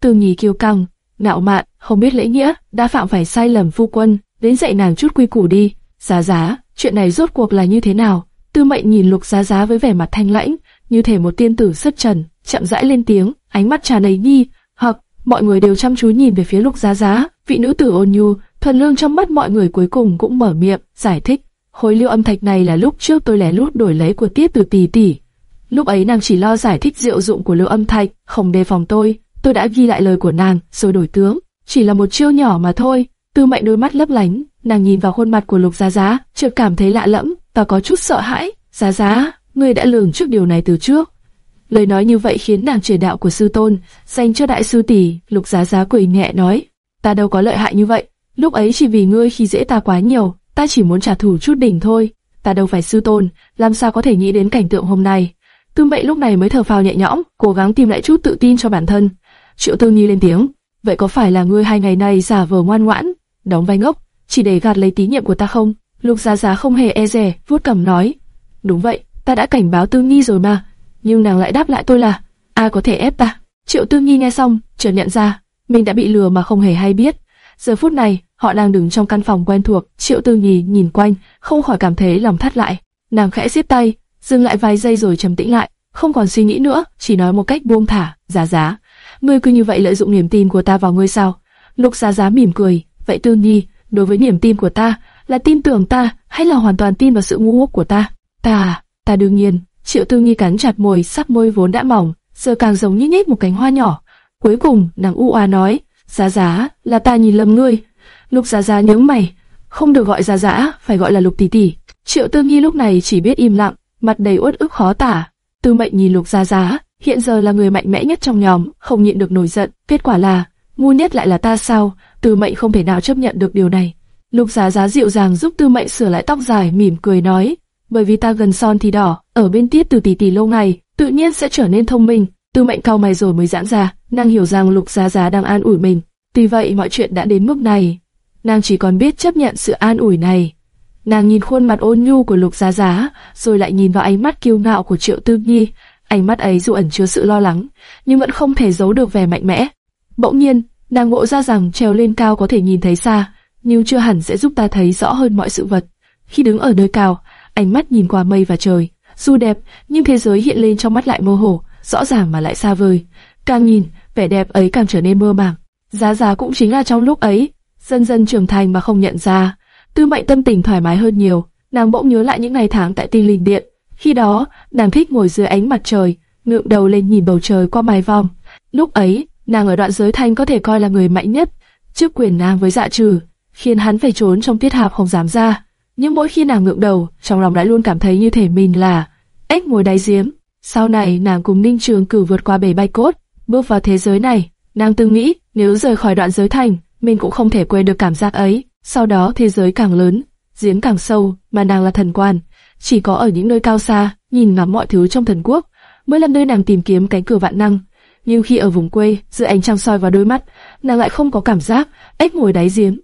Tương Nhi kiêu căng, ngạo mạn, không biết lễ nghĩa, đã phạm phải sai lầm phu quân, đến dạy nàng chút quy củ đi. Giá Giá, chuyện này rốt cuộc là như thế nào? Tư Mệnh nhìn Lục Giá Giá với vẻ mặt thanh lãnh, như thể một tiên tử xuất trần, chậm rãi lên tiếng, ánh mắt tràn đầy nghi hoặc mọi người đều chăm chú nhìn về phía Lục Giá Giá, vị nữ tử ôn nhu, thuần lương trong mắt mọi người cuối cùng cũng mở miệng giải thích. Khối lưu âm thạch này là lúc trước tôi lẻ lút đổi lấy của tiếp từ tỷ tỷ. Lúc ấy nàng chỉ lo giải thích diệu dụng của lưu âm thạch, không đề phòng tôi. Tôi đã ghi lại lời của nàng, rồi đổi tướng. Chỉ là một chiêu nhỏ mà thôi. Tư mệnh đôi mắt lấp lánh, nàng nhìn vào khuôn mặt của Lục Giá Giá, chợt cảm thấy lạ lẫm và có chút sợ hãi. Giá Giá, ngươi đã lường trước điều này từ trước. Lời nói như vậy khiến nàng truyền đạo của sư tôn dành cho đại sư tỷ. Lục Giá Giá quỳ nhẹ nói, ta đâu có lợi hại như vậy. Lúc ấy chỉ vì ngươi khi dễ ta quá nhiều, ta chỉ muốn trả thù chút đỉnh thôi. Ta đâu phải sư tôn, làm sao có thể nghĩ đến cảnh tượng hôm nay. tương Mệnh lúc này mới thở phào nhẹ nhõm, cố gắng tìm lại chút tự tin cho bản thân. Triệu Tư Nhi lên tiếng, vậy có phải là ngươi hai ngày nay giả vờ ngoan ngoãn, đóng vai ngốc, chỉ để gạt lấy tín nhiệm của ta không? Lục Giá Giá không hề e dè, vuốt cằm nói, đúng vậy, ta đã cảnh báo Tư Nhi rồi mà, nhưng nàng lại đáp lại tôi là, ai có thể ép ta? Triệu Tư Nhi nghe xong, chợt nhận ra, mình đã bị lừa mà không hề hay biết. Giờ phút này, họ đang đứng trong căn phòng quen thuộc, Triệu Tư Nhi nhìn quanh, không khỏi cảm thấy lòng thắt lại. Nàng khẽ siết tay, dừng lại vài giây rồi trầm tĩnh lại, không còn suy nghĩ nữa, chỉ nói một cách buông thả, giá giá. Ngươi cứ như vậy lợi dụng niềm tin của ta vào ngươi sao? Lục giá giá mỉm cười, vậy Tư Nhi, đối với niềm tin của ta, là tin tưởng ta hay là hoàn toàn tin vào sự ngu ngốc của ta? Ta, à, ta đương nhiên. Triệu Tư Nhi cắn chặt môi, sắc môi vốn đã mỏng, giờ càng giống như nhếch một cánh hoa nhỏ. Cuối cùng, nàng u oa nói, Giá Giá, là ta nhìn lầm ngươi. Lục Giá Giá nhướng mày, không được gọi Giá Giá, phải gọi là Lục tỷ tỷ. Triệu Tư Nhi lúc này chỉ biết im lặng, mặt đầy uất ức khó tả. Tư Mệnh nhìn Lục Giá Giá, hiện giờ là người mạnh mẽ nhất trong nhóm, không nhịn được nổi giận. Kết quả là, ngu nhất lại là ta sao? Tư Mệnh không thể nào chấp nhận được điều này. Lục Giá Giá dịu dàng giúp Tư Mệnh sửa lại tóc dài, mỉm cười nói, bởi vì ta gần son thì đỏ, ở bên tiết từ tỷ tỷ lâu ngày, tự nhiên sẽ trở nên thông minh. Tư mệnh cao mày rồi mới giãn ra, nàng hiểu rằng lục giá giá đang an ủi mình. Tuy vậy mọi chuyện đã đến mức này, nàng chỉ còn biết chấp nhận sự an ủi này. Nàng nhìn khuôn mặt ôn nhu của lục giá giá, rồi lại nhìn vào ánh mắt kiêu ngạo của triệu tư nhi. Ánh mắt ấy dù ẩn chứa sự lo lắng, nhưng vẫn không thể giấu được vẻ mạnh mẽ. Bỗng nhiên, nàng ngộ ra rằng trèo lên cao có thể nhìn thấy xa, nhưng chưa hẳn sẽ giúp ta thấy rõ hơn mọi sự vật. Khi đứng ở nơi cao, ánh mắt nhìn qua mây và trời. Dù đẹp, nhưng thế giới hiện lên trong mắt lại mơ hồ, rõ ràng mà lại xa vời. Càng nhìn, vẻ đẹp ấy càng trở nên mơ màng. Giá giá cũng chính là trong lúc ấy, dần dần trưởng thành mà không nhận ra. Tư mệnh tâm tình thoải mái hơn nhiều, nàng bỗng nhớ lại những ngày tháng tại tinh linh điện. Khi đó, nàng thích ngồi dưới ánh mặt trời, ngượng đầu lên nhìn bầu trời qua mái vòng. Lúc ấy, nàng ở đoạn giới thanh có thể coi là người mạnh nhất, trước quyền nàng với dạ trừ, khiến hắn phải trốn trong tiết hạp không dám ra. Nhưng mỗi khi nàng ngượng đầu, trong lòng lại luôn cảm thấy như thể mình là ếch ngồi đáy giếng. Sau này nàng cùng Ninh Trường cử vượt qua bể bay cốt, bước vào thế giới này. Nàng từng nghĩ nếu rời khỏi đoạn giới thành, mình cũng không thể quên được cảm giác ấy. Sau đó thế giới càng lớn, giếng càng sâu, mà nàng là thần quan. Chỉ có ở những nơi cao xa, nhìn ngắm mọi thứ trong thần quốc, mới là nơi nàng tìm kiếm cánh cửa vạn năng. Nhưng khi ở vùng quê, giữa ánh trăng soi vào đôi mắt, nàng lại không có cảm giác ếch ngồi đáy giếng.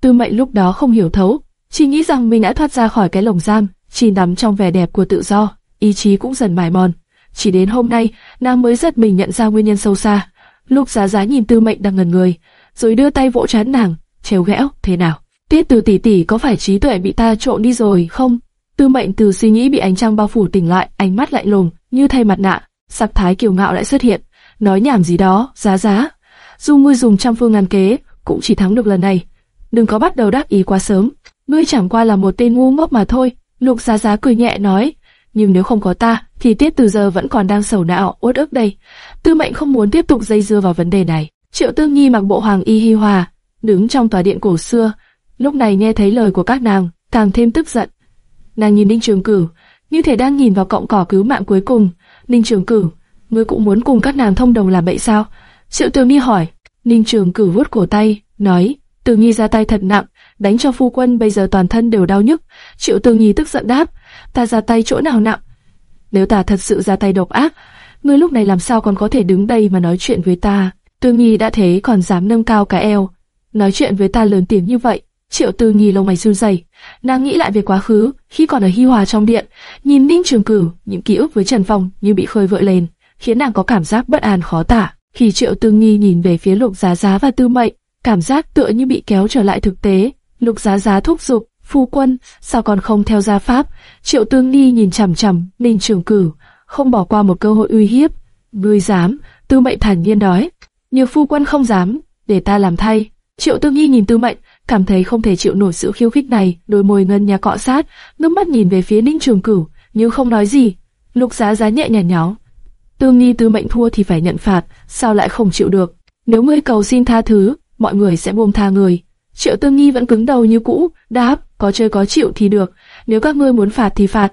Tư mệnh lúc đó không hiểu thấu, chỉ nghĩ rằng mình đã thoát ra khỏi cái lồng giam, chỉ nắm trong vẻ đẹp của tự do, ý chí cũng dần mài mòn. Chỉ đến hôm nay, nàng mới giật mình nhận ra nguyên nhân sâu xa. Lúc giá giá nhìn tư mệnh đang ngần người, rồi đưa tay vỗ chán nàng, trêu ghẹo, thế nào? Tiết từ tỷ tỷ có phải trí tuệ bị ta trộn đi rồi không? Tư mệnh từ suy nghĩ bị ánh trăng bao phủ tỉnh lại, ánh mắt lạnh lùng, như thay mặt nạ, sắc thái kiều ngạo lại xuất hiện, nói nhảm gì đó, giá giá. Dù ngươi dùng trăm phương ngàn kế, cũng chỉ thắng được lần này. Đừng có bắt đầu đắc ý quá sớm, ngươi chẳng qua là một tên ngu ngốc mà thôi. Lục giá giá cười nhẹ nói, nhưng nếu không có ta, thì tiết từ giờ vẫn còn đang sầu não, uất ức đây. Tư mệnh không muốn tiếp tục dây dưa vào vấn đề này. Triệu Tương Nhi mặc bộ hoàng y hi hòa, đứng trong tòa điện cổ xưa. Lúc này nghe thấy lời của các nàng, càng thêm tức giận. Nàng nhìn Ninh Trường Cửu, như thể đang nhìn vào cọng cỏ cứu mạng cuối cùng. Ninh Trường Cửu, ngươi cũng muốn cùng các nàng thông đồng làm bậy sao? Triệu Tương Nhi hỏi. Ninh Trường Cửu vuốt cổ tay, nói, Từ Nhi ra tay thật nặng, đánh cho phu quân bây giờ toàn thân đều đau nhức. Triệu Tương Nhi tức giận đáp, ta ra tay chỗ nào nặng? Nếu ta thật sự ra tay độc ác, ngươi lúc này làm sao còn có thể đứng đây mà nói chuyện với ta? Tương Nhi đã thế còn dám nâng cao cái eo, nói chuyện với ta lớn tiếng như vậy. Triệu Tư Nhi lông mày run rẩy, nàng nghĩ lại về quá khứ, khi còn ở Hi Hòa trong điện, nhìn Ninh Trường Cửu, những ký ức với Trần Phong như bị khơi vợi lên, khiến nàng có cảm giác bất an khó tả. Khi Triệu Tư Nhi nhìn về phía Lục Giá Giá và Tư Mệnh, cảm giác tựa như bị kéo trở lại thực tế. Lục Giá Giá thúc giục, phu quân, sao còn không theo gia pháp? Triệu Tương Nhi nhìn chằm chằm Ninh Trường Cửu, không bỏ qua một cơ hội uy hiếp. Ngươi dám? Tư Mệnh thản nhiên nói. Nhiều phu quân không dám, để ta làm thay. Triệu Tương Nhi nhìn Tư Mệnh, cảm thấy không thể chịu nổi sự khiêu khích này, đôi môi ngân nhà cọ sát, nước mắt nhìn về phía Ninh Trường Cửu, nhưng không nói gì. Lục Giá Giá nhẹ nhàng nháo. Tương Nhi Tư Mệnh thua thì phải nhận phạt, sao lại không chịu được? Nếu ngươi cầu xin tha thứ, mọi người sẽ buông tha người. Triệu Tương Nhi vẫn cứng đầu như cũ, đáp, có chơi có chịu thì được, nếu các ngươi muốn phạt thì phạt,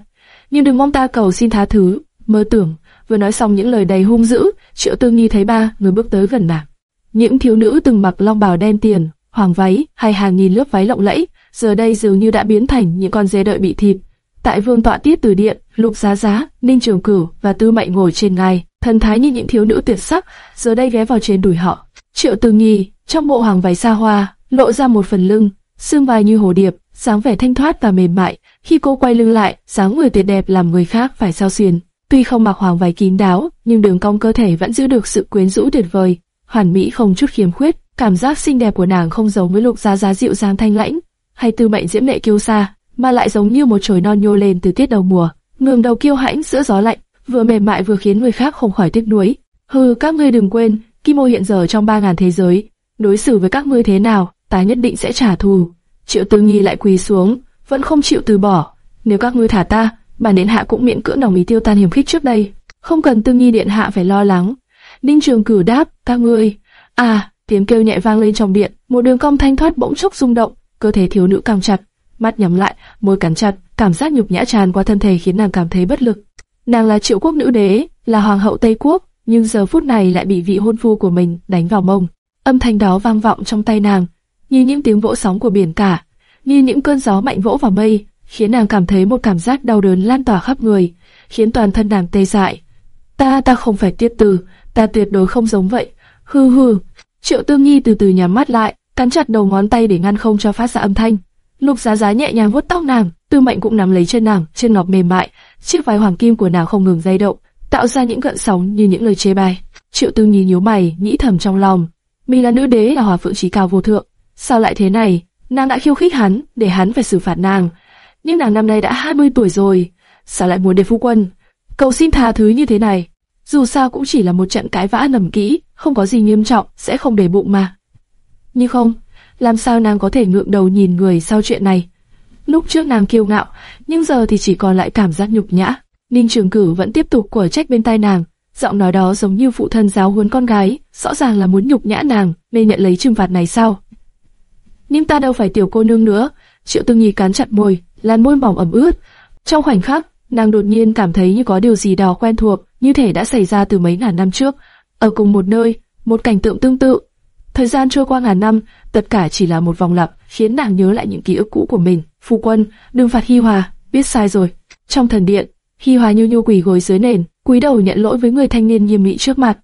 nhưng đừng mong ta cầu xin tha thứ. Mơ tưởng, vừa nói xong những lời đầy hung dữ, Triệu Tương Nhi thấy ba người bước tới gần nàng. Những thiếu nữ từng mặc long bào đen tiền, hoàng váy hay hàng nghìn lớp váy lộng lẫy, giờ đây dường như đã biến thành những con dê đợi bị thịt. Tại vương tọa tiết từ điện, lục giá giá, ninh trường cửu và tư mệnh ngồi trên ngai, thần thái như những thiếu nữ tuyệt sắc, giờ đây ghé vào trên đùi họ. Triệu Tương Nhi trong bộ hoàng váy xa hoa, lộ ra một phần lưng, xương vai như hồ điệp, dáng vẻ thanh thoát và mềm mại. Khi cô quay lưng lại, dáng người tuyệt đẹp làm người khác phải sao xuyên. Tuy không mặc hoàng váy kín đáo, nhưng đường cong cơ thể vẫn giữ được sự quyến rũ tuyệt vời, hoàn mỹ không chút khiếm khuyết. Cảm giác xinh đẹp của nàng không giống với lục gia giá dịu dàng thanh lãnh, hay tư mệnh diễm lệ kiêu sa, mà lại giống như một chồi non nhô lên từ tiết đầu mùa, ngường đầu kiêu hãnh giữa gió lạnh, vừa mềm mại vừa khiến người khác không khỏi tiếc nuối. Hừ, các ngươi đừng quên, Kim Ô hiện giờ trong ba ngàn thế giới, đối xử với các ngươi thế nào, ta nhất định sẽ trả thù. Triệu Tư Nhi lại quỳ xuống, vẫn không chịu từ bỏ. Nếu các ngươi thả ta, bản điện hạ cũng miễn cưỡng đồng ý tiêu tan hiểm khích trước đây, không cần Tư Nhi điện hạ phải lo lắng. Ninh Trường Cử đáp, các ngươi. À, tiếng kêu nhẹ vang lên trong điện, một đường cong thanh thoát bỗng chốc rung động, cơ thể thiếu nữ căng chặt, mắt nhắm lại, môi cắn chặt, cảm giác nhục nhã tràn qua thân thể khiến nàng cảm thấy bất lực. Nàng là triệu quốc nữ đế, là hoàng hậu Tây quốc, nhưng giờ phút này lại bị vị hôn phu của mình đánh vào mông. Âm thanh đó vang vọng trong tay nàng, như những tiếng vỗ sóng của biển cả, như những cơn gió mạnh vỗ vào mây, khiến nàng cảm thấy một cảm giác đau đớn lan tỏa khắp người, khiến toàn thân nàng tê dại. Ta, ta không phải tiết từ, ta tuyệt đối không giống vậy. Hừ hừ. Triệu Tương Nhi từ từ nhắm mắt lại, cắn chặt đầu ngón tay để ngăn không cho phát ra âm thanh. Lục Giá Giá nhẹ nhàng vuốt tóc nàng, Tư Mệnh cũng nắm lấy chân nàng, chân ngọc mềm mại, chiếc váy hoàng kim của nàng không ngừng lay động, tạo ra những gợn sóng như những lời chê bai. Triệu Tương Nhi nhíu mày, nghĩ thầm trong lòng, mình là nữ đế là hòa phượng trí cao vô thượng, sao lại thế này? Nàng đã khiêu khích hắn, để hắn phải xử phạt nàng. nhưng nàng năm nay đã 20 tuổi rồi, sao lại muốn để phu quân? Cầu xin tha thứ như thế này, dù sao cũng chỉ là một trận cãi vã nầm kỹ, không có gì nghiêm trọng, sẽ không để bụng mà. Nhưng không, làm sao nàng có thể ngượng đầu nhìn người sau chuyện này? Lúc trước nàng kiêu ngạo, nhưng giờ thì chỉ còn lại cảm giác nhục nhã. Ninh Trường Cử vẫn tiếp tục quở trách bên tai nàng, giọng nói đó giống như phụ thân giáo huấn con gái, rõ ràng là muốn nhục nhã nàng, nên nhận lấy trừng phạt này sao? Nhưng ta đâu phải tiểu cô nương nữa. Triệu Tư Nhi cắn chặt môi, làn môi mỏng ẩm ướt. Trong khoảnh khắc, nàng đột nhiên cảm thấy như có điều gì đó quen thuộc, như thể đã xảy ra từ mấy ngàn năm trước, ở cùng một nơi, một cảnh tượng tương tự. Thời gian trôi qua ngàn năm, tất cả chỉ là một vòng lặp, khiến nàng nhớ lại những ký ức cũ của mình. Phu quân, đừng phạt Hi Hòa, biết sai rồi. Trong thần điện, Hi Hòa nhu nhu quỳ gối dưới nền, cúi đầu nhận lỗi với người thanh niên nghiêm nghị trước mặt.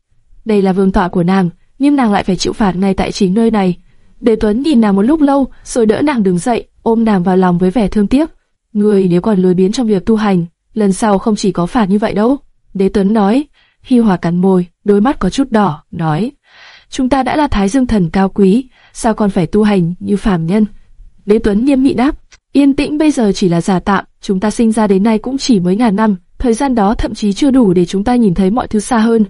Đây là vương tọa của nàng, nhưng nàng lại phải chịu phạt ngay tại chính nơi này. Đế Tuấn nhìn nàng một lúc lâu, rồi đỡ nàng đứng dậy, ôm nàng vào lòng với vẻ thương tiếc. Người nếu còn lười biếng trong việc tu hành, lần sau không chỉ có phạt như vậy đâu. Đế Tuấn nói. Hi Hòa cắn môi, đôi mắt có chút đỏ, nói: chúng ta đã là Thái Dương Thần cao quý, sao còn phải tu hành như phàm nhân? Đế Tuấn nghiêm nghị đáp: Yên tĩnh bây giờ chỉ là giả tạm, chúng ta sinh ra đến nay cũng chỉ mới ngàn năm, thời gian đó thậm chí chưa đủ để chúng ta nhìn thấy mọi thứ xa hơn.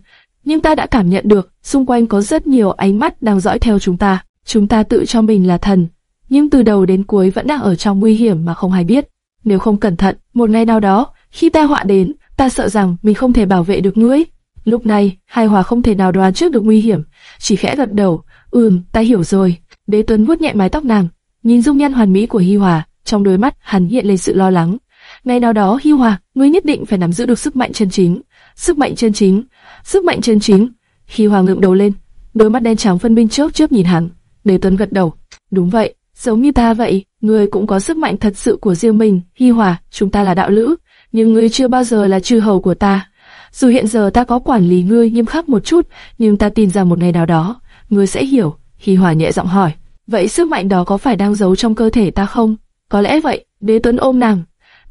Nhưng ta đã cảm nhận được, xung quanh có rất nhiều ánh mắt đang dõi theo chúng ta. Chúng ta tự cho mình là thần, nhưng từ đầu đến cuối vẫn đang ở trong nguy hiểm mà không hay biết. Nếu không cẩn thận, một ngày nào đó, khi tai họa đến, ta sợ rằng mình không thể bảo vệ được ngươi. Lúc này, Hai Hòa không thể nào đoán trước được nguy hiểm, chỉ khẽ gật đầu, ừm, ta hiểu rồi. Đế Tuấn vuốt nhẹ mái tóc nàng, nhìn dung nhan hoàn mỹ của Hi Hòa, trong đôi mắt hắn hiện lên sự lo lắng. Ngày nào đó Hi Hòa, ngươi nhất định phải nắm giữ được sức mạnh chân chính. Sức mạnh chân chính, sức mạnh chân chính. Hi Hòa ngượng đầu lên, đôi mắt đen trắng phân minh chớp chớp nhìn hắn. Đế Tuấn gật đầu, đúng vậy, giống như ta vậy, ngươi cũng có sức mạnh thật sự của riêng mình. Hi Hòa, chúng ta là đạo lữ, nhưng ngươi chưa bao giờ là chư hầu của ta. Dù hiện giờ ta có quản lý ngươi nghiêm khắc một chút, nhưng ta tin rằng một ngày nào đó, ngươi sẽ hiểu. Hi Hòa nhẹ giọng hỏi, vậy sức mạnh đó có phải đang giấu trong cơ thể ta không? Có lẽ vậy, đế tuấn ôm nàng.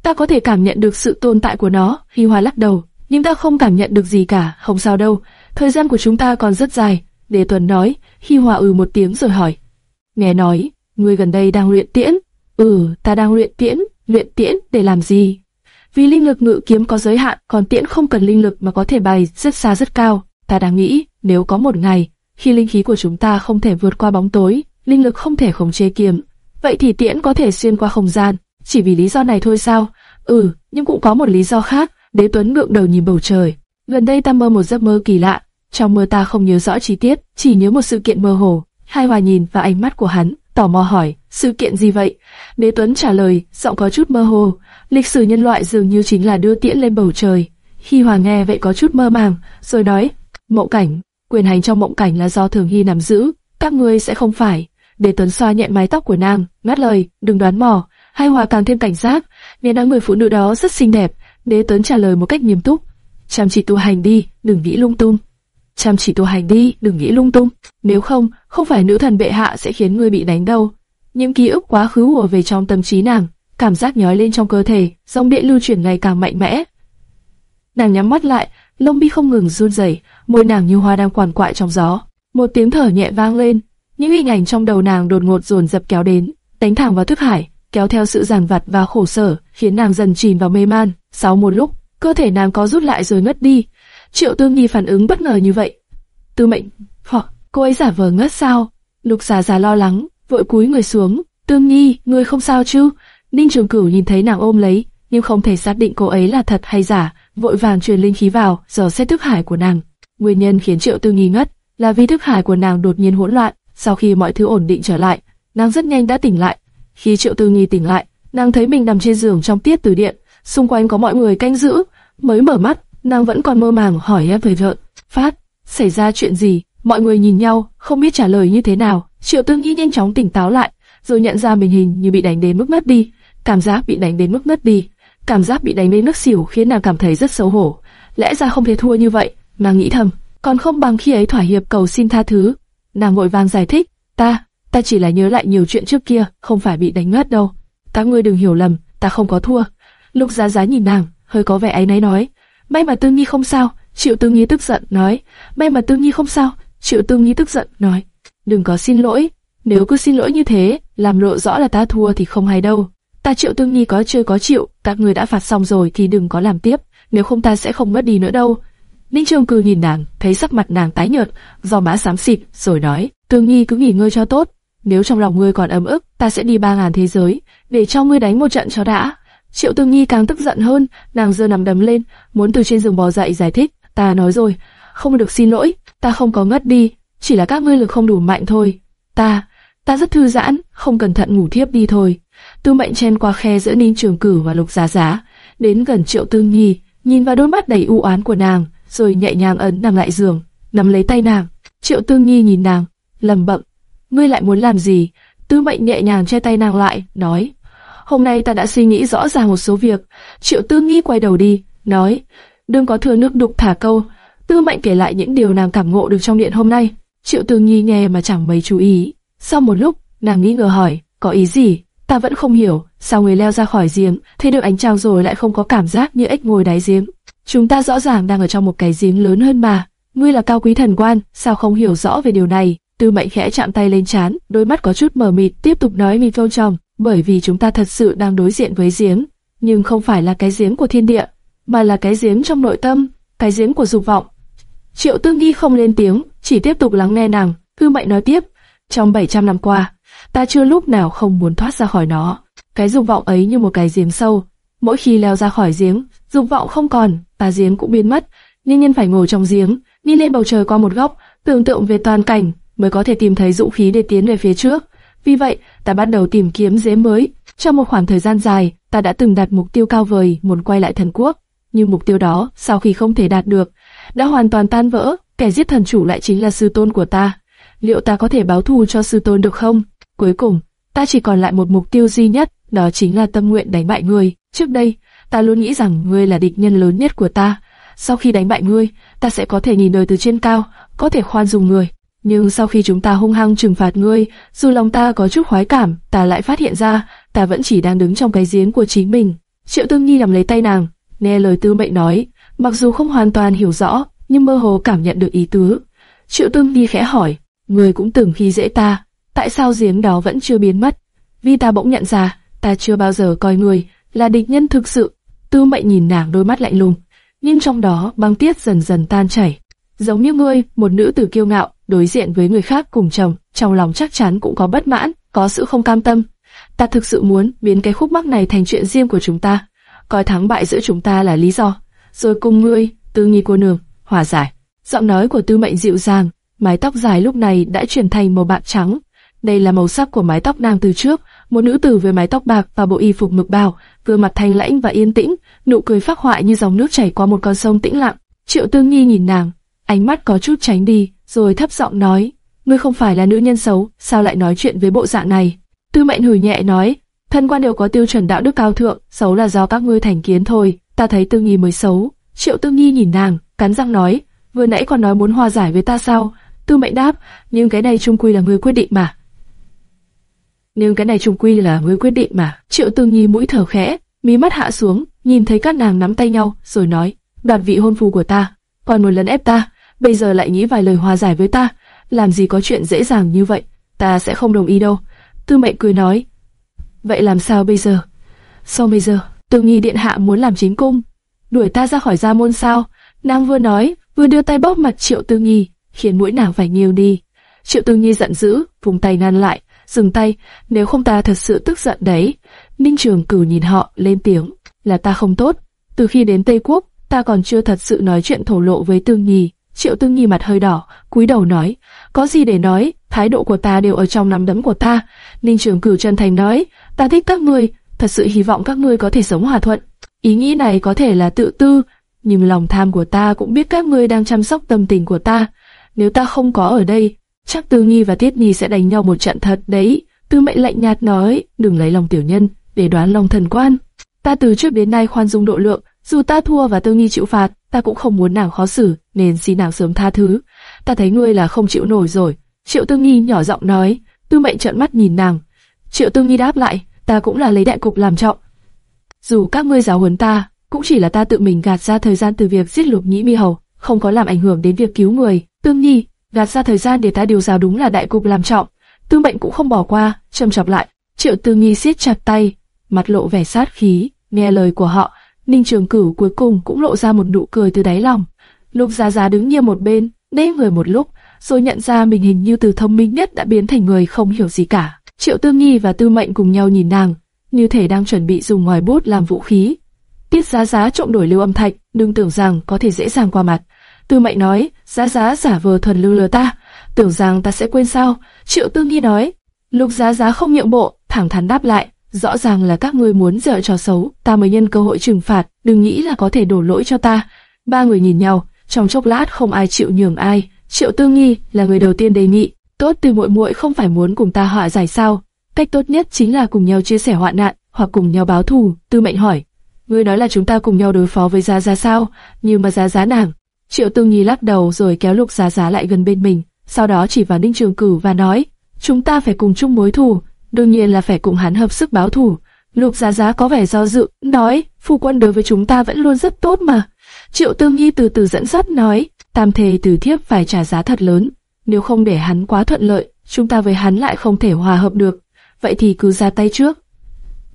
Ta có thể cảm nhận được sự tồn tại của nó, Hi Hòa lắc đầu. Nhưng ta không cảm nhận được gì cả, không sao đâu. Thời gian của chúng ta còn rất dài. Đế tuấn nói, khi Hòa ừ một tiếng rồi hỏi. Nghe nói, ngươi gần đây đang luyện tiễn. Ừ, ta đang luyện tiễn. Luyện tiễn để làm gì? Vì linh lực ngự kiếm có giới hạn, còn tiễn không cần linh lực mà có thể bay rất xa rất cao. Ta đang nghĩ, nếu có một ngày, khi linh khí của chúng ta không thể vượt qua bóng tối, linh lực không thể khống chế kiếm, vậy thì tiễn có thể xuyên qua không gian. Chỉ vì lý do này thôi sao? Ừ, nhưng cũng có một lý do khác. Đế Tuấn ngượng đầu nhìn bầu trời. Gần đây ta mơ một giấc mơ kỳ lạ. Trong mơ ta không nhớ rõ chi tiết, chỉ nhớ một sự kiện mơ hồ. Hai Hòa nhìn vào ánh mắt của hắn, tò mò hỏi, sự kiện gì vậy? Đế Tuấn trả lời, giọng có chút mơ hồ. Lịch sử nhân loại dường như chính là đưa tiễn lên bầu trời. Hi Hòa nghe vậy có chút mơ màng, rồi nói, mộng cảnh, quyền hành trong mộng cảnh là do Thường Hy nắm giữ, các ngươi sẽ không phải. Đế Tuấn xoa nhẹ mái tóc của nàng, ngắt lời, đừng đoán mò. Hai Hòa càng thêm cảnh giác, nên nói người phụ nữ đó rất xinh đẹp. Đế Tuấn trả lời một cách nghiêm túc, chăm chỉ tu hành đi, đừng nghĩ lung tung. Chăm chỉ tu hành đi, đừng nghĩ lung tung. Nếu không, không phải nữ thần bệ hạ sẽ khiến ngươi bị đánh đâu. Những ký ức quá khứ ùa về trong tâm trí nàng, cảm giác nhói lên trong cơ thể, dòng điện lưu chuyển ngày càng mạnh mẽ. Nàng nhắm mắt lại, lông mi không ngừng run rẩy, môi nàng như hoa đang quằn quại trong gió. Một tiếng thở nhẹ vang lên, những hình ảnh trong đầu nàng đột ngột dồn dập kéo đến, đánh thẳng vào thức hải, kéo theo sự giàn vặt và khổ sở, khiến nàng dần chìm vào mê man. Sau một lúc, cơ thể nàng có rút lại rồi ngất đi. Triệu Tương Nhi phản ứng bất ngờ như vậy. Tư mệnh, họ, cô ấy giả vờ ngất sao? Lục Già Già lo lắng, vội cúi người xuống. Tương Nhi, ngươi không sao chứ? Ninh Trường Cửu nhìn thấy nàng ôm lấy, nhưng không thể xác định cô ấy là thật hay giả, vội vàng truyền linh khí vào, dò xét thức hải của nàng. Nguyên nhân khiến Triệu Tư nghi ngất là vì thức hải của nàng đột nhiên hỗn loạn. Sau khi mọi thứ ổn định trở lại, nàng rất nhanh đã tỉnh lại. Khi Triệu Tư Nghi tỉnh lại, nàng thấy mình nằm trên giường trong tiết từ điện, xung quanh có mọi người canh giữ. Mới mở mắt, nàng vẫn còn mơ màng hỏi em về vợ. Phát, xảy ra chuyện gì? Mọi người nhìn nhau, không biết trả lời như thế nào. Triệu tương nghĩ nhanh chóng tỉnh táo lại, rồi nhận ra mình hình như bị đánh đến mức mất đi. Cảm giác bị đánh đến mức mất đi, cảm giác bị đánh đến nước xỉu khiến nàng cảm thấy rất xấu hổ. Lẽ ra không thể thua như vậy, nàng nghĩ thầm, còn không bằng khi ấy thỏa hiệp cầu xin tha thứ. Nàng vội vàng giải thích, ta, ta chỉ là nhớ lại nhiều chuyện trước kia, không phải bị đánh ngất đâu. Các ngươi đừng hiểu lầm, ta không có thua. Lục Giá Giá nhìn nàng, hơi có vẻ ấy náy nói, may mà Tương Nhi không sao. Triệu Tương Nhi tức giận nói, may mà Tương Nhi không sao. Triệu Tương Nhi tức giận nói, đừng có xin lỗi, nếu cứ xin lỗi như thế, làm lộ rõ là ta thua thì không hay đâu Ta Triệu Tương Nhi có chơi có chịu, các người đã phạt xong rồi thì đừng có làm tiếp, nếu không ta sẽ không mất đi nữa đâu. Ninh Trường cừ nhìn nàng, thấy sắc mặt nàng tái nhợt, do má xám xịt, rồi nói, Tương Nhi cứ nghỉ ngơi cho tốt, nếu trong lòng ngươi còn ấm ức, ta sẽ đi ba ngàn thế giới, để cho ngươi đánh một trận cho đã. Triệu Tương Nhi càng tức giận hơn, nàng giơ nằm đấm lên, muốn từ trên giường bò dậy giải thích, ta nói rồi, không được xin lỗi, ta không có ngất đi, chỉ là các ngươi lực không đủ mạnh thôi. Ta, ta rất thư giãn, không cẩn thận ngủ thiếp đi thôi. Tư mệnh chen qua khe giữa Ninh Trường Cử và Lục Giá Giá, đến gần Triệu Tương Nhi, nhìn vào đôi mắt đầy u oán của nàng, rồi nhẹ nhàng ấn nàng lại giường, nắm lấy tay nàng. Triệu Tương Nhi nhìn nàng, lầm bậm, ngươi lại muốn làm gì? Tư mệnh nhẹ nhàng che tay nàng lại, nói, hôm nay ta đã suy nghĩ rõ ràng một số việc. Triệu Tư nghĩ quay đầu đi, nói, đừng có thừa nước đục thả câu. Tư mệnh kể lại những điều nàng cảm ngộ được trong điện hôm nay. Triệu Tư nghi nghe mà chẳng mấy chú ý. Sau một lúc, nàng nghi ngờ hỏi, có ý gì? Ta vẫn không hiểu, sao người leo ra khỏi giếng, thấy được ánh trăng rồi lại không có cảm giác như ếch ngồi đáy giếng. Chúng ta rõ ràng đang ở trong một cái giếng lớn hơn mà. Ngươi là cao quý thần quan, sao không hiểu rõ về điều này? Tư Mệnh khẽ chạm tay lên chán, đôi mắt có chút mờ mịt, tiếp tục nói mình câu chồng, bởi vì chúng ta thật sự đang đối diện với giếng, nhưng không phải là cái giếng của thiên địa, mà là cái giếng trong nội tâm, cái giếng của dục vọng. Triệu Tương nghi không lên tiếng, chỉ tiếp tục lắng nghe nàng. Tư Mệnh nói tiếp, trong 700 năm qua, ta chưa lúc nào không muốn thoát ra khỏi nó. Cái dục vọng ấy như một cái giếng sâu, mỗi khi leo ra khỏi giếng, dục vọng không còn, ta giếng cũng biến mất, nên nhân phải ngồi trong giếng, đi lên bầu trời qua một góc, tưởng tượng về toàn cảnh, mới có thể tìm thấy dũng khí để tiến về phía trước. Vì vậy, ta bắt đầu tìm kiếm dế mới. Trong một khoảng thời gian dài, ta đã từng đặt mục tiêu cao vời muốn quay lại thần quốc. Nhưng mục tiêu đó, sau khi không thể đạt được, đã hoàn toàn tan vỡ. Kẻ giết thần chủ lại chính là sư tôn của ta. Liệu ta có thể báo thù cho sư tôn được không? Cuối cùng, ta chỉ còn lại một mục tiêu duy nhất, đó chính là tâm nguyện đánh bại ngươi. Trước đây, ta luôn nghĩ rằng ngươi là địch nhân lớn nhất của ta. Sau khi đánh bại ngươi, ta sẽ có thể nhìn đời từ trên cao, có thể khoan dung người. Nhưng sau khi chúng ta hung hăng trừng phạt ngươi, dù lòng ta có chút khoái cảm, ta lại phát hiện ra, ta vẫn chỉ đang đứng trong cái giếng của chính mình. Triệu Tương Nhi nằm lấy tay nàng, nghe lời tư mệnh nói, mặc dù không hoàn toàn hiểu rõ, nhưng mơ hồ cảm nhận được ý tứ. Triệu Tương Nhi khẽ hỏi, ngươi cũng từng khi dễ ta, tại sao giếng đó vẫn chưa biến mất? Vì ta bỗng nhận ra, ta chưa bao giờ coi người là địch nhân thực sự. Tư mệnh nhìn nàng đôi mắt lạnh lùng, nhưng trong đó băng tiết dần dần tan chảy. Giống như ngươi, một nữ tử kiêu ngạo, đối diện với người khác cùng chồng, trong lòng chắc chắn cũng có bất mãn, có sự không cam tâm. Ta thực sự muốn biến cái khúc mắc này thành chuyện riêng của chúng ta, coi thắng bại giữa chúng ta là lý do, rồi cùng ngươi, tư nghi cô nương, hòa giải. Giọng nói của tư mệnh dịu dàng, mái tóc dài lúc này đã chuyển thành màu bạc trắng. Đây là màu sắc của mái tóc nàng từ trước, một nữ tử với mái tóc bạc và bộ y phục mực bào, vừa mặt thanh lãnh và yên tĩnh, nụ cười phác họa như dòng nước chảy qua một con sông tĩnh lặng. Triệu Tương nghi nhìn nàng, ánh mắt có chút tránh đi, rồi thấp giọng nói, ngươi không phải là nữ nhân xấu, sao lại nói chuyện với bộ dạng này? Tư mệnh hử nhẹ nói, thân quan đều có tiêu chuẩn đạo đức cao thượng, xấu là do các ngươi thành kiến thôi, ta thấy Tư Nhi mới xấu. Triệu Tư Nhi nhìn nàng, cắn răng nói, vừa nãy còn nói muốn hòa giải với ta sao? Tư mệnh đáp, nhưng cái này trung quy là ngươi quyết định mà. Nhưng cái này trung quy là ngươi quyết định mà. Triệu Tư Nhi mũi thở khẽ, mí mắt hạ xuống, nhìn thấy các nàng nắm tay nhau, rồi nói, đoạt vị hôn phu của ta, còn một lần ép ta, bây giờ lại nghĩ vài lời hòa giải với ta, làm gì có chuyện dễ dàng như vậy, ta sẽ không đồng ý đâu. Tư mệnh cười nói, vậy làm sao bây giờ? Sao bây giờ, Tư nghi điện hạ muốn làm chính cung, đuổi ta ra khỏi gia môn sao? Nàng vừa nói, vừa đưa tay bóp mặt Triệu Tư nghi khiến mũi nàng phải nhiều đi. Triệu Tư nghi giận dữ, vùng tay ngăn lại, dừng tay, nếu không ta thật sự tức giận đấy. Ninh Trường Cử nhìn họ, lên tiếng, là ta không tốt. Từ khi đến Tây Quốc, ta còn chưa thật sự nói chuyện thổ lộ với Tương nghi Triệu tư nghi mặt hơi đỏ, cúi đầu nói, có gì để nói, thái độ của ta đều ở trong nắm đấm của ta. Ninh Trường Cửu chân thành nói, ta thích các ngươi, thật sự hy vọng các ngươi có thể sống hòa thuận. Ý nghĩ này có thể là tự tư, nhưng lòng tham của ta cũng biết các ngươi đang chăm sóc tâm tình của ta. Nếu ta không có ở đây, chắc Tư nghi và Tiết Nhi sẽ đánh nhau một trận thật đấy. Tư mệnh lạnh nhạt nói, đừng lấy lòng tiểu nhân, để đoán lòng thần quan. Ta từ trước đến nay khoan dung độ lượng, dù ta thua và Tư nghi chịu phạt, ta cũng không muốn nàng khó xử, nên xin nàng sớm tha thứ. Ta thấy ngươi là không chịu nổi rồi. Triệu Tư Nghi nhỏ giọng nói, Tư Mệnh trợn mắt nhìn nàng. Triệu Tư Nghi đáp lại, ta cũng là lấy đại cục làm trọng. Dù các ngươi giáo huấn ta, cũng chỉ là ta tự mình gạt ra thời gian từ việc giết lục nhĩ mi hầu, không có làm ảnh hưởng đến việc cứu người. Tương Nhi, gạt ra thời gian để ta điều giáo đúng là đại cục làm trọng. Tư Mệnh cũng không bỏ qua, trầm chọc lại. Triệu Tư Nghi siết chặt tay, mặt lộ vẻ sát khí. Nghe lời của họ, Ninh Trường Cửu cuối cùng cũng lộ ra một nụ cười từ đáy lòng. Lục Giá Giá đứng như một bên, đê người một lúc, rồi nhận ra mình hình như từ thông minh nhất đã biến thành người không hiểu gì cả. Triệu Tư Nghi và Tư Mệnh cùng nhau nhìn nàng, như thể đang chuẩn bị dùng ngòi bút làm vũ khí. Tiết Giá Giá trộm đổi lưu âm thạch, đừng tưởng rằng có thể dễ dàng qua mặt. Tư Mệnh nói, Giá Giá giả vờ thuần lưu lừa ta, tưởng rằng ta sẽ quên sao? Triệu Tư Nghi nói. Lục Giá Giá không nhượng bộ, thẳng thắn đáp lại, rõ ràng là các ngươi muốn dở trò xấu, ta mới nhân cơ hội trừng phạt, đừng nghĩ là có thể đổ lỗi cho ta. Ba người nhìn nhau, trong chốc lát không ai chịu nhường ai. Triệu Tư Nghi là người đầu tiên đề nghị, tốt từ muội muội không phải muốn cùng ta họa giải sao? Cách tốt nhất chính là cùng nhau chia sẻ hoạn nạn, hoặc cùng nhau báo thù. Tư Mệnh hỏi, ngươi nói là chúng ta cùng nhau đối phó với Giá Giá sao? Nhưng mà Giá Giá nàng. Triệu Tư Nghi lắc đầu rồi kéo Lục Giá Giá lại gần bên mình, sau đó chỉ vào Ninh Trường Cửu và nói, chúng ta phải cùng chung mối thù, đương nhiên là phải cùng hắn hợp sức báo thù. Lục Giá Giá có vẻ do dự, nói, phu quân đối với chúng ta vẫn luôn rất tốt mà. Triệu Tương Nhi từ từ dẫn dắt nói, tam thề từ thiếp phải trả giá thật lớn, nếu không để hắn quá thuận lợi, chúng ta với hắn lại không thể hòa hợp được, vậy thì cứ ra tay trước.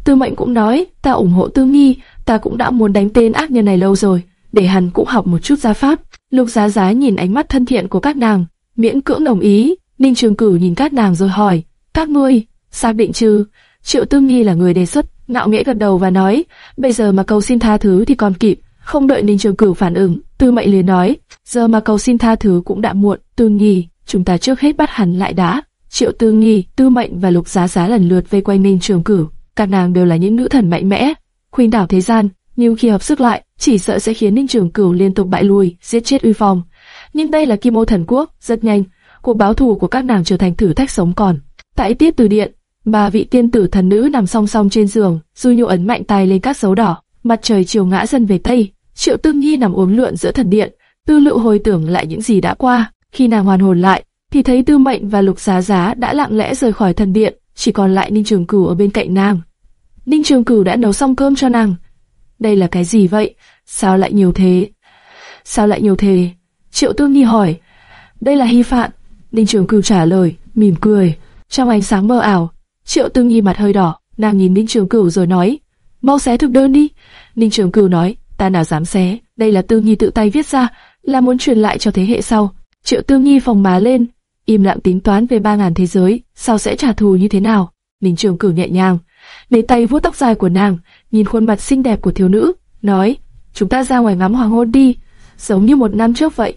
Tư Mệnh cũng nói, ta ủng hộ Tương Nhi, ta cũng đã muốn đánh tên ác nhân này lâu rồi, để hắn cũng học một chút gia pháp. Lục Giá Giá nhìn ánh mắt thân thiện của các nàng, miễn cưỡng đồng ý. Ninh Trường Cửu nhìn các nàng rồi hỏi, các ngươi xác định chứ? Triệu Tương Nhi là người đề xuất, ngạo nghễ gật đầu và nói, bây giờ mà cầu xin tha thứ thì còn kịp. Không đợi Ninh Trường Cửu phản ứng, Tư Mệnh liền nói, giờ mà cầu xin tha thứ cũng đã muộn. Tương Nghi, chúng ta trước hết bắt hắn lại đã. Triệu Tương Nghi, Tư Mệnh và Lục Giá Giá lần lượt vây quanh Ninh Trường Cửu, các nàng đều là những nữ thần mạnh mẽ, khuynh đảo thế gian, nhưng khi hợp sức lại, chỉ sợ sẽ khiến Ninh Trường Cửu liên tục bại lui, giết chết uy phong. Nhưng đây là Kim Ô Thần Quốc, rất nhanh, cuộc báo thù của các nàng trở thành thử thách sống còn. Tại tiết từ điện, ba vị tiên tử thần nữ nằm song song trên giường, Du Nhu ấn mạnh tay lên các dấu đỏ, mặt trời chiều ngã dần về tây. Triệu Tương Nhi nằm uốn lượn giữa thần điện, tư lự hồi tưởng lại những gì đã qua. Khi nàng hoàn hồn lại, thì thấy Tư Mệnh và Lục Giá Giá đã lặng lẽ rời khỏi thần điện, chỉ còn lại Ninh Trường Cửu ở bên cạnh nàng. Ninh Trường Cửu đã nấu xong cơm cho nàng. Đây là cái gì vậy? Sao lại nhiều thế? Sao lại nhiều thế? Triệu Tương Nhi hỏi. Đây là hy phạn. Ninh Trường Cửu trả lời, mỉm cười. Trong ánh sáng mơ ảo, Triệu Tương Nhi mặt hơi đỏ, nàng nhìn Ninh Trường Cửu rồi nói, mau xé thực đơn đi. Ninh Trường Cửu nói, ta nào dám xé, đây là Tư Nhi tự tay viết ra, là muốn truyền lại cho thế hệ sau. Triệu Tư Nhi phòng má lên, im lặng tính toán về ba ngàn thế giới, sau sẽ trả thù như thế nào. Ninh Trường Cửu nhẹ nhàng, lấy tay vuốt tóc dài của nàng, nhìn khuôn mặt xinh đẹp của thiếu nữ, nói, chúng ta ra ngoài ngắm hoàng hôn đi, giống như một năm trước vậy.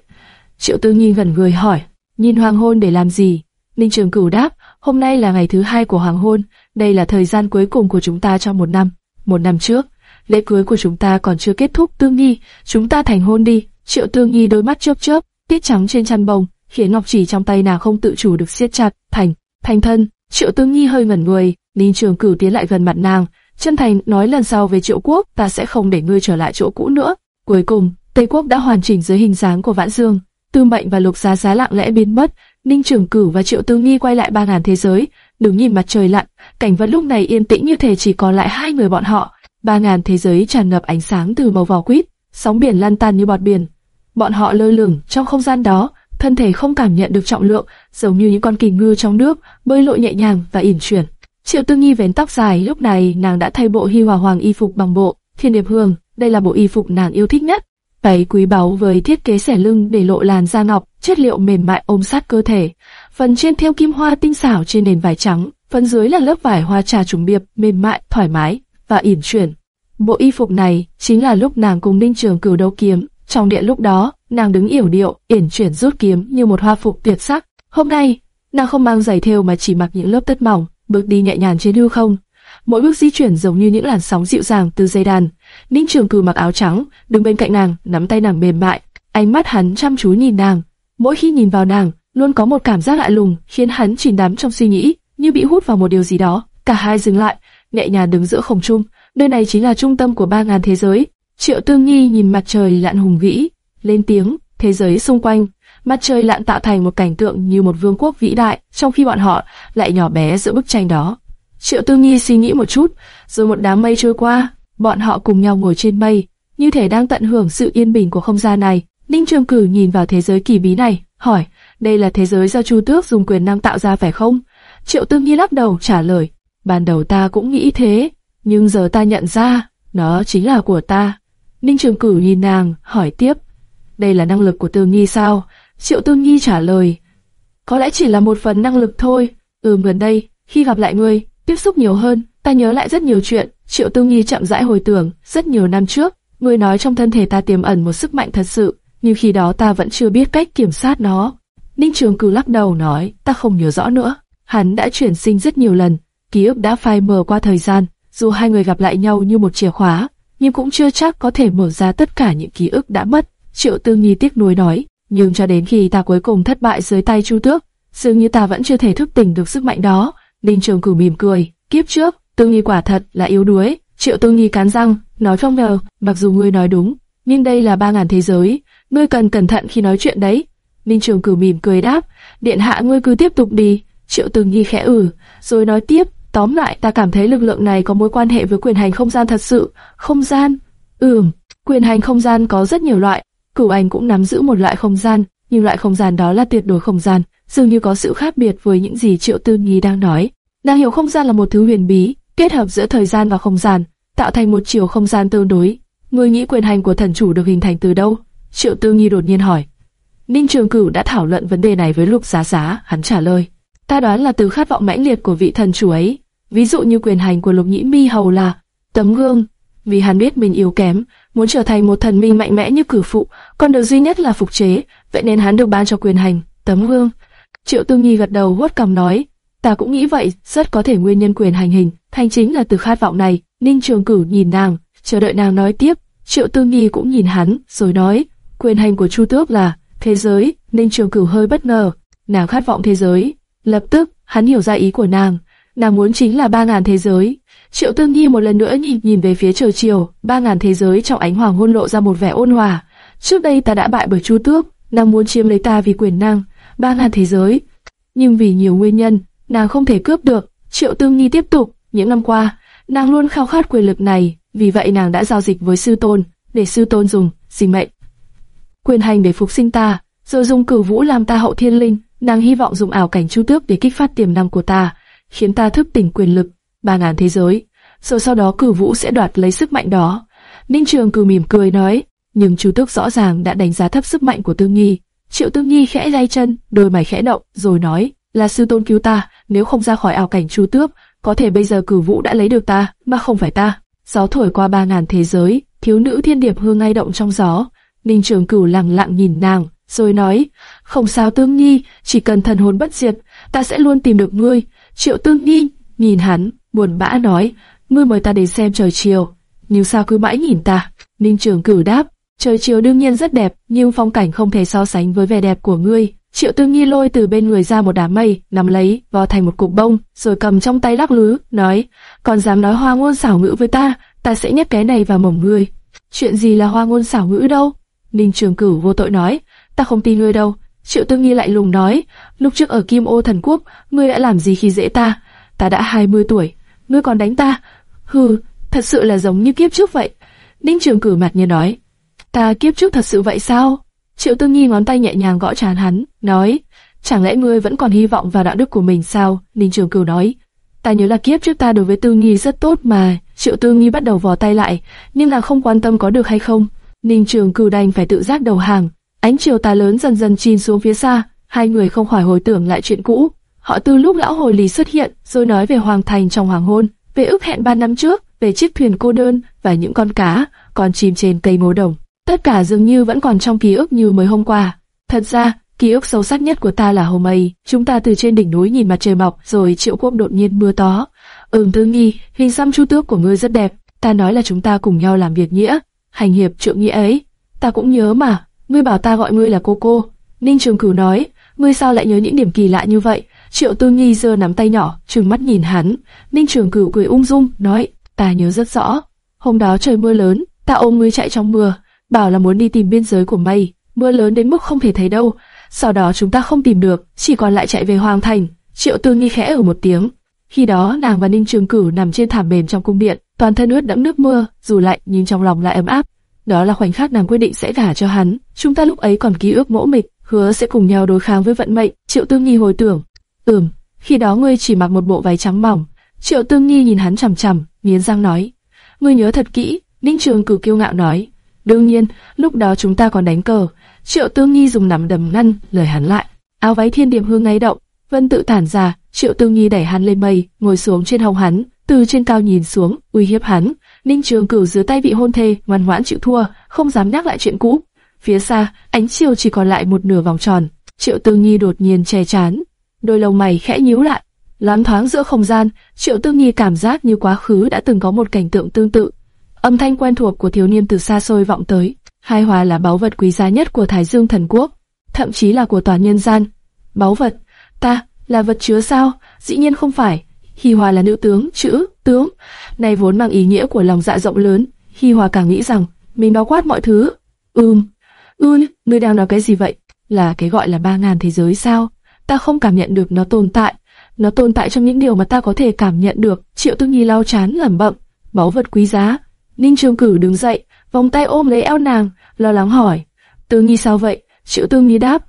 Triệu Tư Nhi gần người hỏi, nhìn hoàng hôn để làm gì? Ninh Trường Cửu đáp, hôm nay là ngày thứ hai của hoàng hôn, đây là thời gian cuối cùng của chúng ta trong một năm. Một năm trước, lễ cưới của chúng ta còn chưa kết thúc Tương nghi, chúng ta thành hôn đi. Triệu Tương nghi đôi mắt chớp chớp, tiết trắng trên chăn bồng, khiến ngọc chỉ trong tay nàng không tự chủ được siết chặt. Thành, thành thân. Triệu Tương nghi hơi ngẩn người, Ninh Trường Cửu tiến lại gần mặt nàng, chân thành nói lần sau về Triệu Quốc, ta sẽ không để ngươi trở lại chỗ cũ nữa. Cuối cùng, Tây Quốc đã hoàn chỉnh dưới hình dáng của Vãn Dương. Tư Mệnh và Lục Giá Giá lặng lẽ biến mất, Ninh Trường Cửu và Triệu Tương nghi quay lại ba ngàn thế giới, đứng nhìn mặt trời lặn, cảnh vật lúc này yên tĩnh như thể chỉ còn lại hai người bọn họ. Ba ngàn thế giới tràn ngập ánh sáng từ màu vỏ quýt, sóng biển lan tan như bọt biển. Bọn họ lơ lửng trong không gian đó, thân thể không cảm nhận được trọng lượng, giống như những con kỳ ngư trong nước, bơi lội nhẹ nhàng và yển chuyển. Triệu tư nghi vén tóc dài, lúc này nàng đã thay bộ Hi Hòa Hoàng y phục bằng bộ Thiên Điệp Hương, đây là bộ y phục nàng yêu thích nhất. Váy quý báu với thiết kế xẻ lưng để lộ làn da ngọc, chất liệu mềm mại ôm sát cơ thể. Phần trên thêu kim hoa tinh xảo trên nền vải trắng, phần dưới là lớp vải hoa trà trùng điệp mềm mại, thoải mái và yển chuyển. Bộ y phục này chính là lúc nàng cùng Ninh Trường Cửu đấu kiếm. Trong điện lúc đó, nàng đứng yểu điệu, yển chuyển rút kiếm như một hoa phục tuyệt sắc. Hôm nay, nàng không mang giày thêu mà chỉ mặc những lớp tất mỏng, bước đi nhẹ nhàng trên hư không. Mỗi bước di chuyển giống như những làn sóng dịu dàng từ dây đàn. Ninh Trường Cửu mặc áo trắng, đứng bên cạnh nàng, nắm tay nàng mềm mại, ánh mắt hắn chăm chú nhìn nàng. Mỗi khi nhìn vào nàng, luôn có một cảm giác lạ lùng, khiến hắn chìm đắm trong suy nghĩ, như bị hút vào một điều gì đó. Cả hai dừng lại, nhẹ nhàng đứng giữa không trung. Nơi này chính là trung tâm của ba ngàn thế giới. Triệu Tương Nhi nhìn mặt trời lặn hùng vĩ, lên tiếng, thế giới xung quanh, mặt trời lặn tạo thành một cảnh tượng như một vương quốc vĩ đại, trong khi bọn họ lại nhỏ bé giữa bức tranh đó. Triệu Tương Nhi suy nghĩ một chút, rồi một đám mây trôi qua, bọn họ cùng nhau ngồi trên mây, như thể đang tận hưởng sự yên bình của không gian này. Ninh Trường Cử nhìn vào thế giới kỳ bí này, hỏi, đây là thế giới do Chu Tước dùng quyền năng tạo ra phải không? Triệu Tương Nhi lắc đầu trả lời, ban đầu ta cũng nghĩ thế, nhưng giờ ta nhận ra, nó chính là của ta. Ninh Trường Cửu nhìn nàng, hỏi tiếp, đây là năng lực của Tương Nhi sao? Triệu Tương Nhi trả lời, có lẽ chỉ là một phần năng lực thôi. ừ gần đây, khi gặp lại ngươi, tiếp xúc nhiều hơn, ta nhớ lại rất nhiều chuyện. Triệu Tương Nhi chậm rãi hồi tưởng, rất nhiều năm trước, ngươi nói trong thân thể ta tiềm ẩn một sức mạnh thật sự, nhưng khi đó ta vẫn chưa biết cách kiểm soát nó. Ninh Trường Cửu lắc đầu nói, ta không nhớ rõ nữa. Hắn đã chuyển sinh rất nhiều lần, ký ức đã phai mờ qua thời gian, dù hai người gặp lại nhau như một chìa khóa, nhưng cũng chưa chắc có thể mở ra tất cả những ký ức đã mất. Triệu Tương Nhi tiếc nuối nói, nhưng cho đến khi ta cuối cùng thất bại dưới tay Chu Tước, dường như ta vẫn chưa thể thức tỉnh được sức mạnh đó. Ninh Trường Cửu mỉm cười, kiếp trước, Tương Nhi quả thật là yếu đuối. Triệu Tương Nhi cắn răng, nói trong ngờ, mặc dù ngươi nói đúng, nhưng đây là ba ngàn thế giới, ngươi cần cẩn thận khi nói chuyện đấy. Ninh Trường Cửu mỉm cười đáp, điện hạ ngươi cứ tiếp tục đi. Triệu Tương Nhi khẽ ử, rồi nói tiếp, tóm lại ta cảm thấy lực lượng này có mối quan hệ với quyền hành không gian thật sự. Không gian? Ừm, quyền hành không gian có rất nhiều loại, Cửu Anh cũng nắm giữ một loại không gian, nhưng loại không gian đó là tuyệt đối không gian, dường như có sự khác biệt với những gì Triệu Tư Nhi đang nói. Nàng hiểu không gian là một thứ huyền bí, kết hợp giữa thời gian và không gian, tạo thành một chiều không gian tương đối. Ngươi nghĩ quyền hành của thần chủ được hình thành từ đâu? Triệu Tư Nhi đột nhiên hỏi. Ninh Trường Cửu đã thảo luận vấn đề này với Lục Giá Giá, hắn trả lời. Ta đoán là từ khát vọng mãnh liệt của vị thần chủ ấy. Ví dụ như quyền hành của Lục Nhĩ Mi hầu là tấm gương, vì hắn biết mình yếu kém, muốn trở thành một thần minh mạnh mẽ như cử phụ, con đường duy nhất là phục chế, vậy nên hắn được ban cho quyền hành, tấm gương. Triệu Tư Nhi gật đầu vuốt cằm nói, ta cũng nghĩ vậy, rất có thể nguyên nhân quyền hành hình, thành chính là từ khát vọng này. Ninh Trường Cửu nhìn nàng, chờ đợi nàng nói tiếp. Triệu Tư Nhi cũng nhìn hắn, rồi nói, quyền hành của Chu Tước là thế giới. Ninh Trường Cửu hơi bất ngờ, nàng khát vọng thế giới. Lập tức, hắn hiểu ra ý của nàng, nàng muốn chính là ba ngàn thế giới. Triệu Tương Nhi một lần nữa nhìn nhìn về phía trời chiều, ba ngàn thế giới trong ánh hoàng hôn lộ ra một vẻ ôn hòa. Trước đây ta đã bại bởi Chu Tước, nàng muốn chiếm lấy ta vì quyền năng, ba ngàn thế giới. Nhưng vì nhiều nguyên nhân, nàng không thể cướp được. Triệu Tương Nhi tiếp tục, những năm qua, nàng luôn khao khát quyền lực này, vì vậy nàng đã giao dịch với sư tôn, để sư tôn dùng sinh mệnh, quyền hành để phục sinh ta, rồi dùng cửu vũ làm ta hậu thiên linh. Nàng hy vọng dùng ảo cảnh Chu Tước để kích phát tiềm năng của ta, khiến ta thức tỉnh quyền lực ba ngàn thế giới, rồi sau đó cử vũ sẽ đoạt lấy sức mạnh đó. Ninh Trường cử mỉm cười nói, nhưng Chu Tước rõ ràng đã đánh giá thấp sức mạnh của Tương Nhi. Triệu Tương Nhi khẽ lay chân, đôi mày khẽ động, rồi nói, là sư tôn cứu ta, nếu không ra khỏi ảo cảnh Chu Tước, có thể bây giờ cử vũ đã lấy được ta, mà không phải ta. Gió thổi qua ba ngàn thế giới, thiếu nữ thiên điệp hương ngay động trong gió. Ninh Trường Cửu lặng lặng nhìn nàng, rồi nói, không sao Tương Nhi, chỉ cần thần hồn bất diệt, ta sẽ luôn tìm được ngươi. Triệu Tương Nhi nhìn hắn, buồn bã nói, ngươi mời ta đến xem trời chiều, nhưng sao cứ mãi nhìn ta? Ninh Trường Cửu đáp, trời chiều đương nhiên rất đẹp, nhưng phong cảnh không thể so sánh với vẻ đẹp của ngươi. Triệu Tương Nhi lôi từ bên người ra một đám mây, nắm lấy, vò thành một cục bông, rồi cầm trong tay lắc lứ, nói, còn dám nói hoa ngôn xảo ngữ với ta, ta sẽ nhét cái này vào mồm ngươi. Chuyện gì là hoa ngôn xảo ngữ đâu? Ninh Trường Cửu vô tội nói, ta không tin ngươi đâu. Triệu Tư Nghi lại lùng nói, lúc trước ở Kim Ô Thần Quốc, ngươi đã làm gì khi dễ ta? Ta đã 20 tuổi, ngươi còn đánh ta? Hừ, thật sự là giống như kiếp trước vậy. Ninh Trường Cửu mặt như nói, ta kiếp trước thật sự vậy sao? Triệu Tương Nhi ngón tay nhẹ nhàng gõ trán hắn, nói, chẳng lẽ ngươi vẫn còn hy vọng vào đạo đức của mình sao? Ninh Trường Cửu nói, ta nhớ là kiếp trước ta đối với Tương Nhi rất tốt mà. Triệu Tương Nhi bắt đầu vò tay lại, nhưng là không quan tâm có được hay không. Ninh Trường Cửu đành phải tự giác đầu hàng. Ánh chiều tà lớn dần dần chìm xuống phía xa, hai người không khỏi hồi tưởng lại chuyện cũ. Họ từ lúc lão hồi lý xuất hiện, rồi nói về hoàng thành trong hoàng hôn, về ước hẹn ba năm trước, về chiếc thuyền cô đơn và những con cá, còn chim trên cây ngô đồng. Tất cả dường như vẫn còn trong ký ức như mới hôm qua. Thật ra, ký ức sâu sắc nhất của ta là hôm ấy, chúng ta từ trên đỉnh núi nhìn mặt trời mọc, rồi triệu quốc đột nhiên mưa to. Ừm Tư Nghi, hình xăm chu tước của ngươi rất đẹp. Ta nói là chúng ta cùng nhau làm việc nghĩa, hành hiệp trượng nghĩa ấy. Ta cũng nhớ mà, ngươi bảo ta gọi ngươi là cô cô. Ninh Trường Cửu nói, ngươi sao lại nhớ những điểm kỳ lạ như vậy? Triệu Tư Nhi giơ nắm tay nhỏ, trừng mắt nhìn hắn. Ninh Trường Cửu cười ung dung, nói, ta nhớ rất rõ. Hôm đó trời mưa lớn, ta ôm ngươi chạy trong mưa, bảo là muốn đi tìm biên giới của mây. Mưa lớn đến mức không thể thấy đâu. Sau đó chúng ta không tìm được, chỉ còn lại chạy về Hoàng Thành. Triệu Tư Nhi khẽ ở một tiếng. Khi đó nàng và Ninh Trường Cửu nằm trên thảm mềm trong cung điện, toàn thân ướt đẫm nước mưa, dù lạnh nhưng trong lòng lại ấm áp. Đó là khoảnh khắc nàng quyết định sẽ gả cho hắn. Chúng ta lúc ấy còn ký ước mỗ mịch, hứa sẽ cùng nhau đối kháng với vận mệnh. Triệu Tương Nhi hồi tưởng, Ừm, khi đó ngươi chỉ mặc một bộ váy trắng mỏng, Triệu Tương Nhi nhìn hắn chằm chằm, nghiến răng nói, ngươi nhớ thật kỹ. Ninh Trường Cử kiêu ngạo nói, đương nhiên, lúc đó chúng ta còn đánh cờ. Triệu Tương Nhi dùng nắm đầm ngăn lời hắn lại. Áo váy thiên điểm hương ngay động, vân tự tản ra. Triệu Tương Nhi đẩy hắn lên mây, ngồi xuống trên hông hắn, từ trên cao nhìn xuống, uy hiếp hắn. Ninh Trường Cửu dưới tay vị hôn thê, ngoan ngoãn chịu thua, không dám nhắc lại chuyện cũ. Phía xa, ánh chiều chỉ còn lại một nửa vòng tròn. Triệu Tương Nhi đột nhiên che chán, đôi lông mày khẽ nhíu lại, loáng thoáng giữa không gian, Triệu Tương Nhi cảm giác như quá khứ đã từng có một cảnh tượng tương tự. Âm thanh quen thuộc của thiếu niên từ xa xôi vọng tới. Hai hòa là báu vật quý giá nhất của Thái Dương Thần Quốc, thậm chí là của toàn nhân gian. Báu vật, ta là vật chứa sao? Dĩ nhiên không phải. Hi Hòa là nữ tướng, chữ tướng, này vốn mang ý nghĩa của lòng dạ rộng lớn. Hi Hòa càng nghĩ rằng mình bao quát mọi thứ. Ừm, ưm, ngươi đang nói cái gì vậy? Là cái gọi là ba ngàn thế giới sao? Ta không cảm nhận được nó tồn tại. Nó tồn tại trong những điều mà ta có thể cảm nhận được. Triệu Tư Nhi lau chán lẩm bẩm, báu vật quý giá. Ninh Trường Cử đứng dậy, vòng tay ôm lấy eo nàng, lo lắng hỏi, Tư Nhi sao vậy? Triệu Tư Nhi đáp,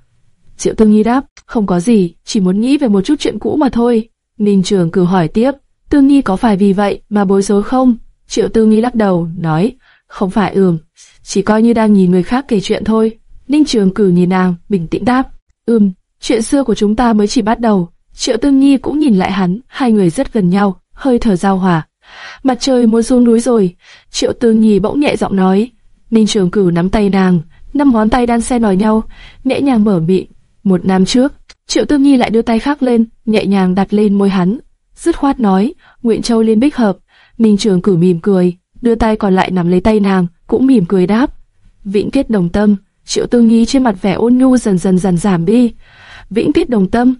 Triệu Tư Nhi đáp, không có gì, chỉ muốn nghĩ về một chút chuyện cũ mà thôi. Ninh Trường Cử hỏi tiếp, Tư Nhi có phải vì vậy mà bối rối không? Triệu Tư Nhi lắc đầu, nói, không phải ừm, chỉ coi như đang nhìn người khác kể chuyện thôi. Ninh Trường Cử nhìn nàng, bình tĩnh đáp, ừm, chuyện xưa của chúng ta mới chỉ bắt đầu. Triệu Tư Nhi cũng nhìn lại hắn, hai người rất gần nhau, hơi thở giao hòa. Mặt trời muốn xuống núi rồi, Triệu Tư Nhi bỗng nhẹ giọng nói. Ninh Trường Cử nắm tay nàng, năm ngón tay đan xen vào nhau, nhẹ nhàng mở miệng. Một năm trước, Triệu Tư Nhi lại đưa tay khác lên, nhẹ nhàng đặt lên môi hắn, dứt khoát nói, Nguyện Châu liên bích hợp. Ninh Trường Cử mỉm cười, đưa tay còn lại nắm lấy tay nàng, cũng mỉm cười đáp. Vĩnh kết đồng tâm, Triệu Tư Nhi trên mặt vẻ ôn nhu dần dần dần giảm đi. Vĩnh kết đồng tâm.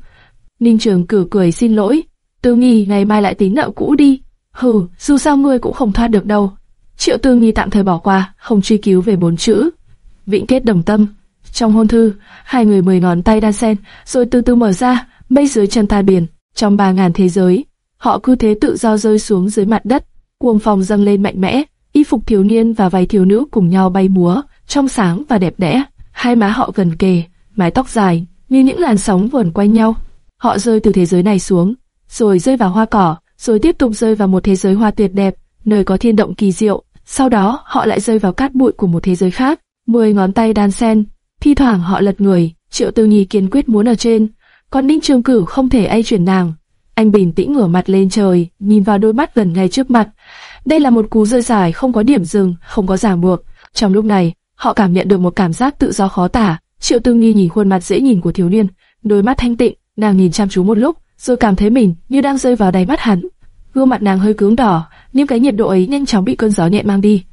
Ninh Trường Cử cười xin lỗi, Tư Nhi ngày mai lại tính nợ cũ đi. Hừ, dù sao ngươi cũng không thoát được đâu. Triệu Tư Nhi tạm thời bỏ qua, không truy cứu về bốn chữ. Vĩnh kết đồng tâm. Trong hôn thư, hai người mười ngón tay đan sen, rồi từ từ mở ra, mây dưới chân ta biển. Trong ba ngàn thế giới, họ cứ thế tự do rơi xuống dưới mặt đất, cuồng phòng dâng lên mạnh mẽ, y phục thiếu niên và váy thiếu nữ cùng nhau bay múa, trong sáng và đẹp đẽ. Hai má họ gần kề, mái tóc dài như những làn sóng vờn quanh nhau. Họ rơi từ thế giới này xuống, rồi rơi vào hoa cỏ, rồi tiếp tục rơi vào một thế giới hoa tuyệt đẹp, nơi có thiên động kỳ diệu. Sau đó, họ lại rơi vào cát bụi của một thế giới khác. Mười ngón tay đan sen, thi thoảng họ lật người. Triệu Tư Nhi kiên quyết muốn ở trên, còn Ninh Trường Cửu không thể ai chuyển nàng. Anh bình tĩnh ngửa mặt lên trời, nhìn vào đôi mắt gần ngay trước mặt. Đây là một cú rơi dài không có điểm dừng, không có ràng buộc. Trong lúc này, họ cảm nhận được một cảm giác tự do khó tả. Triệu Tư Nhi nhìn khuôn mặt dễ nhìn của thiếu niên, đôi mắt thanh tịnh, nàng nhìn chăm chú một lúc, rồi cảm thấy mình như đang rơi vào đáy mắt hắn. Gương mặt nàng hơi cứng đỏ, nhưng cái nhiệt độ ấy nhanh chóng bị cơn gió nhẹ mang đi.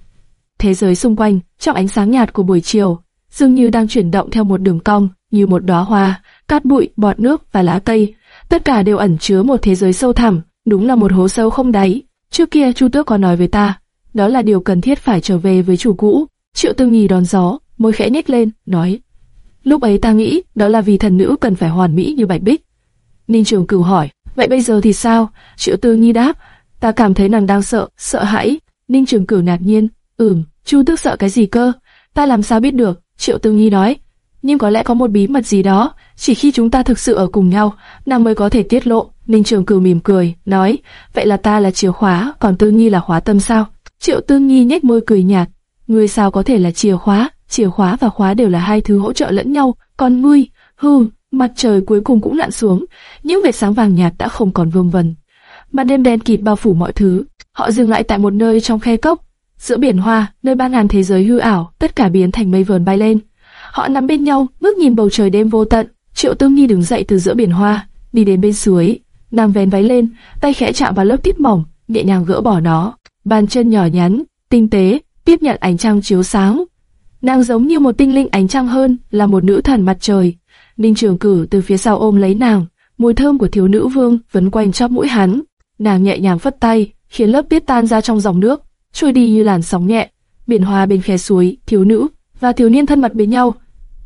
Thế giới xung quanh, trong ánh sáng nhạt của buổi chiều, dường như đang chuyển động theo một đường cong, như một đóa hoa, cát bụi, bọt nước và lá cây, tất cả đều ẩn chứa một thế giới sâu thẳm, đúng là một hố sâu không đáy. Trước kia Chu Tước có nói với ta, đó là điều cần thiết phải trở về với chủ cũ. Triệu Tư Nhì đón gió, môi khẽ nhếch lên, nói: Lúc ấy ta nghĩ đó là vì thần nữ cần phải hoàn mỹ như Bạch Bích. Ninh Trường Cửu hỏi: Vậy bây giờ thì sao? Triệu Tư Nhi đáp: Ta cảm thấy nàng đang sợ, sợ hãi. Ninh Trường Cửu ngạc nhiên: Ừm, Chu Tước sợ cái gì cơ? Ta làm sao biết được? Triệu Tư Nhi nói: nhưng có lẽ có một bí mật gì đó, chỉ khi chúng ta thực sự ở cùng nhau, nàng mới có thể tiết lộ. Ninh Trường Cửu mỉm cười, nói, vậy là ta là chìa khóa, còn Tư Nhi là khóa tâm sao? Triệu Tư Nhi nhếch môi cười nhạt, ngươi sao có thể là chìa khóa? Chìa khóa và khóa đều là hai thứ hỗ trợ lẫn nhau, còn ngươi, hừ, mặt trời cuối cùng cũng lặn xuống, những vệt sáng vàng nhạt đã không còn vương vần. Màn đêm đen kịt bao phủ mọi thứ, họ dừng lại tại một nơi trong khe cốc, giữa biển hoa, nơi ba ngàn thế giới hư ảo, tất cả biến thành mây vờn bay lên. Họ nắm bên nhau, ngước nhìn bầu trời đêm vô tận. Triệu Tương Nhi đứng dậy từ giữa biển hoa, đi đến bên suối, nàng vén váy lên, tay khẽ chạm vào lớp tiết mỏng, nhẹ nhàng gỡ bỏ nó. Bàn chân nhỏ nhắn, tinh tế, tiếp nhận ánh trăng chiếu sáng. Nàng giống như một tinh linh ánh trăng hơn, là một nữ thần mặt trời. Ninh Trường Cử từ phía sau ôm lấy nàng, mùi thơm của thiếu nữ vương vấn quanh chóp mũi hắn. Nàng nhẹ nhàng phất tay, khiến lớp tiết tan ra trong dòng nước, trôi đi như làn sóng nhẹ. Biển hoa bên khe suối, thiếu nữ và thiếu niên thân mật bên nhau,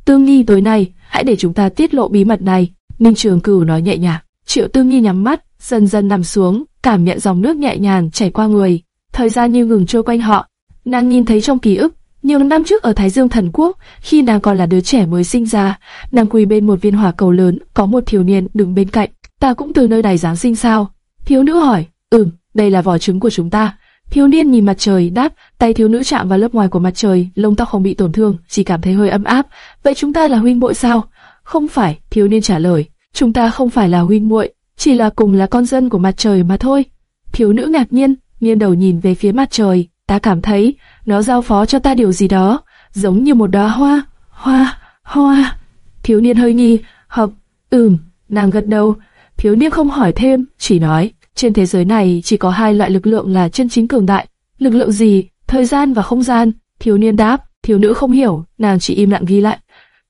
Tương Nhi tối nay, hãy để chúng ta tiết lộ bí mật này. Ninh Trường Cửu nói nhẹ nhàng. Triệu Tương Nhi nhắm mắt, dần dần nằm xuống, cảm nhận dòng nước nhẹ nhàng chảy qua người. Thời gian như ngừng trôi quanh họ. Nàng nhìn thấy trong ký ức, nhiều năm trước ở Thái Dương Thần Quốc, khi nàng còn là đứa trẻ mới sinh ra, nàng quỳ bên một viên hỏa cầu lớn, có một thiếu niên đứng bên cạnh. Ta cũng từ nơi này giáng sinh sao? Thiếu nữ hỏi. Ừm, đây là vỏ trứng của chúng ta. Thiếu niên nhìn mặt trời đáp, tay thiếu nữ chạm vào lớp ngoài của mặt trời, lông tóc không bị tổn thương, chỉ cảm thấy hơi ấm áp. Vậy chúng ta là huynh muội sao? Không phải, thiếu niên trả lời. Chúng ta không phải là huynh muội, chỉ là cùng là con dân của mặt trời mà thôi. Thiếu nữ ngạc nhiên, nghiêng đầu nhìn về phía mặt trời, ta cảm thấy nó giao phó cho ta điều gì đó, giống như một đóa hoa, hoa, hoa. Thiếu niên hơi nghi, hợp, ừm, nàng gật đầu. Thiếu niên không hỏi thêm, chỉ nói, trên thế giới này chỉ có hai loại lực lượng là chân chính cường đại. Lực lượng gì? Thời gian và không gian. Thiếu niên đáp, thiếu nữ không hiểu, nàng chỉ im lặng ghi lại.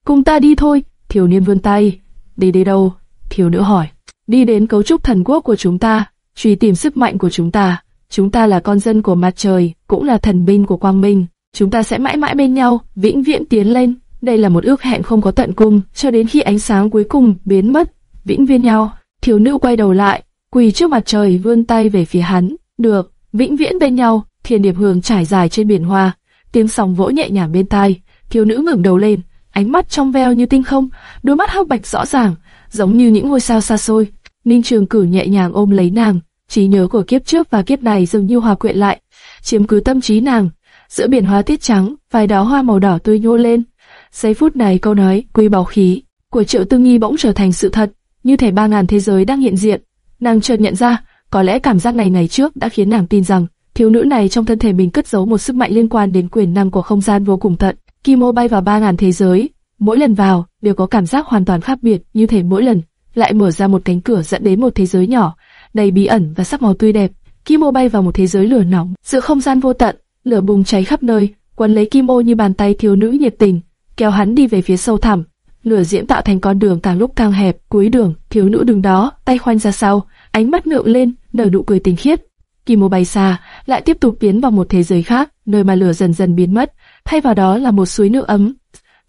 Cùng ta đi thôi. Thiếu niên vươn tay. Đi đi đâu? Thiếu nữ hỏi. Đi đến cấu trúc thần quốc của chúng ta, truy tìm sức mạnh của chúng ta. Chúng ta là con dân của mặt trời, cũng là thần binh của quang minh. Chúng ta sẽ mãi mãi bên nhau, vĩnh viễn tiến lên. Đây là một ước hẹn không có tận cùng, cho đến khi ánh sáng cuối cùng biến mất, vĩnh viên nhau. Thiếu nữ quay đầu lại, quỳ trước mặt trời vươn tay về phía hắn. Được, vĩnh viễn bên nhau, thiên điệp hương trải dài trên biển hoa, tiếng sóng vỗ nhẹ nhàng bên tai. Thiếu nữ ngẩng đầu lên, ánh mắt trong veo như tinh không, đôi mắt hắc bạch rõ ràng, giống như những ngôi sao xa xôi. Ninh Trường Cử nhẹ nhàng ôm lấy nàng, trí nhớ của kiếp trước và kiếp này dường như hòa quyện lại, chiếm cứ tâm trí nàng. Giữa biển hoa tiết trắng, vài đóa hoa màu đỏ tươi nhô lên. Giây phút này câu nói quy bảo khí của Triệu Tư Nghi bỗng trở thành sự thật, như thể ba ngàn thế giới đang hiện diện. Nàng chợt nhận ra, có lẽ cảm giác này ngày trước đã khiến nàng tin rằng thiếu nữ này trong thân thể mình cất giấu một sức mạnh liên quan đến quyền năng của không gian vô cùng tận. Kimo bay vào ba ngàn thế giới, mỗi lần vào đều có cảm giác hoàn toàn khác biệt, như thể mỗi lần lại mở ra một cánh cửa dẫn đến một thế giới nhỏ, đầy bí ẩn và sắc màu tươi đẹp. Kimo bay vào một thế giới lửa nóng, giữa không gian vô tận, lửa bùng cháy khắp nơi, quấn lấy Kimo như bàn tay thiếu nữ nhiệt tình, kéo hắn đi về phía sâu thẳm. Lửa diễm tạo thành con đường càng lúc càng hẹp, cuối đường, thiếu nữ đứng đó, tay khoanh ra sau, ánh mắt ngượng lên, nở nụ cười tinh khiết. Kimo bay xa, lại tiếp tục tiến vào một thế giới khác, nơi mà lửa dần dần biến mất, thay vào đó là một suối nước ấm,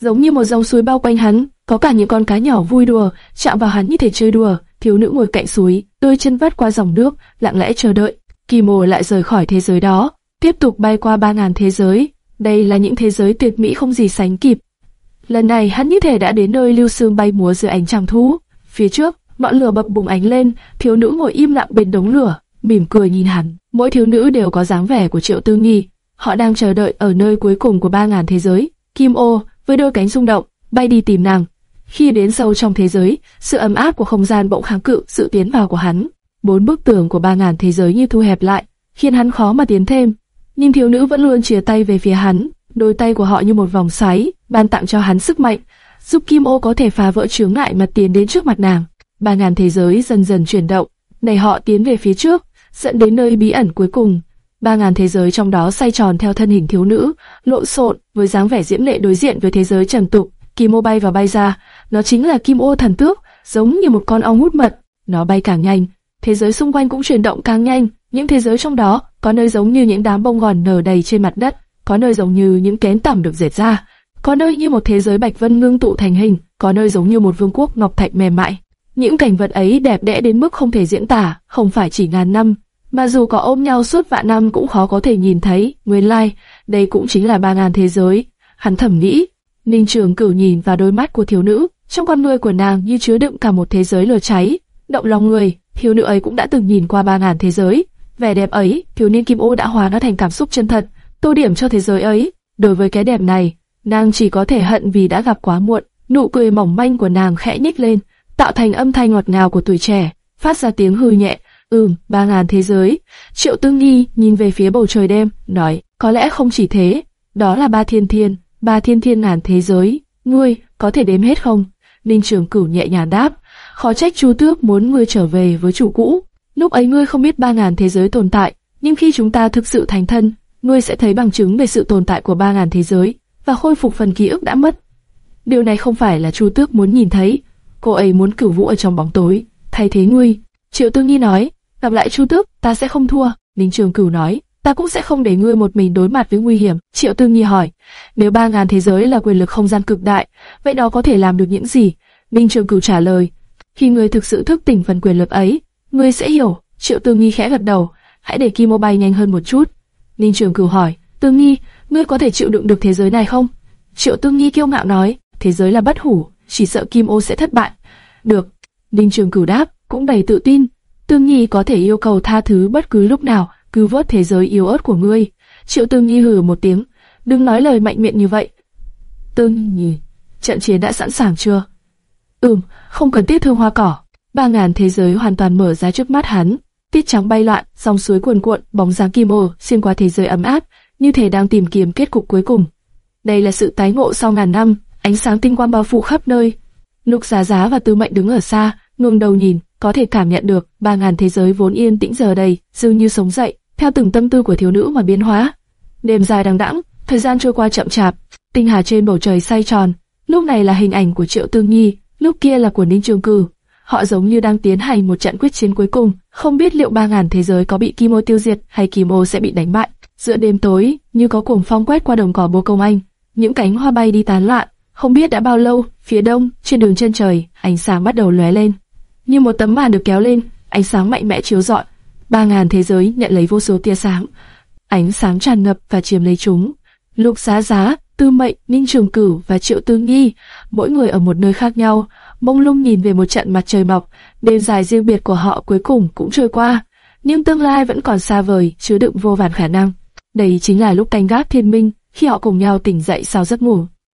giống như một dòng suối bao quanh hắn, có cả những con cá nhỏ vui đùa, chạm vào hắn như thể chơi đùa. Thiếu nữ ngồi cạnh suối, đôi chân vắt qua dòng nước, lặng lẽ chờ đợi. Kimo lại rời khỏi thế giới đó, tiếp tục bay qua ba ngàn thế giới. Đây là những thế giới tuyệt mỹ không gì sánh kịp. Lần này hắn như thể đã đến nơi lưu sương bay múa dưới ánh trăng thú. Phía trước, ngọn lửa bập bùng ánh lên, thiếu nữ ngồi im lặng bên đống lửa, mỉm cười nhìn hắn. Mỗi thiếu nữ đều có dáng vẻ của Triệu Tư Nghi. Họ đang chờ đợi ở nơi cuối cùng của ba ngàn thế giới. Kim ô với đôi cánh rung động, bay đi tìm nàng. Khi đến sâu trong thế giới, sự ấm áp của không gian bỗng kháng cự sự tiến vào của hắn. Bốn bức tường của ba ngàn thế giới như thu hẹp lại, khiến hắn khó mà tiến thêm. Nhưng thiếu nữ vẫn luôn chia tay về phía hắn, đôi tay của họ như một vòng xoáy, ban tặng cho hắn sức mạnh, giúp Kim Ô có thể phá vỡ chướng ngại mà tiến đến trước mặt nàng. Ba ngàn thế giới dần dần chuyển động, đẩy họ tiến về phía trước, dẫn đến nơi bí ẩn cuối cùng. Ba ngàn thế giới trong đó xoay tròn theo thân hình thiếu nữ, lộn xộn với dáng vẻ diễm lệ đối diện với thế giới trần tục. Kim ô bay vào bay ra, nó chính là kim ô thần tước, giống như một con ong hút mật. Nó bay càng nhanh, thế giới xung quanh cũng chuyển động càng nhanh. Những thế giới trong đó có nơi giống như những đám bông gòn nở đầy trên mặt đất, có nơi giống như những kén tẩm được dệt ra, có nơi như một thế giới bạch vân ngưng tụ thành hình, có nơi giống như một vương quốc ngọc thạch mềm mại. Những cảnh vật ấy đẹp đẽ đến mức không thể diễn tả, không phải chỉ ngàn năm, mà dù có ôm nhau suốt vạn năm cũng khó có thể nhìn thấy. Nguyên lai, like, đây cũng chính là ba ngàn thế giới. Hắn thẩm nghĩ. Ninh Trường Cửu nhìn vào đôi mắt của thiếu nữ, trong con nuôi của nàng như chứa đựng cả một thế giới lửa cháy. Động lòng người, thiếu nữ ấy cũng đã từng nhìn qua ba ngàn thế giới. Vẻ đẹp ấy, thiếu niên Kim Ô đã hóa nó thành cảm xúc chân thật, tô điểm cho thế giới ấy. Đối với cái đẹp này, nàng chỉ có thể hận vì đã gặp quá muộn. Nụ cười mỏng manh của nàng khẽ nhích lên, tạo thành âm thanh ngọt ngào của tuổi trẻ, phát ra tiếng hư nhẹ. Ừm, ba ngàn thế giới. Triệu Tư Nghi nhìn về phía bầu trời đêm, nói, có lẽ không chỉ thế, đó là ba thiên thiên, ba thiên thiên ngàn thế giới. Ngươi, có thể đếm hết không? Ninh Trường Cửu nhẹ nhàng đáp, khó trách Chu Tước muốn ngươi trở về với chủ cũ. Lúc ấy ngươi không biết ba ngàn thế giới tồn tại, nhưng khi chúng ta thực sự thành thân, ngươi sẽ thấy bằng chứng về sự tồn tại của ba ngàn thế giới và khôi phục phần ký ức đã mất. Điều này không phải là Chu Tước muốn nhìn thấy, cô ấy muốn cửu vũ ở trong bóng tối, thay thế ngươi. Triệu Tương Nhi nói, gặp lại Chu Tước, ta sẽ không thua. Ninh Trường Cửu nói, ta cũng sẽ không để ngươi một mình đối mặt với nguy hiểm. Triệu Tương Nhi hỏi, nếu ba ngàn thế giới là quyền lực không gian cực đại, vậy đó có thể làm được những gì? Ninh Trường Cửu trả lời, khi ngươi thực sự thức tỉnh phần quyền lực ấy, ngươi sẽ hiểu. Triệu Tương Nhi khẽ gật đầu, hãy để Kim bay nhanh hơn một chút. Ninh Trường Cửu hỏi, Tương Nghi, ngươi có thể chịu đựng được thế giới này không? Triệu Tương Nghi kiêu ngạo nói, thế giới là bất hủ, chỉ sợ Kim Ô sẽ thất bại. Được. Ninh Trường Cửu đáp, cũng đầy tự tin. Tương Nhi có thể yêu cầu tha thứ bất cứ lúc nào, cứu vớt thế giới yếu ớt của ngươi. Triệu Tương Nhi hừ một tiếng, đừng nói lời mạnh miệng như vậy. Tương Nhi, trận chiến đã sẵn sàng chưa? Ừm, không cần tiếc thương hoa cỏ. Ba ngàn thế giới hoàn toàn mở ra trước mắt hắn. Tiết trắng bay loạn, dòng suối cuồn cuộn, bóng dáng kim ồ xuyên qua thế giới ấm áp, như thể đang tìm kiếm kết cục cuối cùng. Đây là sự tái ngộ sau ngàn năm, ánh sáng tinh quang bao phủ khắp nơi. Lục Giá Giá và Tư Mệnh đứng ở xa, ngẩng đầu nhìn, có thể cảm nhận được ba ngàn thế giới vốn yên tĩnh giờ đây dường như sống dậy, theo từng tâm tư của thiếu nữ mà biến hóa. Đêm dài đằng đẵng, thời gian trôi qua chậm chạp, tinh hà trên bầu trời xoay tròn. Lúc này là hình ảnh của Triệu Tương Nhi, lúc kia là của Ninh Trường Cử. Họ giống như đang tiến hành một trận quyết chiến cuối cùng, không biết liệu ba ngàn thế giới có bị Kim Ô tiêu diệt hay Kim Ô sẽ bị đánh bại. Giữa đêm tối, như có cuồng phong quét qua đồng cỏ bố công anh, những cánh hoa bay đi tán loạn. Không biết đã bao lâu, phía đông, trên đường chân trời, ánh sáng bắt đầu lóe lên. Như một tấm màn được kéo lên, ánh sáng mạnh mẽ chiếu rọi. Ba ngàn thế giới nhận lấy vô số tia sáng. Ánh sáng tràn ngập và chiếm lấy chúng. Lục Giá Giá, Tư Mệnh, Ninh Trường Cửu và Triệu Tư Nghi, mỗi người ở một nơi khác nhau, mông lung nhìn về một trận mặt trời mọc. Đêm dài riêng biệt của họ cuối cùng cũng trôi qua, nhưng tương lai vẫn còn xa vời, chứa đựng vô vàn khả năng. Đây chính là lúc canh gác thiên minh, khi họ cùng nhau tỉnh dậy sau giấc ngủ.